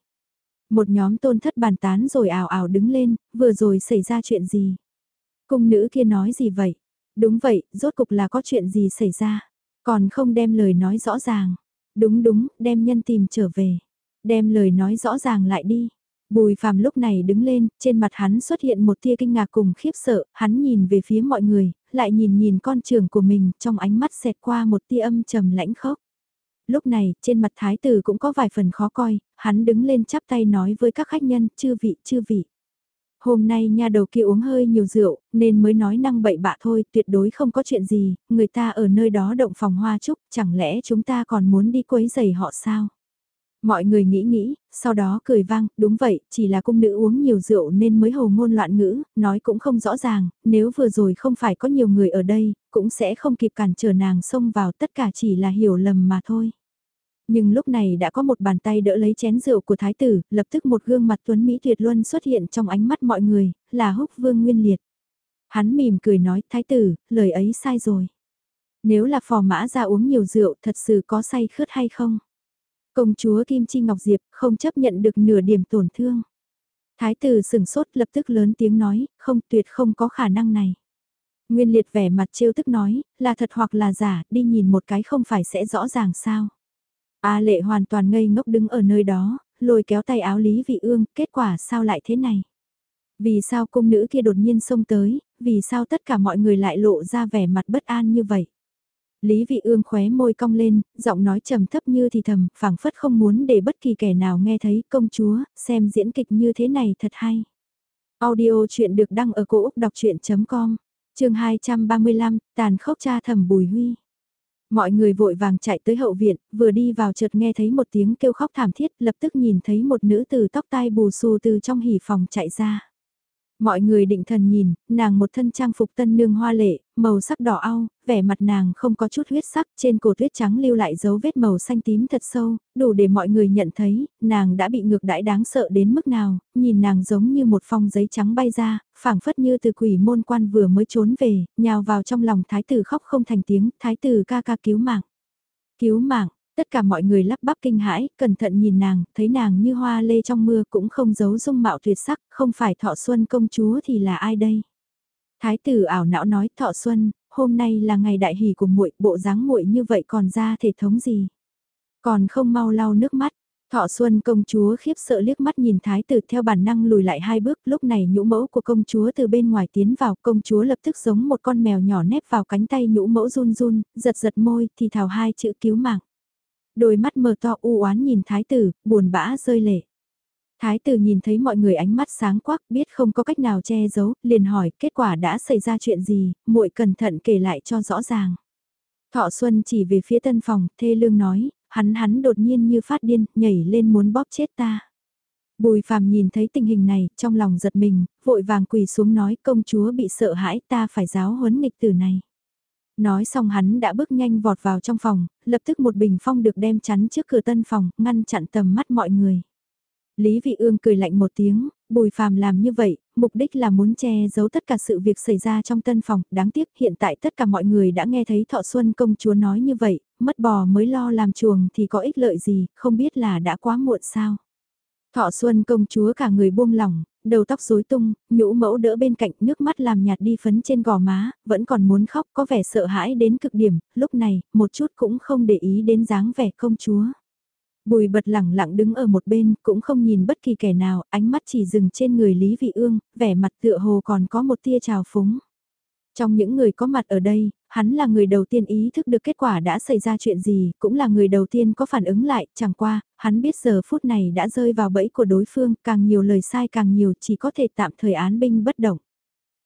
Một nhóm tôn thất bàn tán rồi ảo ảo đứng lên, vừa rồi xảy ra chuyện gì? Cung nữ kia nói gì vậy? Đúng vậy, rốt cục là có chuyện gì xảy ra? Còn không đem lời nói rõ ràng. Đúng đúng, đem nhân tìm trở về. Đem lời nói rõ ràng lại đi. Bùi phàm lúc này đứng lên, trên mặt hắn xuất hiện một tia kinh ngạc cùng khiếp sợ, hắn nhìn về phía mọi người, lại nhìn nhìn con trường của mình, trong ánh mắt xẹt qua một tia âm trầm lãnh khốc. Lúc này, trên mặt thái tử cũng có vài phần khó coi, hắn đứng lên chắp tay nói với các khách nhân, chư vị, chư vị. Hôm nay nha đầu kia uống hơi nhiều rượu, nên mới nói năng bậy bạ thôi, tuyệt đối không có chuyện gì, người ta ở nơi đó động phòng hoa trúc, chẳng lẽ chúng ta còn muốn đi quấy giày họ sao? Mọi người nghĩ nghĩ, sau đó cười vang, đúng vậy, chỉ là cung nữ uống nhiều rượu nên mới hồ ngôn loạn ngữ, nói cũng không rõ ràng, nếu vừa rồi không phải có nhiều người ở đây, cũng sẽ không kịp cản trở nàng xông vào tất cả chỉ là hiểu lầm mà thôi. Nhưng lúc này đã có một bàn tay đỡ lấy chén rượu của thái tử, lập tức một gương mặt tuấn Mỹ tuyệt luân xuất hiện trong ánh mắt mọi người, là húc vương nguyên liệt. Hắn mỉm cười nói, thái tử, lời ấy sai rồi. Nếu là phò mã ra uống nhiều rượu thật sự có say khướt hay không? Công chúa Kim Chi Ngọc Diệp không chấp nhận được nửa điểm tổn thương. Thái tử sừng sốt lập tức lớn tiếng nói, không tuyệt không có khả năng này. Nguyên liệt vẻ mặt trêu tức nói, là thật hoặc là giả, đi nhìn một cái không phải sẽ rõ ràng sao. A lệ hoàn toàn ngây ngốc đứng ở nơi đó, lôi kéo tay áo Lý Vị Ương, kết quả sao lại thế này? Vì sao cung nữ kia đột nhiên xông tới, vì sao tất cả mọi người lại lộ ra vẻ mặt bất an như vậy? Lý Vị Ương khóe môi cong lên, giọng nói trầm thấp như thì thầm, phảng phất không muốn để bất kỳ kẻ nào nghe thấy công chúa, xem diễn kịch như thế này thật hay. Audio chuyện được đăng ở cổ Úc đọc chuyện.com, trường 235, tàn khốc cha thầm Bùi Huy. Mọi người vội vàng chạy tới hậu viện, vừa đi vào chợt nghe thấy một tiếng kêu khóc thảm thiết, lập tức nhìn thấy một nữ tử tóc tai bù xù từ trong hỉ phòng chạy ra. Mọi người định thần nhìn, nàng một thân trang phục tân nương hoa lệ, màu sắc đỏ au, vẻ mặt nàng không có chút huyết sắc, trên cổ tuyết trắng lưu lại dấu vết màu xanh tím thật sâu, đủ để mọi người nhận thấy, nàng đã bị ngược đãi đáng sợ đến mức nào, nhìn nàng giống như một phong giấy trắng bay ra, phảng phất như từ quỷ môn quan vừa mới trốn về, nhào vào trong lòng thái tử khóc không thành tiếng, thái tử ca ca cứu mạng. Cứu mạng, Tất cả mọi người lắp bắp kinh hãi, cẩn thận nhìn nàng, thấy nàng như hoa lê trong mưa cũng không giấu dung mạo tuyệt sắc, không phải thọ xuân công chúa thì là ai đây? Thái tử ảo não nói thọ xuân, hôm nay là ngày đại hỷ của muội, bộ dáng muội như vậy còn ra thể thống gì? Còn không mau lau nước mắt, Thọ Xuân công chúa khiếp sợ liếc mắt nhìn thái tử theo bản năng lùi lại hai bước, lúc này nhũ mẫu của công chúa từ bên ngoài tiến vào, công chúa lập tức giống một con mèo nhỏ nép vào cánh tay nhũ mẫu run run, giật giật môi, thì thào hai chữ cứu mạng. Đôi mắt mờ to u oán nhìn thái tử, buồn bã rơi lệ. Thái tử nhìn thấy mọi người ánh mắt sáng quắc, biết không có cách nào che giấu, liền hỏi kết quả đã xảy ra chuyện gì, muội cẩn thận kể lại cho rõ ràng. Thọ Xuân chỉ về phía tân phòng, thê lương nói, hắn hắn đột nhiên như phát điên, nhảy lên muốn bóp chết ta. Bùi phàm nhìn thấy tình hình này, trong lòng giật mình, vội vàng quỳ xuống nói công chúa bị sợ hãi ta phải giáo huấn nghịch tử này. Nói xong hắn đã bước nhanh vọt vào trong phòng, lập tức một bình phong được đem chắn trước cửa tân phòng, ngăn chặn tầm mắt mọi người. Lý Vị Ương cười lạnh một tiếng, Bùi Phàm làm như vậy, mục đích là muốn che giấu tất cả sự việc xảy ra trong tân phòng, đáng tiếc hiện tại tất cả mọi người đã nghe thấy Thọ Xuân công chúa nói như vậy, mất bò mới lo làm chuồng thì có ích lợi gì, không biết là đã quá muộn sao. Thọ Xuân công chúa cả người buông lỏng, đầu tóc rối tung, nhũ mẫu đỡ bên cạnh nước mắt làm nhạt đi phấn trên gò má, vẫn còn muốn khóc có vẻ sợ hãi đến cực điểm, lúc này, một chút cũng không để ý đến dáng vẻ công chúa. Bùi bật lẳng lặng đứng ở một bên, cũng không nhìn bất kỳ kẻ nào, ánh mắt chỉ dừng trên người Lý Vị Ương, vẻ mặt tựa hồ còn có một tia trào phúng. Trong những người có mặt ở đây, hắn là người đầu tiên ý thức được kết quả đã xảy ra chuyện gì, cũng là người đầu tiên có phản ứng lại, chẳng qua, hắn biết giờ phút này đã rơi vào bẫy của đối phương, càng nhiều lời sai càng nhiều chỉ có thể tạm thời án binh bất động.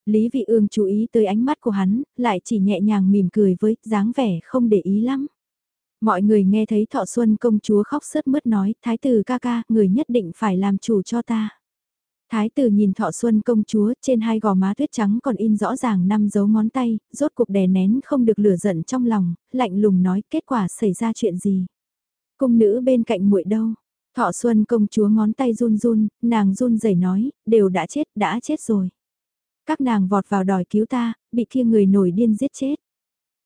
Lý Vị Ương chú ý tới ánh mắt của hắn, lại chỉ nhẹ nhàng mỉm cười với dáng vẻ không để ý lắm. Mọi người nghe thấy thọ xuân công chúa khóc sớt mướt nói, thái tử ca ca, người nhất định phải làm chủ cho ta. Thái tử nhìn thọ xuân công chúa trên hai gò má tuyết trắng còn in rõ ràng năm dấu ngón tay, rốt cuộc đè nén không được lửa giận trong lòng, lạnh lùng nói kết quả xảy ra chuyện gì. Cung nữ bên cạnh muội đâu? Thọ xuân công chúa ngón tay run run, nàng run rẩy nói, đều đã chết, đã chết rồi. Các nàng vọt vào đòi cứu ta, bị kia người nổi điên giết chết.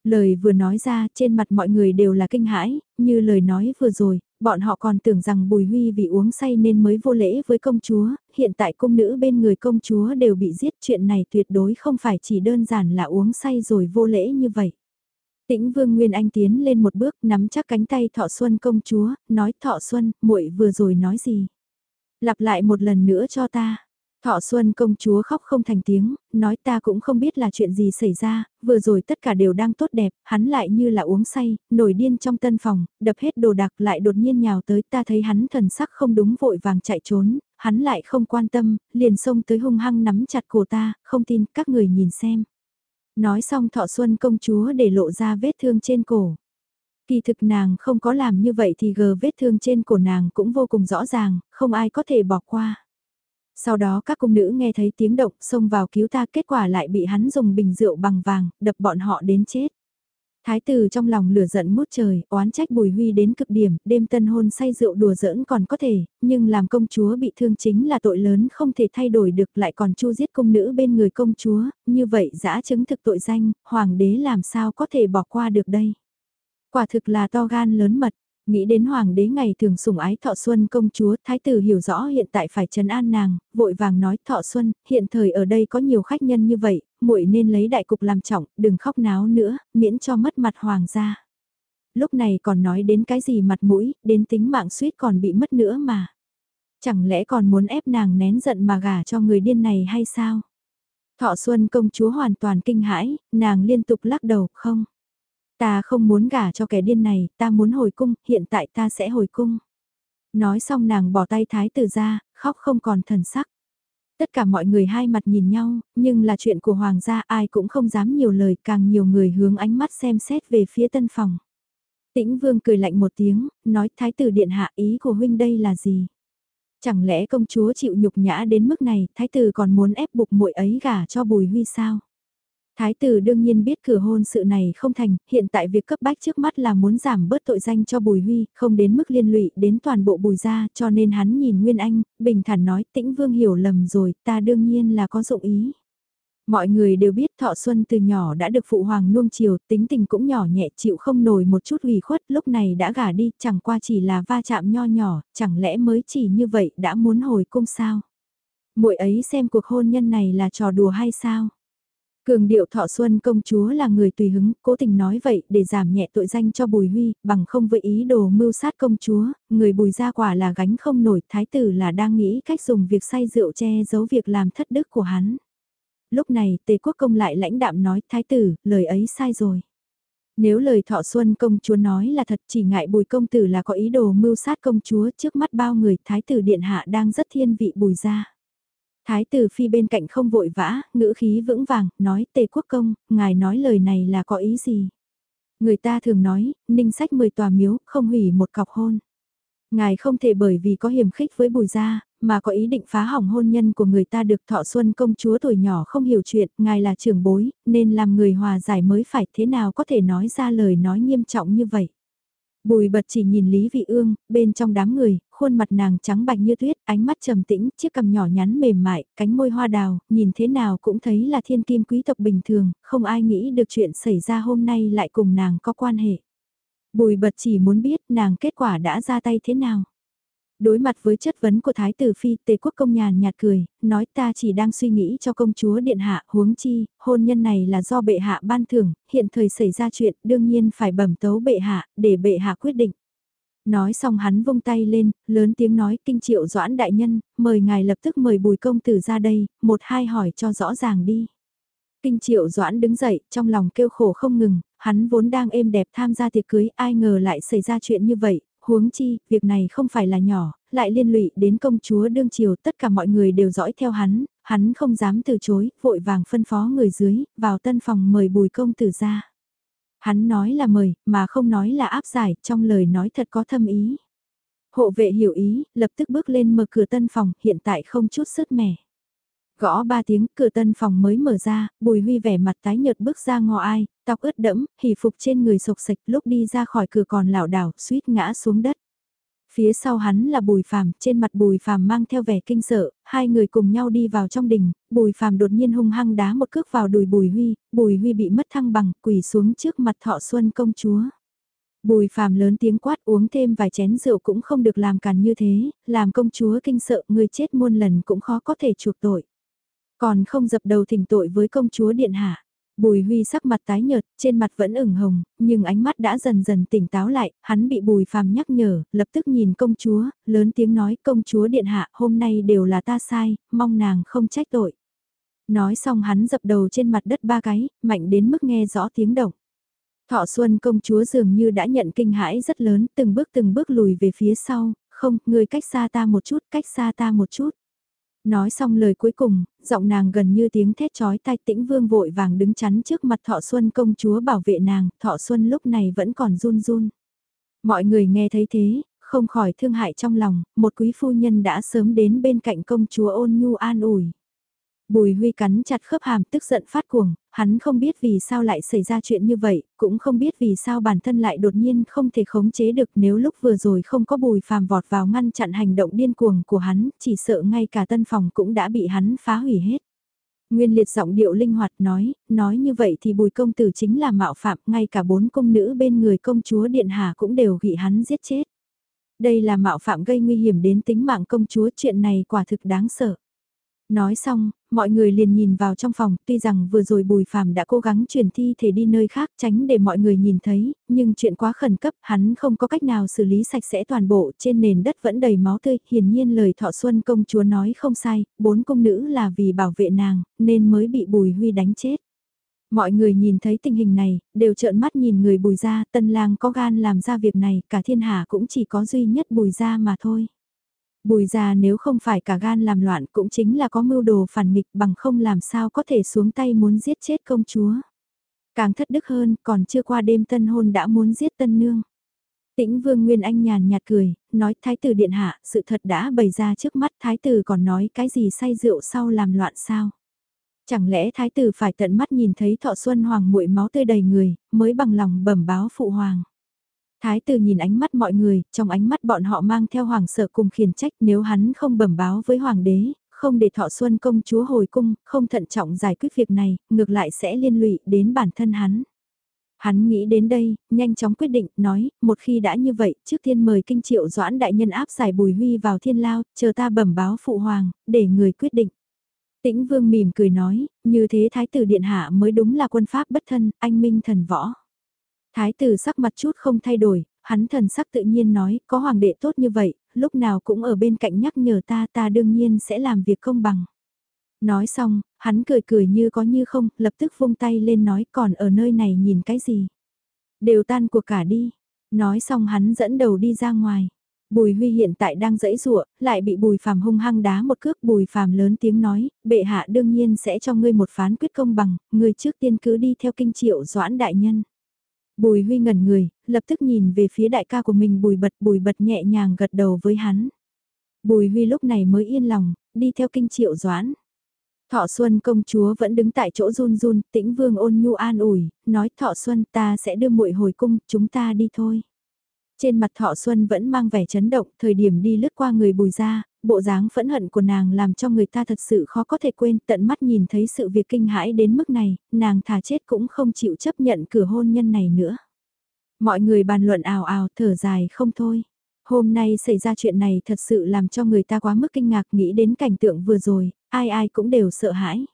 Lời vừa nói ra trên mặt mọi người đều là kinh hãi, như lời nói vừa rồi, bọn họ còn tưởng rằng Bùi Huy vì uống say nên mới vô lễ với công chúa, hiện tại cung nữ bên người công chúa đều bị giết chuyện này tuyệt đối không phải chỉ đơn giản là uống say rồi vô lễ như vậy. Tĩnh Vương Nguyên Anh tiến lên một bước nắm chắc cánh tay Thọ Xuân công chúa, nói Thọ Xuân, muội vừa rồi nói gì? Lặp lại một lần nữa cho ta. Thọ Xuân công chúa khóc không thành tiếng, nói ta cũng không biết là chuyện gì xảy ra, vừa rồi tất cả đều đang tốt đẹp, hắn lại như là uống say, nổi điên trong tân phòng, đập hết đồ đạc lại đột nhiên nhào tới ta thấy hắn thần sắc không đúng vội vàng chạy trốn, hắn lại không quan tâm, liền xông tới hung hăng nắm chặt cổ ta, không tin các người nhìn xem. Nói xong Thọ Xuân công chúa để lộ ra vết thương trên cổ. Kỳ thực nàng không có làm như vậy thì gờ vết thương trên cổ nàng cũng vô cùng rõ ràng, không ai có thể bỏ qua. Sau đó các cung nữ nghe thấy tiếng động xông vào cứu ta kết quả lại bị hắn dùng bình rượu bằng vàng, đập bọn họ đến chết. Thái tử trong lòng lửa giận mút trời, oán trách Bùi Huy đến cực điểm, đêm tân hôn say rượu đùa giỡn còn có thể, nhưng làm công chúa bị thương chính là tội lớn không thể thay đổi được lại còn chu giết công nữ bên người công chúa, như vậy giã chứng thực tội danh, hoàng đế làm sao có thể bỏ qua được đây. Quả thực là to gan lớn mật, Nghĩ đến hoàng đế ngày thường sủng ái thọ xuân công chúa, thái tử hiểu rõ hiện tại phải trấn an nàng, vội vàng nói thọ xuân, hiện thời ở đây có nhiều khách nhân như vậy, muội nên lấy đại cục làm trọng, đừng khóc náo nữa, miễn cho mất mặt hoàng gia. Lúc này còn nói đến cái gì mặt mũi, đến tính mạng suýt còn bị mất nữa mà. Chẳng lẽ còn muốn ép nàng nén giận mà gả cho người điên này hay sao? Thọ Xuân công chúa hoàn toàn kinh hãi, nàng liên tục lắc đầu, không. Ta không muốn gả cho kẻ điên này, ta muốn hồi cung, hiện tại ta sẽ hồi cung. Nói xong nàng bỏ tay thái tử ra, khóc không còn thần sắc. Tất cả mọi người hai mặt nhìn nhau, nhưng là chuyện của hoàng gia ai cũng không dám nhiều lời càng nhiều người hướng ánh mắt xem xét về phía tân phòng. Tĩnh vương cười lạnh một tiếng, nói thái tử điện hạ ý của huynh đây là gì? Chẳng lẽ công chúa chịu nhục nhã đến mức này, thái tử còn muốn ép buộc muội ấy gả cho bùi huy sao? Thái tử đương nhiên biết cửa hôn sự này không thành, hiện tại việc cấp bách trước mắt là muốn giảm bớt tội danh cho Bùi Huy, không đến mức liên lụy đến toàn bộ Bùi gia, cho nên hắn nhìn Nguyên Anh, bình thản nói tĩnh vương hiểu lầm rồi, ta đương nhiên là có dụng ý. Mọi người đều biết Thọ Xuân từ nhỏ đã được phụ hoàng nuông chiều, tính tình cũng nhỏ nhẹ chịu không nổi một chút ủy khuất, lúc này đã gả đi, chẳng qua chỉ là va chạm nho nhỏ, chẳng lẽ mới chỉ như vậy đã muốn hồi cung sao? Muội ấy xem cuộc hôn nhân này là trò đùa hay sao? Cường điệu thọ xuân công chúa là người tùy hứng, cố tình nói vậy để giảm nhẹ tội danh cho bùi huy, bằng không với ý đồ mưu sát công chúa, người bùi ra quả là gánh không nổi, thái tử là đang nghĩ cách dùng việc say rượu che giấu việc làm thất đức của hắn. Lúc này tề quốc công lại lãnh đạm nói, thái tử, lời ấy sai rồi. Nếu lời thọ xuân công chúa nói là thật chỉ ngại bùi công tử là có ý đồ mưu sát công chúa trước mắt bao người thái tử điện hạ đang rất thiên vị bùi ra. Thái tử phi bên cạnh không vội vã, ngữ khí vững vàng, nói tề quốc công, ngài nói lời này là có ý gì? Người ta thường nói, ninh sách 10 tòa miếu, không hủy một cọc hôn. Ngài không thể bởi vì có hiểm khích với bùi gia, mà có ý định phá hỏng hôn nhân của người ta được thọ xuân công chúa tuổi nhỏ không hiểu chuyện, ngài là trưởng bối, nên làm người hòa giải mới phải thế nào có thể nói ra lời nói nghiêm trọng như vậy. Bùi bật chỉ nhìn Lý Vị Ương, bên trong đám người, khuôn mặt nàng trắng bạch như tuyết, ánh mắt trầm tĩnh, chiếc cằm nhỏ nhắn mềm mại, cánh môi hoa đào, nhìn thế nào cũng thấy là thiên kim quý tộc bình thường, không ai nghĩ được chuyện xảy ra hôm nay lại cùng nàng có quan hệ. Bùi bật chỉ muốn biết nàng kết quả đã ra tay thế nào. Đối mặt với chất vấn của Thái tử Phi, Tề quốc công nhàn nhạt cười, nói ta chỉ đang suy nghĩ cho công chúa điện hạ, huống chi, hôn nhân này là do bệ hạ ban thưởng, hiện thời xảy ra chuyện, đương nhiên phải bẩm tấu bệ hạ, để bệ hạ quyết định. Nói xong hắn vung tay lên, lớn tiếng nói kinh triệu doãn đại nhân, mời ngài lập tức mời bùi công tử ra đây, một hai hỏi cho rõ ràng đi. Kinh triệu doãn đứng dậy, trong lòng kêu khổ không ngừng, hắn vốn đang êm đẹp tham gia tiệc cưới, ai ngờ lại xảy ra chuyện như vậy, huống chi, việc này không phải là nhỏ, lại liên lụy đến công chúa đương triều, tất cả mọi người đều dõi theo hắn, hắn không dám từ chối, vội vàng phân phó người dưới, vào tân phòng mời bùi công tử ra. Hắn nói là mời, mà không nói là áp giải, trong lời nói thật có thâm ý. Hộ vệ hiểu ý, lập tức bước lên mở cửa tân phòng, hiện tại không chút sứt mẻ. Gõ ba tiếng, cửa tân phòng mới mở ra, Bùi Huy vẻ mặt tái nhợt bước ra ngò ai, tóc ướt đẫm, hỉ phục trên người sộc sạch, lúc đi ra khỏi cửa còn lảo đảo, suýt ngã xuống đất. Phía sau hắn là Bùi Phàm, trên mặt Bùi Phàm mang theo vẻ kinh sợ, hai người cùng nhau đi vào trong đình, Bùi Phàm đột nhiên hung hăng đá một cước vào đùi Bùi Huy, Bùi Huy bị mất thăng bằng, quỳ xuống trước mặt Thọ Xuân công chúa. Bùi Phàm lớn tiếng quát uống thêm vài chén rượu cũng không được làm càn như thế, làm công chúa kinh sợ người chết muôn lần cũng khó có thể chuộc tội. Còn không dập đầu thỉnh tội với công chúa điện hạ. Bùi Huy sắc mặt tái nhợt, trên mặt vẫn ửng hồng, nhưng ánh mắt đã dần dần tỉnh táo lại, hắn bị Bùi Phàm nhắc nhở, lập tức nhìn công chúa, lớn tiếng nói công chúa điện hạ hôm nay đều là ta sai, mong nàng không trách tội. Nói xong hắn dập đầu trên mặt đất ba cái, mạnh đến mức nghe rõ tiếng động. Thọ Xuân công chúa dường như đã nhận kinh hãi rất lớn, từng bước từng bước lùi về phía sau, không, người cách xa ta một chút, cách xa ta một chút. Nói xong lời cuối cùng, giọng nàng gần như tiếng thét chói tai tĩnh vương vội vàng đứng chắn trước mặt thọ xuân công chúa bảo vệ nàng, thọ xuân lúc này vẫn còn run run. Mọi người nghe thấy thế, không khỏi thương hại trong lòng, một quý phu nhân đã sớm đến bên cạnh công chúa ôn nhu an ủi. Bùi Huy cắn chặt khớp hàm tức giận phát cuồng, hắn không biết vì sao lại xảy ra chuyện như vậy, cũng không biết vì sao bản thân lại đột nhiên không thể khống chế được nếu lúc vừa rồi không có bùi phàm vọt vào ngăn chặn hành động điên cuồng của hắn, chỉ sợ ngay cả tân phòng cũng đã bị hắn phá hủy hết. Nguyên liệt giọng điệu linh hoạt nói, nói như vậy thì bùi công tử chính là mạo phạm, ngay cả bốn công nữ bên người công chúa Điện Hà cũng đều bị hắn giết chết. Đây là mạo phạm gây nguy hiểm đến tính mạng công chúa, chuyện này quả thực đáng sợ. Nói xong, mọi người liền nhìn vào trong phòng, tuy rằng vừa rồi Bùi Phạm đã cố gắng chuyển thi thể đi nơi khác tránh để mọi người nhìn thấy, nhưng chuyện quá khẩn cấp, hắn không có cách nào xử lý sạch sẽ toàn bộ, trên nền đất vẫn đầy máu tươi, hiển nhiên lời Thọ Xuân công chúa nói không sai, bốn công nữ là vì bảo vệ nàng, nên mới bị Bùi Huy đánh chết. Mọi người nhìn thấy tình hình này, đều trợn mắt nhìn người Bùi gia, tân lang có gan làm ra việc này, cả thiên hạ cũng chỉ có duy nhất Bùi gia mà thôi. Bùi ra nếu không phải cả gan làm loạn cũng chính là có mưu đồ phản nghịch bằng không làm sao có thể xuống tay muốn giết chết công chúa. Càng thất đức hơn, còn chưa qua đêm tân hôn đã muốn giết tân nương. Tĩnh Vương Nguyên Anh nhàn nhạt cười, nói Thái tử Điện Hạ, sự thật đã bày ra trước mắt Thái tử còn nói cái gì say rượu sau làm loạn sao. Chẳng lẽ Thái tử phải tận mắt nhìn thấy thọ xuân hoàng muội máu tươi đầy người, mới bằng lòng bẩm báo phụ hoàng. Thái tử nhìn ánh mắt mọi người, trong ánh mắt bọn họ mang theo hoàng sợ cùng khiển trách nếu hắn không bẩm báo với hoàng đế, không để thọ xuân công chúa hồi cung, không thận trọng giải quyết việc này, ngược lại sẽ liên lụy đến bản thân hắn. Hắn nghĩ đến đây, nhanh chóng quyết định, nói, một khi đã như vậy, trước tiên mời kinh triệu doãn đại nhân áp giải bùi huy vào thiên lao, chờ ta bẩm báo phụ hoàng, để người quyết định. Tĩnh Vương mỉm cười nói, như thế Thái tử Điện Hạ mới đúng là quân pháp bất thân, anh minh thần võ. Thái tử sắc mặt chút không thay đổi, hắn thần sắc tự nhiên nói, có hoàng đệ tốt như vậy, lúc nào cũng ở bên cạnh nhắc nhở ta ta đương nhiên sẽ làm việc công bằng. Nói xong, hắn cười cười như có như không, lập tức vung tay lên nói còn ở nơi này nhìn cái gì. Đều tan cuộc cả đi. Nói xong hắn dẫn đầu đi ra ngoài. Bùi Huy hiện tại đang dẫy rụa, lại bị Bùi Phàm hung hăng đá một cước Bùi Phàm lớn tiếng nói, bệ hạ đương nhiên sẽ cho ngươi một phán quyết công bằng, ngươi trước tiên cứ đi theo kinh triệu doãn đại nhân. Bùi Huy ngẩn người, lập tức nhìn về phía đại ca của mình Bùi Bật, Bùi Bật nhẹ nhàng gật đầu với hắn. Bùi Huy lúc này mới yên lòng, đi theo kinh triệu doãn. Thọ Xuân công chúa vẫn đứng tại chỗ run run, tĩnh vương ôn nhu an ủi, nói Thọ Xuân ta sẽ đưa muội hồi cung, chúng ta đi thôi. Trên mặt Thọ Xuân vẫn mang vẻ chấn động, thời điểm đi lướt qua người bùi ra, bộ dáng phẫn hận của nàng làm cho người ta thật sự khó có thể quên, tận mắt nhìn thấy sự việc kinh hãi đến mức này, nàng thà chết cũng không chịu chấp nhận cửa hôn nhân này nữa. Mọi người bàn luận ào ào thở dài không thôi. Hôm nay xảy ra chuyện này thật sự làm cho người ta quá mức kinh ngạc nghĩ đến cảnh tượng vừa rồi, ai ai cũng đều sợ hãi.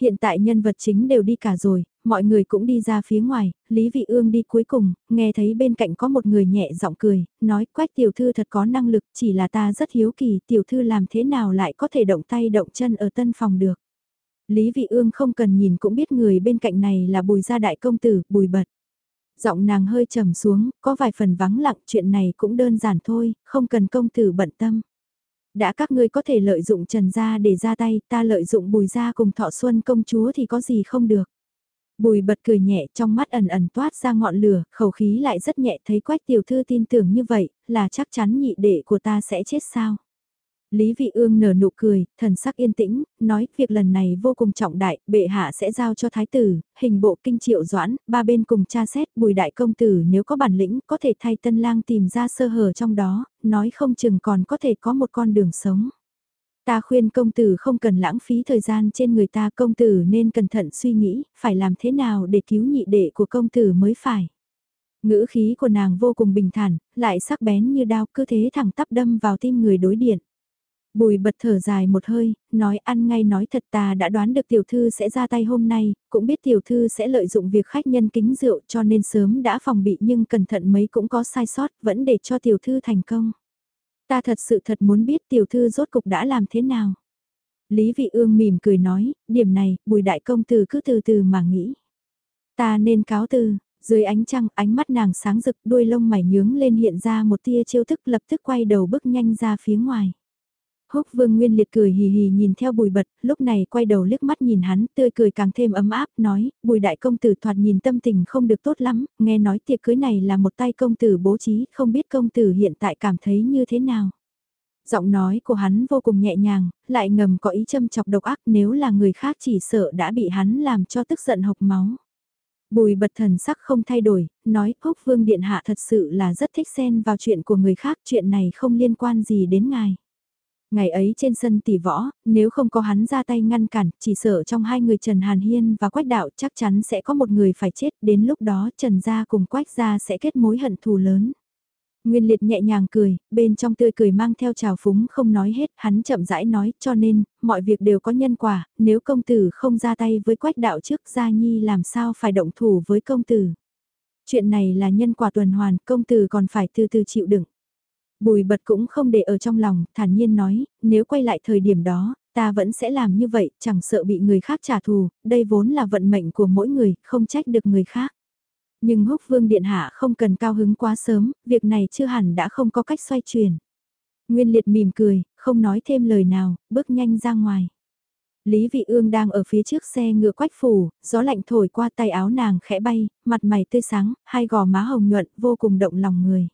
Hiện tại nhân vật chính đều đi cả rồi, mọi người cũng đi ra phía ngoài, Lý Vị Ương đi cuối cùng, nghe thấy bên cạnh có một người nhẹ giọng cười, nói quách tiểu thư thật có năng lực, chỉ là ta rất hiếu kỳ tiểu thư làm thế nào lại có thể động tay động chân ở tân phòng được. Lý Vị Ương không cần nhìn cũng biết người bên cạnh này là bùi gia đại công tử, bùi bật. Giọng nàng hơi trầm xuống, có vài phần vắng lặng chuyện này cũng đơn giản thôi, không cần công tử bận tâm. Đã các ngươi có thể lợi dụng trần gia để ra tay, ta lợi dụng bùi gia cùng thọ xuân công chúa thì có gì không được. Bùi bật cười nhẹ trong mắt ẩn ẩn toát ra ngọn lửa, khẩu khí lại rất nhẹ thấy quách tiểu thư tin tưởng như vậy, là chắc chắn nhị đệ của ta sẽ chết sao. Lý Vị Ương nở nụ cười, thần sắc yên tĩnh, nói việc lần này vô cùng trọng đại, bệ hạ sẽ giao cho thái tử, hình bộ kinh triệu doãn, ba bên cùng tra xét bùi đại công tử nếu có bản lĩnh có thể thay tân lang tìm ra sơ hở trong đó, nói không chừng còn có thể có một con đường sống. Ta khuyên công tử không cần lãng phí thời gian trên người ta công tử nên cẩn thận suy nghĩ, phải làm thế nào để cứu nhị đệ của công tử mới phải. Ngữ khí của nàng vô cùng bình thản, lại sắc bén như đao cứ thế thẳng tắp đâm vào tim người đối điện. Bùi bật thở dài một hơi, nói ăn ngay nói thật ta đã đoán được tiểu thư sẽ ra tay hôm nay, cũng biết tiểu thư sẽ lợi dụng việc khách nhân kính rượu cho nên sớm đã phòng bị nhưng cẩn thận mấy cũng có sai sót, vẫn để cho tiểu thư thành công. Ta thật sự thật muốn biết tiểu thư rốt cục đã làm thế nào. Lý Vị Ương mỉm cười nói, điểm này, bùi đại công tử cứ từ từ mà nghĩ. Ta nên cáo từ, dưới ánh trăng ánh mắt nàng sáng rực đuôi lông mày nhướng lên hiện ra một tia chiêu thức lập tức quay đầu bước nhanh ra phía ngoài. Húc Vương Nguyên Liệt cười hì hì nhìn theo Bùi Bật, lúc này quay đầu liếc mắt nhìn hắn, tươi cười càng thêm ấm áp, nói, Bùi Đại Công Tử thoạt nhìn tâm tình không được tốt lắm, nghe nói tiệc cưới này là một tay công tử bố trí, không biết công tử hiện tại cảm thấy như thế nào. Giọng nói của hắn vô cùng nhẹ nhàng, lại ngầm có ý châm chọc độc ác nếu là người khác chỉ sợ đã bị hắn làm cho tức giận hộc máu. Bùi bật thần sắc không thay đổi, nói Húc Vương Điện Hạ thật sự là rất thích xen vào chuyện của người khác, chuyện này không liên quan gì đến ngài. Ngày ấy trên sân tỷ võ, nếu không có hắn ra tay ngăn cản, chỉ sợ trong hai người Trần Hàn Hiên và Quách Đạo chắc chắn sẽ có một người phải chết, đến lúc đó Trần Gia cùng Quách Gia sẽ kết mối hận thù lớn. Nguyên Liệt nhẹ nhàng cười, bên trong tươi cười mang theo trào phúng không nói hết, hắn chậm rãi nói, cho nên, mọi việc đều có nhân quả, nếu công tử không ra tay với Quách Đạo trước Gia Nhi làm sao phải động thủ với công tử. Chuyện này là nhân quả tuần hoàn, công tử còn phải từ từ chịu đựng. Bùi bật cũng không để ở trong lòng, thản nhiên nói, nếu quay lại thời điểm đó, ta vẫn sẽ làm như vậy, chẳng sợ bị người khác trả thù, đây vốn là vận mệnh của mỗi người, không trách được người khác. Nhưng húc vương điện hạ không cần cao hứng quá sớm, việc này chưa hẳn đã không có cách xoay chuyển. Nguyên liệt mỉm cười, không nói thêm lời nào, bước nhanh ra ngoài. Lý Vị Ương đang ở phía trước xe ngựa quách phủ, gió lạnh thổi qua tay áo nàng khẽ bay, mặt mày tươi sáng, hai gò má hồng nhuận vô cùng động lòng người.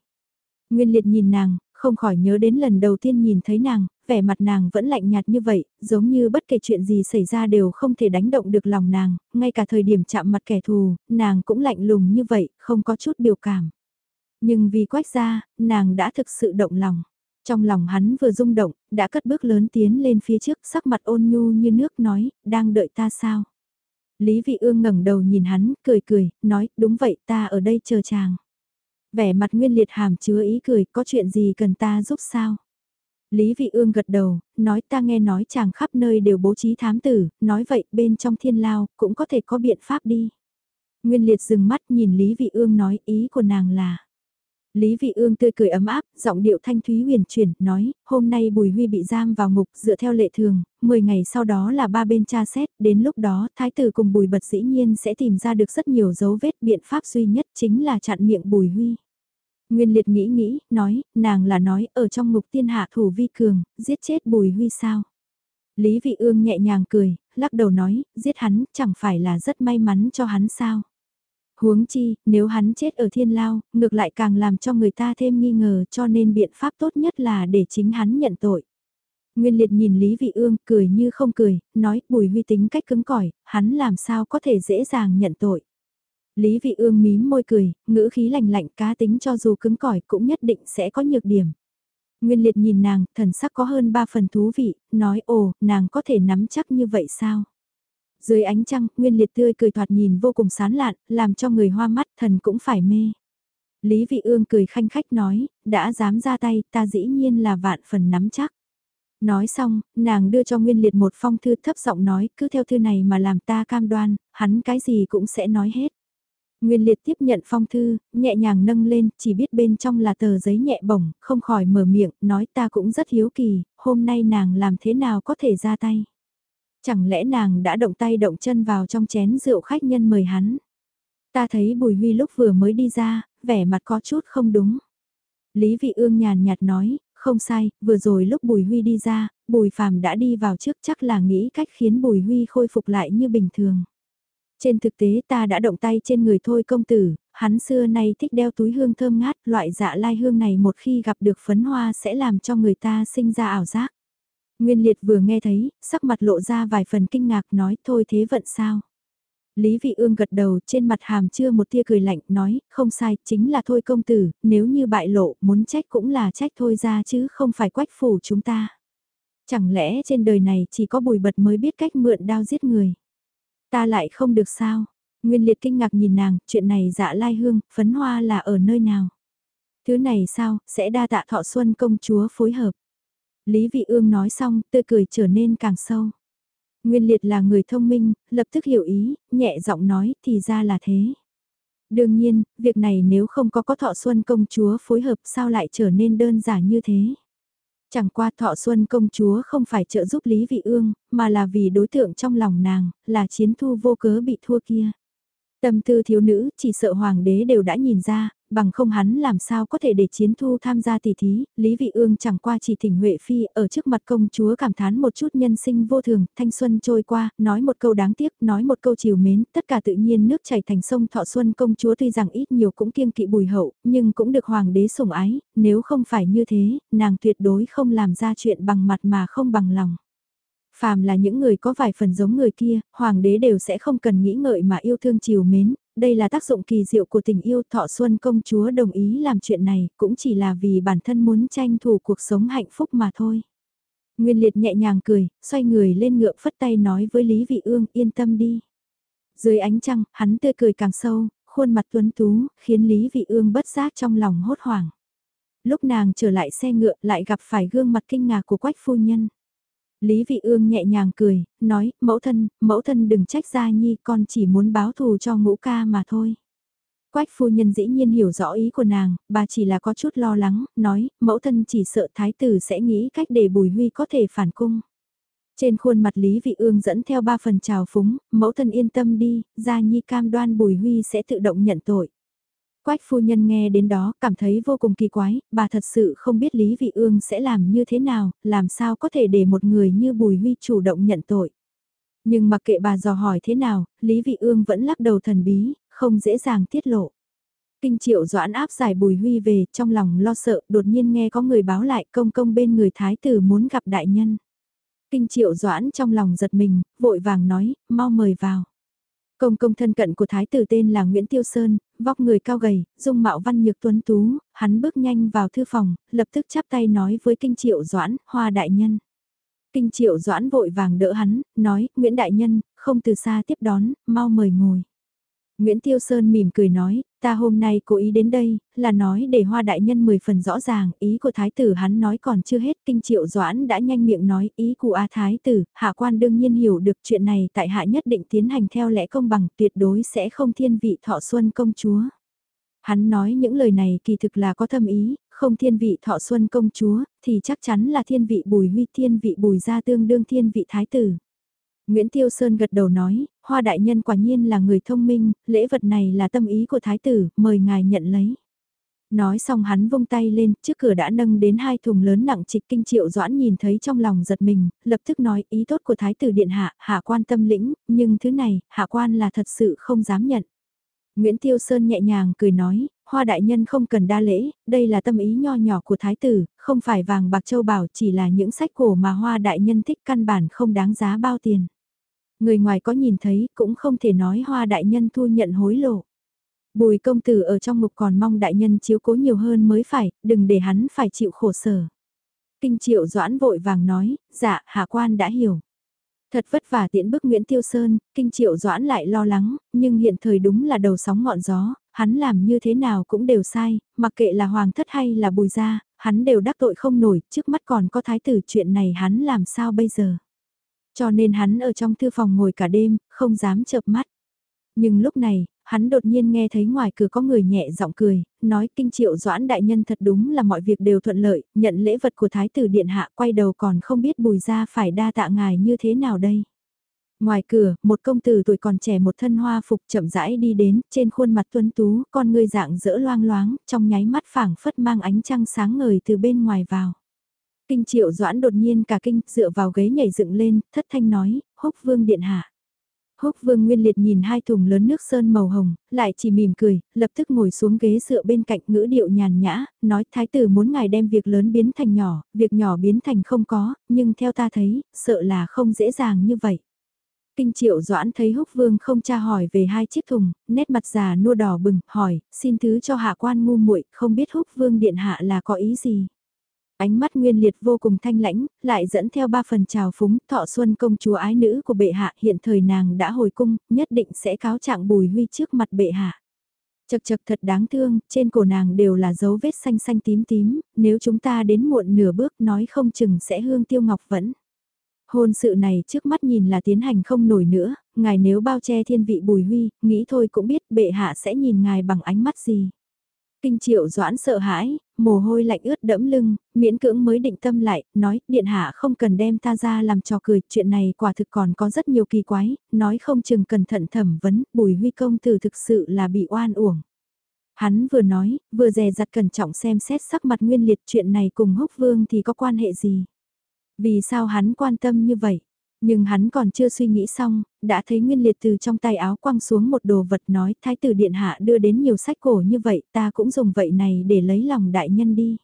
Nguyên liệt nhìn nàng, không khỏi nhớ đến lần đầu tiên nhìn thấy nàng, vẻ mặt nàng vẫn lạnh nhạt như vậy, giống như bất kể chuyện gì xảy ra đều không thể đánh động được lòng nàng, ngay cả thời điểm chạm mặt kẻ thù, nàng cũng lạnh lùng như vậy, không có chút biểu cảm. Nhưng vì quách ra, nàng đã thực sự động lòng. Trong lòng hắn vừa rung động, đã cất bước lớn tiến lên phía trước sắc mặt ôn nhu như nước nói, đang đợi ta sao? Lý Vị Ương ngẩng đầu nhìn hắn, cười cười, nói, đúng vậy ta ở đây chờ chàng. Vẻ mặt nguyên liệt hàm chứa ý cười, có chuyện gì cần ta giúp sao? Lý Vị Ương gật đầu, nói ta nghe nói chàng khắp nơi đều bố trí thám tử, nói vậy bên trong thiên lao cũng có thể có biện pháp đi. Nguyên Liệt dừng mắt nhìn Lý Vị Ương nói ý của nàng là. Lý Vị Ương tươi cười ấm áp, giọng điệu thanh thúy huyền chuyển, nói, hôm nay Bùi Huy bị giam vào ngục dựa theo lệ thường, 10 ngày sau đó là ba bên tra xét, đến lúc đó Thái tử cùng Bùi Bật dĩ nhiên sẽ tìm ra được rất nhiều dấu vết biện pháp duy nhất chính là chặn miệng Bùi Huy. Nguyên Liệt nghĩ nghĩ, nói, nàng là nói, ở trong ngục tiên hạ thủ vi cường, giết chết Bùi Huy sao? Lý Vị Ương nhẹ nhàng cười, lắc đầu nói, giết hắn, chẳng phải là rất may mắn cho hắn sao? Huống chi, nếu hắn chết ở thiên lao, ngược lại càng làm cho người ta thêm nghi ngờ cho nên biện pháp tốt nhất là để chính hắn nhận tội. Nguyên liệt nhìn Lý Vị Ương cười như không cười, nói bùi huy tính cách cứng cỏi, hắn làm sao có thể dễ dàng nhận tội. Lý Vị Ương mím môi cười, ngữ khí lạnh lạnh cá tính cho dù cứng cỏi cũng nhất định sẽ có nhược điểm. Nguyên liệt nhìn nàng, thần sắc có hơn ba phần thú vị, nói ồ, nàng có thể nắm chắc như vậy sao? Dưới ánh trăng, Nguyên liệt tươi cười thoạt nhìn vô cùng sán lạn, làm cho người hoa mắt thần cũng phải mê. Lý Vị Ương cười khanh khách nói, đã dám ra tay, ta dĩ nhiên là vạn phần nắm chắc. Nói xong, nàng đưa cho Nguyên Liệt một phong thư thấp giọng nói, cứ theo thư này mà làm ta cam đoan, hắn cái gì cũng sẽ nói hết. Nguyên Liệt tiếp nhận phong thư, nhẹ nhàng nâng lên, chỉ biết bên trong là tờ giấy nhẹ bổng, không khỏi mở miệng, nói ta cũng rất hiếu kỳ, hôm nay nàng làm thế nào có thể ra tay. Chẳng lẽ nàng đã động tay động chân vào trong chén rượu khách nhân mời hắn. Ta thấy Bùi Huy lúc vừa mới đi ra, vẻ mặt có chút không đúng. Lý Vị Ương nhàn nhạt nói, không sai, vừa rồi lúc Bùi Huy đi ra, Bùi Phàm đã đi vào trước chắc là nghĩ cách khiến Bùi Huy khôi phục lại như bình thường. Trên thực tế ta đã động tay trên người thôi công tử, hắn xưa nay thích đeo túi hương thơm ngát, loại dạ lai hương này một khi gặp được phấn hoa sẽ làm cho người ta sinh ra ảo giác. Nguyên Liệt vừa nghe thấy, sắc mặt lộ ra vài phần kinh ngạc nói thôi thế vận sao. Lý Vị Ương gật đầu trên mặt hàm chưa một tia cười lạnh nói, không sai, chính là thôi công tử, nếu như bại lộ, muốn trách cũng là trách thôi ra chứ không phải quách phủ chúng ta. Chẳng lẽ trên đời này chỉ có bùi bật mới biết cách mượn đao giết người. Ta lại không được sao. Nguyên liệt kinh ngạc nhìn nàng, chuyện này dạ lai hương, phấn hoa là ở nơi nào. Thứ này sao, sẽ đa tạ thọ xuân công chúa phối hợp. Lý Vị Ương nói xong, tươi cười trở nên càng sâu. Nguyên Liệt là người thông minh, lập tức hiểu ý, nhẹ giọng nói, thì ra là thế. Đương nhiên, việc này nếu không có có thọ xuân công chúa phối hợp sao lại trở nên đơn giản như thế. Chẳng qua thọ xuân công chúa không phải trợ giúp Lý Vị Ương, mà là vì đối tượng trong lòng nàng, là chiến thu vô cớ bị thua kia. Tâm tư thiếu nữ, chỉ sợ hoàng đế đều đã nhìn ra, bằng không hắn làm sao có thể để chiến thu tham gia tỷ thí, Lý Vị Ương chẳng qua chỉ thỉnh Huệ Phi ở trước mặt công chúa cảm thán một chút nhân sinh vô thường, thanh xuân trôi qua, nói một câu đáng tiếc, nói một câu chiều mến, tất cả tự nhiên nước chảy thành sông thọ xuân công chúa tuy rằng ít nhiều cũng kiêng kỵ bùi hậu, nhưng cũng được hoàng đế sủng ái, nếu không phải như thế, nàng tuyệt đối không làm ra chuyện bằng mặt mà không bằng lòng. Phàm là những người có vài phần giống người kia, hoàng đế đều sẽ không cần nghĩ ngợi mà yêu thương chiều mến, đây là tác dụng kỳ diệu của tình yêu thọ xuân công chúa đồng ý làm chuyện này cũng chỉ là vì bản thân muốn tranh thủ cuộc sống hạnh phúc mà thôi. Nguyên liệt nhẹ nhàng cười, xoay người lên ngựa phất tay nói với Lý Vị Ương yên tâm đi. Dưới ánh trăng, hắn tươi cười càng sâu, khuôn mặt tuấn tú, khiến Lý Vị Ương bất giác trong lòng hốt hoảng. Lúc nàng trở lại xe ngựa lại gặp phải gương mặt kinh ngạc của quách phu nhân. Lý Vị Ương nhẹ nhàng cười, nói, mẫu thân, mẫu thân đừng trách gia nhi, con chỉ muốn báo thù cho ngũ ca mà thôi. Quách phu nhân dĩ nhiên hiểu rõ ý của nàng, bà chỉ là có chút lo lắng, nói, mẫu thân chỉ sợ thái tử sẽ nghĩ cách để Bùi Huy có thể phản cung. Trên khuôn mặt Lý Vị Ương dẫn theo ba phần trào phúng, mẫu thân yên tâm đi, gia nhi cam đoan Bùi Huy sẽ tự động nhận tội. Quách phu nhân nghe đến đó cảm thấy vô cùng kỳ quái, bà thật sự không biết Lý Vị Ương sẽ làm như thế nào, làm sao có thể để một người như Bùi Huy chủ động nhận tội. Nhưng mặc kệ bà dò hỏi thế nào, Lý Vị Ương vẫn lắc đầu thần bí, không dễ dàng tiết lộ. Kinh triệu doãn áp giải Bùi Huy về, trong lòng lo sợ, đột nhiên nghe có người báo lại công công bên người thái tử muốn gặp đại nhân. Kinh triệu doãn trong lòng giật mình, vội vàng nói, mau mời vào. Công công thân cận của thái tử tên là Nguyễn Tiêu Sơn, vóc người cao gầy, dung mạo văn nhược tuấn tú, hắn bước nhanh vào thư phòng, lập tức chắp tay nói với kinh triệu doãn, hoa đại nhân. Kinh triệu doãn vội vàng đỡ hắn, nói, Nguyễn đại nhân, không từ xa tiếp đón, mau mời ngồi. Nguyễn Tiêu Sơn mỉm cười nói, ta hôm nay cố ý đến đây, là nói để hoa đại nhân 10 phần rõ ràng, ý của thái tử hắn nói còn chưa hết, kinh triệu doãn đã nhanh miệng nói ý của A thái tử, hạ quan đương nhiên hiểu được chuyện này tại hạ nhất định tiến hành theo lẽ công bằng tuyệt đối sẽ không thiên vị thọ xuân công chúa. Hắn nói những lời này kỳ thực là có thâm ý, không thiên vị thọ xuân công chúa, thì chắc chắn là thiên vị bùi huy thiên vị bùi gia tương đương thiên vị thái tử. Nguyễn Tiêu Sơn gật đầu nói, hoa đại nhân quả nhiên là người thông minh, lễ vật này là tâm ý của thái tử, mời ngài nhận lấy. Nói xong hắn vung tay lên, trước cửa đã nâng đến hai thùng lớn nặng trịch kinh triệu doãn nhìn thấy trong lòng giật mình, lập tức nói ý tốt của thái tử điện hạ, hạ quan tâm lĩnh, nhưng thứ này, hạ quan là thật sự không dám nhận. Nguyễn Tiêu Sơn nhẹ nhàng cười nói, hoa đại nhân không cần đa lễ, đây là tâm ý nho nhỏ của thái tử, không phải vàng bạc châu bảo chỉ là những sách cổ mà hoa đại nhân thích căn bản không đáng giá bao tiền. Người ngoài có nhìn thấy cũng không thể nói hoa đại nhân thu nhận hối lộ. Bùi công tử ở trong ngục còn mong đại nhân chiếu cố nhiều hơn mới phải, đừng để hắn phải chịu khổ sở. Kinh triệu doãn vội vàng nói, dạ, hạ quan đã hiểu. Thật vất vả tiễn bức Nguyễn Tiêu Sơn, kinh triệu doãn lại lo lắng, nhưng hiện thời đúng là đầu sóng ngọn gió, hắn làm như thế nào cũng đều sai, mặc kệ là hoàng thất hay là bùi gia, hắn đều đắc tội không nổi, trước mắt còn có thái tử chuyện này hắn làm sao bây giờ. Cho nên hắn ở trong thư phòng ngồi cả đêm, không dám chợp mắt. Nhưng lúc này, hắn đột nhiên nghe thấy ngoài cửa có người nhẹ giọng cười, nói kinh triệu doãn đại nhân thật đúng là mọi việc đều thuận lợi, nhận lễ vật của thái tử điện hạ quay đầu còn không biết bùi ra phải đa tạ ngài như thế nào đây. Ngoài cửa, một công tử tuổi còn trẻ một thân hoa phục chậm rãi đi đến, trên khuôn mặt tuấn tú, con người dạng dỡ loang loáng, trong nháy mắt phảng phất mang ánh trăng sáng ngời từ bên ngoài vào. Kinh triệu doãn đột nhiên cả kinh, dựa vào ghế nhảy dựng lên, thất thanh nói, húc vương điện hạ. Húc vương nguyên liệt nhìn hai thùng lớn nước sơn màu hồng, lại chỉ mỉm cười, lập tức ngồi xuống ghế dựa bên cạnh ngữ điệu nhàn nhã, nói thái tử muốn ngài đem việc lớn biến thành nhỏ, việc nhỏ biến thành không có, nhưng theo ta thấy, sợ là không dễ dàng như vậy. Kinh triệu doãn thấy húc vương không tra hỏi về hai chiếc thùng, nét mặt già nua đỏ bừng, hỏi, xin thứ cho hạ quan ngu muội không biết húc vương điện hạ là có ý gì. Ánh mắt nguyên liệt vô cùng thanh lãnh, lại dẫn theo ba phần trào phúng, thọ xuân công chúa ái nữ của bệ hạ hiện thời nàng đã hồi cung, nhất định sẽ cáo trạng bùi huy trước mặt bệ hạ. Chật chật thật đáng thương, trên cổ nàng đều là dấu vết xanh xanh tím tím, nếu chúng ta đến muộn nửa bước nói không chừng sẽ hương tiêu ngọc vẫn. Hôn sự này trước mắt nhìn là tiến hành không nổi nữa, ngài nếu bao che thiên vị bùi huy, nghĩ thôi cũng biết bệ hạ sẽ nhìn ngài bằng ánh mắt gì. Kinh triệu doãn sợ hãi, mồ hôi lạnh ướt đẫm lưng, miễn cưỡng mới định tâm lại, nói, điện hạ không cần đem ta ra làm trò cười, chuyện này quả thực còn có rất nhiều kỳ quái, nói không chừng cẩn thận thẩm vấn, bùi huy công tử thực sự là bị oan uổng. Hắn vừa nói, vừa dè dặt cẩn trọng xem xét sắc mặt nguyên liệt chuyện này cùng húc vương thì có quan hệ gì. Vì sao hắn quan tâm như vậy? Nhưng hắn còn chưa suy nghĩ xong, đã thấy Nguyên Liệt từ trong tay áo quăng xuống một đồ vật nói Thái tử Điện Hạ đưa đến nhiều sách cổ như vậy ta cũng dùng vậy này để lấy lòng đại nhân đi.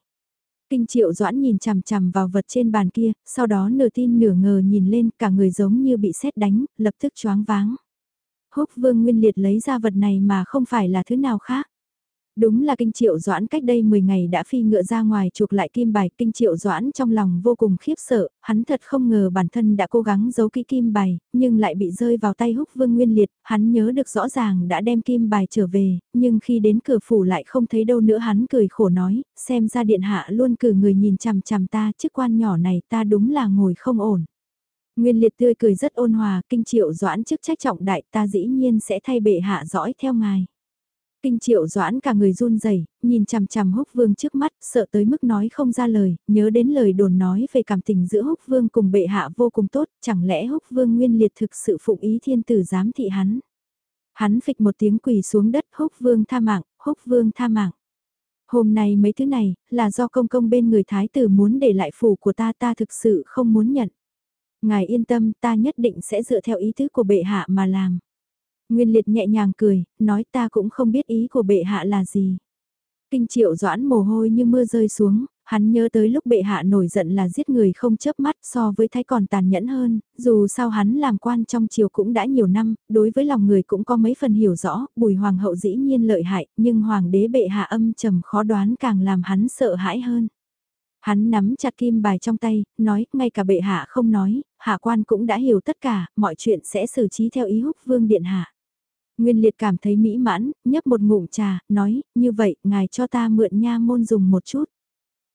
Kinh triệu doãn nhìn chằm chằm vào vật trên bàn kia, sau đó nửa tin nửa ngờ nhìn lên cả người giống như bị sét đánh, lập tức choáng váng. Húc vương Nguyên Liệt lấy ra vật này mà không phải là thứ nào khác. Đúng là kinh triệu doãn cách đây 10 ngày đã phi ngựa ra ngoài chuộc lại kim bài kinh triệu doãn trong lòng vô cùng khiếp sợ, hắn thật không ngờ bản thân đã cố gắng giấu kỹ kim bài, nhưng lại bị rơi vào tay húc vương nguyên liệt, hắn nhớ được rõ ràng đã đem kim bài trở về, nhưng khi đến cửa phủ lại không thấy đâu nữa hắn cười khổ nói, xem ra điện hạ luôn cử người nhìn chằm chằm ta, chiếc quan nhỏ này ta đúng là ngồi không ổn. Nguyên liệt tươi cười rất ôn hòa, kinh triệu doãn chức trách trọng đại ta dĩ nhiên sẽ thay bệ hạ dõi theo ngài. Kinh triệu doãn cả người run rẩy nhìn chằm chằm húc vương trước mắt, sợ tới mức nói không ra lời, nhớ đến lời đồn nói về cảm tình giữa húc vương cùng bệ hạ vô cùng tốt, chẳng lẽ húc vương nguyên liệt thực sự phụng ý thiên tử giám thị hắn. Hắn phịch một tiếng quỳ xuống đất húc vương tha mạng, húc vương tha mạng. Hôm nay mấy thứ này, là do công công bên người thái tử muốn để lại phủ của ta ta thực sự không muốn nhận. Ngài yên tâm ta nhất định sẽ dựa theo ý tứ của bệ hạ mà làm. Nguyên liệt nhẹ nhàng cười, nói ta cũng không biết ý của bệ hạ là gì. Kinh triệu doãn mồ hôi như mưa rơi xuống, hắn nhớ tới lúc bệ hạ nổi giận là giết người không chớp mắt so với thái còn tàn nhẫn hơn, dù sao hắn làm quan trong triều cũng đã nhiều năm, đối với lòng người cũng có mấy phần hiểu rõ, bùi hoàng hậu dĩ nhiên lợi hại, nhưng hoàng đế bệ hạ âm trầm khó đoán càng làm hắn sợ hãi hơn. Hắn nắm chặt kim bài trong tay, nói, ngay cả bệ hạ không nói, hạ quan cũng đã hiểu tất cả, mọi chuyện sẽ xử trí theo ý húc vương điện hạ. Nguyên liệt cảm thấy mỹ mãn, nhấp một ngụm trà, nói, như vậy, ngài cho ta mượn nha môn dùng một chút.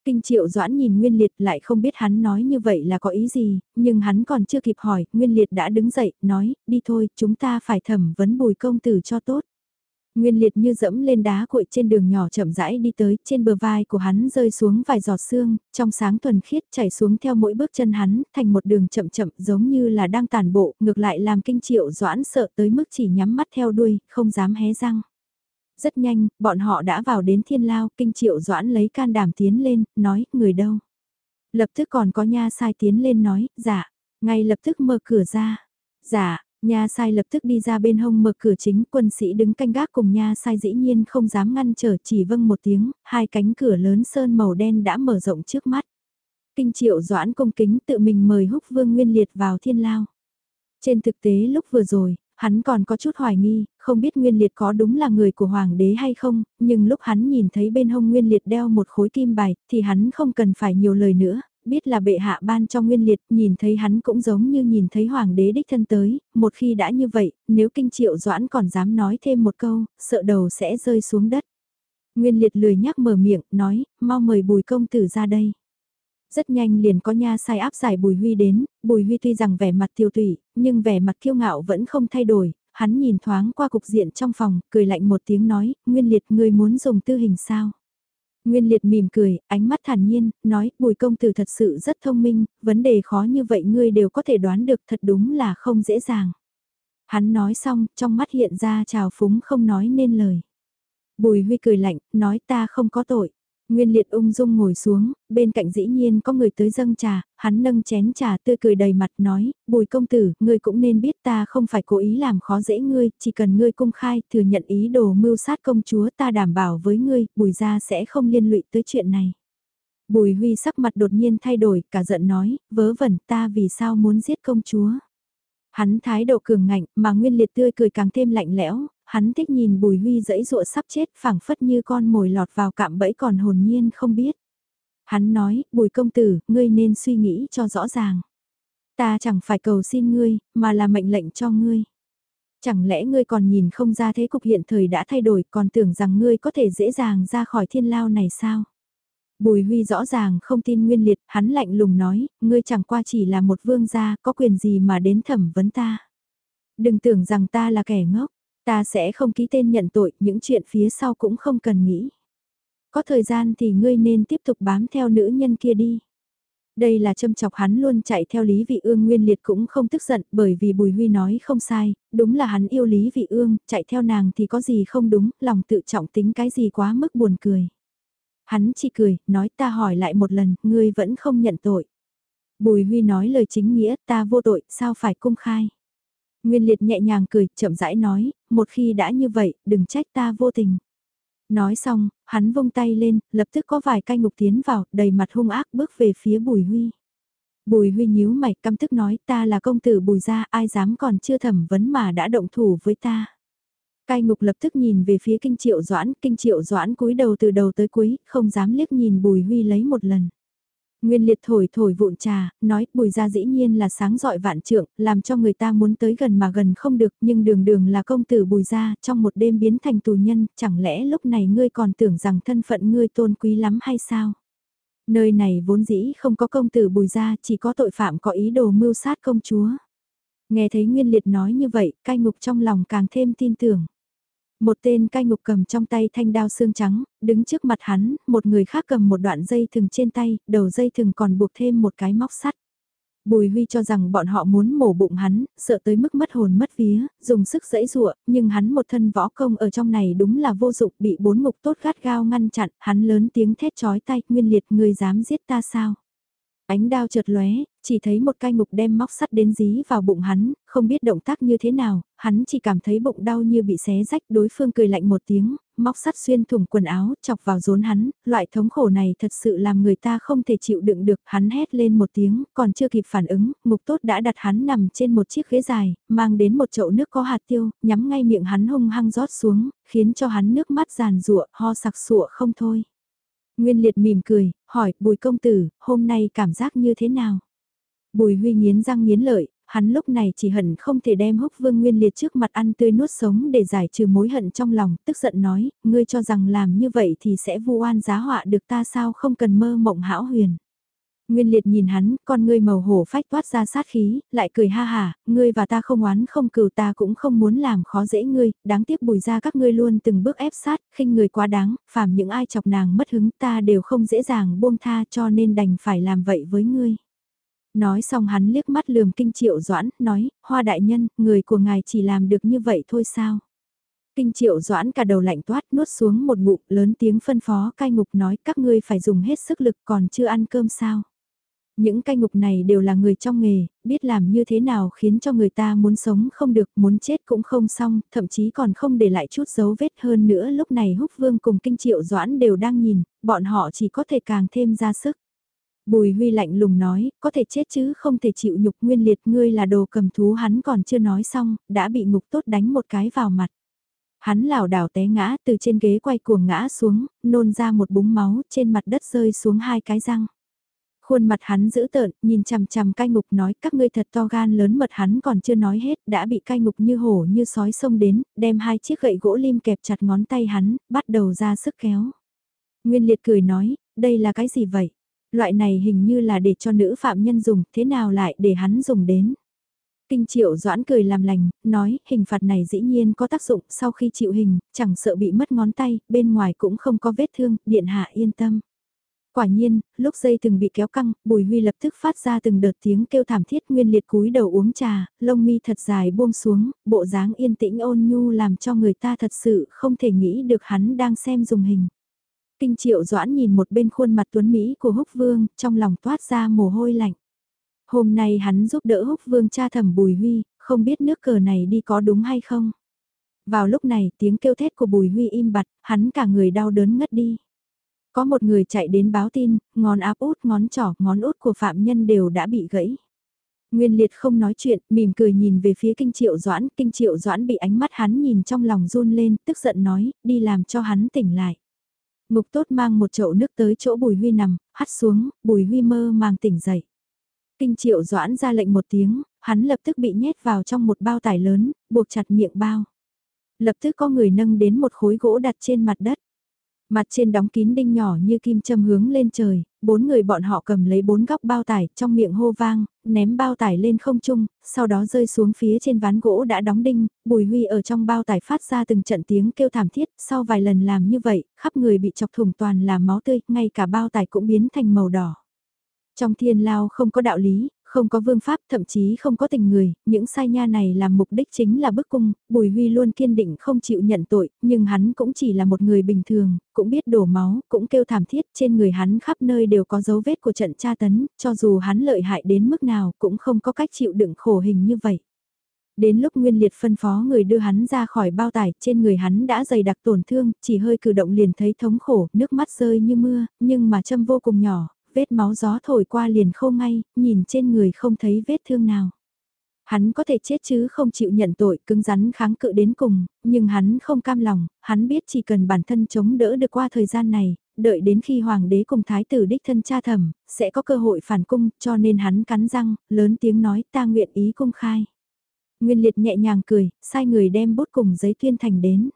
Kinh triệu doãn nhìn Nguyên liệt lại không biết hắn nói như vậy là có ý gì, nhưng hắn còn chưa kịp hỏi, Nguyên liệt đã đứng dậy, nói, đi thôi, chúng ta phải thẩm vấn bùi công tử cho tốt. Nguyên liệt như dẫm lên đá cội trên đường nhỏ chậm rãi đi tới, trên bờ vai của hắn rơi xuống vài giọt sương, trong sáng thuần khiết chảy xuống theo mỗi bước chân hắn, thành một đường chậm chậm giống như là đang tàn bộ, ngược lại làm kinh triệu doãn sợ tới mức chỉ nhắm mắt theo đuôi, không dám hé răng. Rất nhanh, bọn họ đã vào đến thiên lao, kinh triệu doãn lấy can đảm tiến lên, nói, người đâu? Lập tức còn có nha sai tiến lên nói, dạ, ngay lập tức mở cửa ra. Dạ, Nha sai lập tức đi ra bên hông mở cửa chính, quân sĩ đứng canh gác cùng nha sai dĩ nhiên không dám ngăn trở chỉ vâng một tiếng, hai cánh cửa lớn sơn màu đen đã mở rộng trước mắt. Kinh triệu doãn công kính tự mình mời húc vương nguyên liệt vào thiên lao. Trên thực tế lúc vừa rồi, hắn còn có chút hoài nghi, không biết Nguyên Liệt có đúng là người của Hoàng đế hay không, nhưng lúc hắn nhìn thấy bên hông Nguyên Liệt đeo một khối kim bài, thì hắn không cần phải nhiều lời nữa, biết là bệ hạ ban cho nguyên liệt, nhìn thấy hắn cũng giống như nhìn thấy hoàng đế đích thân tới, một khi đã như vậy, nếu kinh triệu doãn còn dám nói thêm một câu, sợ đầu sẽ rơi xuống đất. Nguyên liệt lười nhắc mở miệng, nói, mau mời bùi công tử ra đây. Rất nhanh liền có nha sai áp giải Bùi Huy đến, Bùi Huy tuy rằng vẻ mặt tiêu tụy, nhưng vẻ mặt kiêu ngạo vẫn không thay đổi, hắn nhìn thoáng qua cục diện trong phòng, cười lạnh một tiếng nói, Nguyên Liệt ngươi muốn dùng tư hình sao? Nguyên liệt mỉm cười, ánh mắt thản nhiên, nói, bùi công tử thật sự rất thông minh, vấn đề khó như vậy ngươi đều có thể đoán được thật đúng là không dễ dàng. Hắn nói xong, trong mắt hiện ra trào phúng không nói nên lời. Bùi huy cười lạnh, nói ta không có tội. Nguyên liệt ung dung ngồi xuống, bên cạnh dĩ nhiên có người tới dâng trà, hắn nâng chén trà tươi cười đầy mặt nói, bùi công tử, ngươi cũng nên biết ta không phải cố ý làm khó dễ ngươi, chỉ cần ngươi công khai, thừa nhận ý đồ mưu sát công chúa ta đảm bảo với ngươi, bùi gia sẽ không liên lụy tới chuyện này. Bùi huy sắc mặt đột nhiên thay đổi, cả giận nói, vớ vẩn ta vì sao muốn giết công chúa. Hắn thái độ cường ngạnh, mà nguyên liệt tươi cười càng thêm lạnh lẽo, hắn thích nhìn Bùi Huy dẫy dụa sắp chết phảng phất như con mồi lọt vào cạm bẫy còn hồn nhiên không biết. Hắn nói, Bùi công tử, ngươi nên suy nghĩ cho rõ ràng. Ta chẳng phải cầu xin ngươi, mà là mệnh lệnh cho ngươi. Chẳng lẽ ngươi còn nhìn không ra thế cục hiện thời đã thay đổi còn tưởng rằng ngươi có thể dễ dàng ra khỏi thiên lao này sao? Bùi Huy rõ ràng không tin nguyên liệt, hắn lạnh lùng nói, ngươi chẳng qua chỉ là một vương gia, có quyền gì mà đến thẩm vấn ta. Đừng tưởng rằng ta là kẻ ngốc, Ta sẽ không ký tên nhận tội, những chuyện phía sau cũng không cần nghĩ. Có thời gian thì ngươi nên tiếp tục bám theo nữ nhân kia đi. Đây là châm chọc hắn luôn chạy theo Lý Vị Ương Nguyên Liệt cũng không tức giận bởi vì Bùi Huy nói không sai, đúng là hắn yêu Lý Vị Ương, chạy theo nàng thì có gì không đúng, lòng tự trọng tính cái gì quá mức buồn cười. Hắn chỉ cười, nói ta hỏi lại một lần, ngươi vẫn không nhận tội. Bùi Huy nói lời chính nghĩa, ta vô tội, sao phải công khai. Nguyên liệt nhẹ nhàng cười, chậm rãi nói, một khi đã như vậy, đừng trách ta vô tình. Nói xong, hắn vung tay lên, lập tức có vài cai ngục tiến vào, đầy mặt hung ác bước về phía Bùi Huy. Bùi Huy nhíu mày căm tức nói ta là công tử Bùi gia ai dám còn chưa thẩm vấn mà đã động thủ với ta. Cai ngục lập tức nhìn về phía kinh triệu doãn, kinh triệu doãn cúi đầu từ đầu tới cuối, không dám liếc nhìn Bùi Huy lấy một lần. Nguyên liệt thổi thổi vụn trà, nói bùi ra dĩ nhiên là sáng dọi vạn trượng, làm cho người ta muốn tới gần mà gần không được, nhưng đường đường là công tử bùi ra, trong một đêm biến thành tù nhân, chẳng lẽ lúc này ngươi còn tưởng rằng thân phận ngươi tôn quý lắm hay sao? Nơi này vốn dĩ không có công tử bùi ra, chỉ có tội phạm có ý đồ mưu sát công chúa. Nghe thấy Nguyên Liệt nói như vậy, cai ngục trong lòng càng thêm tin tưởng. Một tên cai ngục cầm trong tay thanh đao xương trắng, đứng trước mặt hắn, một người khác cầm một đoạn dây thừng trên tay, đầu dây thừng còn buộc thêm một cái móc sắt. Bùi Huy cho rằng bọn họ muốn mổ bụng hắn, sợ tới mức mất hồn mất vía, dùng sức dẫy dụa, nhưng hắn một thân võ công ở trong này đúng là vô dụng bị bốn ngục tốt gắt gao ngăn chặn, hắn lớn tiếng thét chói tay, nguyên liệt người dám giết ta sao? Ánh đao chợt lóe, chỉ thấy một cai ngục đem móc sắt đến dí vào bụng hắn, không biết động tác như thế nào, hắn chỉ cảm thấy bụng đau như bị xé rách, đối phương cười lạnh một tiếng, móc sắt xuyên thủng quần áo, chọc vào rốn hắn, loại thống khổ này thật sự làm người ta không thể chịu đựng được, hắn hét lên một tiếng, còn chưa kịp phản ứng, ngục tốt đã đặt hắn nằm trên một chiếc ghế dài, mang đến một chậu nước có hạt tiêu, nhắm ngay miệng hắn hung hăng rót xuống, khiến cho hắn nước mắt giàn rụa, ho sặc sụa không thôi. Nguyên liệt mỉm cười, hỏi, bùi công tử, hôm nay cảm giác như thế nào? Bùi Huy nghiến răng nghiến lợi, hắn lúc này chỉ hận không thể đem húc vương nguyên liệt trước mặt ăn tươi nuốt sống để giải trừ mối hận trong lòng, tức giận nói, ngươi cho rằng làm như vậy thì sẽ vu oan giá họa được ta sao không cần mơ mộng hão huyền. Nguyên liệt nhìn hắn, con ngươi màu hổ phách toát ra sát khí, lại cười ha hà, ngươi và ta không oán không cừu ta cũng không muốn làm khó dễ ngươi, đáng tiếc bùi ra các ngươi luôn từng bước ép sát, khinh người quá đáng, phàm những ai chọc nàng mất hứng ta đều không dễ dàng buông tha cho nên đành phải làm vậy với ngươi. Nói xong hắn liếc mắt lườm kinh triệu doãn, nói, hoa đại nhân, người của ngài chỉ làm được như vậy thôi sao? Kinh triệu doãn cả đầu lạnh toát nuốt xuống một ngụm lớn tiếng phân phó cai ngục nói các ngươi phải dùng hết sức lực còn chưa ăn cơm sao? Những cai ngục này đều là người trong nghề, biết làm như thế nào khiến cho người ta muốn sống không được, muốn chết cũng không xong, thậm chí còn không để lại chút dấu vết hơn nữa lúc này húc vương cùng kinh triệu doãn đều đang nhìn, bọn họ chỉ có thể càng thêm ra sức. Bùi Huy lạnh lùng nói, có thể chết chứ không thể chịu nhục nguyên liệt ngươi là đồ cầm thú hắn còn chưa nói xong, đã bị ngục tốt đánh một cái vào mặt. Hắn lảo đảo té ngã từ trên ghế quay cuồng ngã xuống, nôn ra một búng máu trên mặt đất rơi xuống hai cái răng. Khuôn mặt hắn giữ tợn, nhìn chằm chằm cai ngục nói các ngươi thật to gan lớn mật hắn còn chưa nói hết, đã bị cai ngục như hổ như sói xông đến, đem hai chiếc gậy gỗ lim kẹp chặt ngón tay hắn, bắt đầu ra sức kéo. Nguyên liệt cười nói, đây là cái gì vậy? Loại này hình như là để cho nữ phạm nhân dùng, thế nào lại để hắn dùng đến? Kinh triệu doãn cười làm lành, nói hình phạt này dĩ nhiên có tác dụng sau khi chịu hình, chẳng sợ bị mất ngón tay, bên ngoài cũng không có vết thương, điện hạ yên tâm. Quả nhiên, lúc dây từng bị kéo căng, Bùi Huy lập tức phát ra từng đợt tiếng kêu thảm thiết nguyên liệt cúi đầu uống trà, lông mi thật dài buông xuống, bộ dáng yên tĩnh ôn nhu làm cho người ta thật sự không thể nghĩ được hắn đang xem dùng hình. Kinh triệu doãn nhìn một bên khuôn mặt tuấn Mỹ của húc vương, trong lòng toát ra mồ hôi lạnh. Hôm nay hắn giúp đỡ húc vương cha thẩm Bùi Huy, không biết nước cờ này đi có đúng hay không. Vào lúc này tiếng kêu thét của Bùi Huy im bặt, hắn cả người đau đớn ngất đi. Có một người chạy đến báo tin, ngón áp út, ngón trỏ, ngón út của phạm nhân đều đã bị gãy. Nguyên liệt không nói chuyện, mỉm cười nhìn về phía kinh triệu doãn, kinh triệu doãn bị ánh mắt hắn nhìn trong lòng run lên, tức giận nói, đi làm cho hắn tỉnh lại. Ngục tốt mang một chậu nước tới chỗ bùi huy nằm, hắt xuống, bùi huy mơ màng tỉnh dậy. Kinh triệu doãn ra lệnh một tiếng, hắn lập tức bị nhét vào trong một bao tải lớn, buộc chặt miệng bao. Lập tức có người nâng đến một khối gỗ đặt trên mặt đất. Mặt trên đóng kín đinh nhỏ như kim châm hướng lên trời, bốn người bọn họ cầm lấy bốn góc bao tải trong miệng hô vang, ném bao tải lên không trung, sau đó rơi xuống phía trên ván gỗ đã đóng đinh, bùi huy ở trong bao tải phát ra từng trận tiếng kêu thảm thiết, sau vài lần làm như vậy, khắp người bị chọc thủng toàn là máu tươi, ngay cả bao tải cũng biến thành màu đỏ. Trong thiên lao không có đạo lý, không có vương pháp, thậm chí không có tình người, những sai nha này làm mục đích chính là bức cung, Bùi Huy luôn kiên định không chịu nhận tội, nhưng hắn cũng chỉ là một người bình thường, cũng biết đổ máu, cũng kêu thảm thiết, trên người hắn khắp nơi đều có dấu vết của trận tra tấn, cho dù hắn lợi hại đến mức nào cũng không có cách chịu đựng khổ hình như vậy. Đến lúc Nguyên Liệt phân phó người đưa hắn ra khỏi bao tải, trên người hắn đã dày đặc tổn thương, chỉ hơi cử động liền thấy thống khổ, nước mắt rơi như mưa, nhưng mà châm vô cùng nhỏ, vết máu gió thổi qua liền khô ngay, nhìn trên người không thấy vết thương nào. Hắn có thể chết chứ không chịu nhận tội, cứng rắn kháng cự đến cùng, nhưng hắn không cam lòng, hắn biết chỉ cần bản thân chống đỡ được qua thời gian này, đợi đến khi hoàng đế cùng thái tử đích thân cha thẩm, sẽ có cơ hội phản cung, cho nên hắn cắn răng, lớn tiếng nói ta nguyện ý cung khai. Nguyên liệt nhẹ nhàng cười, sai người đem bút cùng giấy tuyên thành đến.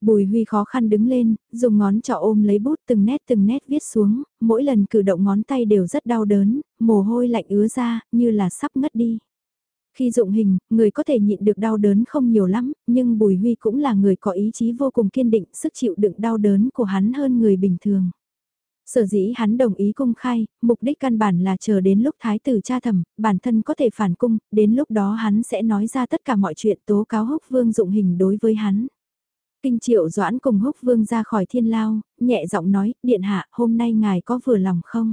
Bùi Huy khó khăn đứng lên, dùng ngón trỏ ôm lấy bút từng nét từng nét viết xuống, mỗi lần cử động ngón tay đều rất đau đớn, mồ hôi lạnh ứa ra, như là sắp ngất đi. Khi dụng hình, người có thể nhịn được đau đớn không nhiều lắm, nhưng Bùi Huy cũng là người có ý chí vô cùng kiên định, sức chịu đựng đau đớn của hắn hơn người bình thường. Sở dĩ hắn đồng ý công khai, mục đích căn bản là chờ đến lúc thái tử cha thẩm, bản thân có thể phản cung, đến lúc đó hắn sẽ nói ra tất cả mọi chuyện tố cáo húc vương dụng hình đối với hắn. Kinh triệu doãn cùng húc vương ra khỏi thiên lao, nhẹ giọng nói, điện hạ, hôm nay ngài có vừa lòng không?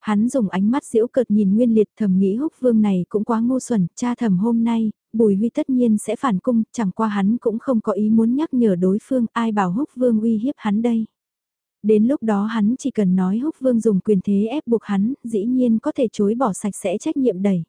Hắn dùng ánh mắt diễu cợt nhìn nguyên liệt thầm nghĩ húc vương này cũng quá ngu xuẩn, cha thầm hôm nay, bùi huy tất nhiên sẽ phản cung, chẳng qua hắn cũng không có ý muốn nhắc nhở đối phương, ai bảo húc vương uy hiếp hắn đây. Đến lúc đó hắn chỉ cần nói húc vương dùng quyền thế ép buộc hắn, dĩ nhiên có thể chối bỏ sạch sẽ trách nhiệm đẩy.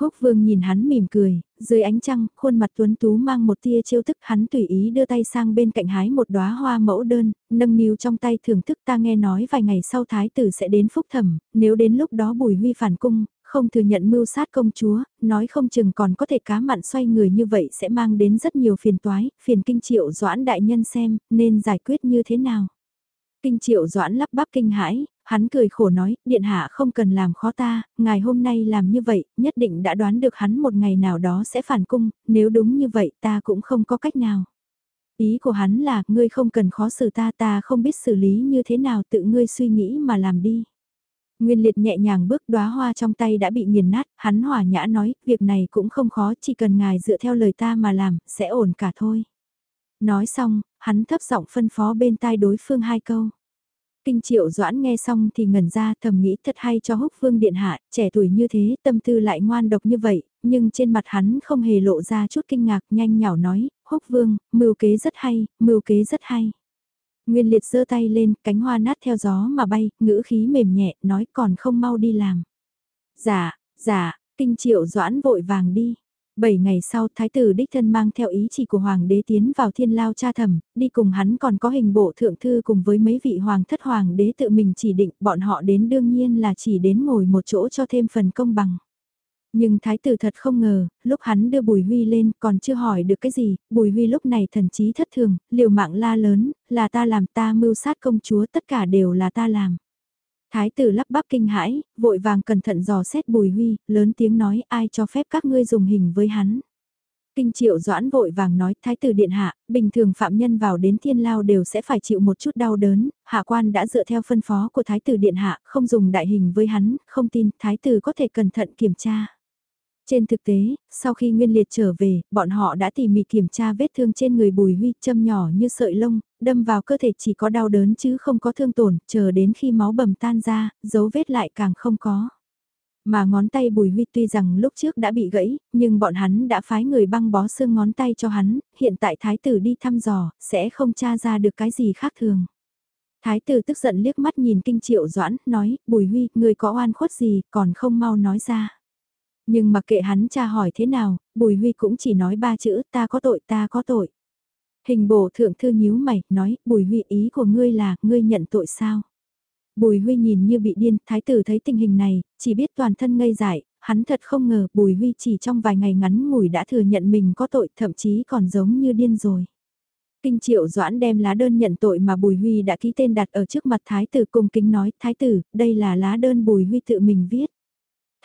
Húc vương nhìn hắn mỉm cười, dưới ánh trăng, khuôn mặt tuấn tú mang một tia chiêu thức hắn tùy ý đưa tay sang bên cạnh hái một đóa hoa mẫu đơn, nâng niu trong tay thưởng thức ta nghe nói vài ngày sau thái tử sẽ đến phúc thẩm, nếu đến lúc đó bùi huy phản cung, không thừa nhận mưu sát công chúa, nói không chừng còn có thể cá mặn xoay người như vậy sẽ mang đến rất nhiều phiền toái, phiền kinh triệu doãn đại nhân xem, nên giải quyết như thế nào. Kinh triệu doãn lắp bắp kinh hãi, hắn cười khổ nói, điện hạ không cần làm khó ta, ngài hôm nay làm như vậy, nhất định đã đoán được hắn một ngày nào đó sẽ phản cung, nếu đúng như vậy ta cũng không có cách nào. Ý của hắn là, ngươi không cần khó xử ta ta không biết xử lý như thế nào tự ngươi suy nghĩ mà làm đi. Nguyên liệt nhẹ nhàng bước đóa hoa trong tay đã bị nghiền nát, hắn hòa nhã nói, việc này cũng không khó, chỉ cần ngài dựa theo lời ta mà làm, sẽ ổn cả thôi. Nói xong, hắn thấp giọng phân phó bên tai đối phương hai câu. Kinh triệu doãn nghe xong thì ngẩn ra thầm nghĩ thật hay cho húc vương điện hạ, trẻ tuổi như thế, tâm tư lại ngoan độc như vậy, nhưng trên mặt hắn không hề lộ ra chút kinh ngạc nhanh nhảo nói, húc vương, mưu kế rất hay, mưu kế rất hay. Nguyên liệt giơ tay lên, cánh hoa nát theo gió mà bay, ngữ khí mềm nhẹ, nói còn không mau đi làm. Dạ, dạ, kinh triệu doãn vội vàng đi. Bảy ngày sau, thái tử đích thân mang theo ý chỉ của hoàng đế tiến vào thiên lao cha thẩm, đi cùng hắn còn có hình bộ thượng thư cùng với mấy vị hoàng thất hoàng đế tự mình chỉ định, bọn họ đến đương nhiên là chỉ đến ngồi một chỗ cho thêm phần công bằng. Nhưng thái tử thật không ngờ, lúc hắn đưa Bùi Huy lên còn chưa hỏi được cái gì, Bùi Huy lúc này thần trí thất thường, liều mạng la lớn, là ta làm ta mưu sát công chúa tất cả đều là ta làm. Thái tử lắp bắp kinh hãi, vội vàng cẩn thận dò xét Bùi Huy, lớn tiếng nói ai cho phép các ngươi dùng hình với hắn. Kinh triệu doãn vội vàng nói thái tử điện hạ, bình thường phạm nhân vào đến thiên lao đều sẽ phải chịu một chút đau đớn, hạ quan đã dựa theo phân phó của thái tử điện hạ, không dùng đại hình với hắn, không tin thái tử có thể cẩn thận kiểm tra. Trên thực tế, sau khi Nguyên Liệt trở về, bọn họ đã tỉ mỉ kiểm tra vết thương trên người Bùi Huy châm nhỏ như sợi lông, đâm vào cơ thể chỉ có đau đớn chứ không có thương tổn, chờ đến khi máu bầm tan ra, dấu vết lại càng không có. Mà ngón tay Bùi Huy tuy rằng lúc trước đã bị gãy, nhưng bọn hắn đã phái người băng bó xương ngón tay cho hắn, hiện tại thái tử đi thăm dò, sẽ không tra ra được cái gì khác thường. Thái tử tức giận liếc mắt nhìn kinh triệu doãn, nói, Bùi Huy, người có oan khuất gì, còn không mau nói ra. Nhưng mặc kệ hắn cha hỏi thế nào, Bùi Huy cũng chỉ nói ba chữ ta có tội ta có tội. Hình bổ thượng thư nhíu mày, nói, Bùi Huy ý của ngươi là, ngươi nhận tội sao? Bùi Huy nhìn như bị điên, thái tử thấy tình hình này, chỉ biết toàn thân ngây dại, hắn thật không ngờ Bùi Huy chỉ trong vài ngày ngắn ngủi đã thừa nhận mình có tội, thậm chí còn giống như điên rồi. Kinh triệu doãn đem lá đơn nhận tội mà Bùi Huy đã ký tên đặt ở trước mặt thái tử cung kính nói, thái tử, đây là lá đơn Bùi Huy tự mình viết.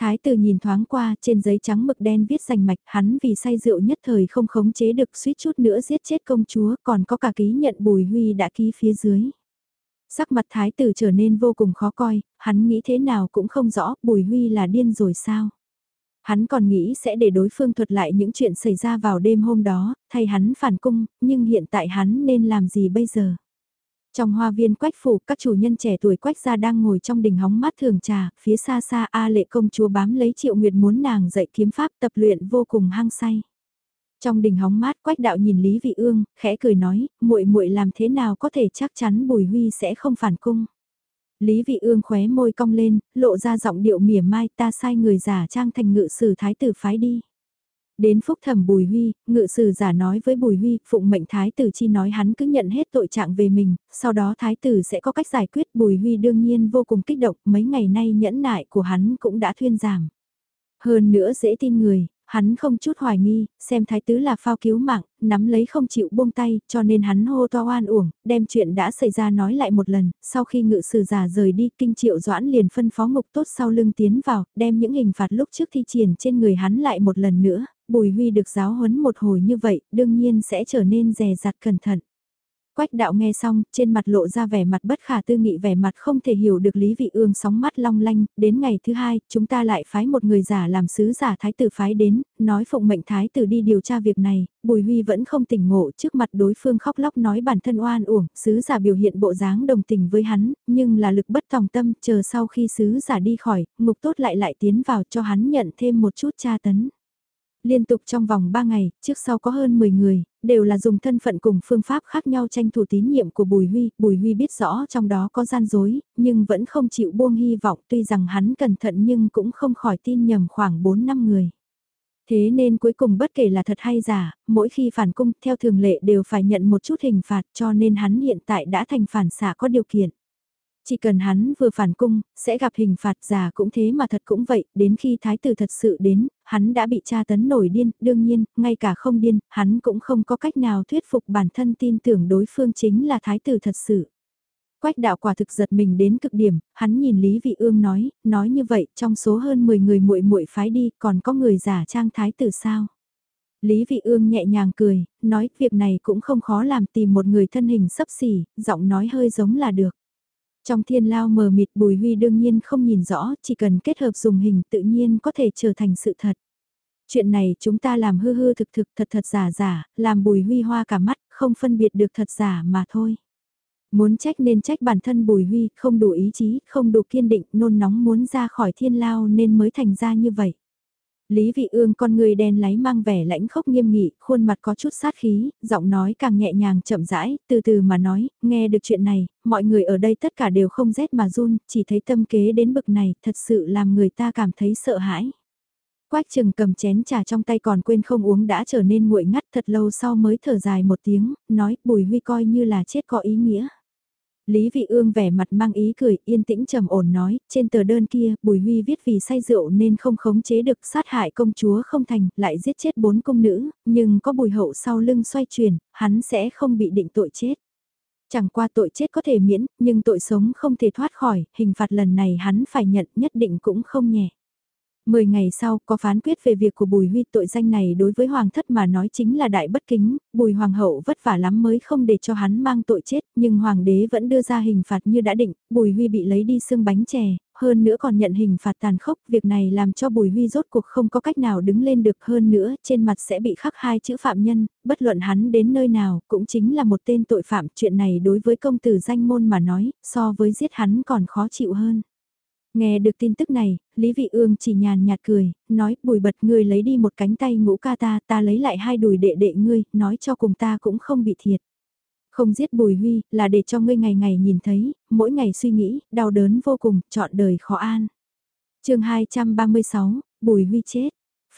Thái tử nhìn thoáng qua, trên giấy trắng mực đen viết rành mạch, hắn vì say rượu nhất thời không khống chế được suýt chút nữa giết chết công chúa, còn có cả ký nhận Bùi Huy đã ký phía dưới. Sắc mặt thái tử trở nên vô cùng khó coi, hắn nghĩ thế nào cũng không rõ, Bùi Huy là điên rồi sao. Hắn còn nghĩ sẽ để đối phương thuật lại những chuyện xảy ra vào đêm hôm đó, thay hắn phản cung, nhưng hiện tại hắn nên làm gì bây giờ? Trong hoa viên quách phủ, các chủ nhân trẻ tuổi quách gia đang ngồi trong đình hóng mát thường trà, phía xa xa A lệ công chúa bám lấy triệu nguyệt muốn nàng dạy kiếm pháp tập luyện vô cùng hăng say. Trong đình hóng mát quách đạo nhìn Lý Vị Ương, khẽ cười nói, muội muội làm thế nào có thể chắc chắn Bùi Huy sẽ không phản cung. Lý Vị Ương khóe môi cong lên, lộ ra giọng điệu mỉa mai ta sai người giả trang thành ngự sử thái tử phái đi. Đến phúc thẩm Bùi Huy, ngự sử giả nói với Bùi Huy, phụng mệnh thái tử chi nói hắn cứ nhận hết tội trạng về mình, sau đó thái tử sẽ có cách giải quyết Bùi Huy đương nhiên vô cùng kích động, mấy ngày nay nhẫn nại của hắn cũng đã thuyên giảm. Hơn nữa dễ tin người, hắn không chút hoài nghi, xem thái tứ là phao cứu mạng, nắm lấy không chịu buông tay, cho nên hắn hô to oan uổng, đem chuyện đã xảy ra nói lại một lần, sau khi ngự sử giả rời đi, kinh triệu doãn liền phân phó ngục tốt sau lưng tiến vào, đem những hình phạt lúc trước thi triển trên người hắn lại một lần nữa, Bùi Huy được giáo huấn một hồi như vậy, đương nhiên sẽ trở nên rè rặt cẩn thận. Quách đạo nghe xong, trên mặt lộ ra vẻ mặt bất khả tư nghị vẻ mặt không thể hiểu được Lý Vị Ương sóng mắt long lanh, đến ngày thứ hai, chúng ta lại phái một người giả làm sứ giả thái tử phái đến, nói phụng mệnh thái tử đi điều tra việc này, Bùi Huy vẫn không tỉnh ngộ trước mặt đối phương khóc lóc nói bản thân oan uổng, sứ giả biểu hiện bộ dáng đồng tình với hắn, nhưng là lực bất tòng tâm, chờ sau khi sứ giả đi khỏi, ngục tốt lại lại tiến vào cho hắn nhận thêm một chút tra tấn liên tục trong vòng 3 ngày, trước sau có hơn 10 người, đều là dùng thân phận cùng phương pháp khác nhau tranh thủ tín nhiệm của Bùi Huy. Bùi Huy biết rõ trong đó có gian dối, nhưng vẫn không chịu buông hy vọng tuy rằng hắn cẩn thận nhưng cũng không khỏi tin nhầm khoảng 4 năm người. Thế nên cuối cùng bất kể là thật hay giả, mỗi khi phản cung theo thường lệ đều phải nhận một chút hình phạt cho nên hắn hiện tại đã thành phản xạ có điều kiện. Chỉ cần hắn vừa phản cung, sẽ gặp hình phạt già cũng thế mà thật cũng vậy, đến khi thái tử thật sự đến, hắn đã bị tra tấn nổi điên, đương nhiên, ngay cả không điên, hắn cũng không có cách nào thuyết phục bản thân tin tưởng đối phương chính là thái tử thật sự. Quách đạo quả thực giật mình đến cực điểm, hắn nhìn Lý Vị Ương nói, nói như vậy, trong số hơn 10 người muội muội phái đi, còn có người giả trang thái tử sao? Lý Vị Ương nhẹ nhàng cười, nói, việc này cũng không khó làm tìm một người thân hình sấp xỉ, giọng nói hơi giống là được. Trong thiên lao mờ mịt Bùi Huy đương nhiên không nhìn rõ, chỉ cần kết hợp dùng hình tự nhiên có thể trở thành sự thật. Chuyện này chúng ta làm hư hư thực thực thật thật giả giả, làm Bùi Huy hoa cả mắt, không phân biệt được thật giả mà thôi. Muốn trách nên trách bản thân Bùi Huy, không đủ ý chí, không đủ kiên định, nôn nóng muốn ra khỏi thiên lao nên mới thành ra như vậy. Lý Vị Ương con người đen láy mang vẻ lãnh khốc nghiêm nghị, khuôn mặt có chút sát khí, giọng nói càng nhẹ nhàng chậm rãi, từ từ mà nói, nghe được chuyện này, mọi người ở đây tất cả đều không rét mà run, chỉ thấy tâm kế đến bực này, thật sự làm người ta cảm thấy sợ hãi. Quách trừng cầm chén trà trong tay còn quên không uống đã trở nên nguội ngắt thật lâu sau mới thở dài một tiếng, nói bùi huy coi như là chết có ý nghĩa. Lý Vị Ương vẻ mặt mang ý cười, yên tĩnh trầm ổn nói, trên tờ đơn kia, Bùi Huy viết vì say rượu nên không khống chế được sát hại công chúa không thành, lại giết chết bốn công nữ, nhưng có Bùi Hậu sau lưng xoay chuyển, hắn sẽ không bị định tội chết. Chẳng qua tội chết có thể miễn, nhưng tội sống không thể thoát khỏi, hình phạt lần này hắn phải nhận nhất định cũng không nhẹ. Mười ngày sau, có phán quyết về việc của Bùi Huy tội danh này đối với Hoàng thất mà nói chính là đại bất kính, Bùi Hoàng hậu vất vả lắm mới không để cho hắn mang tội chết, nhưng Hoàng đế vẫn đưa ra hình phạt như đã định, Bùi Huy bị lấy đi xương bánh chè, hơn nữa còn nhận hình phạt tàn khốc, việc này làm cho Bùi Huy rốt cuộc không có cách nào đứng lên được hơn nữa, trên mặt sẽ bị khắc hai chữ phạm nhân, bất luận hắn đến nơi nào, cũng chính là một tên tội phạm, chuyện này đối với công tử danh môn mà nói, so với giết hắn còn khó chịu hơn. Nghe được tin tức này, Lý Vị Ương chỉ nhàn nhạt cười, nói bùi bật ngươi lấy đi một cánh tay ngũ ca ta, ta lấy lại hai đùi đệ đệ ngươi, nói cho cùng ta cũng không bị thiệt. Không giết bùi huy, là để cho ngươi ngày ngày nhìn thấy, mỗi ngày suy nghĩ, đau đớn vô cùng, chọn đời khó an. chương 236, bùi huy chết.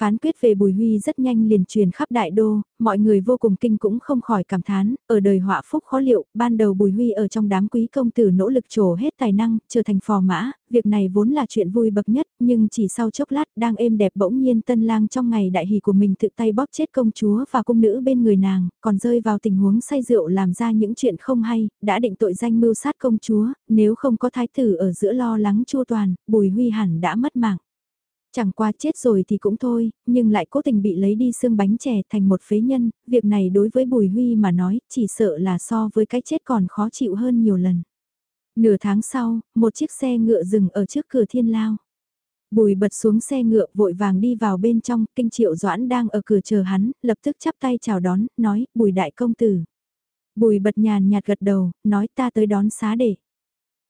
Phán quyết về Bùi Huy rất nhanh liền truyền khắp đại đô, mọi người vô cùng kinh cũng không khỏi cảm thán, ở đời họa phúc khó liệu, ban đầu Bùi Huy ở trong đám quý công tử nỗ lực trổ hết tài năng, trở thành phò mã, việc này vốn là chuyện vui bậc nhất, nhưng chỉ sau chốc lát đang êm đẹp bỗng nhiên tân lang trong ngày đại hỷ của mình tự tay bóp chết công chúa và cung nữ bên người nàng, còn rơi vào tình huống say rượu làm ra những chuyện không hay, đã định tội danh mưu sát công chúa, nếu không có thái tử ở giữa lo lắng chua toàn, Bùi Huy hẳn đã mất mạng. Chẳng qua chết rồi thì cũng thôi, nhưng lại cố tình bị lấy đi xương bánh chè thành một phế nhân, việc này đối với Bùi Huy mà nói, chỉ sợ là so với cái chết còn khó chịu hơn nhiều lần. Nửa tháng sau, một chiếc xe ngựa dừng ở trước cửa thiên lao. Bùi bật xuống xe ngựa vội vàng đi vào bên trong, kinh triệu doãn đang ở cửa chờ hắn, lập tức chắp tay chào đón, nói, bùi đại công tử. Bùi bật nhàn nhạt gật đầu, nói ta tới đón xá để.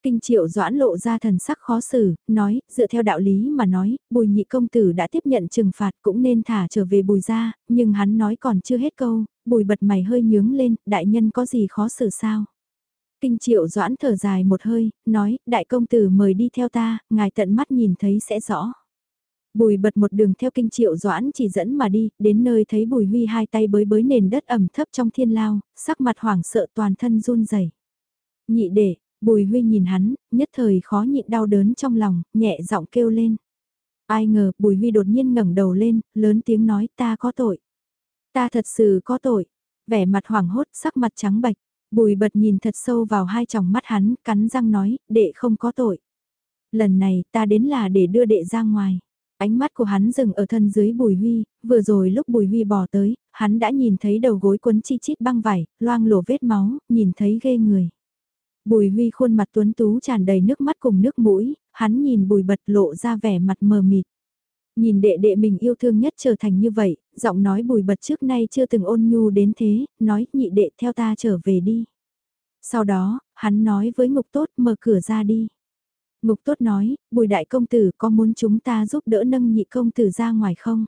Kinh triệu doãn lộ ra thần sắc khó xử, nói, dựa theo đạo lý mà nói, bùi nhị công tử đã tiếp nhận trừng phạt cũng nên thả trở về bùi ra, nhưng hắn nói còn chưa hết câu, bùi bật mày hơi nhướng lên, đại nhân có gì khó xử sao? Kinh triệu doãn thở dài một hơi, nói, đại công tử mời đi theo ta, ngài tận mắt nhìn thấy sẽ rõ. Bùi bật một đường theo kinh triệu doãn chỉ dẫn mà đi, đến nơi thấy bùi huy hai tay bới bới nền đất ẩm thấp trong thiên lao, sắc mặt hoảng sợ toàn thân run rẩy Nhị để, Bùi Huy nhìn hắn, nhất thời khó nhịn đau đớn trong lòng, nhẹ giọng kêu lên. Ai ngờ, Bùi Huy đột nhiên ngẩng đầu lên, lớn tiếng nói ta có tội. Ta thật sự có tội. Vẻ mặt hoảng hốt, sắc mặt trắng bạch. Bùi bật nhìn thật sâu vào hai tròng mắt hắn, cắn răng nói, đệ không có tội. Lần này ta đến là để đưa đệ ra ngoài. Ánh mắt của hắn dừng ở thân dưới Bùi Huy, vừa rồi lúc Bùi Huy bỏ tới, hắn đã nhìn thấy đầu gối quấn chi chít băng vải, loang lổ vết máu, nhìn thấy ghê người. Bùi Huy khuôn mặt tuấn tú tràn đầy nước mắt cùng nước mũi, hắn nhìn bùi bật lộ ra vẻ mặt mờ mịt. Nhìn đệ đệ mình yêu thương nhất trở thành như vậy, giọng nói bùi bật trước nay chưa từng ôn nhu đến thế, nói nhị đệ theo ta trở về đi. Sau đó, hắn nói với ngục tốt mở cửa ra đi. Ngục tốt nói, bùi đại công tử có muốn chúng ta giúp đỡ nâng nhị công tử ra ngoài không?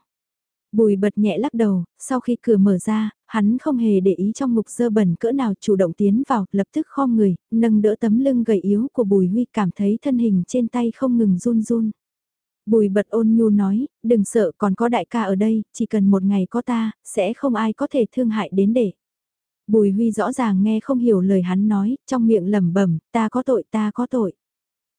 Bùi bật nhẹ lắc đầu, sau khi cửa mở ra, hắn không hề để ý trong ngục dơ bẩn cỡ nào chủ động tiến vào, lập tức khom người, nâng đỡ tấm lưng gầy yếu của bùi huy cảm thấy thân hình trên tay không ngừng run run. Bùi bật ôn nhu nói, đừng sợ còn có đại ca ở đây, chỉ cần một ngày có ta, sẽ không ai có thể thương hại đến để. Bùi huy rõ ràng nghe không hiểu lời hắn nói, trong miệng lẩm bẩm, ta có tội ta có tội.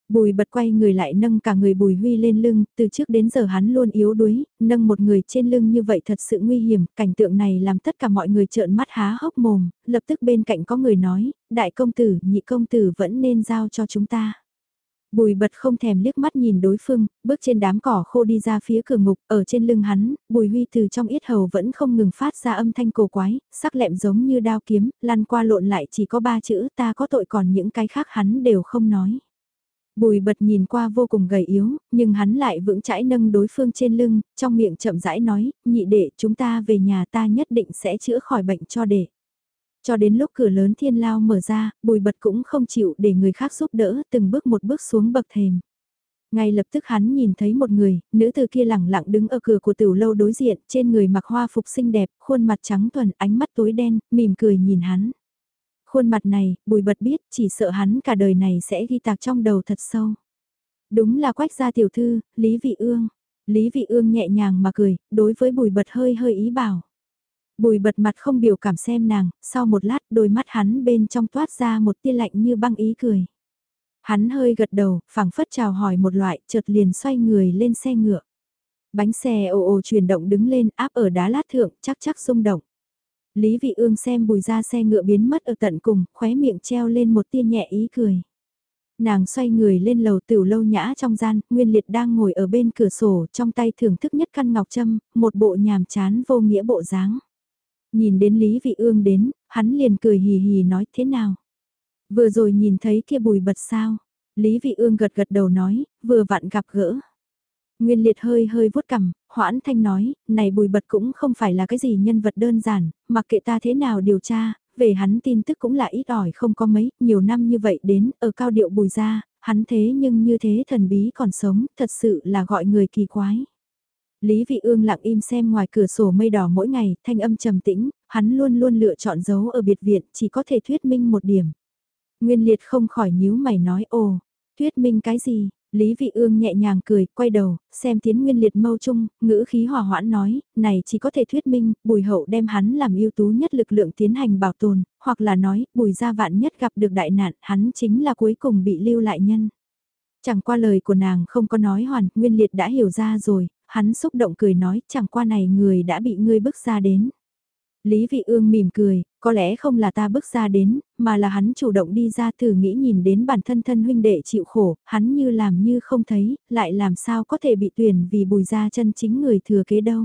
Bùi bật quay người lại nâng cả người bùi huy lên lưng, từ trước đến giờ hắn luôn yếu đuối, nâng một người trên lưng như vậy thật sự nguy hiểm, cảnh tượng này làm tất cả mọi người trợn mắt há hốc mồm, lập tức bên cạnh có người nói, đại công tử, nhị công tử vẫn nên giao cho chúng ta. Bùi bật không thèm liếc mắt nhìn đối phương, bước trên đám cỏ khô đi ra phía cửa ngục, ở trên lưng hắn, bùi huy từ trong yết hầu vẫn không ngừng phát ra âm thanh cổ quái, sắc lẹm giống như đao kiếm, lăn qua lộn lại chỉ có ba chữ ta có tội còn những cái khác hắn đều không nói. Bùi bật nhìn qua vô cùng gầy yếu, nhưng hắn lại vững chãi nâng đối phương trên lưng, trong miệng chậm rãi nói, nhị đệ chúng ta về nhà ta nhất định sẽ chữa khỏi bệnh cho đệ. Cho đến lúc cửa lớn thiên lao mở ra, bùi bật cũng không chịu để người khác giúp đỡ, từng bước một bước xuống bậc thềm. Ngay lập tức hắn nhìn thấy một người, nữ từ kia lẳng lặng đứng ở cửa của tiểu lâu đối diện, trên người mặc hoa phục xinh đẹp, khuôn mặt trắng thuần, ánh mắt tối đen, mỉm cười nhìn hắn. Khuôn mặt này, bùi bật biết, chỉ sợ hắn cả đời này sẽ ghi tạc trong đầu thật sâu. Đúng là quách gia tiểu thư, Lý Vị Ương. Lý Vị Ương nhẹ nhàng mà cười, đối với bùi bật hơi hơi ý bảo. Bùi bật mặt không biểu cảm xem nàng, sau một lát đôi mắt hắn bên trong toát ra một tia lạnh như băng ý cười. Hắn hơi gật đầu, phảng phất chào hỏi một loại, chợt liền xoay người lên xe ngựa. Bánh xe ồ ồ chuyển động đứng lên áp ở đá lát thượng, chắc chắc rung động. Lý Vị Ương xem bùi ra xe ngựa biến mất ở tận cùng, khóe miệng treo lên một tia nhẹ ý cười. Nàng xoay người lên lầu tiểu lâu nhã trong gian, Nguyên Liệt đang ngồi ở bên cửa sổ trong tay thưởng thức nhất căn ngọc châm, một bộ nhàm chán vô nghĩa bộ dáng. Nhìn đến Lý Vị Ương đến, hắn liền cười hì hì nói thế nào. Vừa rồi nhìn thấy kia bùi bật sao. Lý Vị Ương gật gật đầu nói, vừa vặn gặp gỡ. Nguyên liệt hơi hơi vuốt cằm, hoãn thanh nói, này bùi bật cũng không phải là cái gì nhân vật đơn giản, mặc kệ ta thế nào điều tra, về hắn tin tức cũng là ít ỏi không có mấy, nhiều năm như vậy đến, ở cao điệu bùi ra, hắn thế nhưng như thế thần bí còn sống, thật sự là gọi người kỳ quái. Lý Vị Ương lặng im xem ngoài cửa sổ mây đỏ mỗi ngày, thanh âm trầm tĩnh, hắn luôn luôn lựa chọn giấu ở biệt viện, chỉ có thể thuyết minh một điểm. Nguyên Liệt không khỏi nhíu mày nói ồ, thuyết minh cái gì? Lý Vị Ương nhẹ nhàng cười, quay đầu, xem tiến Nguyên Liệt mâu chung, ngữ khí hòa hoãn nói, này chỉ có thể thuyết minh, bùi hậu đem hắn làm ưu tú nhất lực lượng tiến hành bảo tồn, hoặc là nói, bùi gia vạn nhất gặp được đại nạn, hắn chính là cuối cùng bị lưu lại nhân. Chẳng qua lời của nàng không có nói hoàn, Nguyên Liệt đã hiểu ra rồi, hắn xúc động cười nói chẳng qua này người đã bị ngươi bức ra đến. Lý Vị Ương mỉm cười, có lẽ không là ta bước ra đến, mà là hắn chủ động đi ra thử nghĩ nhìn đến bản thân thân huynh đệ chịu khổ, hắn như làm như không thấy, lại làm sao có thể bị tuyển vì bùi ra chân chính người thừa kế đâu.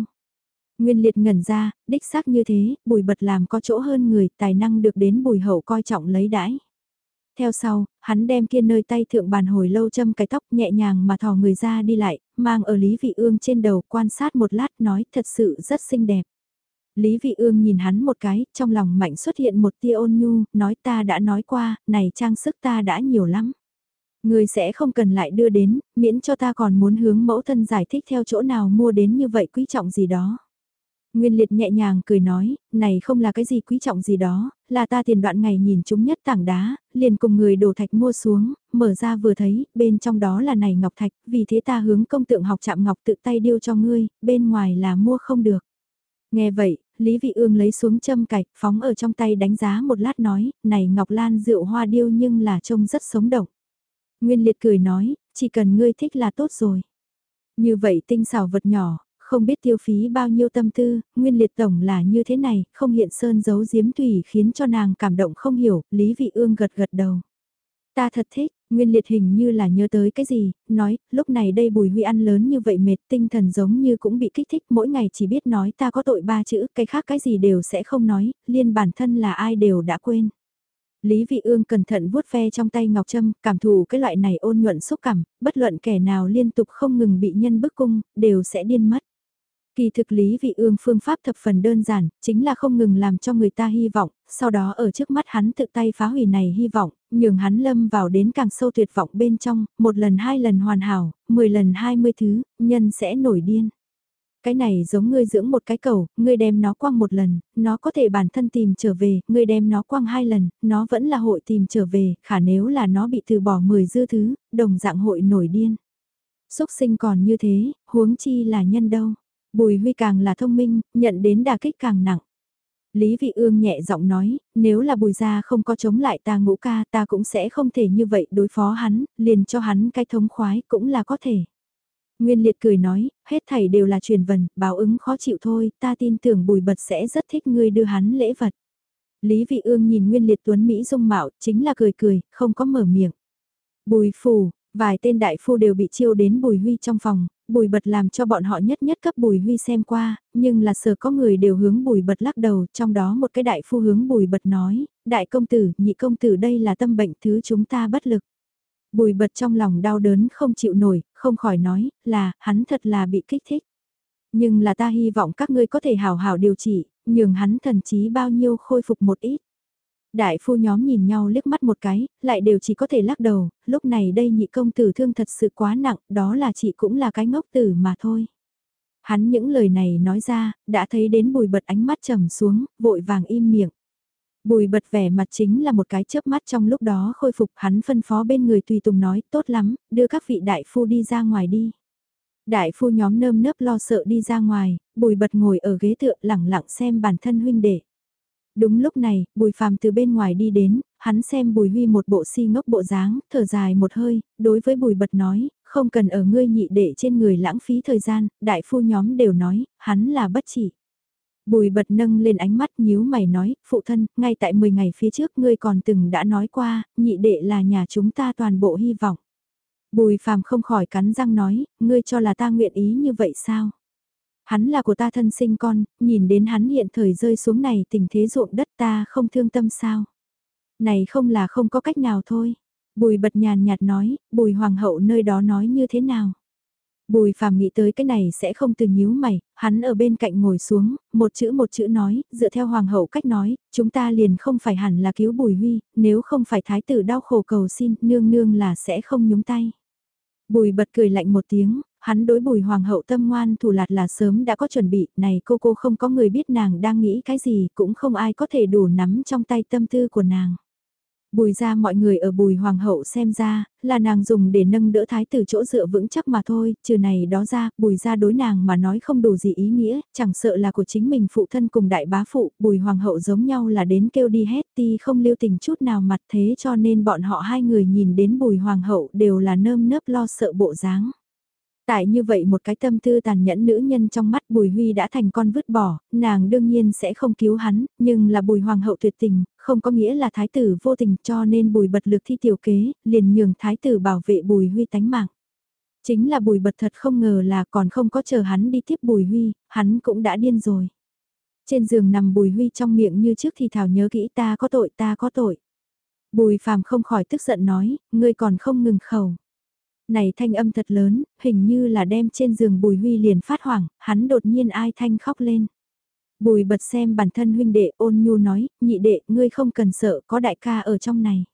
Nguyên liệt ngẩn ra, đích xác như thế, bùi bật làm có chỗ hơn người, tài năng được đến bùi hậu coi trọng lấy đãi. Theo sau, hắn đem kia nơi tay thượng bàn hồi lâu châm cái tóc nhẹ nhàng mà thò người ra đi lại, mang ở Lý Vị Ương trên đầu quan sát một lát nói thật sự rất xinh đẹp. Lý Vị Ương nhìn hắn một cái, trong lòng mạnh xuất hiện một tia ôn nhu, nói ta đã nói qua, này trang sức ta đã nhiều lắm. Người sẽ không cần lại đưa đến, miễn cho ta còn muốn hướng mẫu thân giải thích theo chỗ nào mua đến như vậy quý trọng gì đó. Nguyên liệt nhẹ nhàng cười nói, này không là cái gì quý trọng gì đó, là ta tiền đoạn ngày nhìn chúng nhất tảng đá, liền cùng người đổ thạch mua xuống, mở ra vừa thấy, bên trong đó là này ngọc thạch, vì thế ta hướng công tượng học chạm ngọc tự tay điêu cho ngươi, bên ngoài là mua không được. Nghe vậy, Lý Vị Ương lấy xuống châm cạch, phóng ở trong tay đánh giá một lát nói, này Ngọc Lan rượu hoa điêu nhưng là trông rất sống động. Nguyên Liệt cười nói, chỉ cần ngươi thích là tốt rồi. Như vậy tinh xảo vật nhỏ, không biết tiêu phí bao nhiêu tâm tư, Nguyên Liệt Tổng là như thế này, không hiện sơn giấu giếm tùy khiến cho nàng cảm động không hiểu, Lý Vị Ương gật gật đầu. Ta thật thích, Nguyên liệt hình như là nhớ tới cái gì, nói, lúc này đây bùi huy ăn lớn như vậy mệt, tinh thần giống như cũng bị kích thích, mỗi ngày chỉ biết nói ta có tội ba chữ, cái khác cái gì đều sẽ không nói, liên bản thân là ai đều đã quên. Lý Vị Ương cẩn thận vuốt ve trong tay Ngọc Trâm, cảm thụ cái loại này ôn nhuận xúc cảm, bất luận kẻ nào liên tục không ngừng bị nhân bức cung, đều sẽ điên mất. Kỳ thực lý vị ương phương pháp thập phần đơn giản, chính là không ngừng làm cho người ta hy vọng, sau đó ở trước mắt hắn tự tay phá hủy này hy vọng, nhường hắn lâm vào đến càng sâu tuyệt vọng bên trong, một lần hai lần hoàn hảo, mười lần hai mươi thứ, nhân sẽ nổi điên. Cái này giống ngươi dưỡng một cái cầu, ngươi đem nó quăng một lần, nó có thể bản thân tìm trở về, ngươi đem nó quăng hai lần, nó vẫn là hội tìm trở về, khả nếu là nó bị từ bỏ mười dư thứ, đồng dạng hội nổi điên. Xúc sinh còn như thế, huống chi là nhân đâu. Bùi Huy càng là thông minh, nhận đến đà kích càng nặng. Lý Vị Ương nhẹ giọng nói, nếu là bùi gia không có chống lại ta ngũ ca ta cũng sẽ không thể như vậy đối phó hắn, liền cho hắn cái thống khoái cũng là có thể. Nguyên liệt cười nói, hết thảy đều là truyền vần, báo ứng khó chịu thôi, ta tin tưởng bùi bật sẽ rất thích ngươi đưa hắn lễ vật. Lý Vị Ương nhìn Nguyên liệt tuấn Mỹ dung mạo, chính là cười cười, không có mở miệng. Bùi phủ, vài tên đại phu đều bị chiêu đến bùi huy trong phòng, bùi bật làm cho bọn họ nhất nhất cấp bùi huy xem qua, nhưng là sở có người đều hướng bùi bật lắc đầu, trong đó một cái đại phu hướng bùi bật nói, đại công tử, nhị công tử đây là tâm bệnh thứ chúng ta bất lực. Bùi bật trong lòng đau đớn không chịu nổi, không khỏi nói, là, hắn thật là bị kích thích. Nhưng là ta hy vọng các ngươi có thể hào hào điều trị, nhường hắn thần trí bao nhiêu khôi phục một ít. Đại phu nhóm nhìn nhau liếc mắt một cái, lại đều chỉ có thể lắc đầu, lúc này đây nhị công tử thương thật sự quá nặng, đó là chị cũng là cái ngốc tử mà thôi. Hắn những lời này nói ra, đã thấy đến bùi bật ánh mắt trầm xuống, vội vàng im miệng. Bùi bật vẻ mặt chính là một cái chớp mắt trong lúc đó khôi phục hắn phân phó bên người tùy tùng nói tốt lắm, đưa các vị đại phu đi ra ngoài đi. Đại phu nhóm nơm nớp lo sợ đi ra ngoài, bùi bật ngồi ở ghế tựa lẳng lặng xem bản thân huynh đệ. Đúng lúc này, bùi phàm từ bên ngoài đi đến, hắn xem bùi huy một bộ si ngốc bộ dáng, thở dài một hơi, đối với bùi bật nói, không cần ở ngươi nhị đệ trên người lãng phí thời gian, đại phu nhóm đều nói, hắn là bất chỉ. Bùi bật nâng lên ánh mắt nhíu mày nói, phụ thân, ngay tại 10 ngày phía trước ngươi còn từng đã nói qua, nhị đệ là nhà chúng ta toàn bộ hy vọng. Bùi phàm không khỏi cắn răng nói, ngươi cho là ta nguyện ý như vậy sao? Hắn là của ta thân sinh con, nhìn đến hắn hiện thời rơi xuống này tình thế ruộng đất ta không thương tâm sao? Này không là không có cách nào thôi. Bùi bật nhàn nhạt nói, bùi hoàng hậu nơi đó nói như thế nào? Bùi phàm nghĩ tới cái này sẽ không từ nhíu mày, hắn ở bên cạnh ngồi xuống, một chữ một chữ nói, dựa theo hoàng hậu cách nói, chúng ta liền không phải hẳn là cứu bùi huy, nếu không phải thái tử đau khổ cầu xin, nương nương là sẽ không nhúng tay. Bùi bật cười lạnh một tiếng, hắn đối bùi hoàng hậu tâm ngoan thủ lạt là sớm đã có chuẩn bị, này cô cô không có người biết nàng đang nghĩ cái gì, cũng không ai có thể đủ nắm trong tay tâm tư của nàng. Bùi ra mọi người ở bùi hoàng hậu xem ra, là nàng dùng để nâng đỡ thái tử chỗ dựa vững chắc mà thôi, trừ này đó ra, bùi ra đối nàng mà nói không đủ gì ý nghĩa, chẳng sợ là của chính mình phụ thân cùng đại bá phụ, bùi hoàng hậu giống nhau là đến kêu đi hết ti không lưu tình chút nào mặt thế cho nên bọn họ hai người nhìn đến bùi hoàng hậu đều là nơm nớp lo sợ bộ dáng. Tại như vậy một cái tâm tư tàn nhẫn nữ nhân trong mắt Bùi Huy đã thành con vứt bỏ, nàng đương nhiên sẽ không cứu hắn, nhưng là Bùi Hoàng hậu tuyệt tình, không có nghĩa là thái tử vô tình cho nên Bùi bật lực thi tiểu kế, liền nhường thái tử bảo vệ Bùi Huy tánh mạng. Chính là Bùi bật thật không ngờ là còn không có chờ hắn đi tiếp Bùi Huy, hắn cũng đã điên rồi. Trên giường nằm Bùi Huy trong miệng như trước thì thảo nhớ kỹ ta có tội ta có tội. Bùi phàm không khỏi tức giận nói, ngươi còn không ngừng khẩu này thanh âm thật lớn, hình như là đem trên giường Bùi Huy liền phát hoảng, hắn đột nhiên ai thanh khóc lên. Bùi bật xem bản thân huynh đệ ôn nhu nói, nhị đệ, ngươi không cần sợ, có đại ca ở trong này.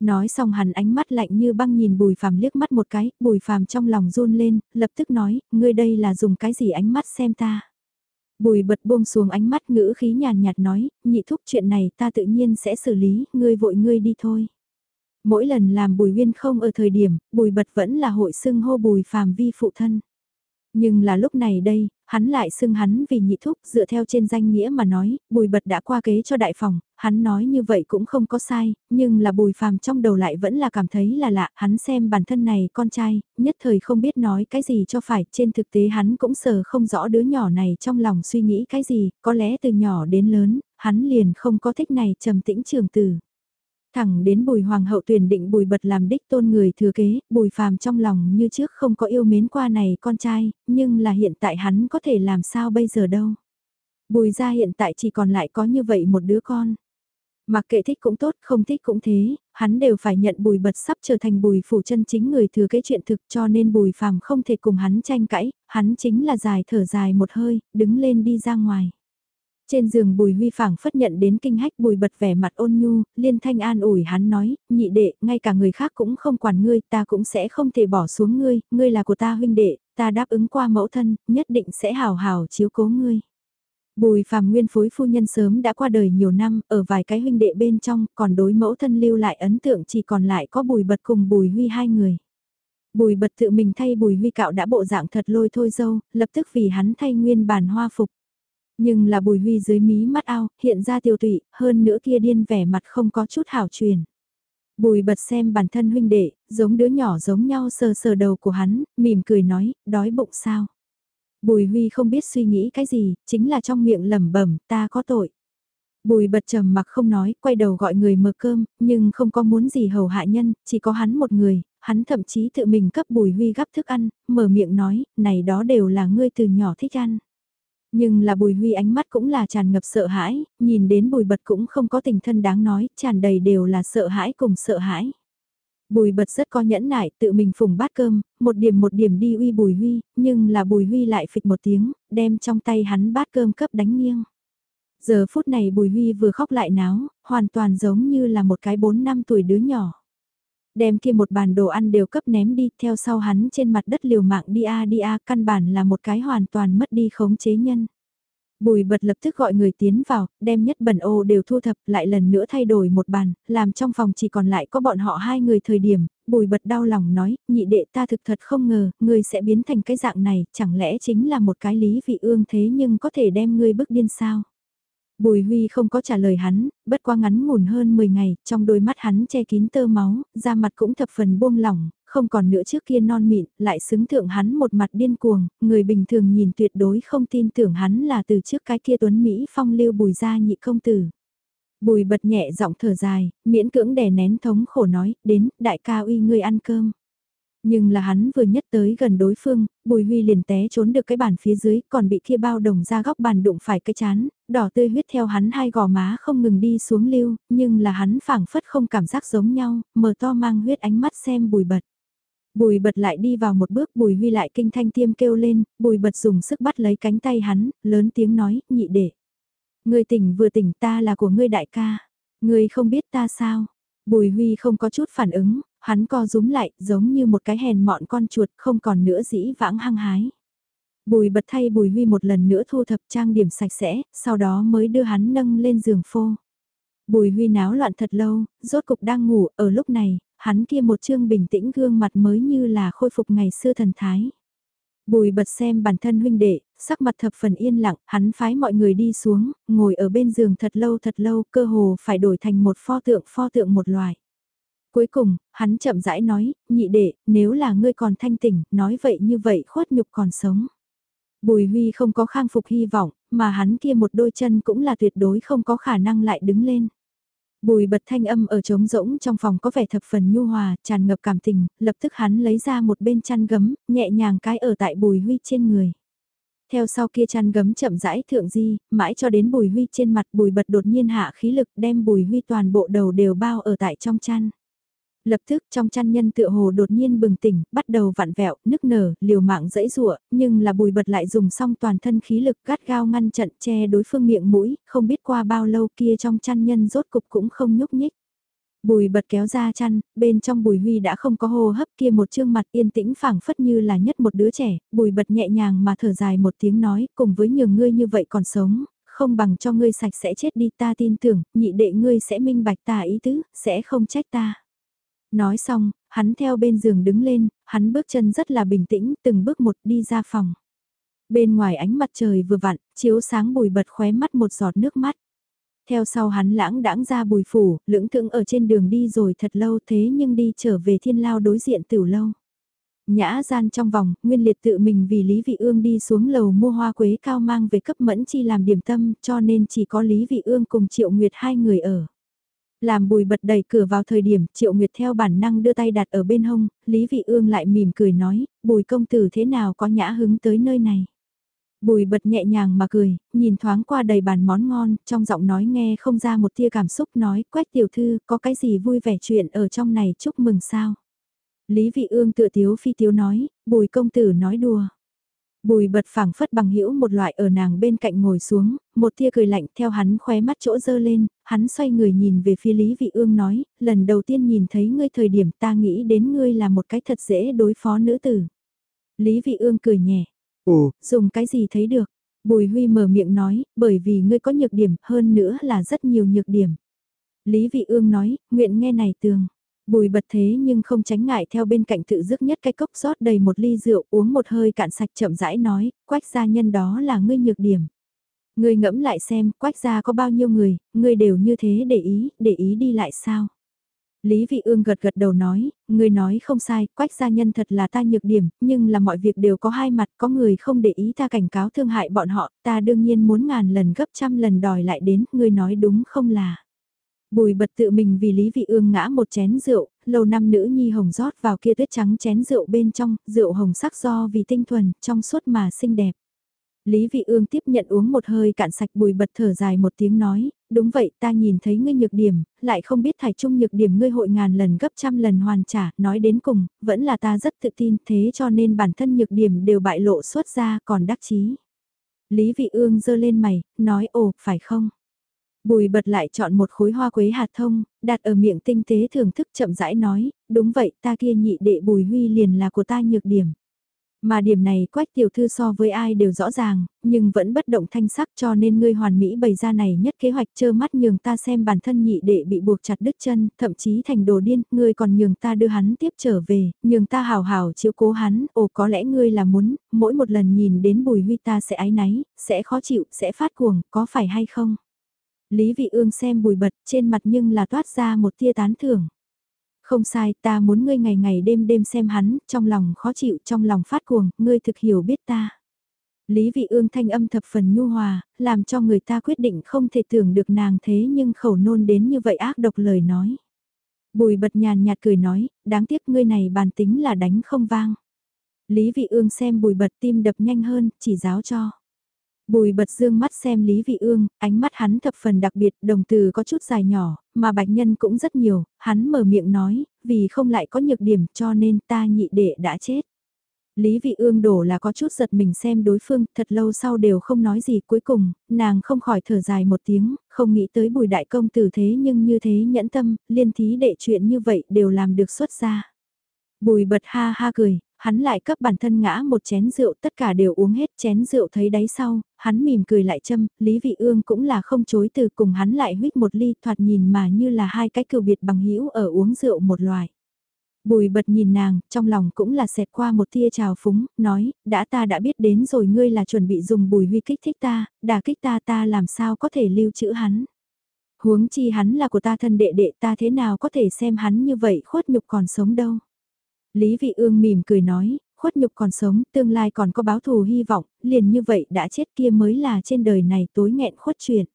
Nói xong hắn ánh mắt lạnh như băng nhìn bùi phàm liếc mắt một cái, bùi phàm trong lòng run lên, lập tức nói, ngươi đây là dùng cái gì ánh mắt xem ta. Bùi bật buông xuống ánh mắt ngữ khí nhàn nhạt nói, nhị thúc chuyện này ta tự nhiên sẽ xử lý, ngươi vội ngươi đi thôi. Mỗi lần làm bùi huyên không ở thời điểm, bùi bật vẫn là hội xưng hô bùi phàm vi phụ thân. Nhưng là lúc này đây, hắn lại xưng hắn vì nhị thúc dựa theo trên danh nghĩa mà nói, bùi bật đã qua kế cho đại phòng, hắn nói như vậy cũng không có sai, nhưng là bùi phàm trong đầu lại vẫn là cảm thấy là lạ, hắn xem bản thân này con trai, nhất thời không biết nói cái gì cho phải, trên thực tế hắn cũng sờ không rõ đứa nhỏ này trong lòng suy nghĩ cái gì, có lẽ từ nhỏ đến lớn, hắn liền không có thích này trầm tĩnh trường tử. Thẳng đến bùi hoàng hậu tuyển định bùi bật làm đích tôn người thừa kế, bùi phàm trong lòng như trước không có yêu mến qua này con trai, nhưng là hiện tại hắn có thể làm sao bây giờ đâu. Bùi ra hiện tại chỉ còn lại có như vậy một đứa con. Mặc kệ thích cũng tốt, không thích cũng thế, hắn đều phải nhận bùi bật sắp trở thành bùi phủ chân chính người thừa kế chuyện thực cho nên bùi phàm không thể cùng hắn tranh cãi, hắn chính là dài thở dài một hơi, đứng lên đi ra ngoài. Trên giường bùi huy phảng phất nhận đến kinh hách bùi bật vẻ mặt ôn nhu, liên thanh an ủi hắn nói, nhị đệ, ngay cả người khác cũng không quản ngươi, ta cũng sẽ không thể bỏ xuống ngươi, ngươi là của ta huynh đệ, ta đáp ứng qua mẫu thân, nhất định sẽ hào hào chiếu cố ngươi. Bùi phàm nguyên phối phu nhân sớm đã qua đời nhiều năm, ở vài cái huynh đệ bên trong, còn đối mẫu thân lưu lại ấn tượng chỉ còn lại có bùi bật cùng bùi huy hai người. Bùi bật tự mình thay bùi huy cạo đã bộ dạng thật lôi thôi dâu, lập tức vì hắn thay nguyên bản hoa phục. Nhưng là bùi huy dưới mí mắt ao, hiện ra tiêu tụy, hơn nữa kia điên vẻ mặt không có chút hảo truyền. Bùi bật xem bản thân huynh đệ, giống đứa nhỏ giống nhau sờ sờ đầu của hắn, mỉm cười nói, đói bụng sao. Bùi huy không biết suy nghĩ cái gì, chính là trong miệng lẩm bẩm ta có tội. Bùi bật trầm mặc không nói, quay đầu gọi người mở cơm, nhưng không có muốn gì hầu hạ nhân, chỉ có hắn một người, hắn thậm chí tự mình cấp bùi huy gắp thức ăn, mở miệng nói, này đó đều là ngươi từ nhỏ thích ăn. Nhưng là bùi huy ánh mắt cũng là tràn ngập sợ hãi, nhìn đến bùi bật cũng không có tình thân đáng nói, tràn đầy đều là sợ hãi cùng sợ hãi. Bùi bật rất có nhẫn nại, tự mình phùng bát cơm, một điểm một điểm đi uy bùi huy, nhưng là bùi huy lại phịch một tiếng, đem trong tay hắn bát cơm cấp đánh nghiêng. Giờ phút này bùi huy vừa khóc lại náo, hoàn toàn giống như là một cái 4 năm tuổi đứa nhỏ. Đem kia một bàn đồ ăn đều cấp ném đi, theo sau hắn trên mặt đất liều mạng đi a đi a, căn bản là một cái hoàn toàn mất đi khống chế nhân. Bùi bật lập tức gọi người tiến vào, đem nhất bẩn ô đều thu thập, lại lần nữa thay đổi một bàn, làm trong phòng chỉ còn lại có bọn họ hai người thời điểm, bùi bật đau lòng nói, nhị đệ ta thực thật không ngờ, ngươi sẽ biến thành cái dạng này, chẳng lẽ chính là một cái lý vị ương thế nhưng có thể đem ngươi bức điên sao? Bùi Huy không có trả lời hắn, bất quá ngắn ngủn hơn 10 ngày, trong đôi mắt hắn che kín tơ máu, da mặt cũng thập phần buông lỏng, không còn nữa trước kia non mịn, lại xứng thượng hắn một mặt điên cuồng, người bình thường nhìn tuyệt đối không tin tưởng hắn là từ trước cái kia tuấn Mỹ phong lưu bùi gia nhị công tử. Bùi bật nhẹ giọng thở dài, miễn cưỡng đè nén thống khổ nói, đến, đại ca uy ngươi ăn cơm. Nhưng là hắn vừa nhất tới gần đối phương, Bùi Huy liền té trốn được cái bàn phía dưới, còn bị kia bao đồng ra góc bàn đụng phải cái chán, đỏ tươi huyết theo hắn hai gò má không ngừng đi xuống lưu, nhưng là hắn phảng phất không cảm giác giống nhau, mở to mang huyết ánh mắt xem bùi bật. Bùi bật lại đi vào một bước bùi huy lại kinh thanh tiêm kêu lên, bùi bật dùng sức bắt lấy cánh tay hắn, lớn tiếng nói, nhị đệ. Ngươi tỉnh vừa tỉnh ta là của ngươi đại ca. Ngươi không biết ta sao? Bùi huy không có chút phản ứng, hắn co rúm lại, giống như một cái hèn mọn con chuột không còn nữa dĩ vãng hăng hái. Bùi bật thay bùi huy một lần nữa thu thập trang điểm sạch sẽ, sau đó mới đưa hắn nâng lên giường phô. Bùi huy náo loạn thật lâu, rốt cục đang ngủ, ở lúc này, hắn kia một chương bình tĩnh gương mặt mới như là khôi phục ngày xưa thần thái. Bùi bật xem bản thân huynh đệ, sắc mặt thập phần yên lặng, hắn phái mọi người đi xuống, ngồi ở bên giường thật lâu thật lâu, cơ hồ phải đổi thành một pho tượng pho tượng một loài. Cuối cùng, hắn chậm rãi nói, nhị đệ, nếu là ngươi còn thanh tỉnh, nói vậy như vậy khuất nhục còn sống. Bùi Huy không có khang phục hy vọng, mà hắn kia một đôi chân cũng là tuyệt đối không có khả năng lại đứng lên. Bùi bật thanh âm ở trống rỗng trong phòng có vẻ thập phần nhu hòa, tràn ngập cảm tình, lập tức hắn lấy ra một bên chăn gấm, nhẹ nhàng cái ở tại bùi huy trên người. Theo sau kia chăn gấm chậm rãi thượng di, mãi cho đến bùi huy trên mặt bùi bật đột nhiên hạ khí lực đem bùi huy toàn bộ đầu đều bao ở tại trong chăn. Lập tức trong chăn nhân tựa hồ đột nhiên bừng tỉnh, bắt đầu vặn vẹo, nức nở, liều mạng dẫy rụa, nhưng là bùi bật lại dùng xong toàn thân khí lực gắt gao ngăn trận che đối phương miệng mũi, không biết qua bao lâu kia trong chăn nhân rốt cục cũng không nhúc nhích. Bùi bật kéo ra chăn, bên trong bùi huy đã không có hô hấp kia một trương mặt yên tĩnh phảng phất như là nhất một đứa trẻ, bùi bật nhẹ nhàng mà thở dài một tiếng nói, cùng với nhường ngươi như vậy còn sống, không bằng cho ngươi sạch sẽ chết đi ta tin tưởng, nhị đệ ngươi sẽ minh bạch ta ý tứ, sẽ không trách ta. Nói xong, hắn theo bên giường đứng lên, hắn bước chân rất là bình tĩnh, từng bước một đi ra phòng. Bên ngoài ánh mặt trời vừa vặn, chiếu sáng bùi bật khóe mắt một giọt nước mắt. Theo sau hắn lãng đãng ra bùi phủ, lưỡng thững ở trên đường đi rồi thật lâu thế nhưng đi trở về thiên lao đối diện tiểu lâu. Nhã gian trong vòng, Nguyên Liệt tự mình vì Lý Vị Ương đi xuống lầu mua hoa quế cao mang về cấp mẫn chi làm điểm tâm cho nên chỉ có Lý Vị Ương cùng Triệu Nguyệt hai người ở. Làm bùi bật đẩy cửa vào thời điểm Triệu Nguyệt theo bản năng đưa tay đặt ở bên hông, Lý Vị Ương lại mỉm cười nói, bùi công tử thế nào có nhã hứng tới nơi này. Bùi bật nhẹ nhàng mà cười, nhìn thoáng qua đầy bàn món ngon, trong giọng nói nghe không ra một tia cảm xúc nói, quét tiểu thư, có cái gì vui vẻ chuyện ở trong này chúc mừng sao. Lý Vị Ương tựa tiếu phi tiếu nói, bùi công tử nói đùa. Bùi bật phảng phất bằng hữu một loại ở nàng bên cạnh ngồi xuống, một tia cười lạnh theo hắn khóe mắt chỗ dơ lên, hắn xoay người nhìn về phía Lý Vị Ương nói, lần đầu tiên nhìn thấy ngươi thời điểm ta nghĩ đến ngươi là một cái thật dễ đối phó nữ tử. Lý Vị Ương cười nhẹ, ồ, dùng cái gì thấy được? Bùi Huy mở miệng nói, bởi vì ngươi có nhược điểm, hơn nữa là rất nhiều nhược điểm. Lý Vị Ương nói, nguyện nghe này tường. Bùi bật thế nhưng không tránh ngại theo bên cạnh tự dứt nhất cái cốc rót đầy một ly rượu uống một hơi cạn sạch chậm rãi nói, quách gia nhân đó là ngươi nhược điểm. Ngươi ngẫm lại xem, quách gia có bao nhiêu người, ngươi đều như thế để ý, để ý đi lại sao? Lý Vị Ương gật gật đầu nói, ngươi nói không sai, quách gia nhân thật là ta nhược điểm, nhưng là mọi việc đều có hai mặt, có người không để ý ta cảnh cáo thương hại bọn họ, ta đương nhiên muốn ngàn lần gấp trăm lần đòi lại đến, ngươi nói đúng không là. Bùi bật tự mình vì Lý Vị Ương ngã một chén rượu, lâu năm nữ nhi hồng rót vào kia tuyết trắng chén rượu bên trong, rượu hồng sắc do vì tinh thuần, trong suốt mà xinh đẹp. Lý Vị Ương tiếp nhận uống một hơi cạn sạch bùi bật thở dài một tiếng nói, đúng vậy ta nhìn thấy ngươi nhược điểm, lại không biết thải chung nhược điểm ngươi hội ngàn lần gấp trăm lần hoàn trả, nói đến cùng, vẫn là ta rất tự tin thế cho nên bản thân nhược điểm đều bại lộ xuất ra còn đắc chí. Lý Vị Ương giơ lên mày, nói ồ, phải không? Bùi bật lại chọn một khối hoa quế hạt thông, đặt ở miệng tinh tế thưởng thức chậm rãi nói, đúng vậy ta kia nhị đệ bùi huy liền là của ta nhược điểm. Mà điểm này quách tiểu thư so với ai đều rõ ràng, nhưng vẫn bất động thanh sắc cho nên ngươi hoàn mỹ bày ra này nhất kế hoạch trơ mắt nhường ta xem bản thân nhị đệ bị buộc chặt đứt chân, thậm chí thành đồ điên, ngươi còn nhường ta đưa hắn tiếp trở về, nhường ta hào hào chiếu cố hắn, ồ có lẽ ngươi là muốn, mỗi một lần nhìn đến bùi huy ta sẽ ái náy, sẽ khó chịu, sẽ phát cuồng, có phải hay không? Lý vị ương xem bùi bật trên mặt nhưng là toát ra một tia tán thưởng. Không sai, ta muốn ngươi ngày ngày đêm đêm xem hắn, trong lòng khó chịu, trong lòng phát cuồng, ngươi thực hiểu biết ta. Lý vị ương thanh âm thập phần nhu hòa, làm cho người ta quyết định không thể tưởng được nàng thế nhưng khẩu nôn đến như vậy ác độc lời nói. Bùi bật nhàn nhạt cười nói, đáng tiếc ngươi này bàn tính là đánh không vang. Lý vị ương xem bùi bật tim đập nhanh hơn, chỉ giáo cho. Bùi bật dương mắt xem Lý Vị Ương, ánh mắt hắn thập phần đặc biệt, đồng từ có chút dài nhỏ, mà bạch nhân cũng rất nhiều, hắn mở miệng nói, vì không lại có nhược điểm cho nên ta nhị đệ đã chết. Lý Vị Ương đổ là có chút giật mình xem đối phương, thật lâu sau đều không nói gì cuối cùng, nàng không khỏi thở dài một tiếng, không nghĩ tới bùi đại công tử thế nhưng như thế nhẫn tâm, liên thí đệ chuyện như vậy đều làm được xuất ra. Bùi bật ha ha cười, hắn lại cấp bản thân ngã một chén rượu tất cả đều uống hết chén rượu thấy đáy sau, hắn mỉm cười lại châm, Lý Vị Ương cũng là không chối từ cùng hắn lại huyết một ly thoạt nhìn mà như là hai cái cừu biệt bằng hữu ở uống rượu một loài. Bùi bật nhìn nàng, trong lòng cũng là xẹt qua một tia trào phúng, nói, đã ta đã biết đến rồi ngươi là chuẩn bị dùng bùi huy kích thích ta, đả kích ta ta làm sao có thể lưu trữ hắn. Huống chi hắn là của ta thân đệ đệ ta thế nào có thể xem hắn như vậy khuất nhục còn sống đâu. Lý Vị Ương mỉm cười nói, khuất nhục còn sống, tương lai còn có báo thù hy vọng, liền như vậy đã chết kia mới là trên đời này tối nghẹn khuất chuyện.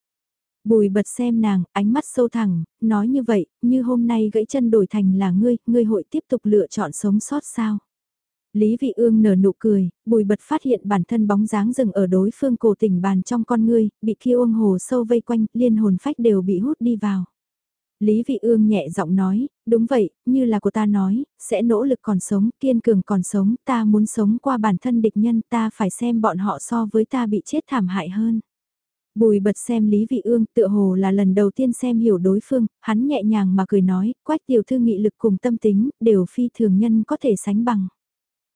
Bùi bật xem nàng, ánh mắt sâu thẳng, nói như vậy, như hôm nay gãy chân đổi thành là ngươi, ngươi hội tiếp tục lựa chọn sống sót sao. Lý Vị Ương nở nụ cười, bùi bật phát hiện bản thân bóng dáng dừng ở đối phương cổ tỉnh bàn trong con ngươi, bị kia uông hồ sâu vây quanh, liên hồn phách đều bị hút đi vào. Lý Vị Ương nhẹ giọng nói, đúng vậy, như là của ta nói, sẽ nỗ lực còn sống, kiên cường còn sống, ta muốn sống qua bản thân địch nhân, ta phải xem bọn họ so với ta bị chết thảm hại hơn. Bùi bật xem Lý Vị Ương tựa hồ là lần đầu tiên xem hiểu đối phương, hắn nhẹ nhàng mà cười nói, quách tiểu thư nghị lực cùng tâm tính, đều phi thường nhân có thể sánh bằng.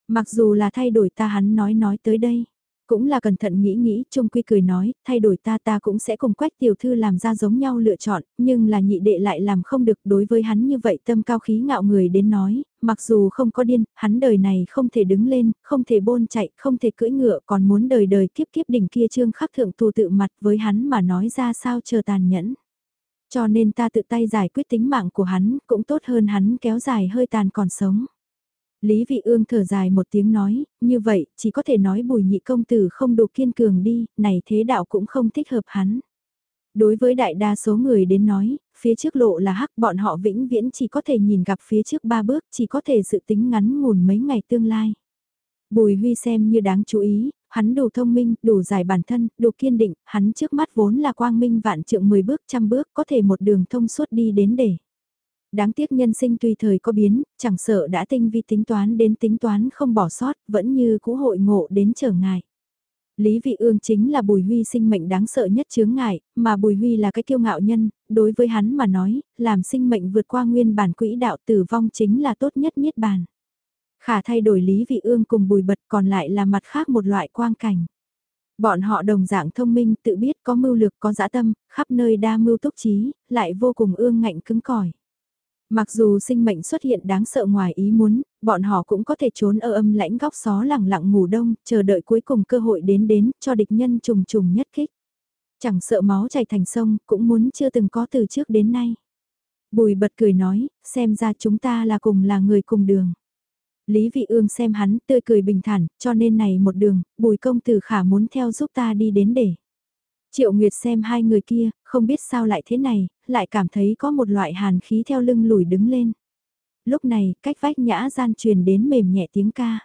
Mặc dù là thay đổi ta hắn nói nói tới đây. Cũng là cẩn thận nghĩ nghĩ, Trung Quy cười nói, thay đổi ta ta cũng sẽ cùng quách tiểu thư làm ra giống nhau lựa chọn, nhưng là nhị đệ lại làm không được đối với hắn như vậy tâm cao khí ngạo người đến nói, mặc dù không có điên, hắn đời này không thể đứng lên, không thể bôn chạy, không thể cưỡi ngựa, còn muốn đời đời kiếp kiếp đỉnh kia trương khắc thượng thù tự mặt với hắn mà nói ra sao chờ tàn nhẫn. Cho nên ta tự tay giải quyết tính mạng của hắn, cũng tốt hơn hắn kéo dài hơi tàn còn sống. Lý Vị Ương thở dài một tiếng nói, như vậy, chỉ có thể nói bùi nhị công tử không đủ kiên cường đi, này thế đạo cũng không thích hợp hắn. Đối với đại đa số người đến nói, phía trước lộ là hắc bọn họ vĩnh viễn chỉ có thể nhìn gặp phía trước ba bước, chỉ có thể dự tính ngắn ngủn mấy ngày tương lai. Bùi Huy xem như đáng chú ý, hắn đủ thông minh, đủ giải bản thân, đủ kiên định, hắn trước mắt vốn là quang minh vạn trượng 10 bước trăm bước có thể một đường thông suốt đi đến để. Đáng tiếc nhân sinh tùy thời có biến, chẳng sợ đã tinh vi tính toán đến tính toán không bỏ sót, vẫn như cũ hội ngộ đến trở ngại. Lý Vị Ương chính là Bùi Huy sinh mệnh đáng sợ nhất chướng ngại, mà Bùi Huy là cái kiêu ngạo nhân, đối với hắn mà nói, làm sinh mệnh vượt qua nguyên bản quỹ đạo tử vong chính là tốt nhất niết bàn. Khả thay đổi Lý Vị Ương cùng Bùi Bật còn lại là mặt khác một loại quang cảnh. Bọn họ đồng dạng thông minh, tự biết có mưu lược, có dã tâm, khắp nơi đa mưu túc trí, lại vô cùng ương ngạnh cứng cỏi. Mặc dù sinh mệnh xuất hiện đáng sợ ngoài ý muốn, bọn họ cũng có thể trốn ở âm lãnh góc xó lẳng lặng ngủ đông, chờ đợi cuối cùng cơ hội đến đến cho địch nhân trùng trùng nhất kích. Chẳng sợ máu chảy thành sông, cũng muốn chưa từng có từ trước đến nay. Bùi bật cười nói, xem ra chúng ta là cùng là người cùng đường. Lý Vị Ương xem hắn tươi cười bình thản, cho nên này một đường, bùi công tử khả muốn theo giúp ta đi đến để. Triệu Nguyệt xem hai người kia, không biết sao lại thế này, lại cảm thấy có một loại hàn khí theo lưng lùi đứng lên. Lúc này, cách vách nhã gian truyền đến mềm nhẹ tiếng ca.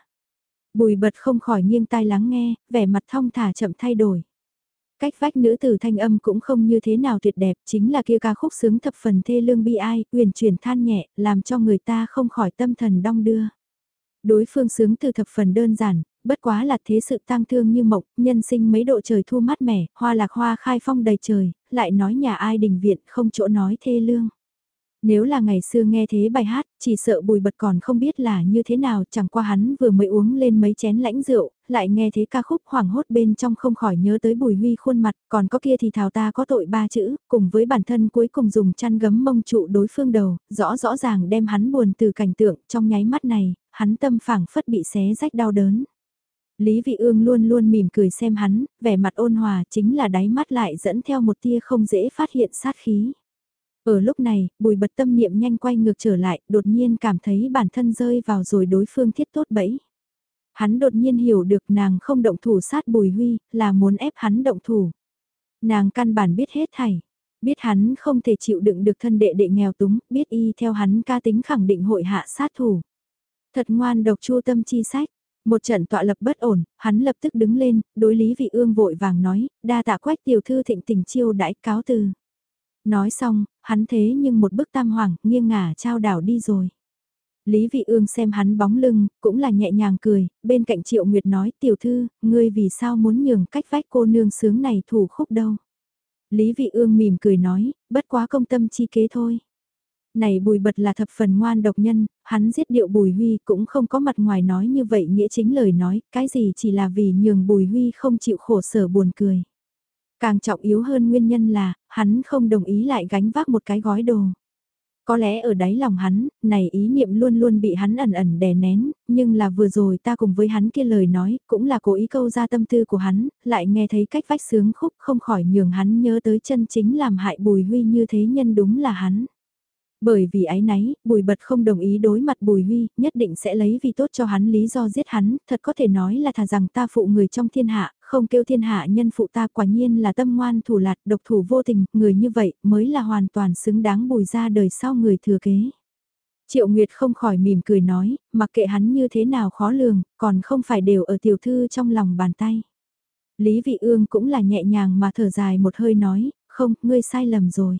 Bùi bật không khỏi nghiêng tai lắng nghe, vẻ mặt thong thả chậm thay đổi. Cách vách nữ tử thanh âm cũng không như thế nào tuyệt đẹp, chính là kia ca khúc sướng thập phần thê lương bi ai, uyển chuyển than nhẹ, làm cho người ta không khỏi tâm thần đong đưa. Đối phương sướng từ thập phần đơn giản, bất quá là thế sự tang thương như mộng, nhân sinh mấy độ trời thu mát mẻ, hoa lạc hoa khai phong đầy trời, lại nói nhà ai đình viện không chỗ nói thê lương. Nếu là ngày xưa nghe thế bài hát, chỉ sợ bùi bật còn không biết là như thế nào, chẳng qua hắn vừa mới uống lên mấy chén lãnh rượu, lại nghe thế ca khúc hoảng hốt bên trong không khỏi nhớ tới bùi huy khuôn mặt, còn có kia thì thảo ta có tội ba chữ, cùng với bản thân cuối cùng dùng chăn gấm mông trụ đối phương đầu, rõ rõ ràng đem hắn buồn từ cảnh tượng, trong nháy mắt này, hắn tâm phảng phất bị xé rách đau đớn. Lý Vị Ương luôn luôn mỉm cười xem hắn, vẻ mặt ôn hòa chính là đáy mắt lại dẫn theo một tia không dễ phát hiện sát khí. Ở lúc này, bùi bật tâm niệm nhanh quay ngược trở lại, đột nhiên cảm thấy bản thân rơi vào rồi đối phương thiết tốt bẫy. Hắn đột nhiên hiểu được nàng không động thủ sát bùi huy, là muốn ép hắn động thủ. Nàng căn bản biết hết thảy. Biết hắn không thể chịu đựng được thân đệ đệ nghèo túng, biết y theo hắn ca tính khẳng định hội hạ sát thủ. Thật ngoan độc chu tâm chi sách. Một trận tọa lập bất ổn, hắn lập tức đứng lên, đối lý vị ương vội vàng nói, đa tạ quách tiểu thư thịnh tình chiêu đãi cáo từ. Nói xong, hắn thế nhưng một bức tam hoàng, nghiêng ngả trao đảo đi rồi. Lý Vị Ương xem hắn bóng lưng, cũng là nhẹ nhàng cười, bên cạnh Triệu Nguyệt nói tiểu thư, ngươi vì sao muốn nhường cách vách cô nương sướng này thủ khúc đâu. Lý Vị Ương mỉm cười nói, bất quá công tâm chi kế thôi. Này bùi bật là thập phần ngoan độc nhân, hắn giết điệu bùi huy cũng không có mặt ngoài nói như vậy nghĩa chính lời nói, cái gì chỉ là vì nhường bùi huy không chịu khổ sở buồn cười. Càng trọng yếu hơn nguyên nhân là, hắn không đồng ý lại gánh vác một cái gói đồ. Có lẽ ở đáy lòng hắn, này ý niệm luôn luôn bị hắn ẩn ẩn đè nén, nhưng là vừa rồi ta cùng với hắn kia lời nói, cũng là cố ý câu ra tâm tư của hắn, lại nghe thấy cách vách sướng khúc không khỏi nhường hắn nhớ tới chân chính làm hại bùi huy như thế nhân đúng là hắn. Bởi vì ái náy, Bùi Bật không đồng ý đối mặt Bùi Huy, nhất định sẽ lấy vì tốt cho hắn lý do giết hắn, thật có thể nói là thà rằng ta phụ người trong thiên hạ, không kêu thiên hạ nhân phụ ta quả nhiên là tâm ngoan thủ lạt, độc thủ vô tình, người như vậy mới là hoàn toàn xứng đáng bùi ra đời sau người thừa kế. Triệu Nguyệt không khỏi mỉm cười nói, mặc kệ hắn như thế nào khó lường, còn không phải đều ở tiểu thư trong lòng bàn tay. Lý Vị Ương cũng là nhẹ nhàng mà thở dài một hơi nói, không, ngươi sai lầm rồi.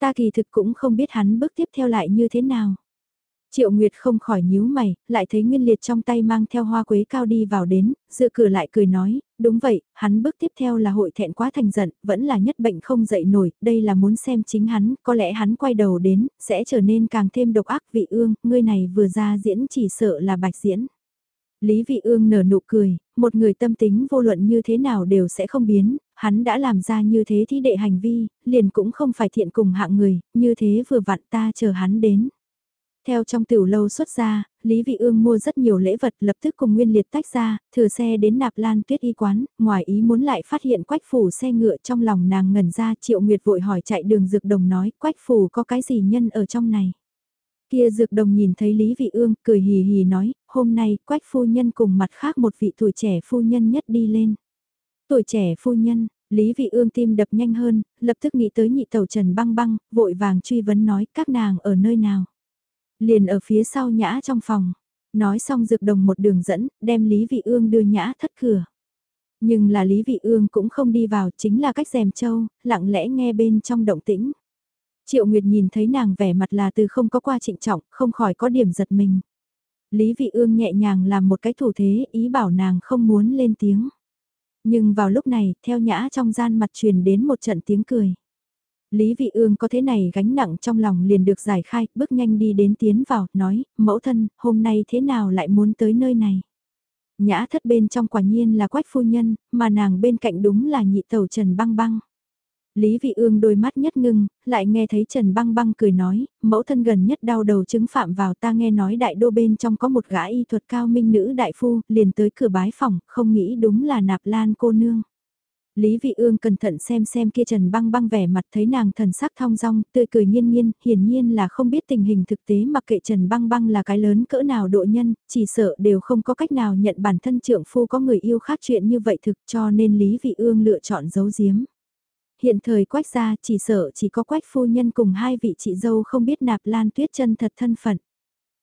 Ta kỳ thực cũng không biết hắn bước tiếp theo lại như thế nào. Triệu Nguyệt không khỏi nhíu mày, lại thấy Nguyên Liệt trong tay mang theo hoa quế cao đi vào đến, dựa cửa lại cười nói, đúng vậy, hắn bước tiếp theo là hội thẹn quá thành giận, vẫn là nhất bệnh không dậy nổi, đây là muốn xem chính hắn, có lẽ hắn quay đầu đến, sẽ trở nên càng thêm độc ác vị ương, ngươi này vừa ra diễn chỉ sợ là bạch diễn. Lý Vị Ương nở nụ cười, một người tâm tính vô luận như thế nào đều sẽ không biến, hắn đã làm ra như thế thì đệ hành vi, liền cũng không phải thiện cùng hạng người, như thế vừa vặn ta chờ hắn đến. Theo trong tiểu lâu xuất ra, Lý Vị Ương mua rất nhiều lễ vật lập tức cùng Nguyên Liệt tách ra, thừa xe đến nạp lan tuyết y quán, ngoài ý muốn lại phát hiện quách phủ xe ngựa trong lòng nàng ngẩn ra triệu nguyệt vội hỏi chạy đường dược đồng nói quách phủ có cái gì nhân ở trong này. Kia dược đồng nhìn thấy Lý Vị Ương cười hì hì nói, hôm nay quách phu nhân cùng mặt khác một vị tuổi trẻ phu nhân nhất đi lên. Tuổi trẻ phu nhân, Lý Vị Ương tim đập nhanh hơn, lập tức nghĩ tới nhị tàu Trần Băng Băng, vội vàng truy vấn nói các nàng ở nơi nào. Liền ở phía sau nhã trong phòng. Nói xong dược đồng một đường dẫn, đem Lý Vị Ương đưa nhã thất cửa. Nhưng là Lý Vị Ương cũng không đi vào, chính là cách rèm châu, lặng lẽ nghe bên trong động tĩnh. Triệu Nguyệt nhìn thấy nàng vẻ mặt là từ không có qua trịnh trọng, không khỏi có điểm giật mình. Lý Vị Ương nhẹ nhàng làm một cái thủ thế, ý bảo nàng không muốn lên tiếng. Nhưng vào lúc này, theo nhã trong gian mặt truyền đến một trận tiếng cười. Lý Vị Ương có thế này gánh nặng trong lòng liền được giải khai, bước nhanh đi đến tiến vào, nói, mẫu thân, hôm nay thế nào lại muốn tới nơi này? Nhã thất bên trong quả nhiên là quách phu nhân, mà nàng bên cạnh đúng là nhị tàu Trần Băng Băng. Lý Vị Ương đôi mắt nhất ngưng, lại nghe thấy Trần Băng Băng cười nói, mẫu thân gần nhất đau đầu chứng phạm vào ta nghe nói đại đô bên trong có một gã y thuật cao minh nữ đại phu, liền tới cửa bái phòng, không nghĩ đúng là nạp lan cô nương. Lý Vị Ương cẩn thận xem xem kia Trần Băng Băng vẻ mặt thấy nàng thần sắc thong dong, tươi cười nhiên nhiên, hiển nhiên là không biết tình hình thực tế mặc kệ Trần Băng Băng là cái lớn cỡ nào độ nhân, chỉ sợ đều không có cách nào nhận bản thân trượng phu có người yêu khác chuyện như vậy thực cho nên Lý Vị Ương lựa chọn giấu giếm. Hiện thời quách gia chỉ sợ chỉ có quách phu nhân cùng hai vị chị dâu không biết nạp lan tuyết chân thật thân phận.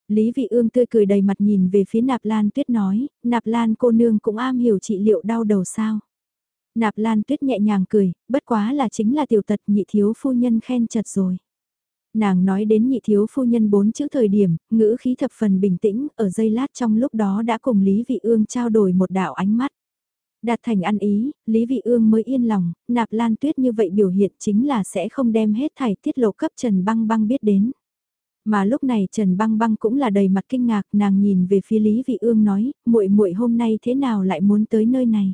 Lý Vị Ương tươi cười đầy mặt nhìn về phía Nạp Lan Tuyết nói, Nạp Lan cô nương cũng am hiểu trị liệu đau đầu sao. Nạp Lan Tuyết nhẹ nhàng cười, bất quá là chính là tiểu tật nhị thiếu phu nhân khen chật rồi. Nàng nói đến nhị thiếu phu nhân bốn chữ thời điểm, ngữ khí thập phần bình tĩnh, ở giây lát trong lúc đó đã cùng Lý Vị Ương trao đổi một đạo ánh mắt. Đạt thành ăn ý, Lý Vị Ương mới yên lòng, Nạp Lan Tuyết như vậy biểu hiện chính là sẽ không đem hết thảy tiết lộ cấp Trần Băng Băng biết đến. Mà lúc này Trần Băng Băng cũng là đầy mặt kinh ngạc, nàng nhìn về phía Lý Vị Ương nói, muội muội hôm nay thế nào lại muốn tới nơi này?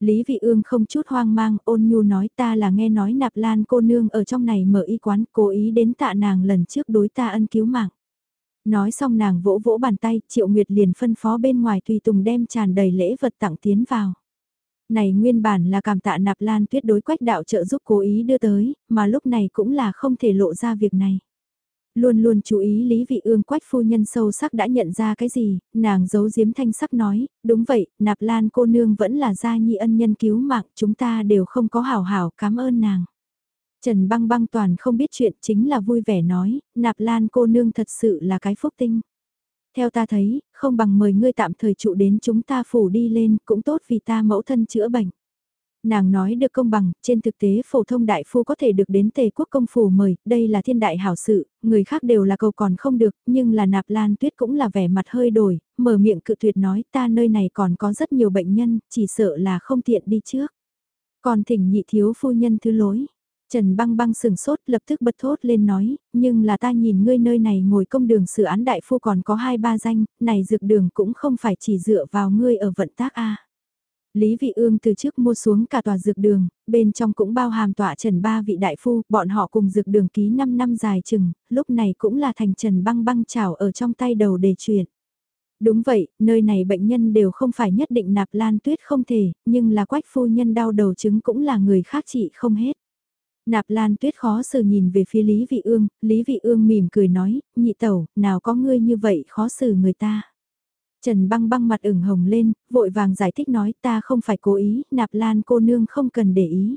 Lý Vị Ương không chút hoang mang, ôn nhu nói ta là nghe nói nạp lan cô nương ở trong này mở y quán, cố ý đến tạ nàng lần trước đối ta ân cứu mạng. Nói xong nàng vỗ vỗ bàn tay, Triệu Nguyệt liền phân phó bên ngoài tùy tùng đem tràn đầy lễ vật tặng tiến vào. Này nguyên bản là cảm tạ nạp lan tuyết đối quách đạo trợ giúp cố ý đưa tới, mà lúc này cũng là không thể lộ ra việc này. Luôn luôn chú ý Lý Vị Ương quách phu nhân sâu sắc đã nhận ra cái gì, nàng giấu giếm thanh sắc nói, đúng vậy, nạp lan cô nương vẫn là gia nhi ân nhân cứu mạng, chúng ta đều không có hảo hảo cảm ơn nàng. Trần băng băng toàn không biết chuyện chính là vui vẻ nói, nạp lan cô nương thật sự là cái phúc tinh. Theo ta thấy, không bằng mời ngươi tạm thời trụ đến chúng ta phủ đi lên, cũng tốt vì ta mẫu thân chữa bệnh. Nàng nói được công bằng, trên thực tế phổ thông đại phu có thể được đến tề quốc công phủ mời, đây là thiên đại hảo sự, người khác đều là cầu còn không được, nhưng là nạp lan tuyết cũng là vẻ mặt hơi đổi, mở miệng cự tuyệt nói ta nơi này còn có rất nhiều bệnh nhân, chỉ sợ là không tiện đi trước. Còn thỉnh nhị thiếu phu nhân thứ lối. Trần băng băng sừng sốt lập tức bật thốt lên nói, nhưng là ta nhìn ngươi nơi này ngồi công đường xử án đại phu còn có hai ba danh, này dược đường cũng không phải chỉ dựa vào ngươi ở vận tác a Lý Vị Ương từ trước mua xuống cả tòa dược đường, bên trong cũng bao hàm tọa trần ba vị đại phu, bọn họ cùng dược đường ký 5 năm dài chừng, lúc này cũng là thành trần băng băng chảo ở trong tay đầu để chuyển. Đúng vậy, nơi này bệnh nhân đều không phải nhất định nạp lan tuyết không thể, nhưng là quách phu nhân đau đầu chứng cũng là người khác trị không hết. Nạp Lan Tuyết khó xử nhìn về phía Lý Vị Ương, Lý Vị Ương mỉm cười nói, nhị tẩu, nào có ngươi như vậy khó xử người ta. Trần băng băng mặt ửng hồng lên, vội vàng giải thích nói ta không phải cố ý, nạp lan cô nương không cần để ý.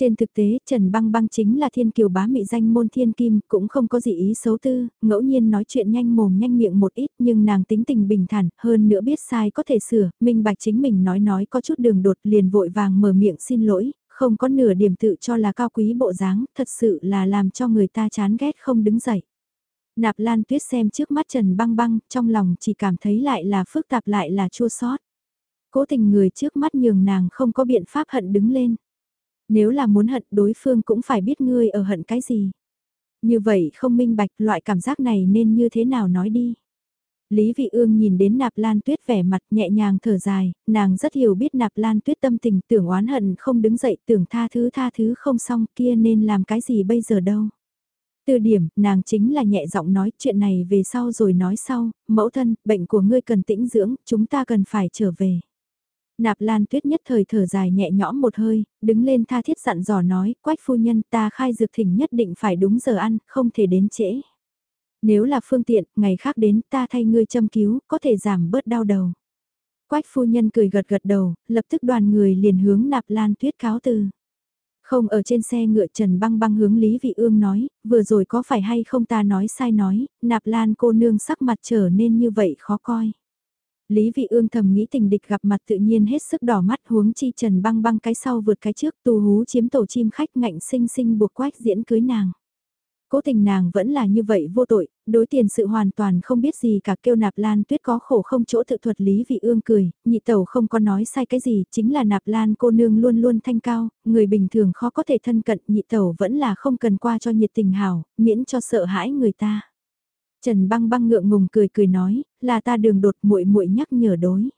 Trên thực tế, Trần Băng Băng chính là thiên kiều bá mị danh môn thiên kim, cũng không có gì ý xấu tư, ngẫu nhiên nói chuyện nhanh mồm nhanh miệng một ít, nhưng nàng tính tình bình thản, hơn nữa biết sai có thể sửa, minh bạch chính mình nói nói có chút đường đột liền vội vàng mở miệng xin lỗi, không có nửa điểm tự cho là cao quý bộ dáng, thật sự là làm cho người ta chán ghét không đứng dậy. Nạp Lan Tuyết xem trước mắt Trần Băng Băng, trong lòng chỉ cảm thấy lại là phức tạp lại là chua xót. Cố tình người trước mắt nhường nàng không có biện pháp hận đứng lên. Nếu là muốn hận đối phương cũng phải biết ngươi ở hận cái gì. Như vậy không minh bạch loại cảm giác này nên như thế nào nói đi. Lý Vị Ương nhìn đến Nạp Lan Tuyết vẻ mặt nhẹ nhàng thở dài, nàng rất hiểu biết Nạp Lan Tuyết tâm tình tưởng oán hận không đứng dậy tưởng tha thứ tha thứ không xong kia nên làm cái gì bây giờ đâu. Từ điểm, nàng chính là nhẹ giọng nói chuyện này về sau rồi nói sau, mẫu thân, bệnh của ngươi cần tĩnh dưỡng, chúng ta cần phải trở về. Nạp Lan Tuyết nhất thời thở dài nhẹ nhõm một hơi, đứng lên tha thiết dặn dò nói, quách phu nhân ta khai dược thỉnh nhất định phải đúng giờ ăn, không thể đến trễ. Nếu là phương tiện, ngày khác đến ta thay ngươi châm cứu, có thể giảm bớt đau đầu. Quách phu nhân cười gật gật đầu, lập tức đoàn người liền hướng Nạp Lan Tuyết cáo từ. Không ở trên xe ngựa Trần băng băng hướng Lý Vị Ương nói, vừa rồi có phải hay không ta nói sai nói, nạp lan cô nương sắc mặt trở nên như vậy khó coi. Lý Vị Ương thầm nghĩ tình địch gặp mặt tự nhiên hết sức đỏ mắt huống chi Trần băng băng cái sau vượt cái trước tù hú chiếm tổ chim khách ngạnh sinh sinh buộc quách diễn cưới nàng. Cố tình nàng vẫn là như vậy vô tội, đối tiền sự hoàn toàn không biết gì cả kêu nạp lan tuyết có khổ không chỗ tự thuật lý vị ương cười, nhị tẩu không có nói sai cái gì, chính là nạp lan cô nương luôn luôn thanh cao, người bình thường khó có thể thân cận nhị tẩu vẫn là không cần qua cho nhiệt tình hào, miễn cho sợ hãi người ta. Trần băng băng ngượng ngùng cười cười nói, là ta đường đột muội muội nhắc nhở đối.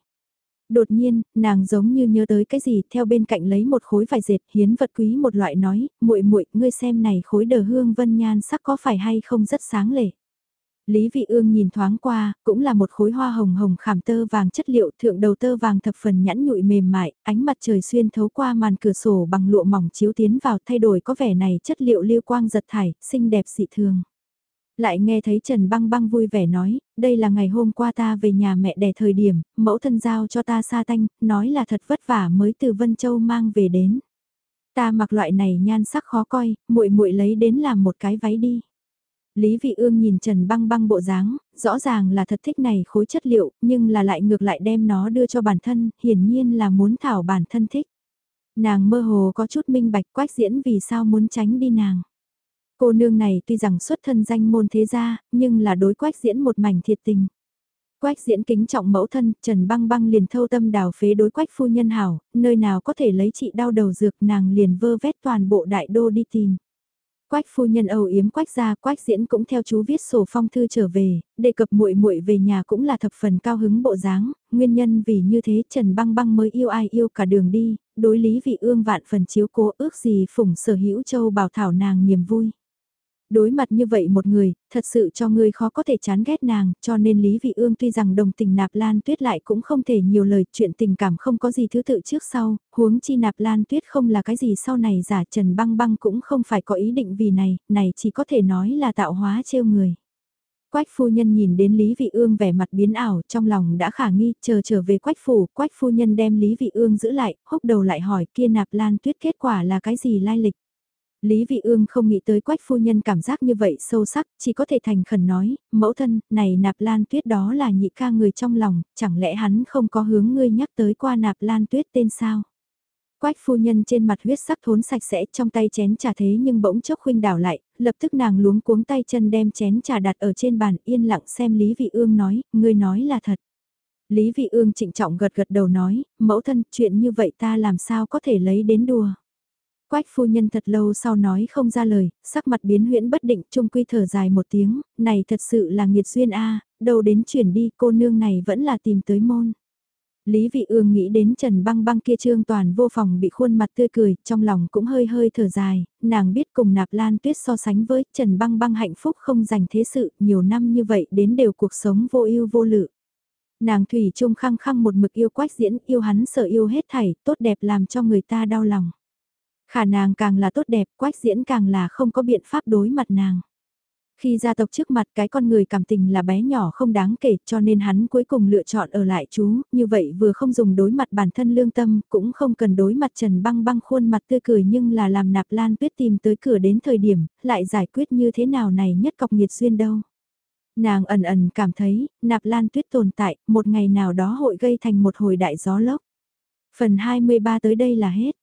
Đột nhiên, nàng giống như nhớ tới cái gì, theo bên cạnh lấy một khối vải dệt, hiến vật quý một loại nói, muội muội, ngươi xem này khối đờ hương vân nhan sắc có phải hay không rất sáng lệ. Lý Vị Ương nhìn thoáng qua, cũng là một khối hoa hồng hồng khảm tơ vàng chất liệu thượng đầu tơ vàng thập phần nhẵn nhụi mềm mại, ánh mặt trời xuyên thấu qua màn cửa sổ bằng lụa mỏng chiếu tiến vào thay đổi có vẻ này chất liệu lưu quang giật thải, xinh đẹp dị thường. Lại nghe thấy Trần Băng Băng vui vẻ nói, đây là ngày hôm qua ta về nhà mẹ đẻ thời điểm, mẫu thân giao cho ta sa tanh, nói là thật vất vả mới từ Vân Châu mang về đến. Ta mặc loại này nhan sắc khó coi, muội muội lấy đến làm một cái váy đi. Lý Vị Ương nhìn Trần Băng Băng bộ dáng, rõ ràng là thật thích này khối chất liệu, nhưng là lại ngược lại đem nó đưa cho bản thân, hiển nhiên là muốn thảo bản thân thích. Nàng mơ hồ có chút minh bạch quách diễn vì sao muốn tránh đi nàng. Cô nương này tuy rằng xuất thân danh môn thế gia, nhưng là đối quách diễn một mảnh thiệt tình. Quách diễn kính trọng mẫu thân, Trần Băng Băng liền thâu tâm đào phế đối quách phu nhân hảo, nơi nào có thể lấy chị đau đầu dược nàng liền vơ vét toàn bộ đại đô đi tìm. Quách phu nhân âu yếm quách ra, quách diễn cũng theo chú viết sổ phong thư trở về, đề cập muội muội về nhà cũng là thập phần cao hứng bộ dáng, nguyên nhân vì như thế Trần Băng Băng mới yêu ai yêu cả đường đi, đối lý vị ương vạn phần chiếu cố ước gì phủng sở hữu châu bảo thảo nàng niềm vui. Đối mặt như vậy một người, thật sự cho ngươi khó có thể chán ghét nàng, cho nên Lý Vị Ương tuy rằng đồng tình Nạp Lan Tuyết lại cũng không thể nhiều lời, chuyện tình cảm không có gì thứ tự trước sau, huống chi Nạp Lan Tuyết không là cái gì sau này giả Trần Băng Băng cũng không phải có ý định vì này, này chỉ có thể nói là tạo hóa trêu người. Quách phu nhân nhìn đến Lý Vị Ương vẻ mặt biến ảo, trong lòng đã khả nghi, chờ trở về Quách phủ, Quách phu nhân đem Lý Vị Ương giữ lại, húc đầu lại hỏi kia Nạp Lan Tuyết kết quả là cái gì lai lịch. Lý Vị Ương không nghĩ tới quách phu nhân cảm giác như vậy sâu sắc, chỉ có thể thành khẩn nói, mẫu thân, này nạp lan tuyết đó là nhị ca người trong lòng, chẳng lẽ hắn không có hướng ngươi nhắc tới qua nạp lan tuyết tên sao? Quách phu nhân trên mặt huyết sắc thốn sạch sẽ trong tay chén trà thế nhưng bỗng chốc khuynh đảo lại, lập tức nàng luống cuống tay chân đem chén trà đặt ở trên bàn yên lặng xem Lý Vị Ương nói, ngươi nói là thật. Lý Vị Ương trịnh trọng gật gật đầu nói, mẫu thân chuyện như vậy ta làm sao có thể lấy đến đùa. Quách phu nhân thật lâu sau nói không ra lời, sắc mặt biến huyễn bất định trung quy thở dài một tiếng, này thật sự là nghiệt duyên a đâu đến chuyển đi cô nương này vẫn là tìm tới môn. Lý Vị Ương nghĩ đến Trần Băng Băng kia trương toàn vô phòng bị khuôn mặt tươi cười, trong lòng cũng hơi hơi thở dài, nàng biết cùng Nạp Lan Tuyết so sánh với Trần Băng Băng hạnh phúc không dành thế sự, nhiều năm như vậy đến đều cuộc sống vô ưu vô lự. Nàng thủy chung khăng khăng một mực yêu quách diễn, yêu hắn sợ yêu hết thảy, tốt đẹp làm cho người ta đau lòng. Khả nàng càng là tốt đẹp, quách diễn càng là không có biện pháp đối mặt nàng. Khi gia tộc trước mặt cái con người cảm tình là bé nhỏ không đáng kể cho nên hắn cuối cùng lựa chọn ở lại chú, như vậy vừa không dùng đối mặt bản thân lương tâm, cũng không cần đối mặt trần băng băng khuôn mặt tươi cười nhưng là làm nạp lan tuyết tìm tới cửa đến thời điểm, lại giải quyết như thế nào này nhất cọc nghiệt duyên đâu. Nàng ẩn ẩn cảm thấy, nạp lan tuyết tồn tại, một ngày nào đó hội gây thành một hồi đại gió lốc. Phần 23 tới đây là hết.